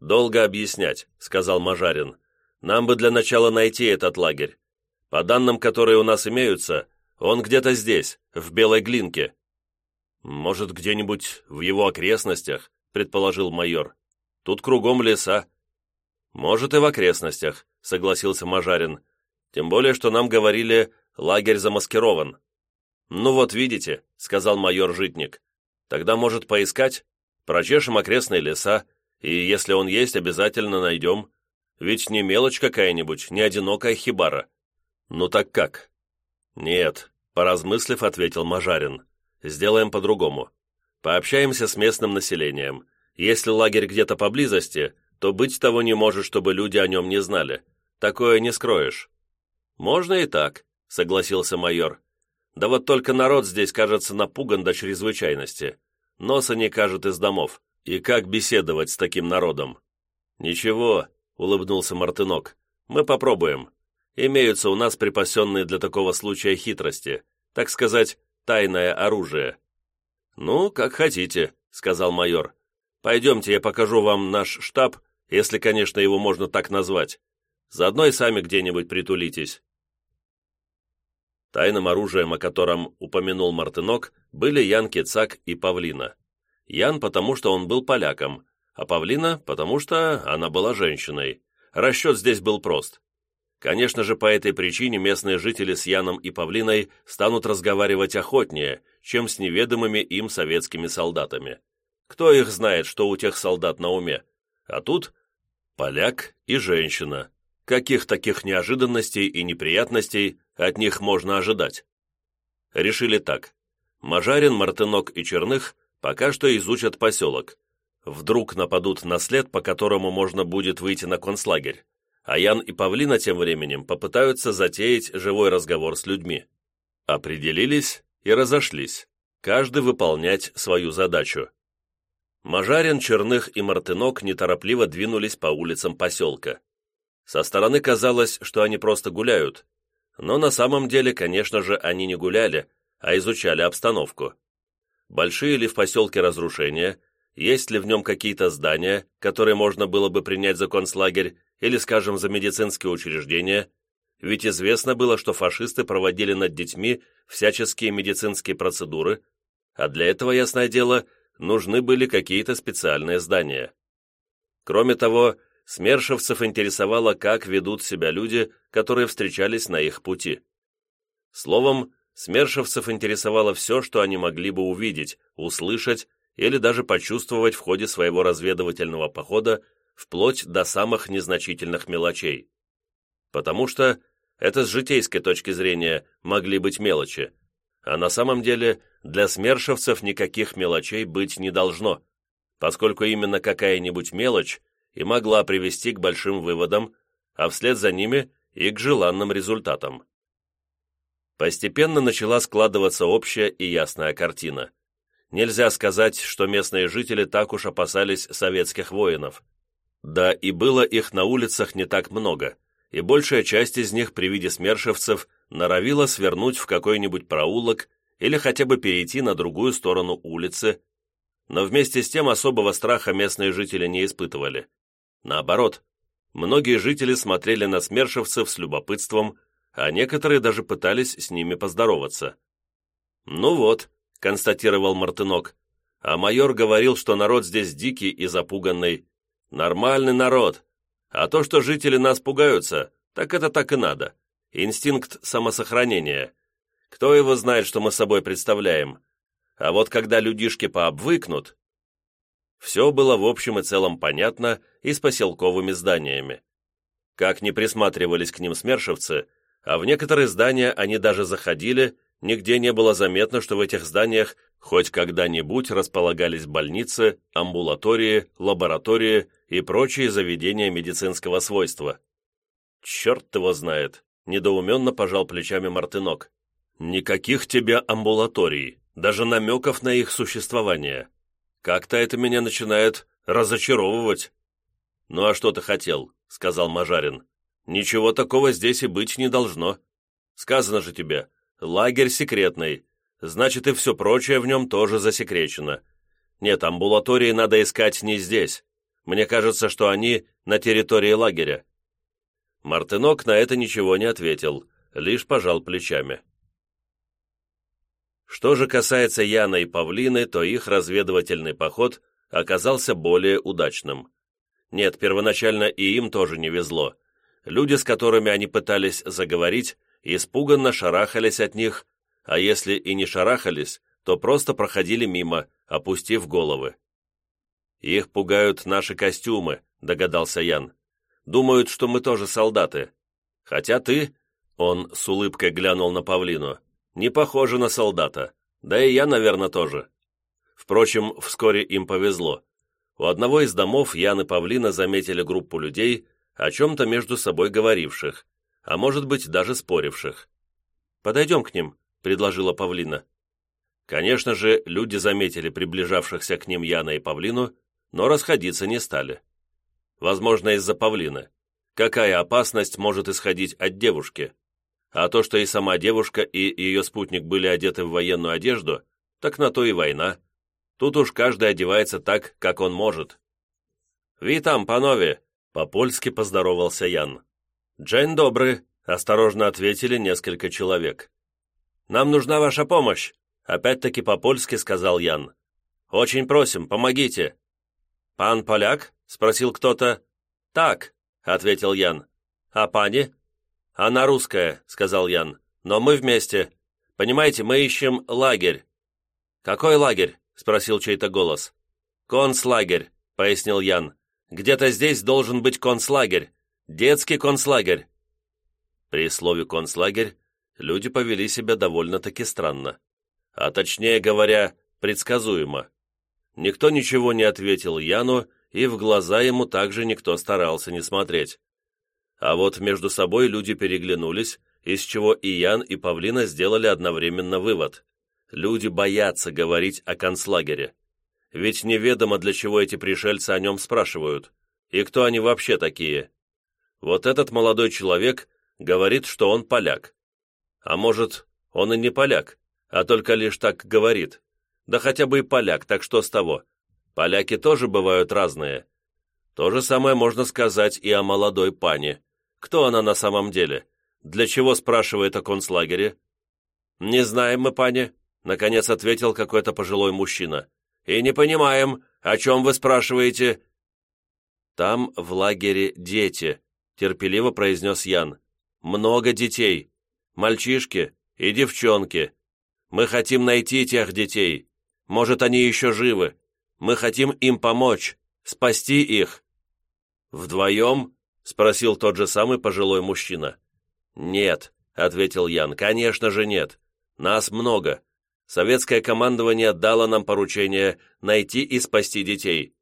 C: «Долго объяснять», — сказал Мажарин. «Нам бы для начала найти этот лагерь. По данным, которые у нас имеются, он где-то здесь, в Белой Глинке». «Может, где-нибудь в его окрестностях», — предположил майор. «Тут кругом леса». «Может, и в окрестностях», согласился Мажарин. «Тем более, что нам говорили, лагерь замаскирован». «Ну вот видите», — сказал майор Житник. «Тогда, может, поискать? Прочешем окрестные леса, и если он есть, обязательно найдем. Ведь не мелочь какая-нибудь, не одинокая хибара». «Ну так как?» «Нет», — поразмыслив, ответил Мажарин. «Сделаем по-другому. Пообщаемся с местным населением. Если лагерь где-то поблизости, то быть того не может, чтобы люди о нем не знали. Такое не скроешь». «Можно и так», — согласился майор. «Да вот только народ здесь, кажется, напуган до чрезвычайности. Носа не кажет из домов. И как беседовать с таким народом?» «Ничего», — улыбнулся Мартынок. «Мы попробуем. Имеются у нас припасенные для такого случая хитрости, так сказать, тайное оружие». «Ну, как хотите», — сказал майор. «Пойдемте, я покажу вам наш штаб, если, конечно, его можно так назвать. Заодно и сами где-нибудь притулитесь». Тайным оружием, о котором упомянул Мартынок, были Янки Цак и Павлина. Ян, потому что он был поляком, а Павлина, потому что она была женщиной. Расчет здесь был прост. Конечно же, по этой причине местные жители с Яном и Павлиной станут разговаривать охотнее, чем с неведомыми им советскими солдатами. Кто их знает, что у тех солдат на уме? А тут поляк и женщина. Каких таких неожиданностей и неприятностей от них можно ожидать? Решили так. Мажарин, Мартынок и Черных пока что изучат поселок. Вдруг нападут на след, по которому можно будет выйти на концлагерь а Ян и Павлина тем временем попытаются затеять живой разговор с людьми. Определились и разошлись, каждый выполнять свою задачу. Мажарин, Черных и Мартынок неторопливо двинулись по улицам поселка. Со стороны казалось, что они просто гуляют, но на самом деле, конечно же, они не гуляли, а изучали обстановку. Большие ли в поселке разрушения, есть ли в нем какие-то здания, которые можно было бы принять за концлагерь, или, скажем, за медицинские учреждения, ведь известно было, что фашисты проводили над детьми всяческие медицинские процедуры, а для этого, ясное дело, нужны были какие-то специальные здания. Кроме того, смершевцев интересовало, как ведут себя люди, которые встречались на их пути. Словом, смершевцев интересовало все, что они могли бы увидеть, услышать или даже почувствовать в ходе своего разведывательного похода вплоть до самых незначительных мелочей. Потому что это с житейской точки зрения могли быть мелочи, а на самом деле для смершевцев никаких мелочей быть не должно, поскольку именно какая-нибудь мелочь и могла привести к большим выводам, а вслед за ними и к желанным результатам. Постепенно начала складываться общая и ясная картина. Нельзя сказать, что местные жители так уж опасались советских воинов. Да, и было их на улицах не так много, и большая часть из них при виде смершевцев норовила свернуть в какой-нибудь проулок или хотя бы перейти на другую сторону улицы, но вместе с тем особого страха местные жители не испытывали. Наоборот, многие жители смотрели на смершевцев с любопытством, а некоторые даже пытались с ними поздороваться. «Ну вот», — констатировал Мартынок, «а майор говорил, что народ здесь дикий и запуганный, Нормальный народ. А то, что жители нас пугаются, так это так и надо. Инстинкт самосохранения. Кто его знает, что мы собой представляем? А вот когда людишки пообвыкнут... Все было в общем и целом понятно и с поселковыми зданиями. Как не присматривались к ним смершевцы, а в некоторые здания они даже заходили, нигде не было заметно, что в этих зданиях хоть когда-нибудь располагались больницы, амбулатории, лаборатории и прочие заведения медицинского свойства. «Черт его знает!» — недоуменно пожал плечами Мартынок. «Никаких тебе амбулаторий, даже намеков на их существование. Как-то это меня начинает разочаровывать». «Ну а что ты хотел?» — сказал Мажарин. «Ничего такого здесь и быть не должно. Сказано же тебе, лагерь секретный, значит и все прочее в нем тоже засекречено. Нет, амбулатории надо искать не здесь, мне кажется, что они на территории лагеря». Мартынок на это ничего не ответил, лишь пожал плечами. Что же касается Яна и Павлины, то их разведывательный поход оказался более удачным. Нет, первоначально и им тоже не везло. Люди, с которыми они пытались заговорить, испуганно шарахались от них, а если и не шарахались, то просто проходили мимо, опустив головы. «Их пугают наши костюмы», — догадался Ян. «Думают, что мы тоже солдаты. Хотя ты...» — он с улыбкой глянул на Павлину. «Не похоже на солдата. Да и я, наверное, тоже». Впрочем, вскоре им повезло. У одного из домов Ян и Павлина заметили группу людей, о чем-то между собой говоривших, а может быть, даже споривших. «Подойдем к ним», — предложила Павлина. Конечно же, люди заметили приближавшихся к ним Яна и Павлину но расходиться не стали. Возможно, из-за павлина. Какая опасность может исходить от девушки? А то, что и сама девушка, и ее спутник были одеты в военную одежду, так на то и война. Тут уж каждый одевается так, как он может. «Витам, панове!» — по-польски поздоровался Ян. «Джейн добрый!» — осторожно ответили несколько человек. «Нам нужна ваша помощь!» — опять-таки по-польски сказал Ян. Очень просим, помогите!» «Пан поляк?» — спросил кто-то. «Так», — ответил Ян. «А пани?» «Она русская», — сказал Ян. «Но мы вместе. Понимаете, мы ищем лагерь». «Какой лагерь?» — спросил чей-то голос. «Концлагерь», — пояснил Ян. «Где-то здесь должен быть концлагерь. Детский концлагерь». При слове «концлагерь» люди повели себя довольно-таки странно. А точнее говоря, предсказуемо. Никто ничего не ответил Яну, и в глаза ему также никто старался не смотреть. А вот между собой люди переглянулись, из чего и Ян, и Павлина сделали одновременно вывод. Люди боятся говорить о концлагере. Ведь неведомо, для чего эти пришельцы о нем спрашивают, и кто они вообще такие. Вот этот молодой человек говорит, что он поляк. А может, он и не поляк, а только лишь так говорит. Да хотя бы и поляк, так что с того? Поляки тоже бывают разные. То же самое можно сказать и о молодой пане. Кто она на самом деле? Для чего спрашивает о концлагере? «Не знаем мы, пане», — наконец ответил какой-то пожилой мужчина. «И не понимаем, о чем вы спрашиваете?» «Там в лагере дети», — терпеливо произнес Ян. «Много детей. Мальчишки и девчонки. Мы хотим найти тех детей. Может, они еще живы. Мы хотим им помочь, спасти их». «Вдвоем?» — спросил тот же самый пожилой мужчина. «Нет», — ответил Ян, — «конечно же нет. Нас много. Советское командование дало нам поручение найти и спасти детей».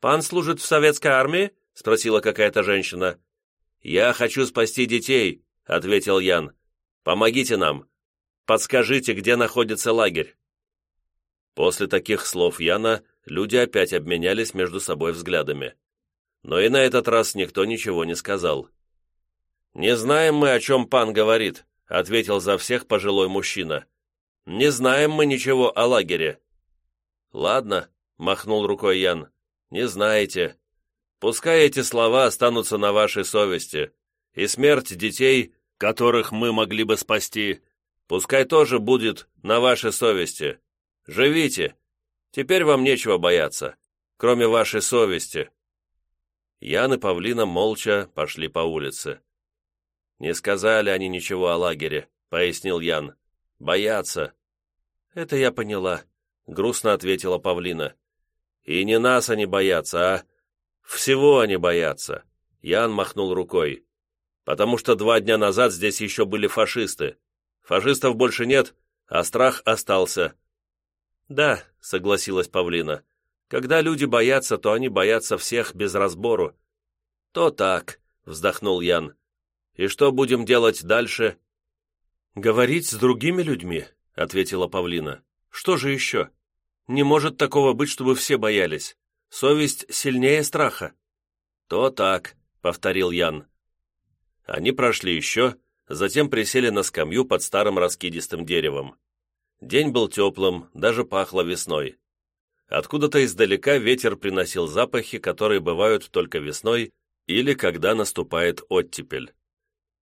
C: «Пан служит в советской армии?» — спросила какая-то женщина. «Я хочу спасти детей», — ответил Ян. «Помогите нам. Подскажите, где находится лагерь». После таких слов Яна люди опять обменялись между собой взглядами. Но и на этот раз никто ничего не сказал. «Не знаем мы, о чем пан говорит», — ответил за всех пожилой мужчина. «Не знаем мы ничего о лагере». «Ладно», — махнул рукой Ян, — «не знаете. Пускай эти слова останутся на вашей совести, и смерть детей, которых мы могли бы спасти, пускай тоже будет на вашей совести. Живите. Теперь вам нечего бояться, кроме вашей совести». Ян и Павлина молча пошли по улице. «Не сказали они ничего о лагере», — пояснил Ян. «Боятся». «Это я поняла», — грустно ответила Павлина. «И не нас они боятся, а всего они боятся», — Ян махнул рукой. «Потому что два дня назад здесь еще были фашисты. Фашистов больше нет, а страх остался». «Да», — согласилась Павлина. «Когда люди боятся, то они боятся всех без разбору». «То так», — вздохнул Ян. «И что будем делать дальше?» «Говорить с другими людьми», — ответила Павлина. «Что же еще? Не может такого быть, чтобы все боялись. Совесть сильнее страха». «То так», — повторил Ян. Они прошли еще, затем присели на скамью под старым раскидистым деревом. День был теплым, даже пахло весной. Откуда-то издалека ветер приносил запахи, которые бывают только весной или когда наступает оттепель.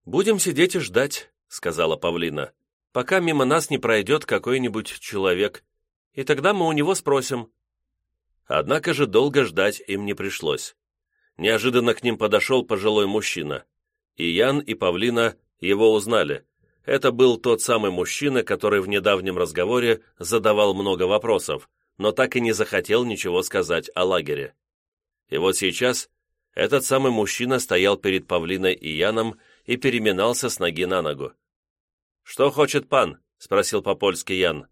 C: «Будем сидеть и ждать», — сказала Павлина, «пока мимо нас не пройдет какой-нибудь человек, и тогда мы у него спросим». Однако же долго ждать им не пришлось. Неожиданно к ним подошел пожилой мужчина. И Ян, и Павлина его узнали. Это был тот самый мужчина, который в недавнем разговоре задавал много вопросов, но так и не захотел ничего сказать о лагере. И вот сейчас этот самый мужчина стоял перед Павлиной и Яном и переминался с ноги на ногу. «Что хочет пан?» — спросил по-польски Ян.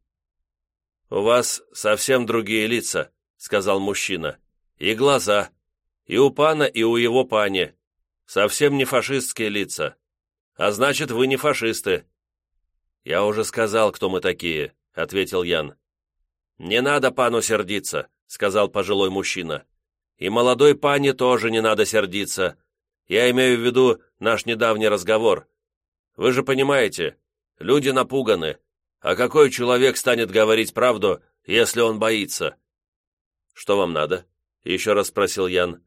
C: «У вас совсем другие лица», — сказал мужчина. «И глаза. И у пана, и у его пани. Совсем не фашистские лица. А значит, вы не фашисты». «Я уже сказал, кто мы такие», — ответил Ян. «Не надо пану сердиться», — сказал пожилой мужчина. «И молодой пани тоже не надо сердиться. Я имею в виду наш недавний разговор. Вы же понимаете, люди напуганы. А какой человек станет говорить правду, если он боится?» «Что вам надо?» — еще раз спросил Ян.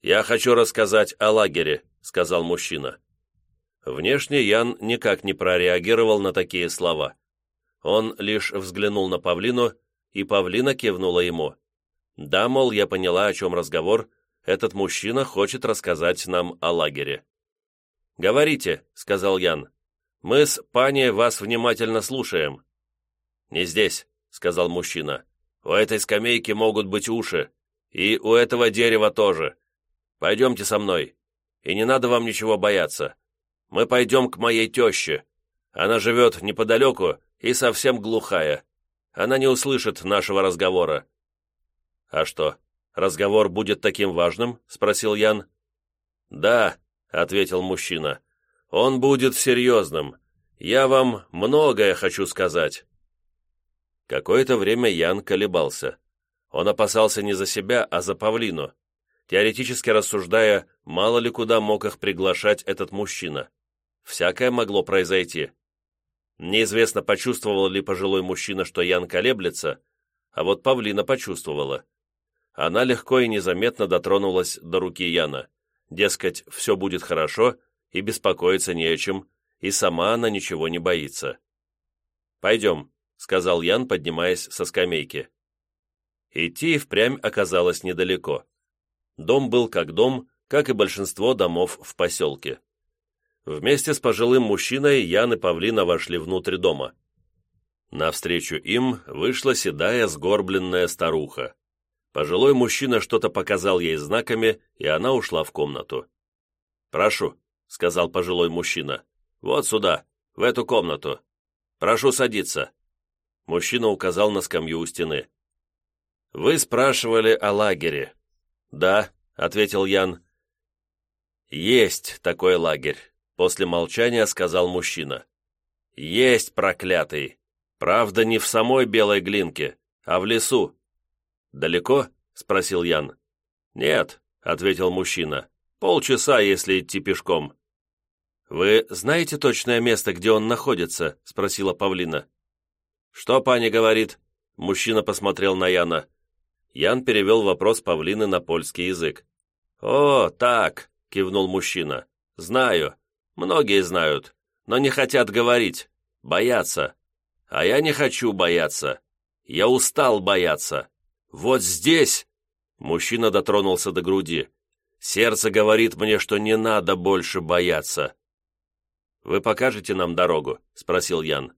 C: «Я хочу рассказать о лагере», — сказал мужчина. Внешне Ян никак не прореагировал на такие слова. Он лишь взглянул на Павлину и Павлина кивнула ему. Да, мол, я поняла, о чем разговор, этот мужчина хочет рассказать нам о лагере. «Говорите», — сказал Ян. «Мы с пани вас внимательно слушаем». «Не здесь», — сказал мужчина. «У этой скамейки могут быть уши. И у этого дерева тоже. Пойдемте со мной. И не надо вам ничего бояться. Мы пойдем к моей теще. Она живет неподалеку и совсем глухая. Она не услышит нашего разговора». «А что, разговор будет таким важным?» — спросил Ян. «Да», — ответил мужчина. «Он будет серьезным. Я вам многое хочу сказать». Какое-то время Ян колебался. Он опасался не за себя, а за Павлину. Теоретически рассуждая, мало ли куда мог их приглашать этот мужчина. Всякое могло произойти. Неизвестно, почувствовал ли пожилой мужчина, что Ян колеблется, а вот Павлина почувствовала. Она легко и незаметно дотронулась до руки Яна. Дескать, все будет хорошо, и беспокоиться не о чем, и сама она ничего не боится. «Пойдем», — сказал Ян, поднимаясь со скамейки. Идти впрямь оказалось недалеко. Дом был как дом, как и большинство домов в поселке. Вместе с пожилым мужчиной Ян и Павлина вошли внутрь дома. Навстречу им вышла седая сгорбленная старуха. Пожилой мужчина что-то показал ей знаками, и она ушла в комнату. «Прошу», — сказал пожилой мужчина, — «вот сюда, в эту комнату. Прошу садиться». Мужчина указал на скамью у стены. «Вы спрашивали о лагере». «Да», — ответил Ян. «Есть такой лагерь», — после молчания сказал мужчина. «Есть проклятый. Правда, не в самой белой глинке, а в лесу. «Далеко?» — спросил Ян. «Нет», — ответил мужчина. «Полчаса, если идти пешком». «Вы знаете точное место, где он находится?» — спросила Павлина. «Что пани говорит?» — мужчина посмотрел на Яна. Ян перевел вопрос Павлины на польский язык. «О, так!» — кивнул мужчина. «Знаю. Многие знают, но не хотят говорить. Боятся. А я не хочу бояться. Я устал бояться. «Вот здесь!» Мужчина дотронулся до груди. «Сердце говорит мне, что не надо больше бояться». «Вы покажете нам дорогу?» — спросил Ян.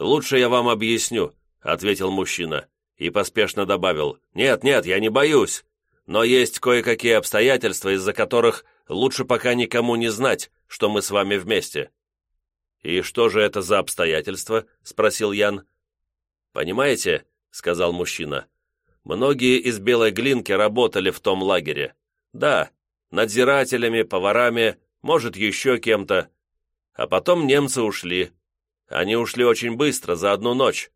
C: «Лучше я вам объясню», — ответил мужчина и поспешно добавил. «Нет, нет, я не боюсь, но есть кое-какие обстоятельства, из-за которых лучше пока никому не знать, что мы с вами вместе». «И что же это за обстоятельства?» — спросил Ян. «Понимаете», — сказал мужчина, — Многие из Белой Глинки работали в том лагере. Да, надзирателями, поварами, может, еще кем-то. А потом немцы ушли. Они ушли очень быстро, за одну ночь.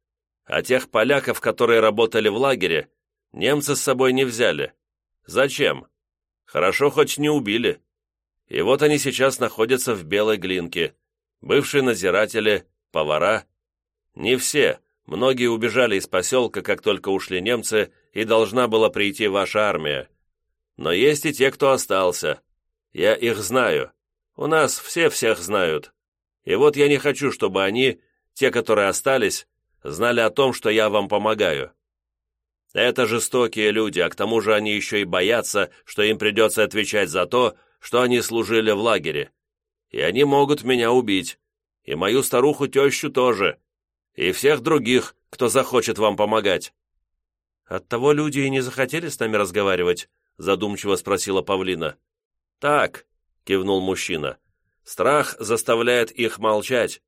C: А тех поляков, которые работали в лагере, немцы с собой не взяли. Зачем? Хорошо, хоть не убили. И вот они сейчас находятся в Белой Глинке. Бывшие надзиратели, повара. Не все, Многие убежали из поселка, как только ушли немцы, и должна была прийти ваша армия. Но есть и те, кто остался. Я их знаю. У нас все всех знают. И вот я не хочу, чтобы они, те, которые остались, знали о том, что я вам помогаю. Это жестокие люди, а к тому же они еще и боятся, что им придется отвечать за то, что они служили в лагере. И они могут меня убить. И мою старуху-тещу тоже и всех других, кто захочет вам помогать». «Оттого люди и не захотели с нами разговаривать?» задумчиво спросила Павлина. «Так», — кивнул мужчина, — «страх заставляет их молчать».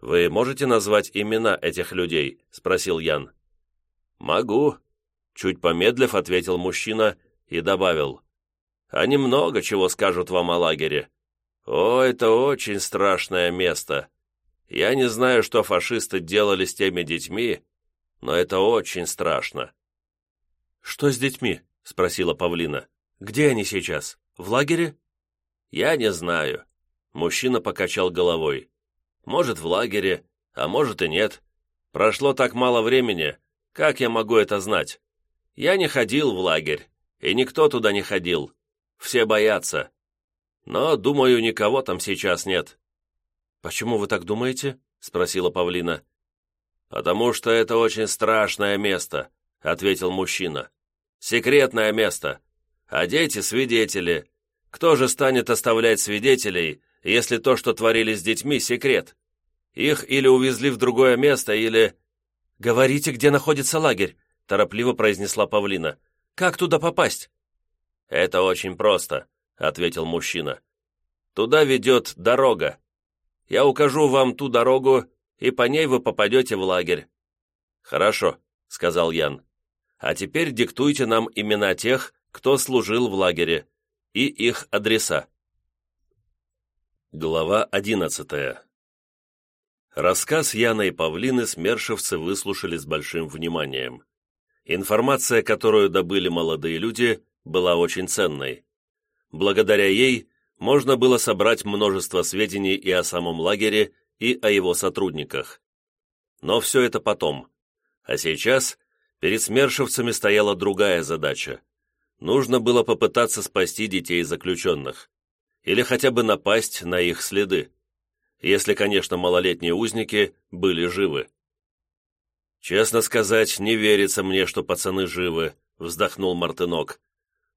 C: «Вы можете назвать имена этих людей?» — спросил Ян. «Могу», — чуть помедлив ответил мужчина и добавил. «Они много чего скажут вам о лагере. О, это очень страшное место. Я не знаю, что фашисты делали с теми детьми, но это очень страшно». «Что с детьми?» — спросила Павлина. «Где они сейчас? В лагере?» «Я не знаю». Мужчина покачал головой. «Может, в лагере, а может и нет. Прошло так мало времени, как я могу это знать? Я не ходил в лагерь, и никто туда не ходил. Все боятся. Но, думаю, никого там сейчас нет. «Почему вы так думаете?» — спросила Павлина. «Потому что это очень страшное место», — ответил мужчина. «Секретное место. А дети — свидетели. Кто же станет оставлять свидетелей, если то, что творили с детьми, секрет? Их или увезли в другое место, или...» «Говорите, где находится лагерь», — торопливо произнесла Павлина. «Как туда попасть?» «Это очень просто», — ответил мужчина. «Туда ведет дорога. Я укажу вам ту дорогу, и по ней вы попадете в лагерь». «Хорошо», — сказал Ян. «А теперь диктуйте нам имена тех, кто служил в лагере, и их адреса». Глава одиннадцатая Рассказ Яна и Павлины смершевцы выслушали с большим вниманием. Информация, которую добыли молодые люди, была очень ценной. Благодаря ей можно было собрать множество сведений и о самом лагере, и о его сотрудниках. Но все это потом. А сейчас перед смершевцами стояла другая задача. Нужно было попытаться спасти детей заключенных. Или хотя бы напасть на их следы если, конечно, малолетние узники были живы. «Честно сказать, не верится мне, что пацаны живы», — вздохнул Мартынок.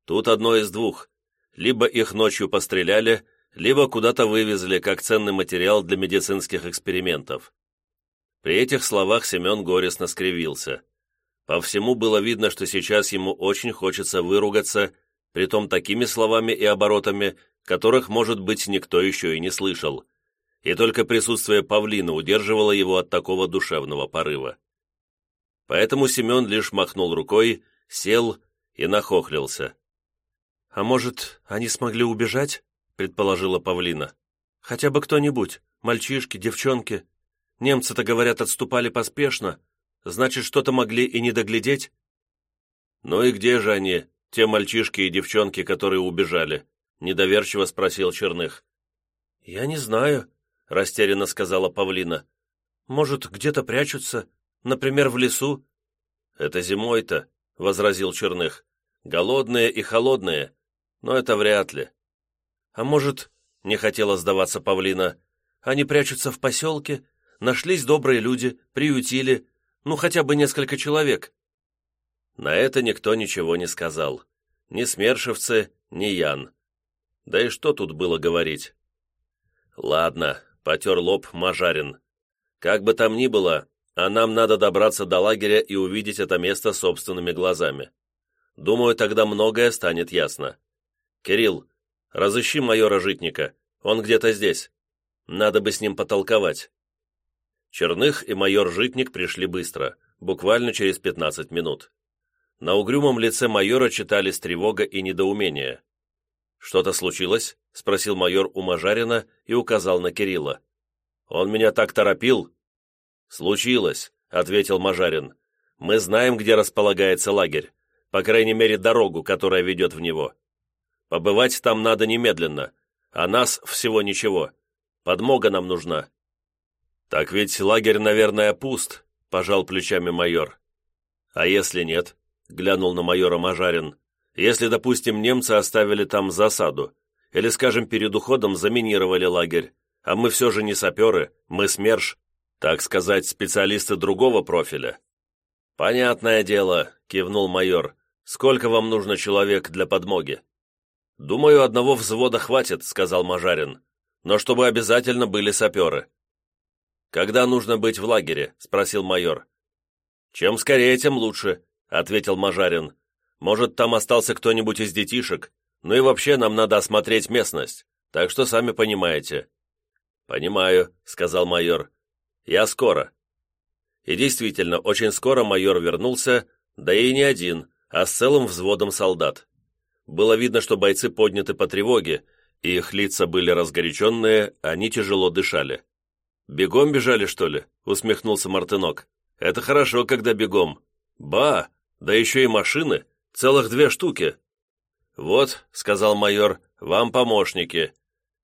C: «Тут одно из двух. Либо их ночью постреляли, либо куда-то вывезли, как ценный материал для медицинских экспериментов». При этих словах Семен горестно скривился. По всему было видно, что сейчас ему очень хочется выругаться, притом такими словами и оборотами, которых, может быть, никто еще и не слышал и только присутствие павлина удерживало его от такого душевного порыва. Поэтому Семен лишь махнул рукой, сел и нахохлился. «А может, они смогли убежать?» — предположила Павлина. «Хотя бы кто-нибудь, мальчишки, девчонки. Немцы-то, говорят, отступали поспешно. Значит, что-то могли и не доглядеть?» «Ну и где же они, те мальчишки и девчонки, которые убежали?» — недоверчиво спросил Черных. «Я не знаю», растерянно сказала Павлина. «Может, где-то прячутся? Например, в лесу?» «Это зимой-то», — возразил Черных. «Голодные и холодные. Но это вряд ли». «А может, — не хотела сдаваться Павлина, — они прячутся в поселке, нашлись добрые люди, приютили, ну, хотя бы несколько человек?» На это никто ничего не сказал. Ни смершевцы, ни Ян. Да и что тут было говорить? «Ладно, потер лоб Мажарин. «Как бы там ни было, а нам надо добраться до лагеря и увидеть это место собственными глазами. Думаю, тогда многое станет ясно. Кирилл, разыщи майора Житника, он где-то здесь. Надо бы с ним потолковать». Черных и майор Житник пришли быстро, буквально через 15 минут. На угрюмом лице майора читались тревога и недоумение. «Что-то случилось?» — спросил майор у Мажарина и указал на Кирилла. «Он меня так торопил!» «Случилось», — ответил Мажарин. «Мы знаем, где располагается лагерь, по крайней мере, дорогу, которая ведет в него. Побывать там надо немедленно, а нас всего ничего. Подмога нам нужна». «Так ведь лагерь, наверное, пуст», — пожал плечами майор. «А если нет?» — глянул на майора Мажарин. «Если, допустим, немцы оставили там засаду, или, скажем, перед уходом заминировали лагерь, а мы все же не саперы, мы СМЕРШ, так сказать, специалисты другого профиля». «Понятное дело», — кивнул майор. «Сколько вам нужно человек для подмоги?» «Думаю, одного взвода хватит», — сказал Мажарин. «Но чтобы обязательно были саперы». «Когда нужно быть в лагере?» — спросил майор. «Чем скорее, тем лучше», — ответил Мажарин. «Может, там остался кто-нибудь из детишек? Ну и вообще нам надо осмотреть местность, так что сами понимаете». «Понимаю», — сказал майор. «Я скоро». И действительно, очень скоро майор вернулся, да и не один, а с целым взводом солдат. Было видно, что бойцы подняты по тревоге, и их лица были разгоряченные, они тяжело дышали. «Бегом бежали, что ли?» — усмехнулся Мартынок. «Это хорошо, когда бегом. Ба! Да еще и машины! Целых две штуки!» «Вот», — сказал майор, — «вам помощники.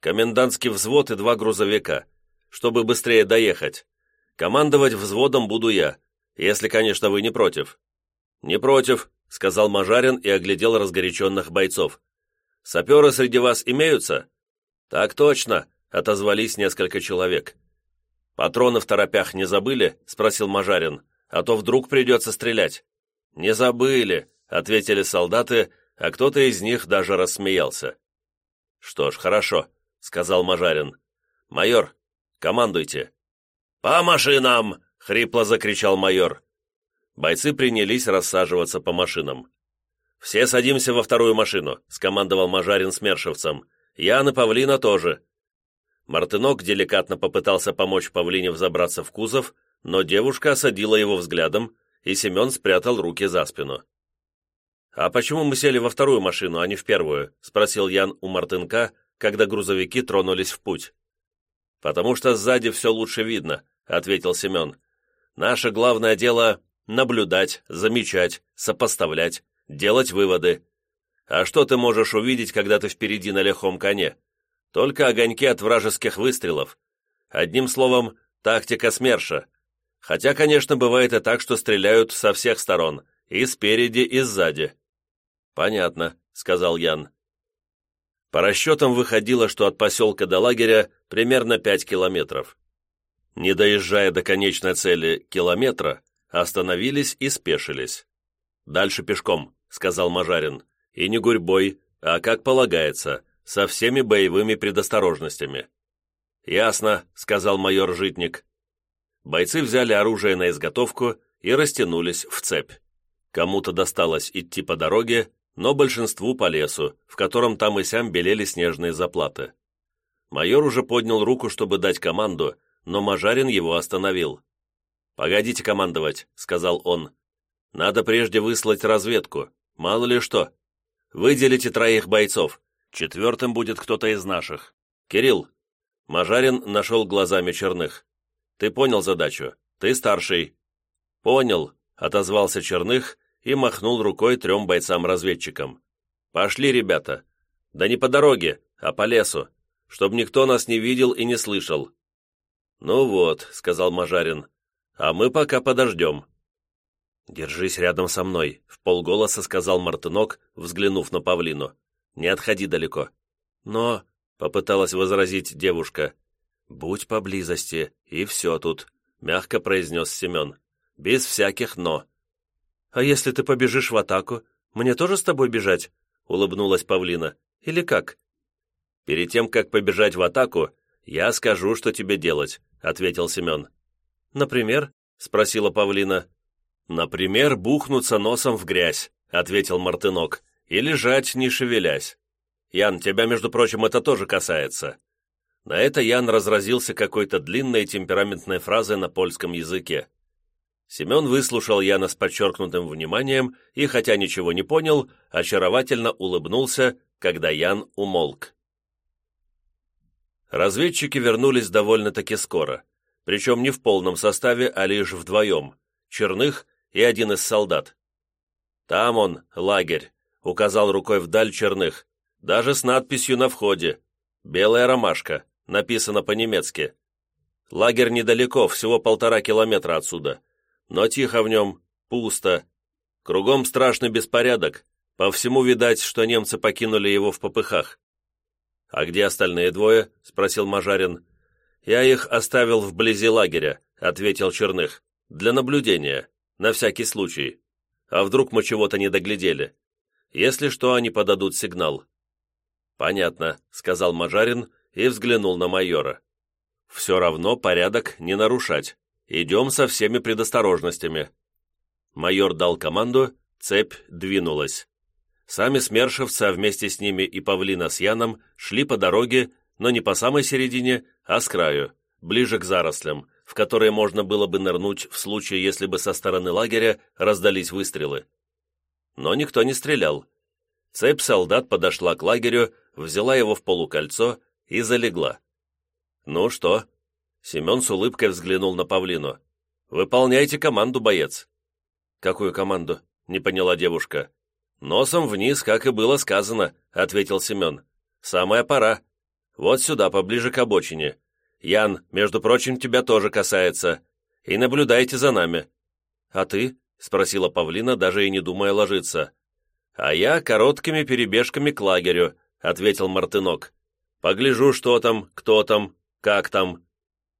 C: Комендантский взвод и два грузовика, чтобы быстрее доехать. Командовать взводом буду я, если, конечно, вы не против». «Не против», — сказал Мажарин и оглядел разгоряченных бойцов. «Саперы среди вас имеются?» «Так точно», — отозвались несколько человек. «Патроны в торопях не забыли?» — спросил Мажарин. «А то вдруг придется стрелять». «Не забыли», — ответили солдаты, а кто-то из них даже рассмеялся. «Что ж, хорошо», — сказал Мажарин. «Майор, командуйте».
B: «По машинам!»
C: — хрипло закричал майор. Бойцы принялись рассаживаться по машинам. «Все садимся во вторую машину», — скомандовал Мажарин с Мершевцем. «Ян и Павлина тоже». Мартынок деликатно попытался помочь Павлине взобраться в кузов, но девушка осадила его взглядом, и Семен спрятал руки за спину. «А почему мы сели во вторую машину, а не в первую?» — спросил Ян у Мартынка, когда грузовики тронулись в путь. «Потому что сзади все лучше видно», — ответил Семен. «Наше главное дело — наблюдать, замечать, сопоставлять, делать выводы. А что ты можешь увидеть, когда ты впереди на лихом коне? Только огоньки от вражеских выстрелов. Одним словом, тактика СМЕРШа. Хотя, конечно, бывает и так, что стреляют со всех сторон, и спереди, и сзади». «Понятно», — сказал Ян. По расчетам выходило, что от поселка до лагеря примерно пять километров. Не доезжая до конечной цели километра, остановились и спешились. «Дальше пешком», — сказал Мажарин, — «и не гурьбой, а как полагается, со всеми боевыми предосторожностями». «Ясно», — сказал майор Житник. Бойцы взяли оружие на изготовку и растянулись в цепь. Кому-то досталось идти по дороге, но большинству по лесу, в котором там и сям белели снежные заплаты. Майор уже поднял руку, чтобы дать команду, но Мажарин его остановил. «Погодите командовать», — сказал он. «Надо прежде выслать разведку, мало ли что. Выделите троих бойцов, четвертым будет кто-то из наших. Кирилл». Мажарин нашел глазами Черных. «Ты понял задачу? Ты старший». «Понял», — отозвался Черных и махнул рукой трем бойцам-разведчикам. «Пошли, ребята. Да не по дороге, а по лесу, чтобы никто нас не видел и не слышал». «Ну вот», — сказал Мажарин, — «а мы пока подождем». «Держись рядом со мной», — в полголоса сказал Мартынок, взглянув на павлину. «Не отходи далеко». «Но», — попыталась возразить девушка, — «будь поблизости, и все тут», — мягко произнес Семен. «Без всяких «но». «А если ты побежишь в атаку, мне тоже с тобой бежать?» — улыбнулась Павлина. «Или как?» «Перед тем, как побежать в атаку, я скажу, что тебе делать», — ответил Семен. «Например?» — спросила Павлина. «Например, бухнуться носом в грязь», — ответил Мартынок, «и лежать, не шевелясь. Ян, тебя, между прочим, это тоже касается». На это Ян разразился какой-то длинной темпераментной фразой на польском языке. Семен выслушал Яна с подчеркнутым вниманием и, хотя ничего не понял, очаровательно улыбнулся, когда Ян умолк. Разведчики вернулись довольно-таки скоро, причем не в полном составе, а лишь вдвоем, Черных и один из солдат. «Там он, лагерь», — указал рукой вдаль Черных, даже с надписью на входе. «Белая ромашка», написано по-немецки. Лагерь недалеко, всего полтора километра отсюда но тихо в нем, пусто. Кругом страшный беспорядок, по всему видать, что немцы покинули его в попыхах. «А где остальные двое?» — спросил Мажарин. «Я их оставил вблизи лагеря», — ответил Черных. «Для наблюдения, на всякий случай. А вдруг мы чего-то не доглядели? Если что, они подадут сигнал». «Понятно», — сказал Мажарин и взглянул на майора. «Все равно порядок не нарушать. Идем со всеми предосторожностями». Майор дал команду, цепь двинулась. Сами смершевцы, вместе с ними и Павлина с Яном, шли по дороге, но не по самой середине, а с краю, ближе к зарослям, в которые можно было бы нырнуть в случае, если бы со стороны лагеря раздались выстрелы. Но никто не стрелял. Цепь солдат подошла к лагерю, взяла его в полукольцо и залегла. «Ну что, Семен с улыбкой взглянул на Павлину. «Выполняйте команду, боец». «Какую команду?» — не поняла девушка. «Носом вниз, как и было сказано», — ответил Семен. «Самая пора. Вот сюда, поближе к обочине. Ян, между прочим, тебя тоже касается. И наблюдайте за нами». «А ты?» — спросила Павлина, даже и не думая ложиться. «А я короткими перебежками к лагерю», — ответил Мартынок. «Погляжу, что там, кто там, как там,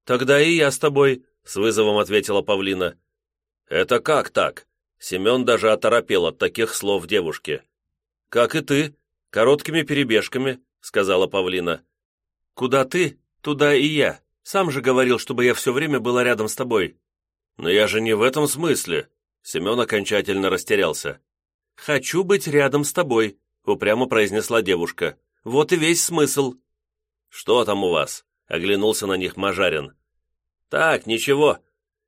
C: «Тогда и я с тобой», — с вызовом ответила Павлина. «Это как так?» Семен даже оторопел от таких слов девушки. «Как и ты, короткими перебежками», — сказала Павлина. «Куда ты, туда и я. Сам же говорил, чтобы я все время была рядом с тобой». «Но я же не в этом смысле», — Семен окончательно растерялся. «Хочу быть рядом с тобой», — упрямо произнесла девушка. «Вот и весь смысл». «Что там у вас?» — оглянулся на них Мажарин. «Так, ничего».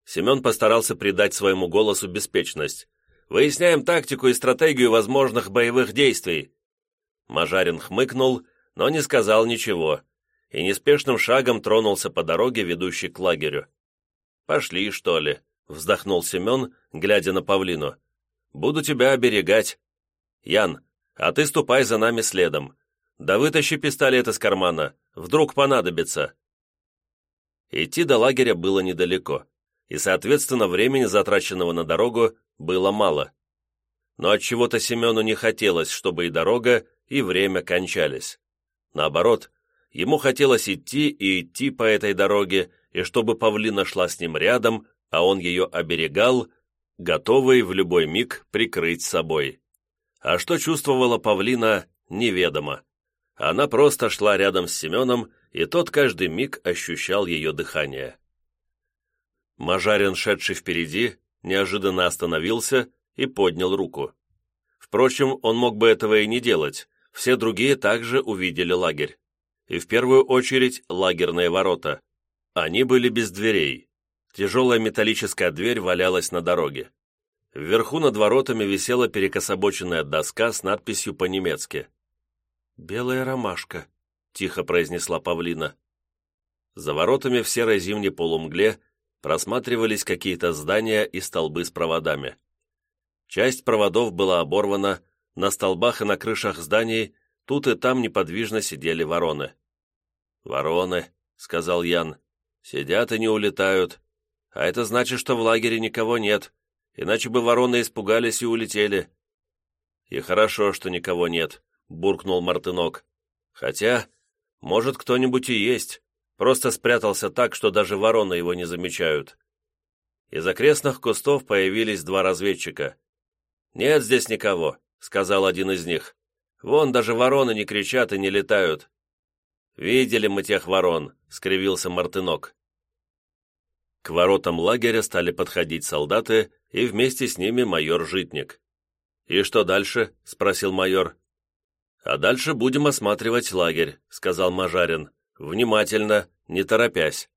C: Семен постарался придать своему голосу беспечность. «Выясняем тактику и стратегию возможных боевых действий». Мажарин хмыкнул, но не сказал ничего, и неспешным шагом тронулся по дороге, ведущей к лагерю. «Пошли, что ли?» — вздохнул Семен, глядя на павлину. «Буду тебя оберегать. Ян, а ты ступай за нами следом. Да вытащи пистолет из кармана, вдруг понадобится». Идти до лагеря было недалеко, и, соответственно, времени, затраченного на дорогу, было мало. Но от чего то Семену не хотелось, чтобы и дорога, и время кончались. Наоборот, ему хотелось идти и идти по этой дороге, и чтобы Павлина шла с ним рядом, а он ее оберегал, готовый в любой миг прикрыть собой. А что чувствовала Павлина, неведомо. Она просто шла рядом с Семеном, и тот каждый миг ощущал ее дыхание. Мажарин, шедший впереди, неожиданно остановился и поднял руку. Впрочем, он мог бы этого и не делать, все другие также увидели лагерь. И в первую очередь лагерные ворота. Они были без дверей. Тяжелая металлическая дверь валялась на дороге. Вверху над воротами висела перекособоченная доска с надписью по-немецки. «Белая ромашка», — тихо произнесла Павлина. За воротами в серой зимней полумгле просматривались какие-то здания и столбы с проводами. Часть проводов была оборвана, на столбах и на крышах зданий тут и там неподвижно сидели вороны. «Вороны», — сказал Ян, — «сидят и не улетают. А это значит, что в лагере никого нет, иначе бы вороны испугались и улетели». «И хорошо, что никого нет», — буркнул Мартынок. «Хотя, может, кто-нибудь и есть, просто спрятался так, что даже вороны его не замечают». Из окрестных кустов появились два разведчика. «Нет здесь никого», — сказал один из них. «Вон даже вороны не кричат и не летают». «Видели мы тех ворон», — скривился Мартынок. К воротам лагеря стали подходить солдаты, и вместе с ними майор Житник. «И что дальше?» — спросил майор. «А дальше будем осматривать лагерь», — сказал Мажарин. «Внимательно, не торопясь».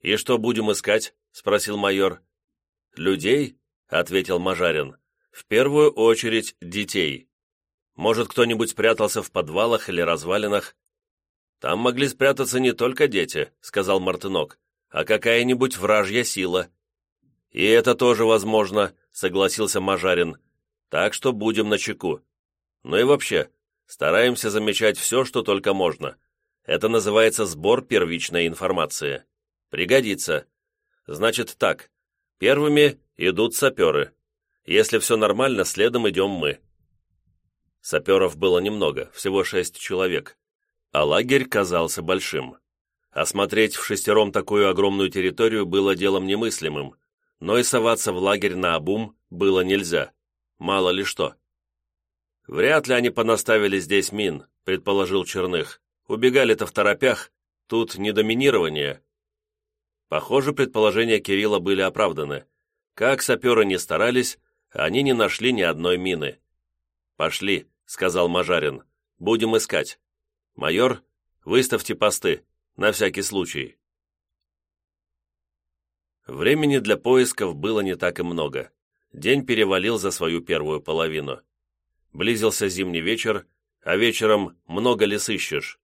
C: «И что будем искать?» — спросил майор. «Людей?» — ответил Мажарин. В первую очередь детей. Может, кто-нибудь спрятался в подвалах или развалинах? Там могли спрятаться не только дети, сказал Мартынок, а какая-нибудь вражья сила. И это тоже возможно, согласился Мажарин. Так что будем начеку. Ну и вообще, стараемся замечать все, что только можно. Это называется сбор первичной информации. Пригодится. Значит так, первыми идут саперы. Если все нормально, следом идем мы». Саперов было немного, всего шесть человек, а лагерь казался большим. Осмотреть в шестером такую огромную территорию было делом немыслимым, но и соваться в лагерь на обум было нельзя, мало ли что. «Вряд ли они понаставили здесь мин», — предположил Черных. «Убегали-то в торопях, тут не доминирование». Похоже, предположения Кирилла были оправданы. Как саперы не старались, они не нашли ни одной мины. «Пошли», — сказал Мажарин. «Будем искать. Майор, выставьте посты, на всякий случай». Времени для поисков было не так и много. День перевалил за свою первую половину. Близился зимний вечер, а вечером много ли сыщешь.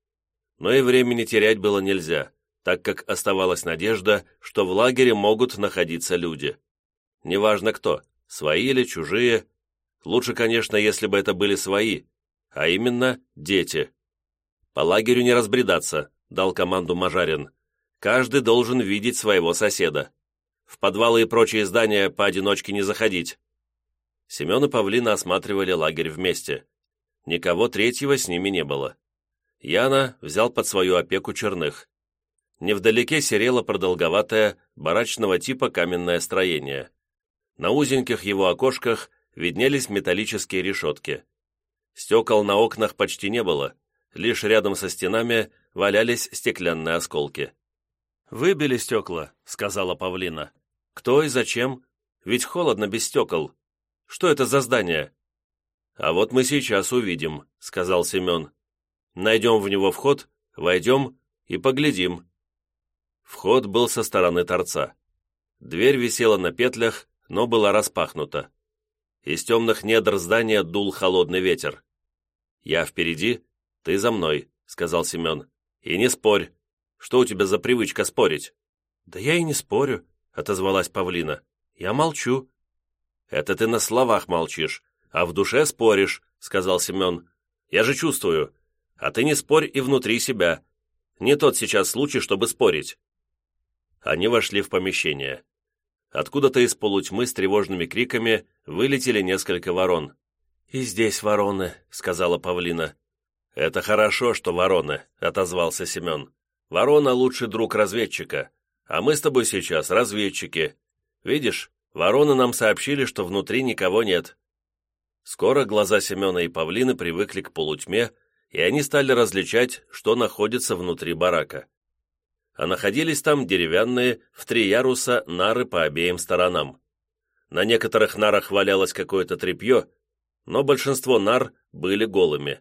C: Но и времени терять было нельзя, так как оставалась надежда, что в лагере могут находиться люди. Неважно кто, Свои или чужие? Лучше, конечно, если бы это были свои, а именно дети. По лагерю не разбредаться, дал команду Мажарин. Каждый должен видеть своего соседа. В подвалы и прочие здания поодиночке не заходить. Семен и Павлина осматривали лагерь вместе. Никого третьего с ними не было. Яна взял под свою опеку черных. Невдалеке серело продолговатое, барачного типа каменное строение. На узеньких его окошках виднелись металлические решетки. Стекол на окнах почти не было, лишь рядом со стенами валялись стеклянные осколки. «Выбили стекла», — сказала Павлина. «Кто и зачем? Ведь холодно без стекол. Что это за здание?» «А вот мы сейчас увидим», — сказал Семен. «Найдем в него вход, войдем и поглядим». Вход был со стороны торца. Дверь висела на петлях, но была распахнута. Из темных недр здания дул холодный ветер. «Я впереди, ты за мной», — сказал Семен. «И не спорь. Что у тебя за привычка спорить?» «Да я и не спорю», — отозвалась Павлина. «Я молчу». «Это ты на словах молчишь, а в душе споришь», — сказал Семен. «Я же чувствую. А ты не спорь и внутри себя. Не тот сейчас случай, чтобы спорить». Они вошли в помещение. Откуда-то из полутьмы с тревожными криками вылетели несколько ворон. «И здесь вороны», — сказала Павлина. «Это хорошо, что вороны», — отозвался Семен. «Ворона — лучший друг разведчика, а мы с тобой сейчас разведчики. Видишь, вороны нам сообщили, что внутри никого нет». Скоро глаза Семена и Павлины привыкли к полутьме, и они стали различать, что находится внутри барака. А находились там деревянные, в три яруса, нары по обеим сторонам. На некоторых нарах валялось какое-то тряпье, но большинство нар были голыми.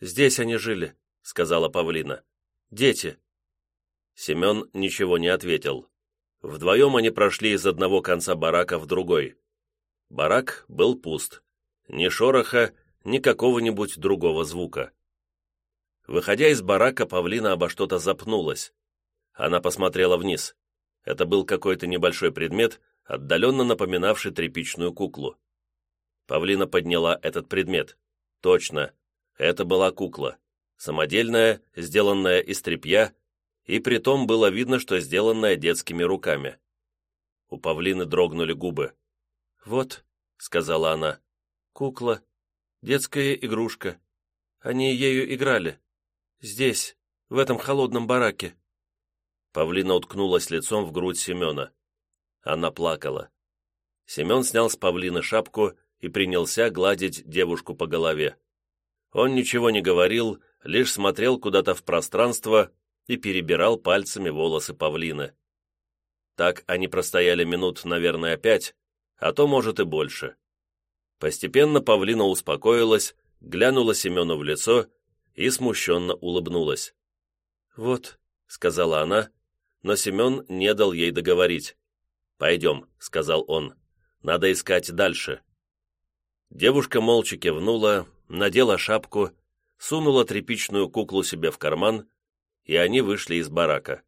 C: «Здесь они жили», — сказала Павлина. «Дети». Семен ничего не ответил. Вдвоем они прошли из одного конца барака в другой. Барак был пуст. Ни шороха, ни какого-нибудь другого звука. Выходя из барака, Павлина обо что-то запнулась. Она посмотрела вниз. Это был какой-то небольшой предмет, отдаленно напоминавший тряпичную куклу. Павлина подняла этот предмет. Точно, это была кукла. Самодельная, сделанная из тряпья, и притом было видно, что сделанная детскими руками. У Павлины дрогнули губы. «Вот», — сказала она, — «кукла, детская игрушка. Они ею играли. Здесь, в этом холодном бараке». Павлина уткнулась лицом в грудь Семена. Она плакала. Семен снял с Павлины шапку и принялся гладить девушку по голове. Он ничего не говорил, лишь смотрел куда-то в пространство и перебирал пальцами волосы павлины. Так они простояли минут, наверное, пять, а то, может, и больше. Постепенно павлина успокоилась, глянула Семену в лицо и смущенно улыбнулась. «Вот», — сказала она, но Семен не дал ей договорить. «Пойдем», — сказал он, — «надо искать дальше». Девушка молча кивнула, надела шапку, сунула тряпичную куклу себе в карман, и они вышли из барака.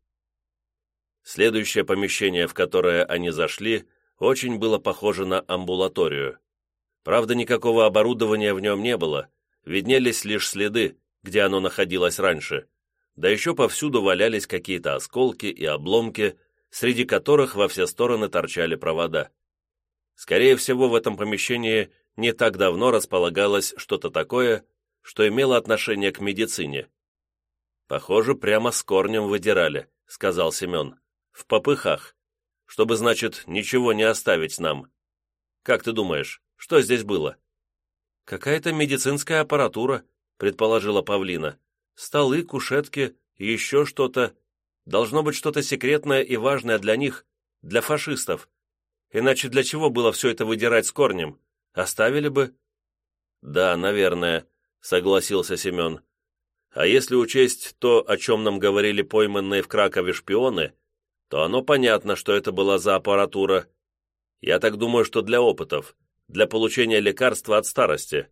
C: Следующее помещение, в которое они зашли, очень было похоже на амбулаторию. Правда, никакого оборудования в нем не было, виднелись лишь следы, где оно находилось раньше, да еще повсюду валялись какие-то осколки и обломки, среди которых во все стороны торчали провода. Скорее всего, в этом помещении не так давно располагалось что-то такое, что имело отношение к медицине. «Похоже, прямо с корнем выдирали», — сказал Семен. «В попыхах. Чтобы, значит, ничего не оставить нам. Как ты думаешь, что здесь было?» «Какая-то медицинская аппаратура», — предположила Павлина. «Столы, кушетки, еще что-то. Должно быть что-то секретное и важное для них, для фашистов. Иначе для чего было все это выдирать с корнем? Оставили бы?» «Да, наверное», — согласился Семен. «А если учесть то, о чем нам говорили пойманные в Кракове шпионы, то оно понятно, что это была за аппаратура. Я так думаю, что для опытов, для получения лекарства от старости».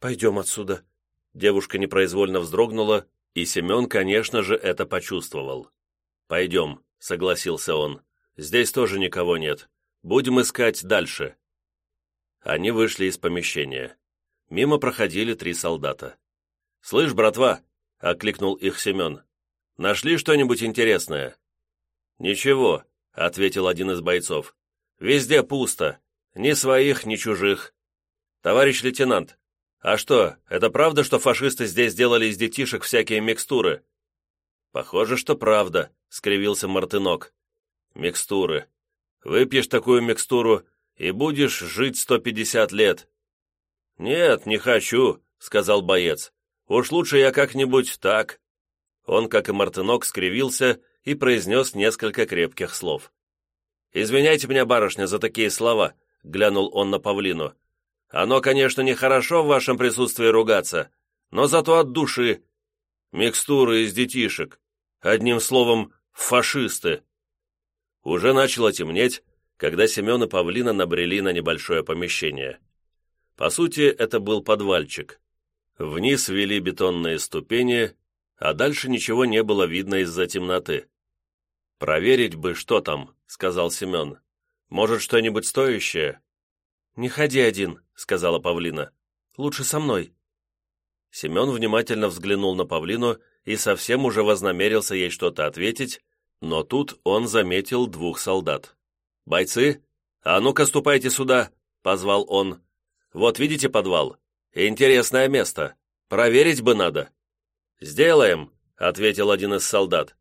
C: «Пойдем отсюда». Девушка непроизвольно вздрогнула, и Семен, конечно же, это почувствовал. «Пойдем», — согласился он. «Здесь тоже никого нет. Будем искать дальше». Они вышли из помещения. Мимо проходили три солдата. «Слышь, братва!» — окликнул их Семен. «Нашли что-нибудь интересное?» «Ничего», — ответил один из бойцов. «Везде пусто. Ни своих, ни чужих. Товарищ лейтенант, а что, это правда, что фашисты здесь делали из детишек всякие микстуры?» «Похоже, что правда», — скривился Мартынок. «Микстуры. Выпьешь такую микстуру и будешь жить сто пятьдесят лет». «Нет, не хочу», — сказал боец. «Уж лучше я как-нибудь так». Он, как и Мартынок, скривился и произнес несколько крепких слов. «Извиняйте меня, барышня, за такие слова», — глянул он на павлину. «Оно, конечно, нехорошо в вашем присутствии ругаться, но зато от души. Микстуры из детишек. Одним словом, фашисты». Уже начало темнеть, когда Семен и Павлина набрели на небольшое помещение. По сути, это был подвальчик. Вниз вели бетонные ступени, а дальше ничего не было видно из-за темноты. «Проверить бы, что там», — сказал Семен. «Может, что-нибудь стоящее?»
D: «Не ходи один», — сказала Павлина. «Лучше со мной».
C: Семен внимательно взглянул на Павлину и совсем уже вознамерился ей что-то ответить, но тут он заметил двух солдат. «Бойцы, а ну-ка ступайте сюда!» — позвал он. «Вот видите подвал? Интересное место. Проверить бы надо». «Сделаем», — ответил один из солдат.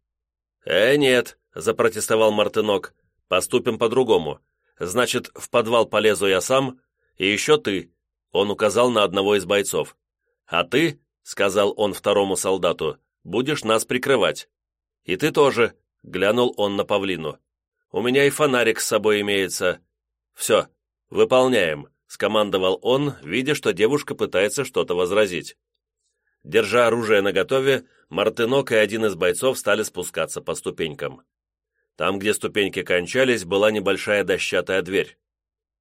C: «Э, нет», запротестовал Мартынок. «Поступим по-другому. Значит, в подвал полезу я сам, и еще ты», он указал на одного из бойцов. «А ты», — сказал он второму солдату, — «будешь нас прикрывать». «И ты тоже», — глянул он на павлину. «У меня и фонарик с собой имеется». «Все, выполняем», — скомандовал он, видя, что девушка пытается что-то возразить. Держа оружие наготове, Мартынок и один из бойцов стали спускаться по ступенькам. Там, где ступеньки кончались, была небольшая дощатая дверь.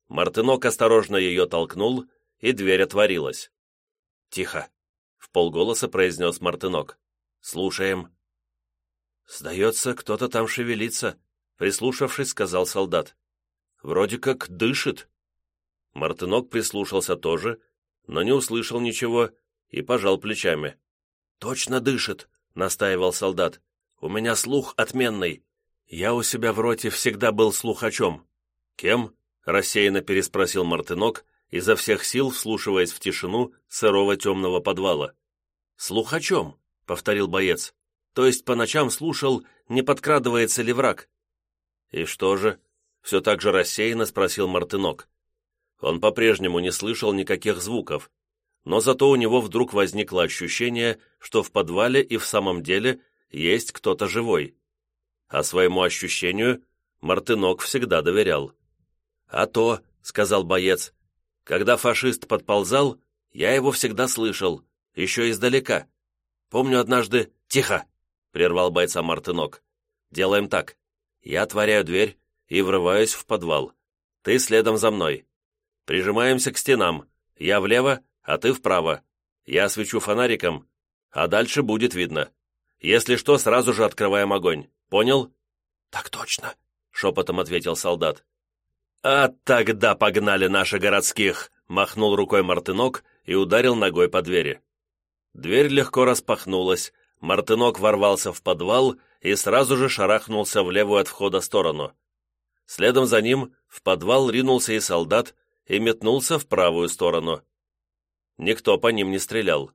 C: Мартынок осторожно ее толкнул, и дверь отворилась. «Тихо!» — в полголоса произнес Мартынок. «Слушаем». «Сдается, кто-то там шевелится», — прислушавшись, сказал солдат. «Вроде как дышит». Мартынок прислушался тоже, но не услышал ничего и пожал плечами. «Точно дышит», — настаивал солдат. «У меня слух отменный. «Я у себя в роте всегда был слухачом». «Кем?» — рассеянно переспросил Мартынок, изо всех сил вслушиваясь в тишину сырого темного подвала. «Слухачом», — повторил боец. «То есть по ночам слушал, не подкрадывается ли враг?» «И что же?» — все так же рассеянно спросил Мартынок. Он по-прежнему не слышал никаких звуков, но зато у него вдруг возникло ощущение, что в подвале и в самом деле есть кто-то живой а своему ощущению Мартынок всегда доверял. «А то», — сказал боец, — «когда фашист подползал, я его всегда слышал, еще издалека. Помню однажды...» «Тихо!» — прервал бойца Мартынок. «Делаем так. Я отворяю дверь и врываюсь в подвал. Ты следом за мной. Прижимаемся к стенам. Я влево, а ты вправо. Я свечу фонариком, а дальше будет видно. Если что, сразу же открываем огонь. Понял?»
B: «Так точно», —
C: шепотом ответил солдат. «А тогда погнали наши городских!» — махнул рукой Мартынок и ударил ногой по двери. Дверь легко распахнулась, Мартынок ворвался в подвал и сразу же шарахнулся в левую от входа сторону. Следом за ним в подвал ринулся и солдат и метнулся в правую сторону. Никто по ним не стрелял.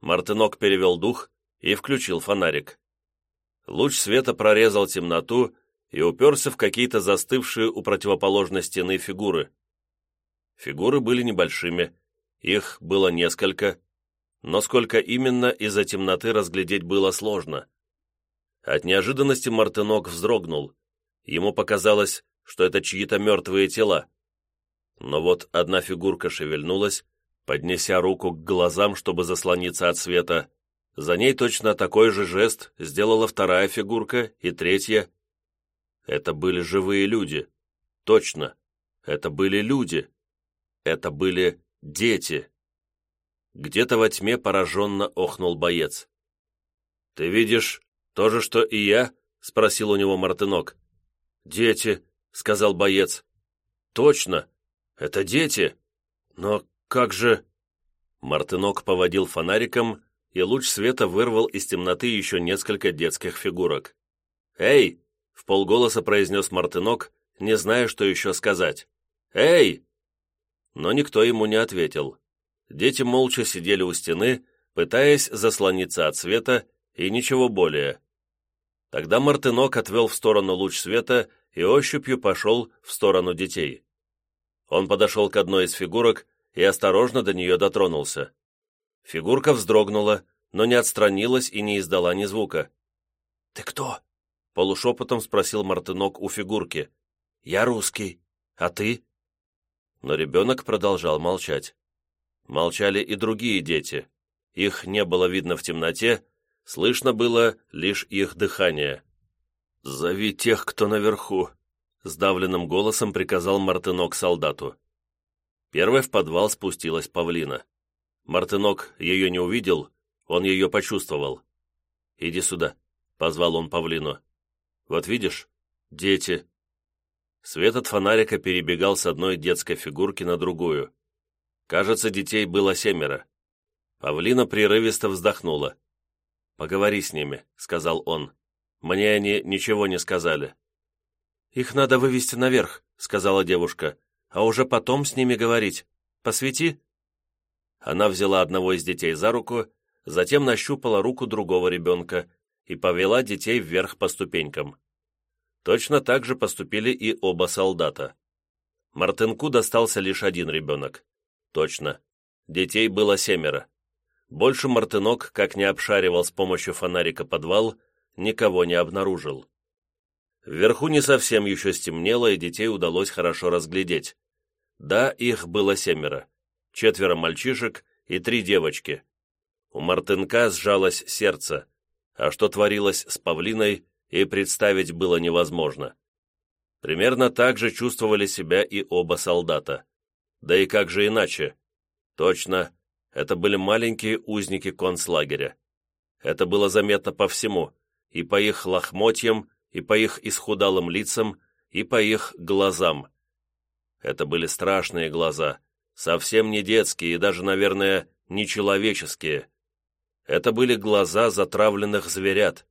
C: Мартынок перевел дух и включил фонарик. Луч света прорезал темноту и уперся в какие-то застывшие у противоположной стены фигуры. Фигуры были небольшими, их было несколько, но сколько именно из-за темноты разглядеть было сложно. От неожиданности Мартынок вздрогнул. Ему показалось, что это чьи-то мертвые тела. Но вот одна фигурка шевельнулась, поднеся руку к глазам, чтобы заслониться от света, за ней точно такой же жест сделала вторая фигурка и третья. Это были живые люди. Точно. Это были люди. Это были дети. Где-то во тьме пораженно охнул боец. «Ты видишь то же, что и я?» — спросил у него Мартынок. «Дети», — сказал боец. «Точно, это дети. Но как же...» Мартынок поводил фонариком, и луч света вырвал из темноты еще несколько детских фигурок. «Эй!» — в полголоса произнес Мартынок, не зная, что еще сказать. «Эй!» Но никто ему не ответил. Дети молча сидели у стены, пытаясь заслониться от света, и ничего более. Тогда Мартынок отвел в сторону луч света и ощупью пошел в сторону детей. Он подошел к одной из фигурок и осторожно до нее дотронулся. Фигурка вздрогнула, но не отстранилась и не издала ни звука.
B: «Ты кто?»
C: — полушепотом спросил Мартынок у фигурки.
B: «Я русский. А ты?»
C: Но ребенок продолжал молчать. Молчали и другие дети. Их не было видно в темноте, слышно было лишь их дыхание. «Зови тех, кто наверху», — сдавленным голосом приказал Мартынок солдату. Первой в подвал спустилась павлина. Мартынок ее не увидел, он ее почувствовал. «Иди сюда», — позвал он павлину. «Вот видишь, дети». Свет от фонарика перебегал с одной детской фигурки на другую. Кажется, детей было семеро. Павлина прерывисто вздохнула. «Поговори с ними», — сказал он. «Мне они ничего не сказали». «Их надо вывести наверх», — сказала девушка, «а уже потом с ними говорить. Посвети». Она взяла одного из детей за руку, затем нащупала руку другого ребенка и повела детей вверх по ступенькам. Точно так же поступили и оба солдата. Мартынку достался лишь один ребенок. Точно. Детей было семеро. Больше Мартынок, как не обшаривал с помощью фонарика подвал, никого не обнаружил. Вверху не совсем еще стемнело, и детей удалось хорошо разглядеть. Да, их было семеро четверо мальчишек и три девочки. У Мартынка сжалось сердце, а что творилось с павлиной, и представить было невозможно. Примерно так же чувствовали себя и оба солдата. Да и как же иначе? Точно, это были маленькие узники концлагеря. Это было заметно по всему, и по их лохмотьям, и по их исхудалым лицам, и по их глазам. Это были страшные глаза, совсем не детские и даже, наверное, не человеческие. Это были глаза затравленных зверят.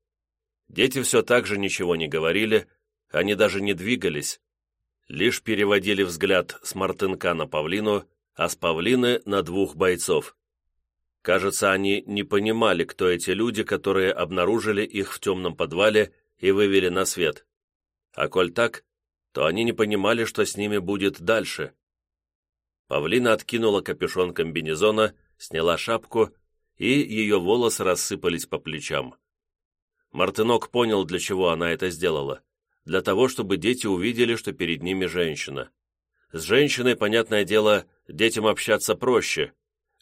C: Дети все так же ничего не говорили, они даже не двигались, лишь переводили взгляд с Мартынка на Павлину, а с Павлины на двух бойцов. Кажется, они не понимали, кто эти люди, которые обнаружили их в темном подвале и вывели на свет. А коль так, то они не понимали, что с ними будет дальше. Павлина откинула капюшон комбинезона, сняла шапку, и ее волосы рассыпались по плечам. Мартынок понял, для чего она это сделала. Для того, чтобы дети увидели, что перед ними женщина. С женщиной, понятное дело, детям общаться проще.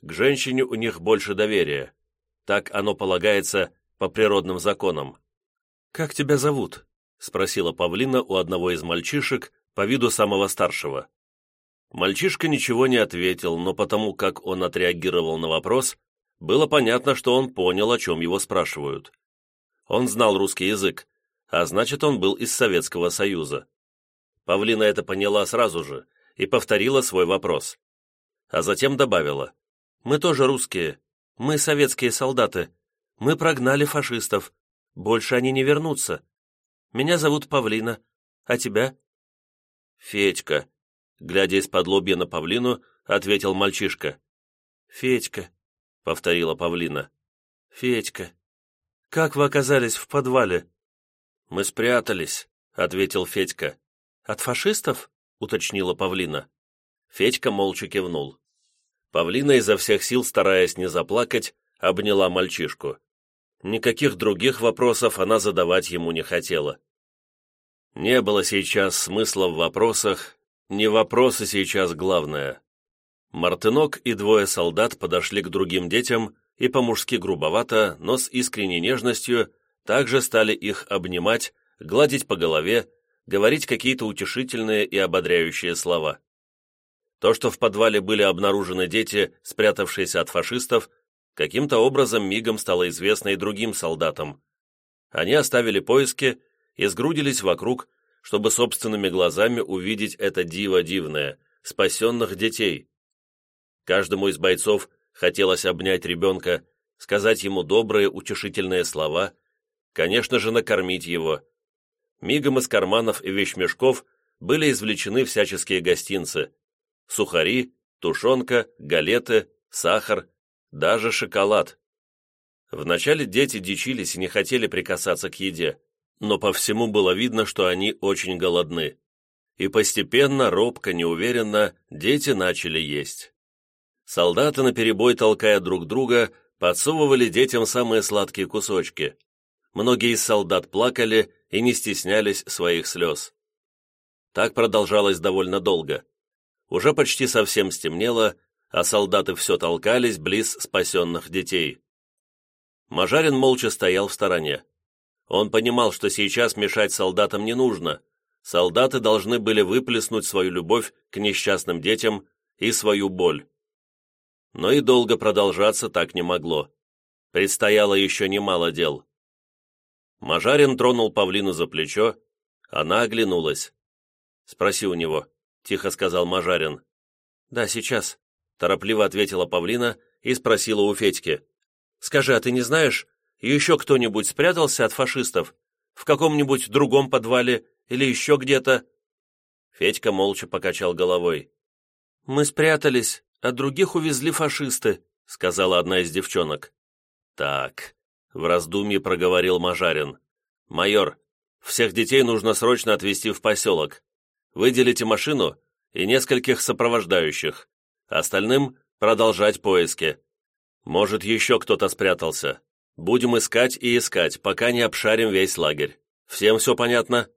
C: К женщине у них больше доверия. Так оно полагается по природным законам. «Как тебя зовут?» — спросила Павлина у одного из мальчишек, по виду самого старшего. Мальчишка ничего не ответил, но потому как он отреагировал на вопрос, было понятно, что он понял, о чем его спрашивают. Он знал русский язык, а значит, он был из Советского Союза. Павлина это поняла сразу же и повторила свой вопрос. А затем добавила, «Мы тоже русские, мы советские солдаты, мы прогнали фашистов, больше они не вернутся. Меня зовут Павлина, а тебя?» «Федька», глядя из-под лобья на павлину, ответил мальчишка. «Федька», — повторила павлина. «Федька, как вы оказались в подвале?» «Мы спрятались», — ответил Федька. «От фашистов?» — уточнила павлина. Федька молча кивнул. Павлина изо всех сил, стараясь не заплакать, обняла мальчишку. Никаких других вопросов она задавать ему не хотела. Не было сейчас смысла в вопросах, не вопросы сейчас главное. Мартынок и двое солдат подошли к другим детям и по-мужски грубовато, но с искренней нежностью, также стали их обнимать, гладить по голове, говорить какие-то утешительные и ободряющие слова. То, что в подвале были обнаружены дети, спрятавшиеся от фашистов, каким-то образом мигом стало известно и другим солдатам. Они оставили поиски и сгрудились вокруг, чтобы собственными глазами увидеть это диво дивное, спасенных детей. Каждому из бойцов хотелось обнять ребенка, сказать ему добрые, утешительные слова, конечно же, накормить его. Мигом из карманов и вещмешков были извлечены всяческие гостинцы, сухари, тушенка, галеты, сахар, даже шоколад. Вначале дети дичились и не хотели прикасаться к еде, но по всему было видно, что они очень голодны. И постепенно, робко, неуверенно, дети начали есть. Солдаты, наперебой толкая друг друга, подсовывали детям самые сладкие кусочки. Многие из солдат плакали и не стеснялись своих слез. Так продолжалось довольно долго. Уже почти совсем стемнело, а солдаты все толкались близ спасенных детей. Мажарин молча стоял в стороне. Он понимал, что сейчас мешать солдатам не нужно. Солдаты должны были выплеснуть свою любовь к несчастным детям и свою боль. Но и долго продолжаться так не могло. Предстояло еще немало дел. Мажарин тронул павлину за плечо, она оглянулась. «Спроси у него», — тихо сказал Мажарин. «Да, сейчас», — торопливо ответила павлина и спросила у Федьки. «Скажи, а ты не знаешь, еще кто-нибудь спрятался от фашистов? В каком-нибудь другом подвале или еще где-то?» Федька молча покачал головой. «Мы спрятались, а других увезли фашисты», — сказала одна из девчонок. «Так», — в раздумье проговорил Мажарин. «Майор, всех детей нужно срочно отвезти в поселок. Выделите машину и нескольких сопровождающих. Остальным продолжать поиски. Может, еще кто-то спрятался. Будем искать и искать, пока не обшарим весь лагерь. Всем все понятно?»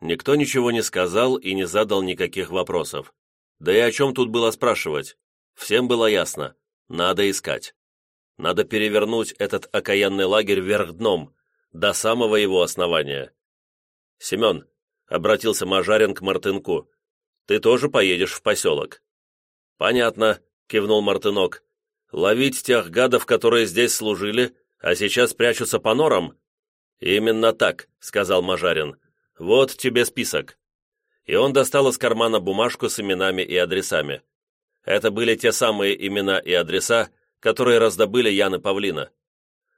C: Никто ничего не сказал и не задал никаких вопросов. Да и о чем тут было спрашивать? Всем было ясно. Надо искать. Надо перевернуть этот окаянный лагерь вверх дном, до самого его основания. «Семен», — обратился Мажарин к Мартынку, — «ты тоже поедешь в поселок». «Понятно», — кивнул Мартынок. «Ловить тех гадов, которые здесь служили, а сейчас прячутся по норам?» «Именно так», — сказал Мажарин. «Вот тебе список». И он достал из кармана бумажку с именами и адресами. Это были те самые имена и адреса, которые раздобыли Ян и Павлина.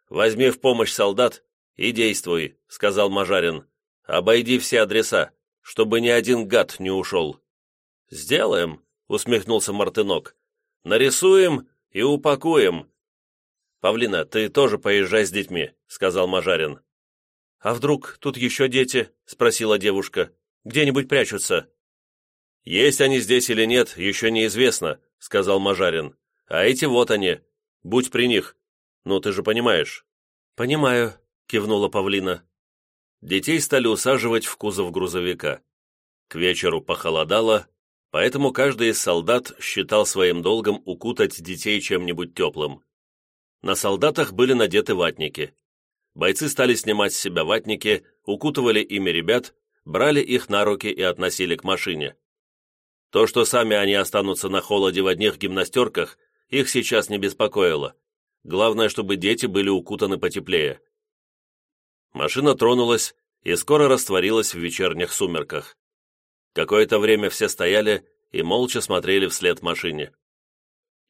C: «Возьми в помощь солдат и действуй», — сказал Мажарин. «Обойди все адреса, чтобы ни один гад не ушел». «Сделаем», — усмехнулся Мартынок. «Нарисуем и упакуем». «Павлина, ты тоже поезжай с детьми», — сказал Мажарин. «А вдруг тут еще дети?» — спросила девушка. «Где-нибудь прячутся?» «Есть они здесь или нет, еще неизвестно», — сказал Мажарин. «А эти вот они. Будь при них. Ну, ты же понимаешь». «Понимаю», — кивнула Павлина. Детей стали усаживать в кузов грузовика. К вечеру похолодало, поэтому каждый из солдат считал своим долгом укутать детей чем-нибудь теплым. На солдатах были надеты ватники. Бойцы стали снимать с себя ватники, укутывали ими ребят, брали их на руки и относили к машине. То, что сами они останутся на холоде в одних гимнастерках, их сейчас не беспокоило. Главное, чтобы дети были укутаны потеплее. Машина тронулась и скоро растворилась в вечерних сумерках. Какое-то время все стояли и молча смотрели вслед машине.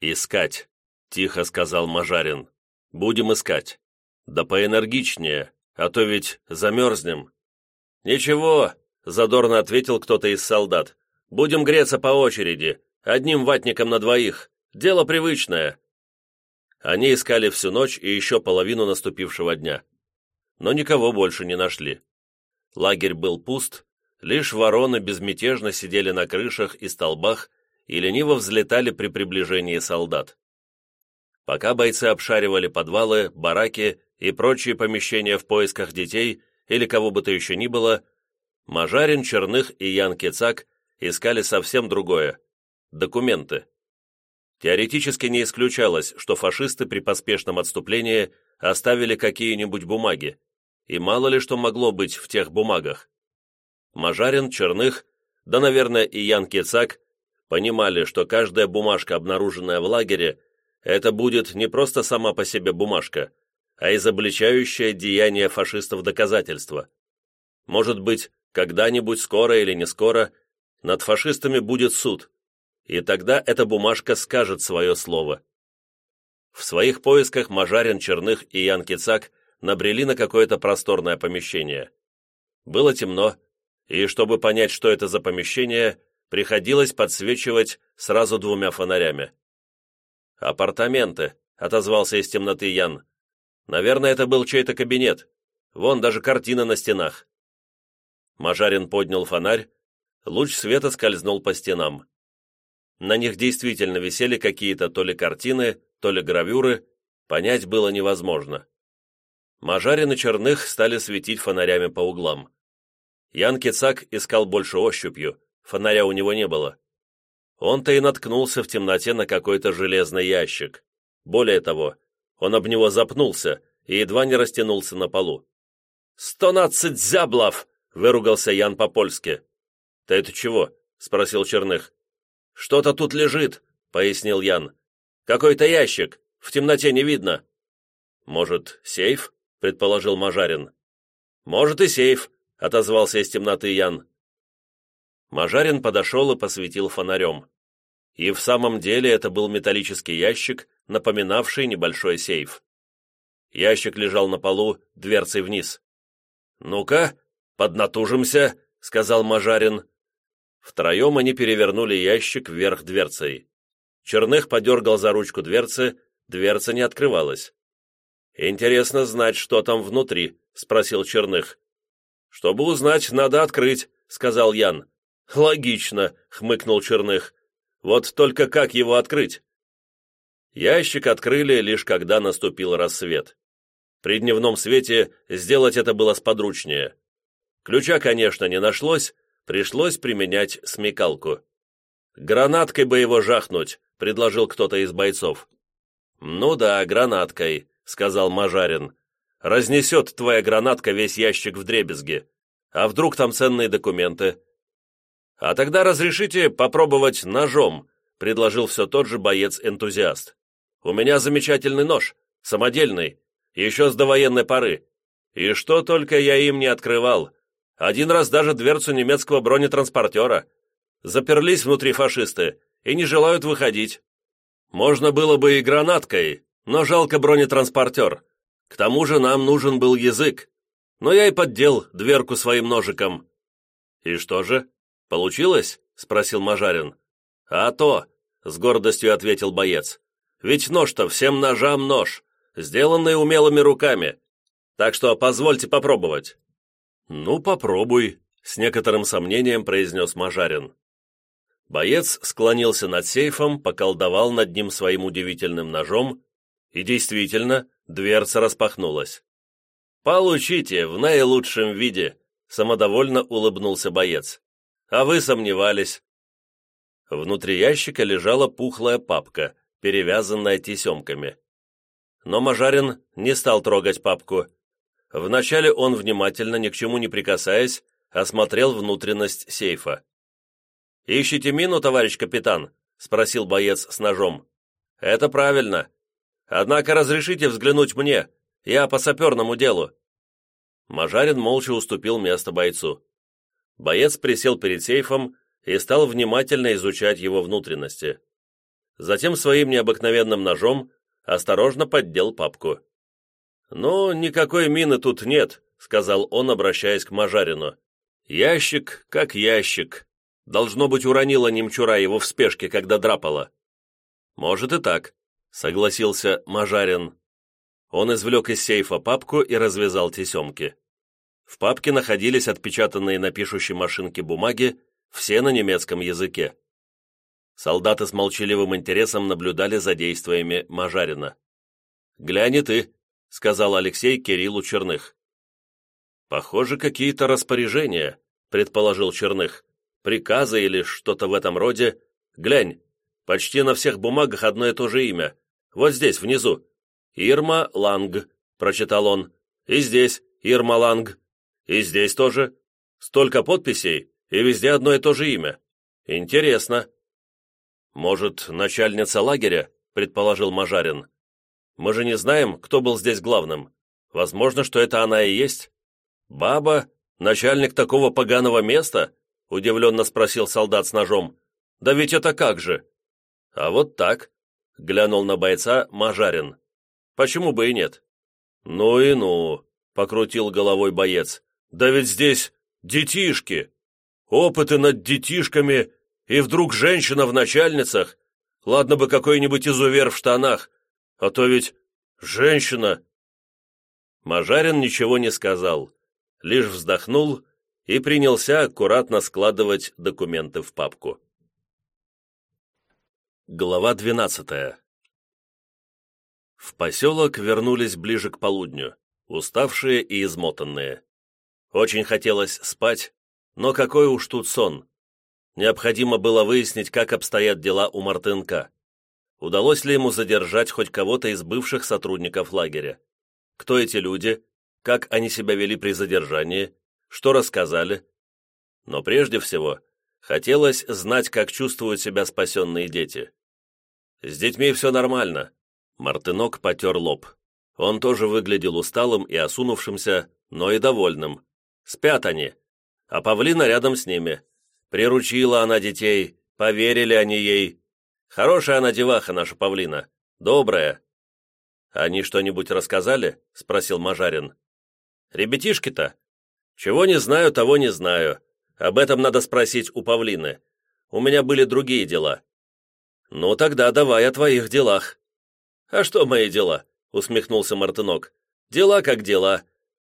C: «Искать», — тихо сказал Мажарин. «Будем искать. Да поэнергичнее, а то ведь замерзнем». «Ничего», — задорно ответил кто-то из солдат. Будем греться по очереди, одним ватником на двоих. Дело привычное». Они искали всю ночь и еще половину наступившего дня. Но никого больше не нашли. Лагерь был пуст, лишь вороны безмятежно сидели на крышах и столбах и лениво взлетали при приближении солдат. Пока бойцы обшаривали подвалы, бараки и прочие помещения в поисках детей или кого бы то еще ни было, Мажарин, Черных и Ян Кецак искали совсем другое – документы. Теоретически не исключалось, что фашисты при поспешном отступлении оставили какие-нибудь бумаги, и мало ли что могло быть в тех бумагах. Мажарин, Черных, да, наверное, и Ян Кицак понимали, что каждая бумажка, обнаруженная в лагере, это будет не просто сама по себе бумажка, а изобличающее деяние фашистов доказательство. Может быть, когда-нибудь, скоро или не скоро, над фашистами будет суд, и тогда эта бумажка скажет свое слово. В своих поисках Мажарин, Черных и Ян Кицак набрели на какое-то просторное помещение. Было темно, и чтобы понять, что это за помещение, приходилось подсвечивать сразу двумя фонарями. «Апартаменты», — отозвался из темноты Ян. «Наверное, это был чей-то кабинет. Вон даже картина на стенах». Мажарин поднял фонарь, луч света скользнул по стенам. На них действительно висели какие-то то ли картины, то ли гравюры, понять было невозможно. Мажарин и Черных стали светить фонарями по углам. Ян Кицак искал больше ощупью, фонаря у него не было. Он-то и наткнулся в темноте на какой-то железный ящик. Более того, он об него запнулся и едва не растянулся на полу. «Стонадцать зяблов!» — выругался Ян по-польски. «Ты это чего?» — спросил Черных. «Что-то тут лежит», — пояснил Ян. «Какой-то ящик, в темноте не видно». «Может, сейф?» — предположил Мажарин. «Может и сейф», — отозвался из темноты Ян. Мажарин подошел и посветил фонарем. И в самом деле это был металлический ящик, напоминавший небольшой сейф. Ящик лежал на полу, дверцей вниз. «Ну-ка, поднатужимся», — сказал Мажарин. Втроем они перевернули ящик вверх дверцей. Черных подергал за ручку дверцы, дверца не открывалась. «Интересно знать, что там внутри», — спросил Черных. «Чтобы узнать, надо открыть», — сказал Ян. «Логично», — хмыкнул Черных. «Вот только как его открыть?» Ящик открыли, лишь когда наступил рассвет. При дневном свете сделать это было сподручнее. Ключа, конечно, не нашлось, пришлось применять смекалку. «Гранаткой бы его жахнуть», — предложил кто-то из бойцов. «Ну да, гранаткой», — сказал Мажарин. «Разнесет твоя гранатка весь ящик в дребезги. А вдруг там ценные документы?» «А тогда разрешите попробовать ножом», — предложил все тот же боец-энтузиаст. «У меня замечательный нож, самодельный, еще с довоенной поры. И что только я им не открывал. Один раз даже дверцу немецкого бронетранспортера. Заперлись внутри фашисты и не желают выходить. Можно было бы и гранаткой, но жалко бронетранспортер. К тому же нам нужен был язык. Но я и поддел дверку своим ножиком. И что же? «Получилось?» — спросил Мажарин. «А то!» — с гордостью ответил боец. «Ведь нож-то всем ножам нож, сделанный умелыми руками. Так что позвольте попробовать». «Ну, попробуй», — с некоторым сомнением произнес Мажарин. Боец склонился над сейфом, поколдовал над ним своим удивительным ножом, и действительно, дверца распахнулась. «Получите в наилучшем виде», — самодовольно улыбнулся боец а вы сомневались». Внутри ящика лежала пухлая папка, перевязанная тесемками. Но Мажарин не стал трогать папку. Вначале он, внимательно, ни к чему не прикасаясь, осмотрел внутренность сейфа. «Ищите мину, товарищ капитан?» — спросил боец с ножом. «Это правильно. Однако разрешите взглянуть мне, я по саперному делу». Мажарин молча уступил место бойцу. Боец присел перед сейфом и стал внимательно изучать его внутренности. Затем своим необыкновенным ножом осторожно поддел папку. «Ну, никакой мины тут нет», — сказал он, обращаясь к Мажарину. «Ящик как ящик. Должно быть, уронила немчура его в спешке, когда драпала». «Может и так», — согласился Мажарин. Он извлек из сейфа папку и развязал тесемки. В папке находились отпечатанные на пишущей машинке бумаги, все на немецком языке. Солдаты с молчаливым интересом наблюдали за действиями Мажарина. «Гляни ты», — сказал Алексей Кириллу Черных. «Похоже, какие-то распоряжения», — предположил Черных. «Приказы или что-то в этом роде. Глянь, почти на всех бумагах одно и то же имя. Вот здесь, внизу. Ирма Ланг», — прочитал он. «И здесь Ирма Ланг. И здесь тоже. Столько подписей, и везде одно и то же имя. Интересно. Может, начальница лагеря, предположил Мажарин. Мы же не знаем, кто был здесь главным. Возможно, что это она и есть. Баба, начальник такого поганого места? Удивленно спросил солдат с ножом. Да ведь это как же? А вот так, глянул на бойца Мажарин. Почему бы и нет? Ну и ну, покрутил головой боец. Да ведь здесь детишки, опыты над детишками, и вдруг женщина в начальницах. Ладно бы какой-нибудь изувер в штанах, а то ведь женщина. Мажарин ничего не сказал, лишь вздохнул и принялся аккуратно складывать документы в папку. Глава двенадцатая. В поселок вернулись ближе к полудню, уставшие и измотанные. Очень хотелось спать, но какой уж тут сон. Необходимо было выяснить, как обстоят дела у Мартынка. Удалось ли ему задержать хоть кого-то из бывших сотрудников лагеря? Кто эти люди? Как они себя вели при задержании? Что рассказали? Но прежде всего, хотелось знать, как чувствуют себя спасенные дети. С детьми все нормально. Мартынок потер лоб. Он тоже выглядел усталым и осунувшимся, но и довольным. Спят они. А павлина рядом с ними. Приручила она детей, поверили они ей, Хорошая она деваха, наша павлина. Добрая». «Они что-нибудь рассказали?» — спросил Мажарин. «Ребятишки-то? Чего не знаю, того не знаю. Об этом надо спросить у павлины. У меня были другие дела». «Ну тогда давай о твоих делах». «А что мои дела?» — усмехнулся Мартынок. «Дела как дела.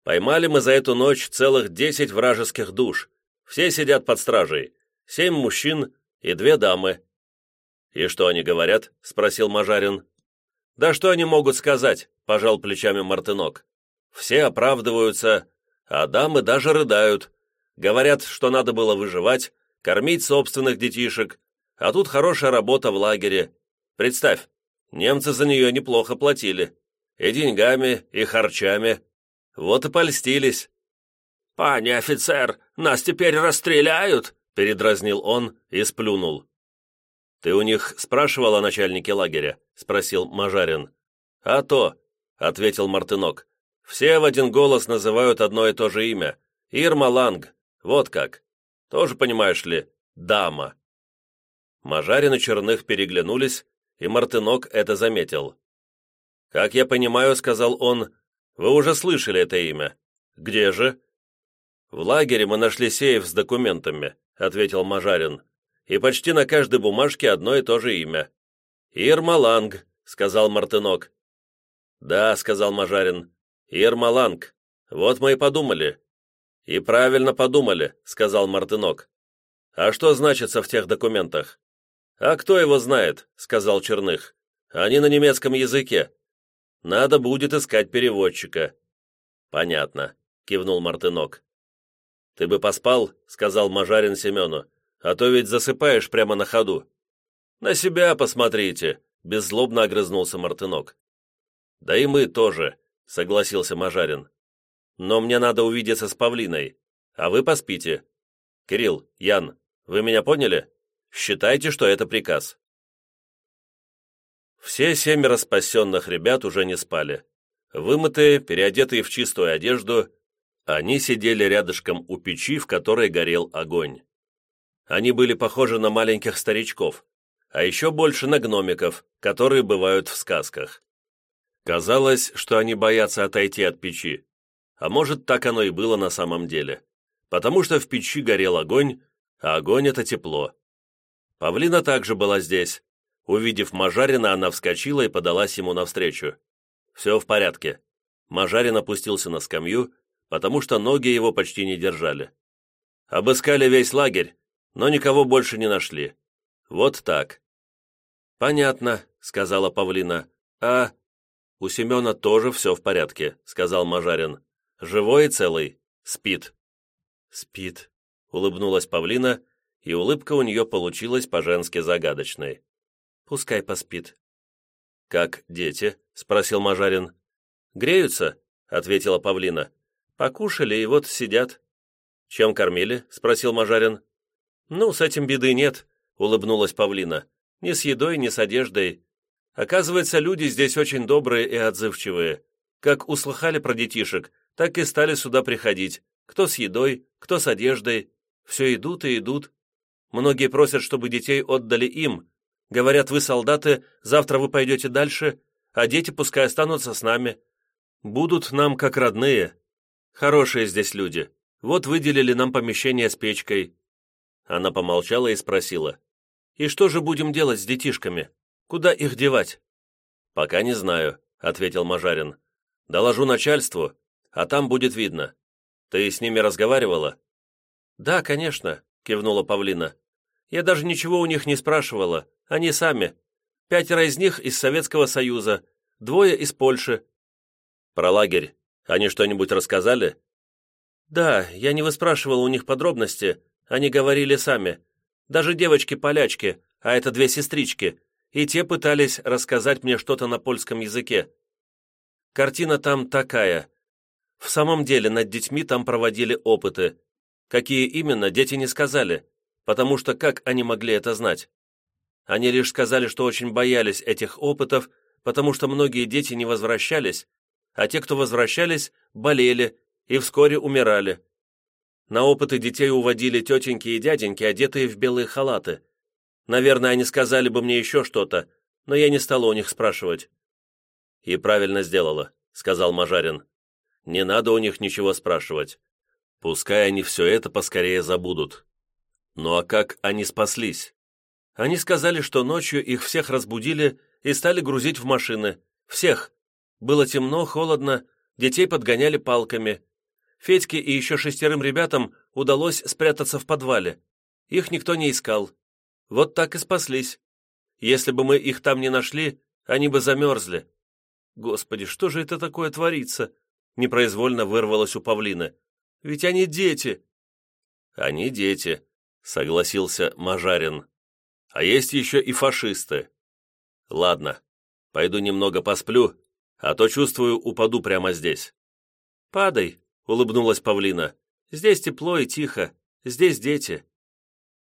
C: Поймали мы за эту ночь целых десять вражеских душ. Все сидят под стражей. Семь мужчин и две дамы. «И что они говорят?» — спросил Мажарин. «Да что они могут сказать?» — пожал плечами Мартынок. «Все оправдываются, а дамы даже рыдают. Говорят, что надо было выживать, кормить собственных детишек, а тут хорошая работа в лагере. Представь, немцы за нее неплохо платили. И деньгами, и харчами. Вот и польстились». «Пане офицер, нас теперь расстреляют!» — передразнил он и сплюнул. «Ты у них спрашивал о начальнике лагеря?» — спросил Мажарин. «А то», — ответил Мартынок. «Все в один голос называют одно и то же имя. Ирма Ланг. Вот как. Тоже, понимаешь ли, дама». Мажарин и Черных переглянулись, и Мартынок это заметил. «Как я понимаю», — сказал он, — «вы уже слышали это имя. Где же?» «В лагере мы нашли сейф с документами», — ответил Мажарин и почти на каждой бумажке одно и то же имя. «Ирмаланг», — сказал Мартынок. «Да», — сказал Мажарин, — «Ирмаланг. Вот мы и подумали». «И правильно подумали», — сказал Мартынок. «А что значится в тех документах?» «А кто его знает?» — сказал Черных. «Они на немецком языке. Надо будет искать переводчика». «Понятно», — кивнул Мартынок. «Ты бы поспал», — сказал Мажарин Семену а то ведь засыпаешь прямо на ходу». «На себя посмотрите», — беззлобно огрызнулся Мартынок. «Да и мы тоже», — согласился Мажарин. «Но мне надо увидеться с Павлиной, а вы поспите. Кирилл, Ян, вы меня поняли? Считайте, что это приказ». Все семеро спасенных ребят уже не спали. Вымытые, переодетые в чистую одежду, они сидели рядышком у печи, в которой горел огонь. Они были похожи на маленьких старичков, а еще больше на гномиков, которые бывают в сказках. Казалось, что они боятся отойти от печи, а может, так оно и было на самом деле, потому что в печи горел огонь, а огонь — это тепло. Павлина также была здесь. Увидев Мажарина, она вскочила и подалась ему навстречу. «Все в порядке». Мажарин опустился на скамью, потому что ноги его почти не держали. Обыскали весь лагерь, но никого больше не нашли. Вот так». «Понятно», — сказала Павлина. «А...» «У Семена тоже все в порядке», — сказал Мажарин. «Живой и целый. Спит». «Спит», — улыбнулась Павлина, и улыбка у нее получилась по-женски загадочной. «Пускай поспит». «Как дети?» — спросил Мажарин. «Греются?» — ответила Павлина. «Покушали и вот сидят». «Чем кормили?» — спросил Мажарин. «Ну, с этим беды нет», — улыбнулась Павлина. «Ни с едой, ни с одеждой. Оказывается, люди здесь очень добрые и отзывчивые. Как услыхали про детишек, так и стали сюда приходить. Кто с едой, кто с одеждой. Все идут и идут. Многие просят, чтобы детей отдали им. Говорят, вы солдаты, завтра вы пойдете дальше, а дети пускай останутся с нами. Будут нам как родные. Хорошие здесь люди. Вот выделили нам помещение с печкой, она помолчала и спросила. «И что же будем делать с детишками? Куда их девать?» «Пока не знаю», — ответил Мажарин. «Доложу начальству, а там будет видно. Ты с ними разговаривала?»
D: «Да, конечно», — кивнула Павлина. «Я даже ничего у них не спрашивала. Они сами. Пятеро из них из Советского Союза, двое из Польши».
C: «Про лагерь они что-нибудь рассказали?»
D: «Да, я не выспрашивал у них подробности, они говорили сами. Даже девочки-полячки, а это две сестрички, и те пытались рассказать мне что-то на польском языке. Картина там такая. В самом деле над детьми там проводили опыты. Какие именно, дети не сказали, потому что как они могли это знать? Они лишь сказали, что очень боялись этих опытов, потому что многие дети не возвращались, а те, кто возвращались, болели и вскоре умирали. На опыты детей уводили тетеньки и дяденьки, одетые в белые халаты. Наверное, они сказали бы мне еще что-то, но я не стала у них спрашивать.
C: «И правильно сделала», — сказал Мажарин. «Не надо у них ничего спрашивать. Пускай они все это поскорее забудут. Ну а как они спаслись?»
D: Они сказали, что ночью их всех разбудили и стали грузить в машины. Всех. Было темно, холодно, детей подгоняли палками. Федьке и еще шестерым ребятам удалось спрятаться в подвале. Их никто не искал. Вот так и спаслись. Если бы мы их там не нашли, они бы замерзли. Господи, что же это такое творится? Непроизвольно вырвалось у павлина. Ведь они дети.
C: Они дети, согласился Мажарин. А есть еще и фашисты. Ладно, пойду немного посплю, а то, чувствую, упаду прямо здесь.
D: Падай, улыбнулась Павлина. «Здесь тепло и тихо. Здесь дети».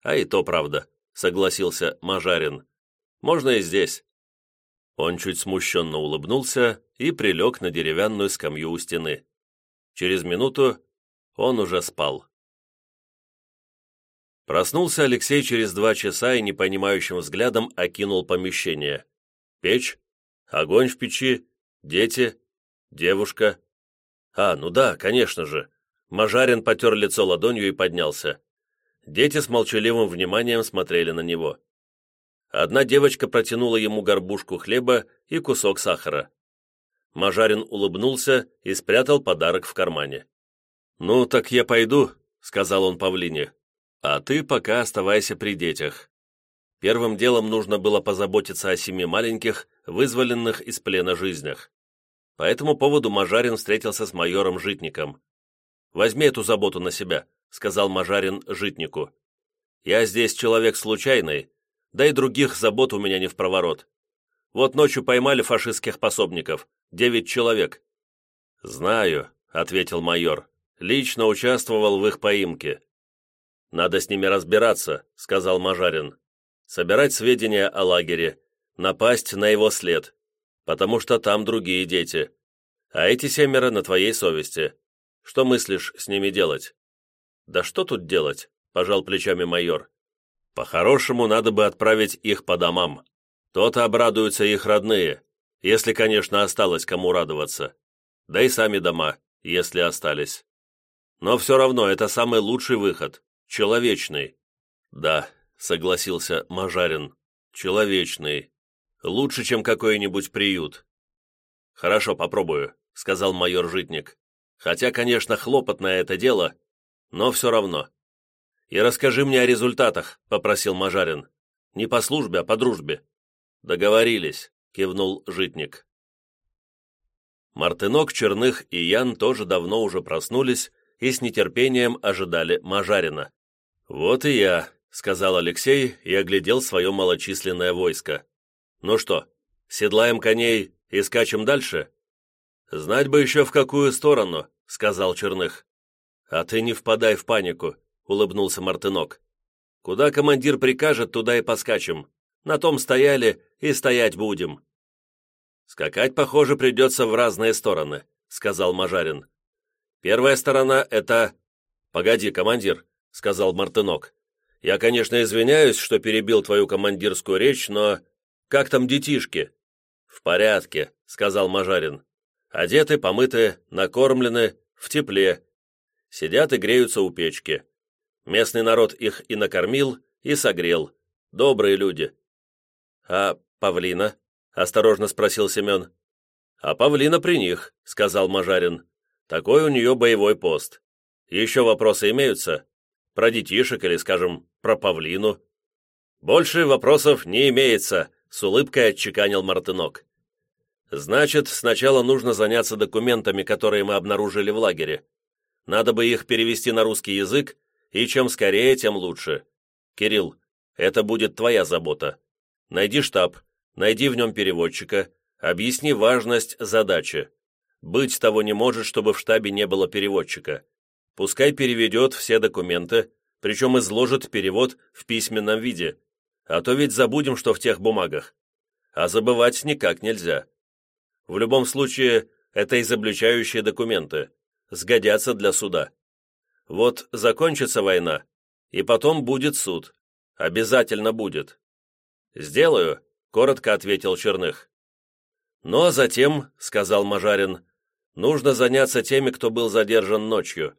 C: «А и то правда», — согласился Мажарин. «Можно и здесь». Он чуть смущенно улыбнулся и прилег на деревянную скамью у стены. Через минуту он уже спал. Проснулся Алексей через два часа и непонимающим взглядом окинул помещение. Печь, огонь в печи, дети, девушка, «А, ну да, конечно же». Мажарин потер лицо ладонью и поднялся. Дети с молчаливым вниманием смотрели на него. Одна девочка протянула ему горбушку хлеба и кусок сахара. Мажарин улыбнулся и спрятал подарок в кармане. «Ну, так я пойду», — сказал он Павлине. «А ты пока оставайся при детях». Первым делом нужно было позаботиться о семи маленьких, вызволенных из плена жизнях. По этому поводу Мажарин встретился с майором Житником. «Возьми эту заботу на себя», — сказал Мажарин Житнику. «Я здесь человек случайный, да и других забот у меня не в проворот. Вот ночью поймали фашистских пособников, девять человек». «Знаю», — ответил майор, — «лично участвовал в их поимке». «Надо с ними разбираться», — сказал Мажарин. «Собирать сведения о лагере, напасть на его след, потому что там другие дети. А эти семеро на твоей совести. Что мыслишь с ними делать?» «Да что тут делать?» – пожал плечами майор. «По-хорошему, надо бы отправить их по домам. То-то обрадуются их родные, если, конечно, осталось кому радоваться. Да и сами дома, если остались. Но все равно это самый лучший выход, человечный». «Да», — согласился Мажарин, — «человечный. Лучше, чем какой-нибудь приют». «Хорошо, попробую», — сказал майор Житник. «Хотя, конечно, хлопотное это дело, но все равно». «И расскажи мне о результатах», — попросил Мажарин. «Не по службе, а по дружбе». «Договорились», — кивнул Житник. Мартынок, Черных и Ян тоже давно уже проснулись и с нетерпением ожидали Мажарина. «Вот и я», — сказал Алексей и оглядел свое малочисленное войско. «Ну что, седлаем коней и скачем дальше?» «Знать бы еще в какую сторону», — сказал Черных. «А ты не впадай в панику», — улыбнулся Мартынок. «Куда командир прикажет, туда и поскачем. На том стояли и стоять будем». «Скакать, похоже, придется в разные стороны», — сказал Мажарин. «Первая сторона — это...» «Погоди, командир», — сказал Мартынок. «Я, конечно, извиняюсь, что перебил твою командирскую речь, но как там детишки?» «В порядке», — сказал Мажарин. «Одеты, помыты, накормлены, в тепле. Сидят и греются у печки. Местный народ их и накормил, и согрел. Добрые люди». «А павлина?» — осторожно спросил Семен. «А павлина при них», — сказал Мажарин. Такой у нее боевой пост. Еще вопросы имеются? Про детишек или, скажем, про павлину?» «Больше вопросов не имеется», — с улыбкой отчеканил Мартынок. «Значит, сначала нужно заняться документами, которые мы обнаружили в лагере. Надо бы их перевести на русский язык, и чем скорее, тем лучше. Кирилл, это будет твоя забота. Найди штаб, найди в нем переводчика, объясни важность задачи. Быть того не может, чтобы в штабе не было переводчика. Пускай переведет все документы, причем изложит перевод в письменном виде, а то ведь забудем, что в тех бумагах. А забывать никак нельзя. В любом случае, это изобличающие документы, сгодятся для суда. Вот закончится война, и потом будет суд. Обязательно будет. «Сделаю», — коротко ответил Черных. «Ну а затем», — сказал Мажарин, — «нужно заняться теми, кто был задержан ночью.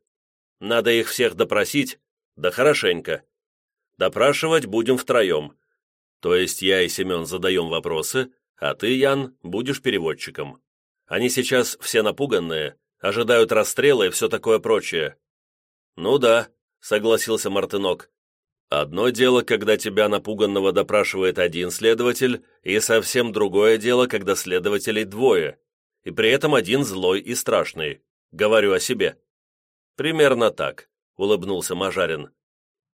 C: Надо их всех допросить, да хорошенько. Допрашивать будем втроем. То есть я и Семен задаем вопросы, а ты, Ян, будешь переводчиком. Они сейчас все напуганные, ожидают расстрела и все такое прочее». «Ну да», — согласился Мартынок. «Одно дело, когда тебя напуганного допрашивает один следователь, и совсем другое дело, когда следователей двое, и при этом один злой и страшный. Говорю о себе». «Примерно так», — улыбнулся Мажарин.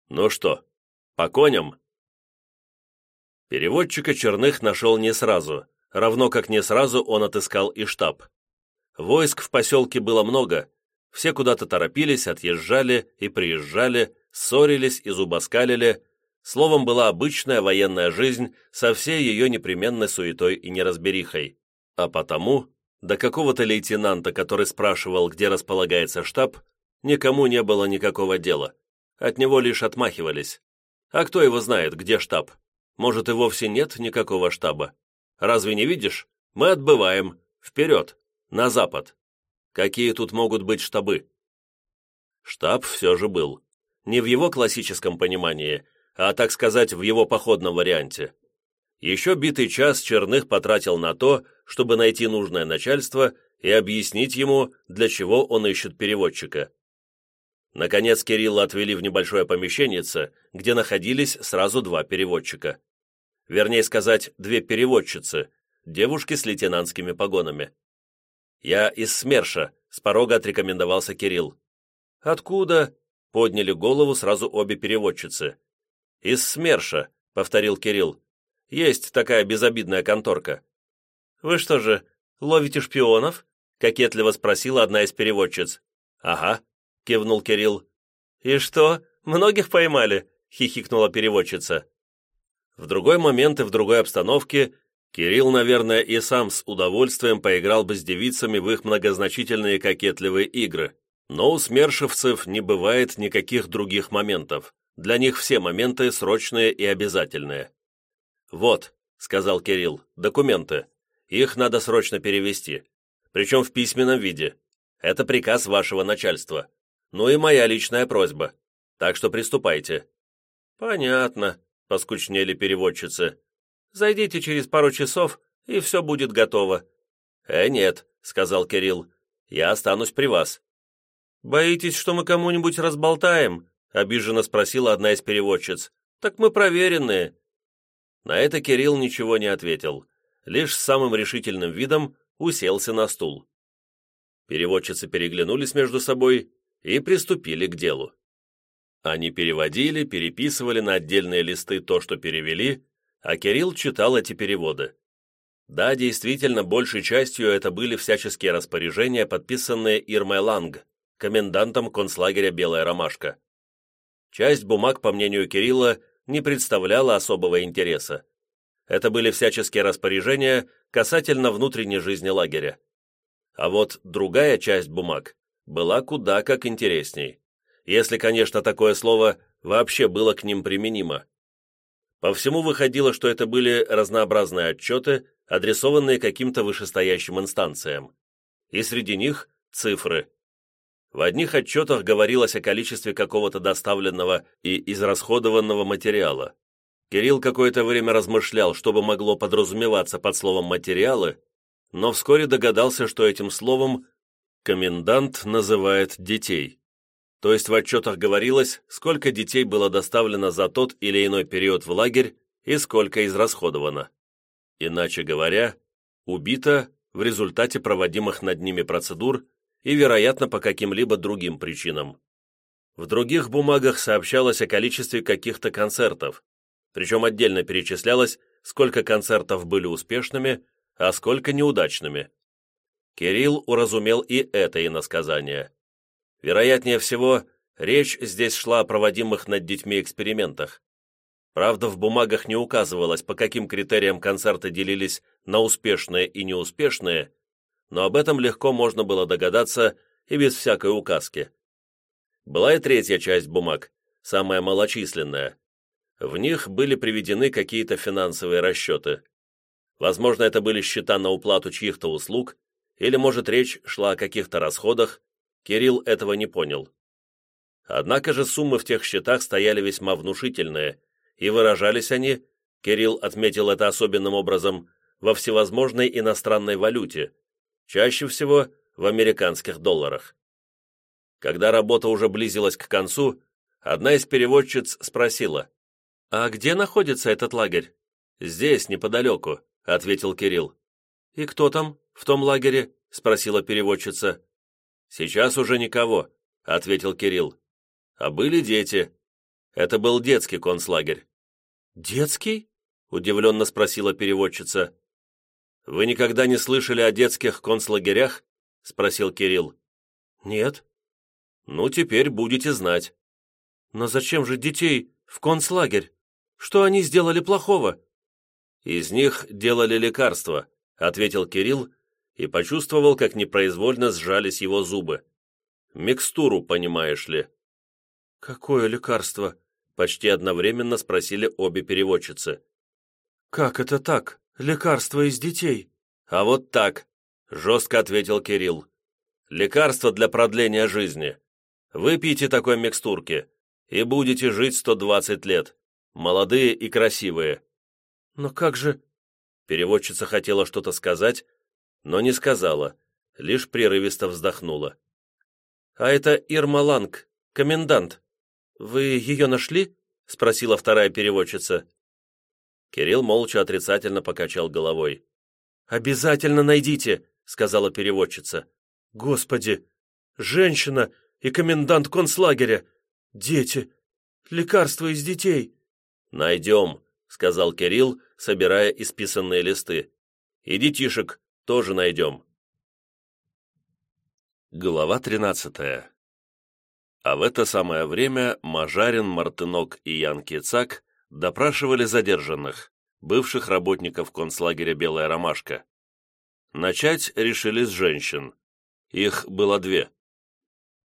C: «Ну что, по коням?» Переводчика Черных нашел не сразу, равно как не сразу он отыскал и штаб. Войск в поселке было много, все куда-то торопились, отъезжали и приезжали, ссорились и зубоскалили, словом, была обычная военная жизнь со всей ее непременной суетой и неразберихой. А потому, до какого-то лейтенанта, который спрашивал, где располагается штаб, никому не было никакого дела. От него лишь отмахивались. А кто его знает, где штаб? Может, и вовсе нет никакого штаба. Разве не видишь? Мы отбываем. Вперед. На запад. Какие тут могут быть штабы? Штаб все же был. Не в его классическом понимании, а, так сказать, в его походном варианте. Еще битый час Черных потратил на то, чтобы найти нужное начальство и объяснить ему, для чего он ищет переводчика. Наконец Кирилла отвели в небольшое помещеннице, где находились сразу два переводчика вернее сказать, две переводчицы, девушки с лейтенантскими погонами. «Я из СМЕРШа», — с порога отрекомендовался Кирилл. «Откуда?» — подняли голову сразу обе переводчицы. «Из СМЕРШа», — повторил Кирилл. «Есть такая безобидная конторка». «Вы что же, ловите шпионов?» — кокетливо спросила одна из переводчиц. «Ага», — кивнул Кирилл. «И что, многих поймали?» — хихикнула переводчица. В другой момент и в другой обстановке Кирилл, наверное, и сам с удовольствием поиграл бы с девицами в их многозначительные кокетливые игры. Но у смершевцев не бывает никаких других моментов. Для них все моменты срочные и обязательные. «Вот», — сказал Кирилл, — «документы. Их надо срочно перевести. Причем в письменном виде. Это приказ вашего начальства. Ну и моя личная просьба. Так что приступайте». «Понятно», — поскучнели переводчицы. «Зайдите через пару часов, и все будет готово». «Э, нет», — сказал Кирилл, — «я останусь при вас». «Боитесь, что мы кому-нибудь разболтаем?» — обиженно спросила одна из переводчиц. «Так мы проверенные». На это Кирилл ничего не ответил, лишь с самым решительным видом уселся на стул. Переводчицы переглянулись между собой и приступили к делу. Они переводили, переписывали на отдельные листы то, что перевели, а Кирилл читал эти переводы. Да, действительно, большей частью это были всяческие распоряжения, подписанные Ирмой Ланг, комендантом концлагеря «Белая ромашка». Часть бумаг, по мнению Кирилла, не представляла особого интереса. Это были всяческие распоряжения касательно внутренней жизни лагеря. А вот другая часть бумаг была куда как интересней если, конечно, такое слово вообще было к ним применимо. По всему выходило, что это были разнообразные отчеты, адресованные каким-то вышестоящим инстанциям. И среди них цифры. В одних отчетах говорилось о количестве какого-то доставленного и израсходованного материала. Кирилл какое-то время размышлял, что бы могло подразумеваться под словом «материалы», но вскоре догадался, что этим словом Комендант называет детей. То есть в отчетах говорилось, сколько детей было доставлено за тот или иной период в лагерь и сколько израсходовано. Иначе говоря, убито в результате проводимых над ними процедур и, вероятно, по каким-либо другим причинам. В других бумагах сообщалось о количестве каких-то концертов, причем отдельно перечислялось, сколько концертов были успешными, а сколько неудачными. Кирилл уразумел и это иносказание. Вероятнее всего, речь здесь шла о проводимых над детьми экспериментах. Правда, в бумагах не указывалось, по каким критериям концерты делились на успешные и неуспешные, но об этом легко можно было догадаться и без всякой указки. Была и третья часть бумаг, самая малочисленная. В них были приведены какие-то финансовые расчеты. Возможно, это были счета на уплату чьих-то услуг, или, может, речь шла о каких-то расходах, Кирилл этого не понял. Однако же суммы в тех счетах стояли весьма внушительные, и выражались они, Кирилл отметил это особенным образом, во всевозможной иностранной валюте, чаще всего в американских долларах. Когда работа уже близилась к концу, одна из переводчиц спросила, «А где находится этот лагерь?» «Здесь, неподалеку», — ответил Кирилл. «И кто там, в том лагере?» — спросила переводчица. «Сейчас уже никого», — ответил Кирилл. «А были дети. Это был детский концлагерь». «Детский?» — удивленно спросила переводчица. «Вы никогда не слышали о детских концлагерях?» — спросил Кирилл. «Нет». «Ну, теперь будете знать». «Но зачем же детей в концлагерь? Что они сделали плохого?» «Из них делали лекарства», — ответил Кирилл и почувствовал, как непроизвольно сжались его зубы. «Микстуру, понимаешь ли». «Какое лекарство?» — почти одновременно спросили обе переводчицы. «Как это так?» лекарства из детей». «А вот так», — жестко ответил Кирилл. «Лекарство для продления жизни. Выпейте такой микстурки, и будете жить 120 лет. Молодые и красивые». «Но как же...» Переводчица хотела что-то сказать, но не сказала, лишь прерывисто вздохнула. «А это Ирма Ланг, комендант. Вы ее нашли?» — спросила вторая переводчица. Кирилл молча отрицательно покачал головой. «Обязательно найдите», — сказала переводчица. «Господи! Женщина и комендант концлагеря! Дети! Лекарства из детей!» «Найдем», — сказал Кирилл, собирая исписанные листы. «И детишек тоже найдем». Глава тринадцатая. А в это самое время Мажарин, Мартынок и Ян Кицак допрашивали задержанных, бывших работников концлагеря «Белая ромашка». Начать решили с женщин. Их было две.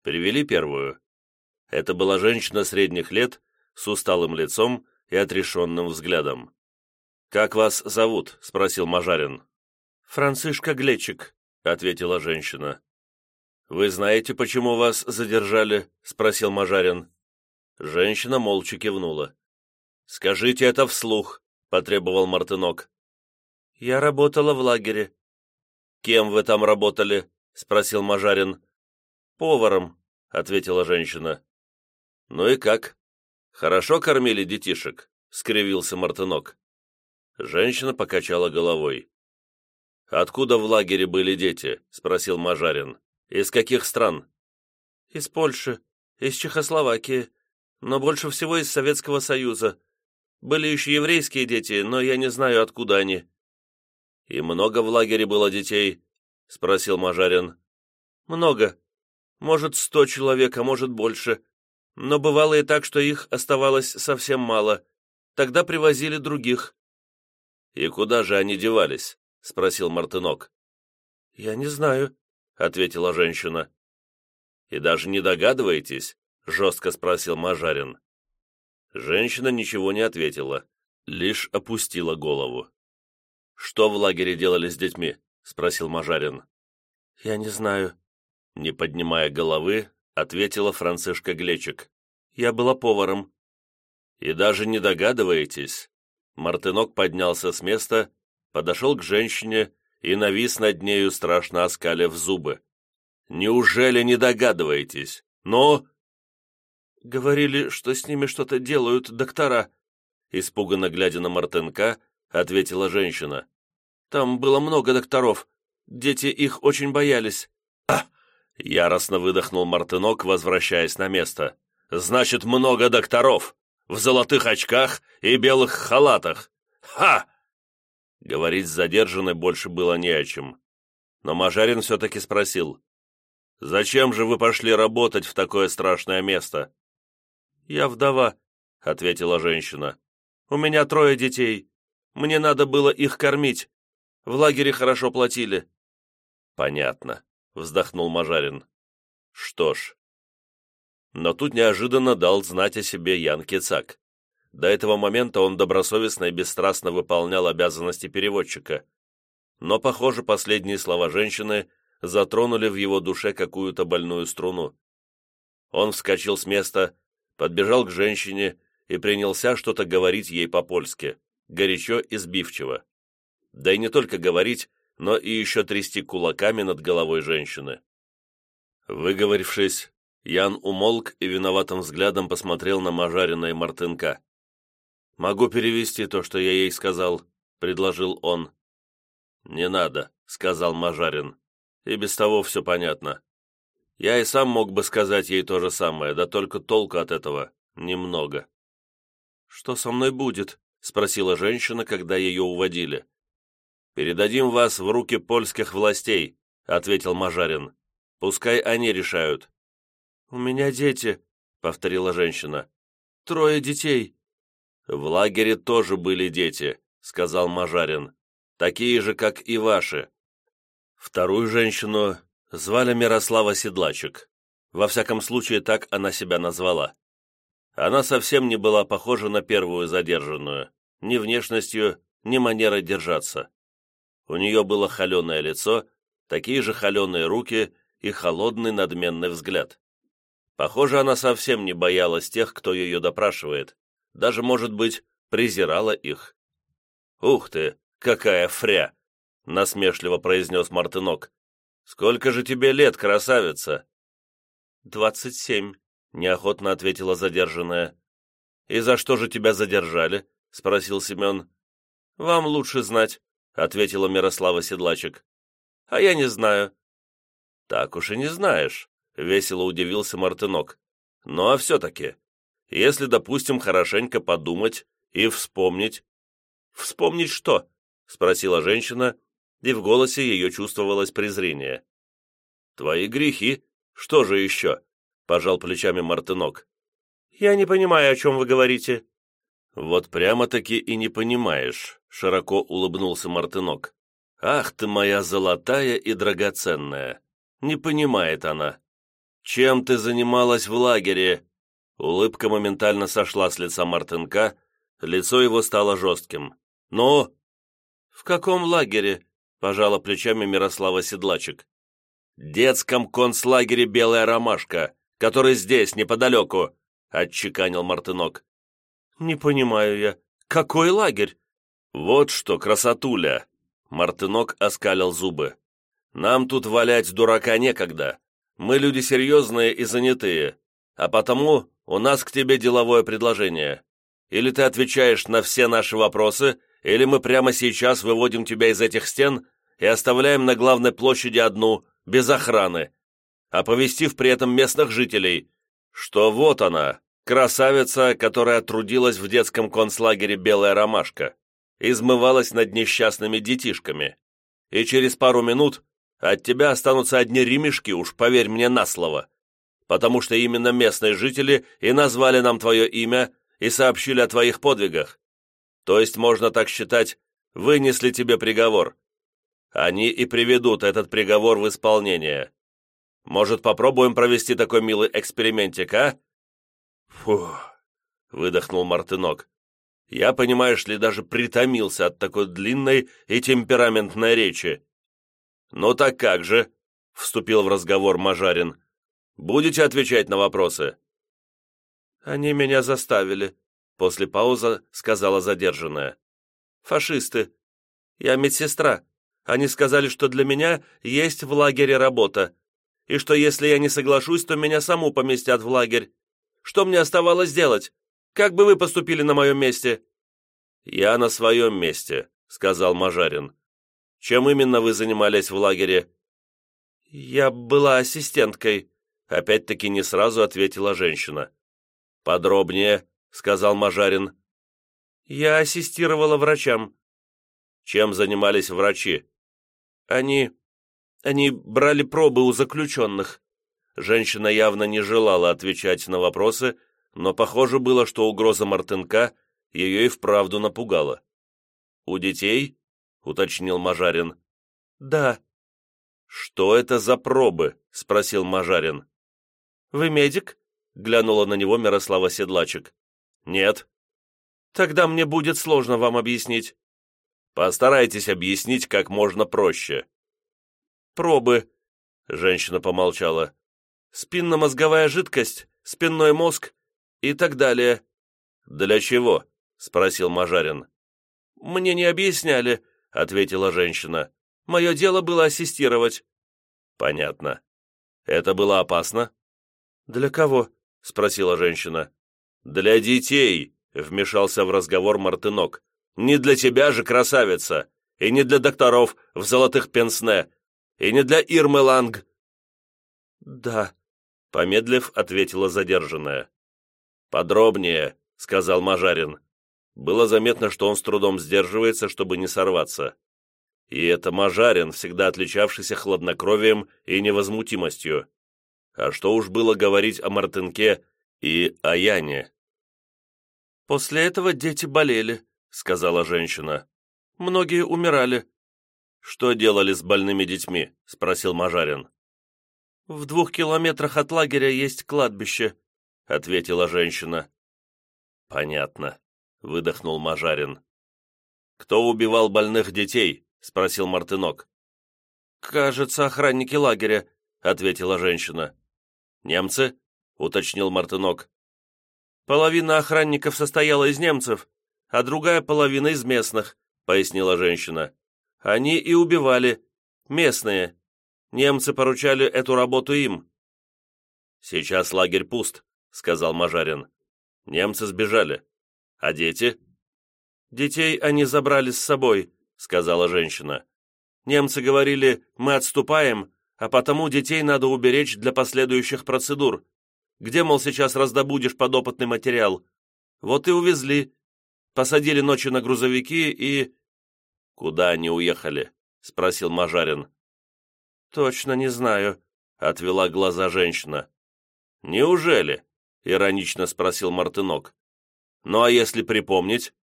C: Привели первую. Это была женщина средних лет, с усталым лицом и отрешенным взглядом. «Как вас зовут?» — спросил Мажарин. «Францишка Глечик», — ответила женщина. «Вы знаете, почему вас задержали?» — спросил Мажарин. Женщина молча кивнула. «Скажите это вслух», — потребовал Мартынок. «Я работала в лагере». «Кем вы там работали?» — спросил Мажарин. «Поваром», — ответила женщина. «Ну и как? Хорошо кормили детишек?» — скривился Мартынок. Женщина покачала головой. «Откуда в лагере были дети?» — спросил Мажарин. «Из каких стран?» «Из Польши, из Чехословакии, но больше всего из Советского Союза», были еще еврейские дети, но я не знаю, откуда они». «И много в лагере было детей?» — спросил Мажарин. «Много. Может, сто человек, а может, больше. Но бывало и так, что их оставалось совсем мало. Тогда привозили других». «И куда же они девались?» — спросил Мартынок. «Я не знаю», — ответила женщина. «И даже не догадываетесь?» — жестко спросил Мажарин. Женщина ничего не ответила, лишь опустила голову. «Что в лагере делали с детьми?» — спросил Мажарин. «Я не знаю». Не поднимая головы, ответила Францишка Глечик. «Я была поваром». «И даже не догадываетесь?» Мартынок поднялся с места, подошел к женщине и навис над нею, страшно оскалив зубы.
A: Неужели не догадываетесь? Но...»
C: «Говорили, что с ними что-то делают доктора», испуганно глядя на Мартынка, ответила женщина. «Там было много докторов. Дети их очень боялись».
A: «А!» — яростно выдохнул Мартынок, возвращаясь на место. «Значит, много докторов! В золотых очках и белых халатах! Ха!» Говорить с задержанной больше было не о чем. Но Мажарин все-таки спросил. «Зачем же вы пошли работать в такое страшное место?»
C: «Я вдова», — ответила женщина. «У меня трое детей. Мне надо было их кормить. В лагере хорошо платили».
A: «Понятно», — вздохнул Мажарин. «Что ж». Но тут неожиданно дал знать о себе Ян Кицак. До этого момента он добросовестно и бесстрастно выполнял обязанности переводчика. Но, похоже, последние слова женщины затронули в его душе какую-то больную струну. Он вскочил с места, подбежал к женщине и принялся что-то говорить ей по-польски, горячо и сбивчиво. Да и не только говорить, но и еще трясти кулаками над головой женщины. Выговорившись, Ян умолк и виноватым взглядом посмотрел на Мажарина Мартынка. «Могу перевести то, что я ей сказал», — предложил он. «Не надо», — сказал Мажарин. «И без того все понятно. Я и сам мог бы сказать ей то же самое, да только толку от этого немного».
C: «Что со мной будет?» — спросила женщина, когда ее уводили.
A: «Передадим вас в руки польских властей», — ответил Мажарин. «Пускай они решают».
C: «У меня дети», — повторила женщина. «Трое детей».
A: «В лагере тоже были дети», — сказал Мажарин. «Такие же, как и ваши». Вторую женщину звали Мирослава Седлачек. Во всяком случае, так она себя назвала. Она совсем не была похожа на первую задержанную, ни внешностью, ни манерой держаться. У нее было холеное лицо, такие же холеные руки и холодный надменный взгляд. Похоже, она совсем не боялась тех, кто ее допрашивает, даже, может быть, презирала их. «Ух ты, какая фря!» — насмешливо произнес Мартынок. «Сколько же тебе лет, красавица?»
C: «Двадцать семь», — неохотно ответила задержанная.
A: «И за что же тебя задержали?» — спросил Семен.
C: «Вам лучше знать», — ответила Мирослава Седлачек. «А я не знаю».
A: «Так уж и не знаешь», — весело удивился Мартынок. «Ну а все-таки, если, допустим, хорошенько подумать и вспомнить...» «Вспомнить что?» — спросила женщина, и в голосе ее чувствовалось презрение. «Твои грехи. Что же еще?» — пожал плечами Мартынок.
C: «Я не понимаю, о чем вы говорите».
A: «Вот прямо-таки и не понимаешь», — широко улыбнулся Мартынок. «Ах ты моя золотая и драгоценная! Не понимает она. Чем ты занималась в лагере?» Улыбка моментально сошла с лица Мартынка, лицо его стало жестким. «Ну?»
C: «В каком лагере?» — пожала плечами Мирослава Седлачек.
A: «Детском концлагере «Белая ромашка», который здесь, неподалеку», — отчеканил Мартынок.
C: «Не понимаю я. Какой лагерь?»
A: «Вот что, красотуля!» Мартынок оскалил зубы. «Нам тут валять дурака некогда. Мы люди серьезные и занятые, а потому у нас к тебе деловое предложение. Или ты отвечаешь на все наши вопросы, или мы прямо сейчас выводим тебя из этих стен и оставляем на главной площади одну, без охраны, оповестив при этом местных жителей, что вот она, красавица, которая трудилась в детском концлагере «Белая ромашка», измывалась над несчастными детишками. И через пару минут от тебя останутся одни ремешки, уж поверь мне на слово, потому что именно местные жители и назвали нам твое имя и сообщили о твоих подвигах. То есть, можно так считать, вынесли тебе приговор. Они и приведут этот приговор в исполнение. Может, попробуем провести такой милый экспериментик, а?» «Фух», — выдохнул Мартынок. «Я, понимаешь ли, даже притомился от такой длинной и темпераментной речи». «Ну так как же?» — вступил в разговор Мажарин. «Будете отвечать на вопросы?»
C: «Они меня заставили», — после паузы сказала задержанная. «Фашисты. Я медсестра. Они сказали, что для меня есть в лагере работа.
D: и что если я не соглашусь, то меня саму поместят в лагерь. Что мне оставалось делать? Как бы вы поступили на моем месте?»
C: «Я на своем месте», — сказал Мажарин. «Чем именно вы занимались в лагере?»
D: «Я была ассистенткой», — опять-таки не сразу ответила женщина.
C: «Подробнее», — сказал Мажарин.
D: «Я ассистировала врачам».
C: «Чем занимались врачи?»
D: «Они... они брали пробы у заключенных».
C: Женщина явно не желала отвечать на вопросы, но похоже было, что угроза Мартынка ее и вправду напугала. «У детей?» — уточнил Мажарин.
D: «Да»,
C: «Что это за пробы?» — спросил Мажарин.
D: «Вы медик?» — глянула на него Мирослава Седлачек.
C: «Нет».
D: «Тогда мне будет сложно вам объяснить».
C: «Постарайтесь объяснить как можно проще».
D: «Пробы», — женщина помолчала. «Спинномозговая жидкость, спинной мозг и так далее».
C: «Для чего?» — спросил Мажарин.
D: «Мне не объясняли», — ответила женщина. Мое дело было ассистировать».
C: «Понятно. Это было опасно?»
D: «Для кого?» — спросила женщина.
C: «Для детей», — вмешался в разговор Мартынок. «Не для тебя же, красавица, и не для докторов в золотых пенсне, и не для Ирмы Ланг».
D: «Да», —
C: помедлив, ответила задержанная. «Подробнее», — сказал Мажарин. Было заметно, что он с трудом сдерживается, чтобы не сорваться. И это Мажарин, всегда отличавшийся хладнокровием и невозмутимостью. А что уж было говорить о Мартынке и о Яне?
D: «После этого дети болели», — сказала женщина. «Многие умирали».
C: «Что делали с больными детьми?» — спросил Мажарин.
D: «В двух километрах от лагеря есть кладбище», — ответила женщина.
C: «Понятно», — выдохнул Мажарин. «Кто убивал больных детей?» — спросил Мартынок.
D: «Кажется, охранники лагеря», — ответила женщина.
C: «Немцы?» — уточнил Мартынок.
D: «Половина охранников состояла из немцев, а другая половина из местных», — пояснила женщина. «Они и убивали. Местные. Немцы поручали эту работу им».
C: «Сейчас лагерь пуст», — сказал Мажарин. «Немцы сбежали. А дети?»
D: «Детей они забрали с собой», сказала женщина. «Немцы говорили, мы отступаем, а потому детей надо уберечь для последующих процедур. Где, мол, сейчас раздобудешь подопытный материал? Вот и увезли. Посадили ночью на грузовики и...»
C: «Куда они уехали?» — спросил Мажарин.
D: «Точно не знаю», — отвела глаза женщина.
C: «Неужели?» — иронично спросил Мартынок. «Ну а если припомнить?»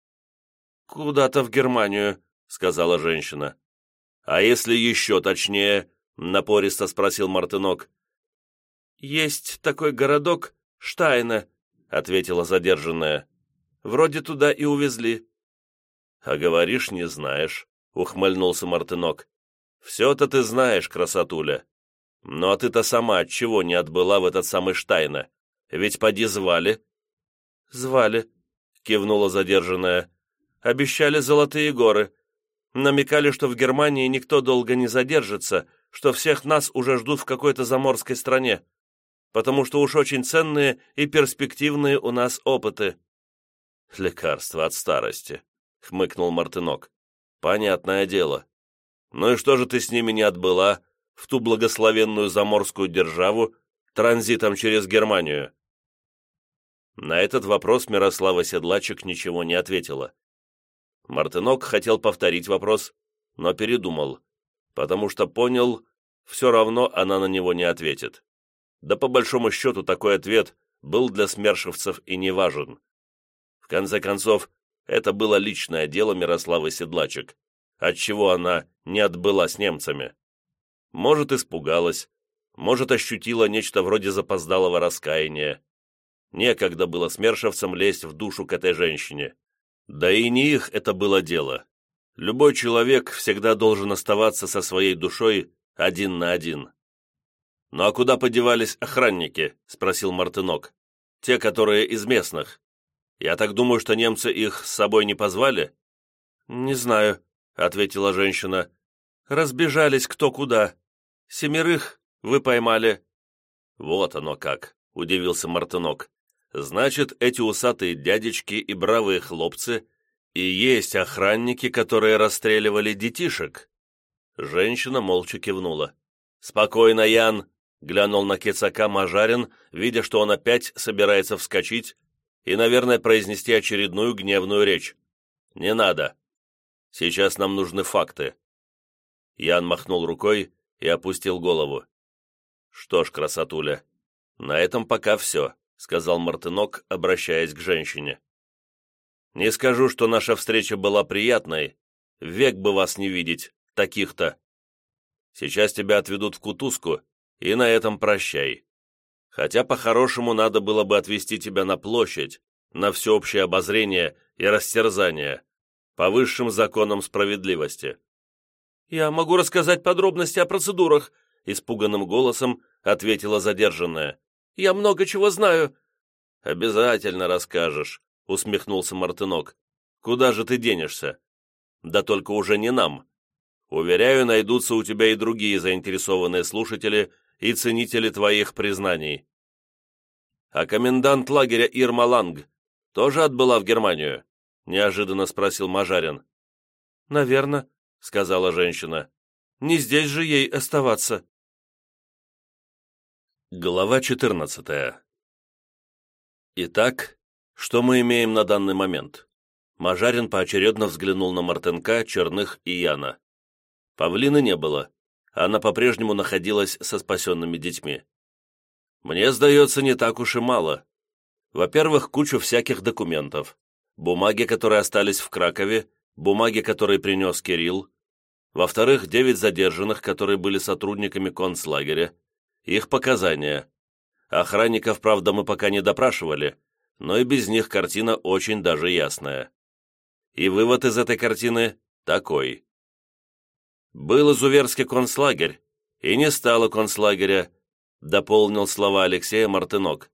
D: «Куда-то в Германию», сказала женщина.
C: «А если еще точнее?» — напористо спросил Мартынок.
D: «Есть такой городок Штайна», — ответила задержанная. «Вроде туда и увезли».
C: «А говоришь, не знаешь», — ухмыльнулся Мартынок. «Все-то ты знаешь, красотуля. Ну а ты-то сама от чего не отбыла в этот самый Штайна? Ведь поди звали».
D: «Звали», — кивнула задержанная. «Обещали золотые горы, Намекали, что в Германии никто долго не задержится, что всех нас уже ждут в какой-то заморской стране, потому что уж очень ценные и перспективные у нас опыты».
C: «Лекарство от старости», — хмыкнул Мартынок. «Понятное дело. Ну и что же ты с ними не отбыла в ту благословенную заморскую державу транзитом через Германию?» На этот вопрос Мирослава Седлачек ничего не ответила. Мартынок хотел повторить вопрос, но передумал, потому что понял, все равно она на него не ответит. Да по большому счету такой ответ был для смершевцев и не важен. В конце концов, это было личное дело Мирославы Седлачек, отчего она не отбыла с немцами. Может, испугалась, может, ощутила нечто вроде запоздалого раскаяния. Некогда было смершевцам лезть в душу к этой женщине. Да и не их это было дело. Любой человек всегда должен оставаться со своей душой один на один. «Ну а куда подевались охранники?» — спросил Мартынок. «Те, которые из местных. Я так думаю, что немцы их с собой не позвали?»
D: «Не знаю», — ответила женщина. «Разбежались кто куда. Семерых
C: Вы поймали?» «Вот оно как», — удивился Мартынок. «Значит, эти усатые дядечки и бравые хлопцы и есть охранники, которые расстреливали детишек?» Женщина молча кивнула. «Спокойно, Ян!» — глянул на Кецака Мажарин, видя, что он опять собирается вскочить и, наверное, произнести очередную гневную речь. «Не надо. Сейчас нам нужны факты». Ян махнул рукой и опустил голову. «Что ж, красотуля, на этом пока все», — сказал Мартынок, обращаясь к женщине. «Не скажу, что наша встреча была приятной. Век бы вас не видеть, таких-то. Сейчас тебя отведут в кутузку, и на этом прощай. Хотя по-хорошему надо было бы отвезти тебя на площадь, на всеобщее обозрение и растерзание, по высшим законам справедливости».
D: «Я могу рассказать подробности о процедурах», испуганным голосом ответила задержанная. «Я много чего знаю».
C: «Обязательно расскажешь», усмехнулся Мартынок. «Куда же ты денешься? Да только уже не нам. Уверяю, найдутся у тебя и другие заинтересованные слушатели и ценители твоих признаний». «А комендант лагеря Ирма Ланг тоже отбыла в Германию?» Неожиданно спросил Мажарин.
D: «Наверно», — сказала женщина. «Не здесь же ей оставаться».
C: Глава 14 Итак, что мы имеем на данный момент? Мажарин поочередно взглянул на Мартынка, Черных и Яна. Павлины не было. Она по-прежнему находилась со спасенными детьми. Мне сдается, не так уж и мало. Во-первых, кучу всяких документов. Бумаги, которые остались в Кракове, бумаги, которые принес Кирилл. Во-вторых, девять задержанных, которые были сотрудниками концлагеря их показания. Охранников, правда, мы пока не допрашивали, но и без них картина очень даже ясная. И вывод из этой картины такой. Был изуверский концлагерь, и не стало концлагеря, дополнил слова Алексея Мартынок.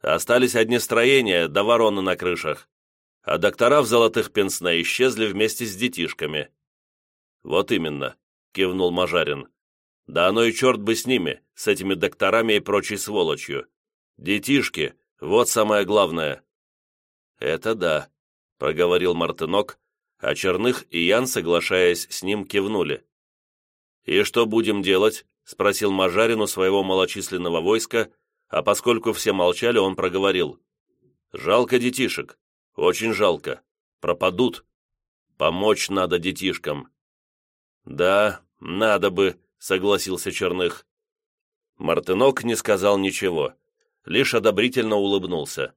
C: Остались одни строения да вороны на крышах, а доктора в золотых пенсне исчезли вместе с детишками. Вот именно, кивнул Мажарин. Да оно и черт бы с ними, с этими докторами и прочей сволочью. Детишки, вот самое главное». «Это да», — проговорил Мартынок, а Черных и Ян, соглашаясь с ним, кивнули. «И что будем делать?» — спросил Мажарин у своего малочисленного войска, а поскольку все молчали, он проговорил. «Жалко детишек, очень жалко. Пропадут. Помочь надо детишкам». «Да, надо бы», — согласился Черных. Мартынок не сказал ничего, лишь одобрительно улыбнулся.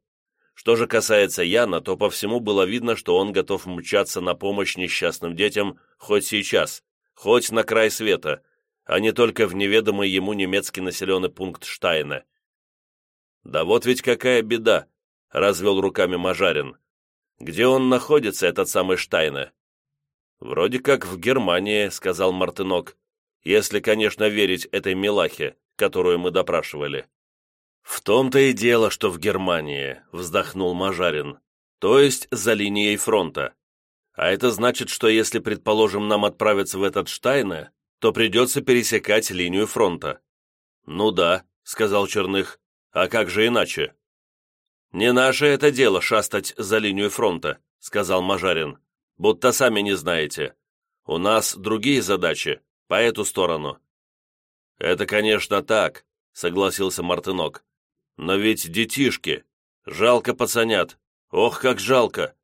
C: Что же касается Яна, то по всему было видно, что он готов мчаться на помощь несчастным детям хоть сейчас, хоть на край света, а не только в неведомый ему немецкий населенный пункт Штайна. «Да вот ведь какая беда!» — развел руками Мажарин. «Где он находится, этот самый Штайна?» «Вроде как в Германии», — сказал Мартынок если, конечно, верить этой милахе, которую мы допрашивали. «В том-то и дело, что в Германии», — вздохнул Мажарин, «то есть за линией фронта. А это значит, что если, предположим, нам отправиться в этот Штайне, то придется пересекать линию фронта». «Ну да», — сказал Черных, «а как же иначе?» «Не наше это дело шастать за линию фронта», — сказал Мажарин, «будто сами не знаете. У нас другие задачи, по эту сторону». «Это, конечно, так», — согласился Мартынок. «Но ведь детишки. Жалко пацанят. Ох, как жалко!»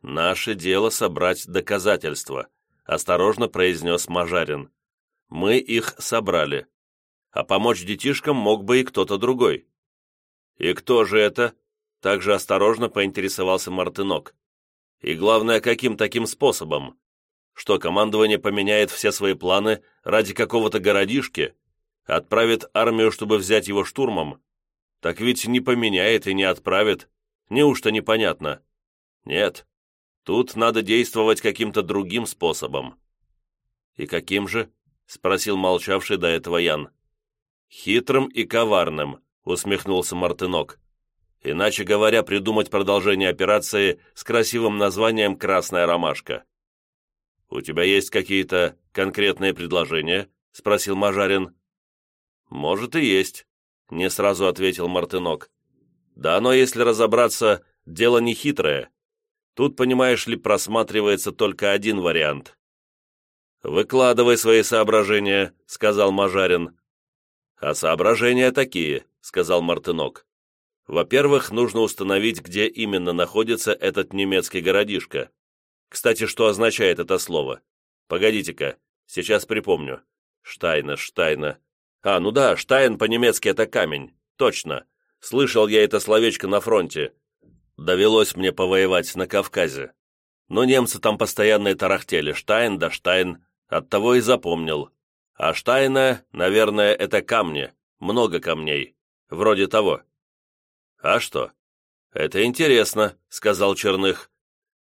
C: «Наше дело собрать доказательства», — осторожно произнес Мажарин. «Мы их собрали. А помочь детишкам мог бы и кто-то другой». «И кто же это?» — также осторожно поинтересовался Мартынок. «И главное, каким таким способом? Что командование поменяет все свои планы ради какого-то городишки, отправит армию, чтобы взять его штурмом? Так ведь не поменяет и не отправит. Неужто непонятно? Нет. Тут надо действовать каким-то другим способом. «И каким же?» — спросил молчавший до этого Ян. «Хитрым и коварным», — усмехнулся Мартынок. «Иначе говоря, придумать продолжение операции с красивым названием «Красная ромашка». «У тебя есть какие-то конкретные предложения?» — спросил Мажарин. «Может и есть», — не сразу ответил Мартынок. «Да оно, если разобраться, дело не хитрое. Тут, понимаешь ли, просматривается только один вариант». «Выкладывай свои соображения», — сказал Мажарин. «А соображения такие», — сказал Мартынок. «Во-первых, нужно установить, где именно находится этот немецкий городишко. Кстати, что означает это слово? Погодите-ка, сейчас припомню. Штайна, Штайна. А, ну да, Штайн по-немецки это камень. Точно. Слышал я это словечко на фронте. Довелось мне повоевать на Кавказе. Но немцы там постоянно и тарахтели. Штайн да Штайн. Оттого и запомнил. А Штайна, наверное, это камни. Много камней. Вроде того. А что? Это интересно, сказал Черных.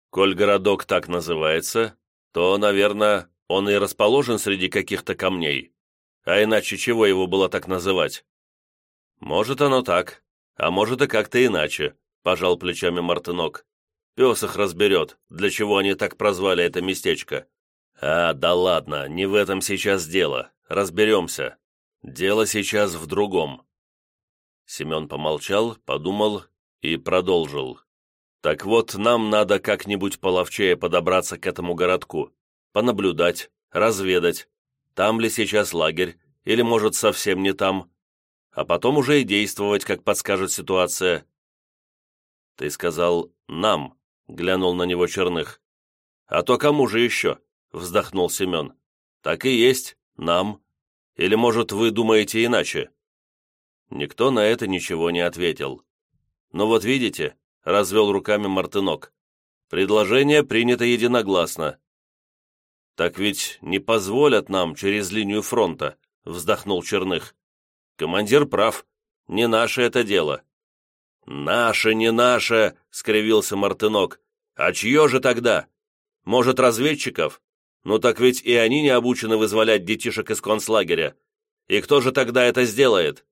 C: Коль городок так называется, то, наверное, он и расположен среди каких-то камней. А иначе чего его было так называть? Может, оно так, а может и как-то иначе, пожал плечами Мартынок. Пес их разберет, для чего они так прозвали это местечко. А, да ладно, не в этом сейчас дело, разберемся. Дело сейчас в другом. Семен помолчал, подумал и продолжил. Так вот, нам надо как-нибудь половчее подобраться к этому городку понаблюдать, разведать, там ли сейчас лагерь, или, может, совсем не там, а потом уже и действовать, как подскажет ситуация. «Ты сказал «нам», — глянул на него Черных. «А то кому же еще?» — вздохнул Семен. «Так и есть, нам. Или, может, вы думаете иначе?» Никто на это ничего не ответил. «Ну вот видите», — развел руками Мартынок. «Предложение принято единогласно. «Так ведь не позволят нам через линию фронта», — вздохнул Черных. «Командир прав. Не наше это дело». «Наше, не наше», — скривился Мартынок. «А чье же тогда? Может, разведчиков? Ну так ведь и они не обучены вызволять детишек из концлагеря. И кто же тогда это сделает?»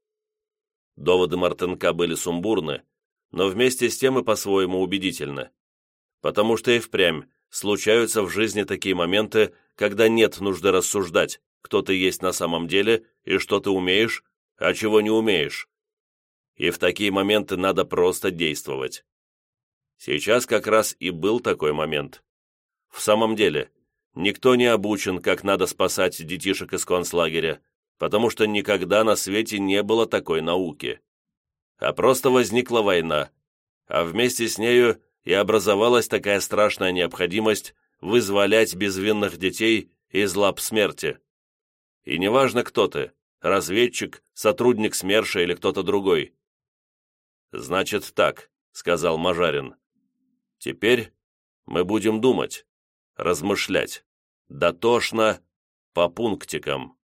C: Доводы Мартынка были сумбурны, но вместе с тем и по-своему убедительны. Потому что и впрямь случаются в жизни такие моменты, когда нет нужды рассуждать, кто ты есть на самом деле и что ты умеешь, а чего не умеешь. И в такие моменты надо просто действовать. Сейчас как раз и был такой момент. В самом деле, никто не обучен, как надо спасать детишек из концлагеря, потому что никогда на свете не было такой науки. А просто возникла война, а вместе с нею и образовалась такая страшная необходимость вызволять безвинных детей из лап смерти. И неважно, кто ты, разведчик, сотрудник СМЕРШа или кто-то другой. «Значит так», — сказал Мажарин. «Теперь мы будем думать, размышлять, дотошно, по пунктикам».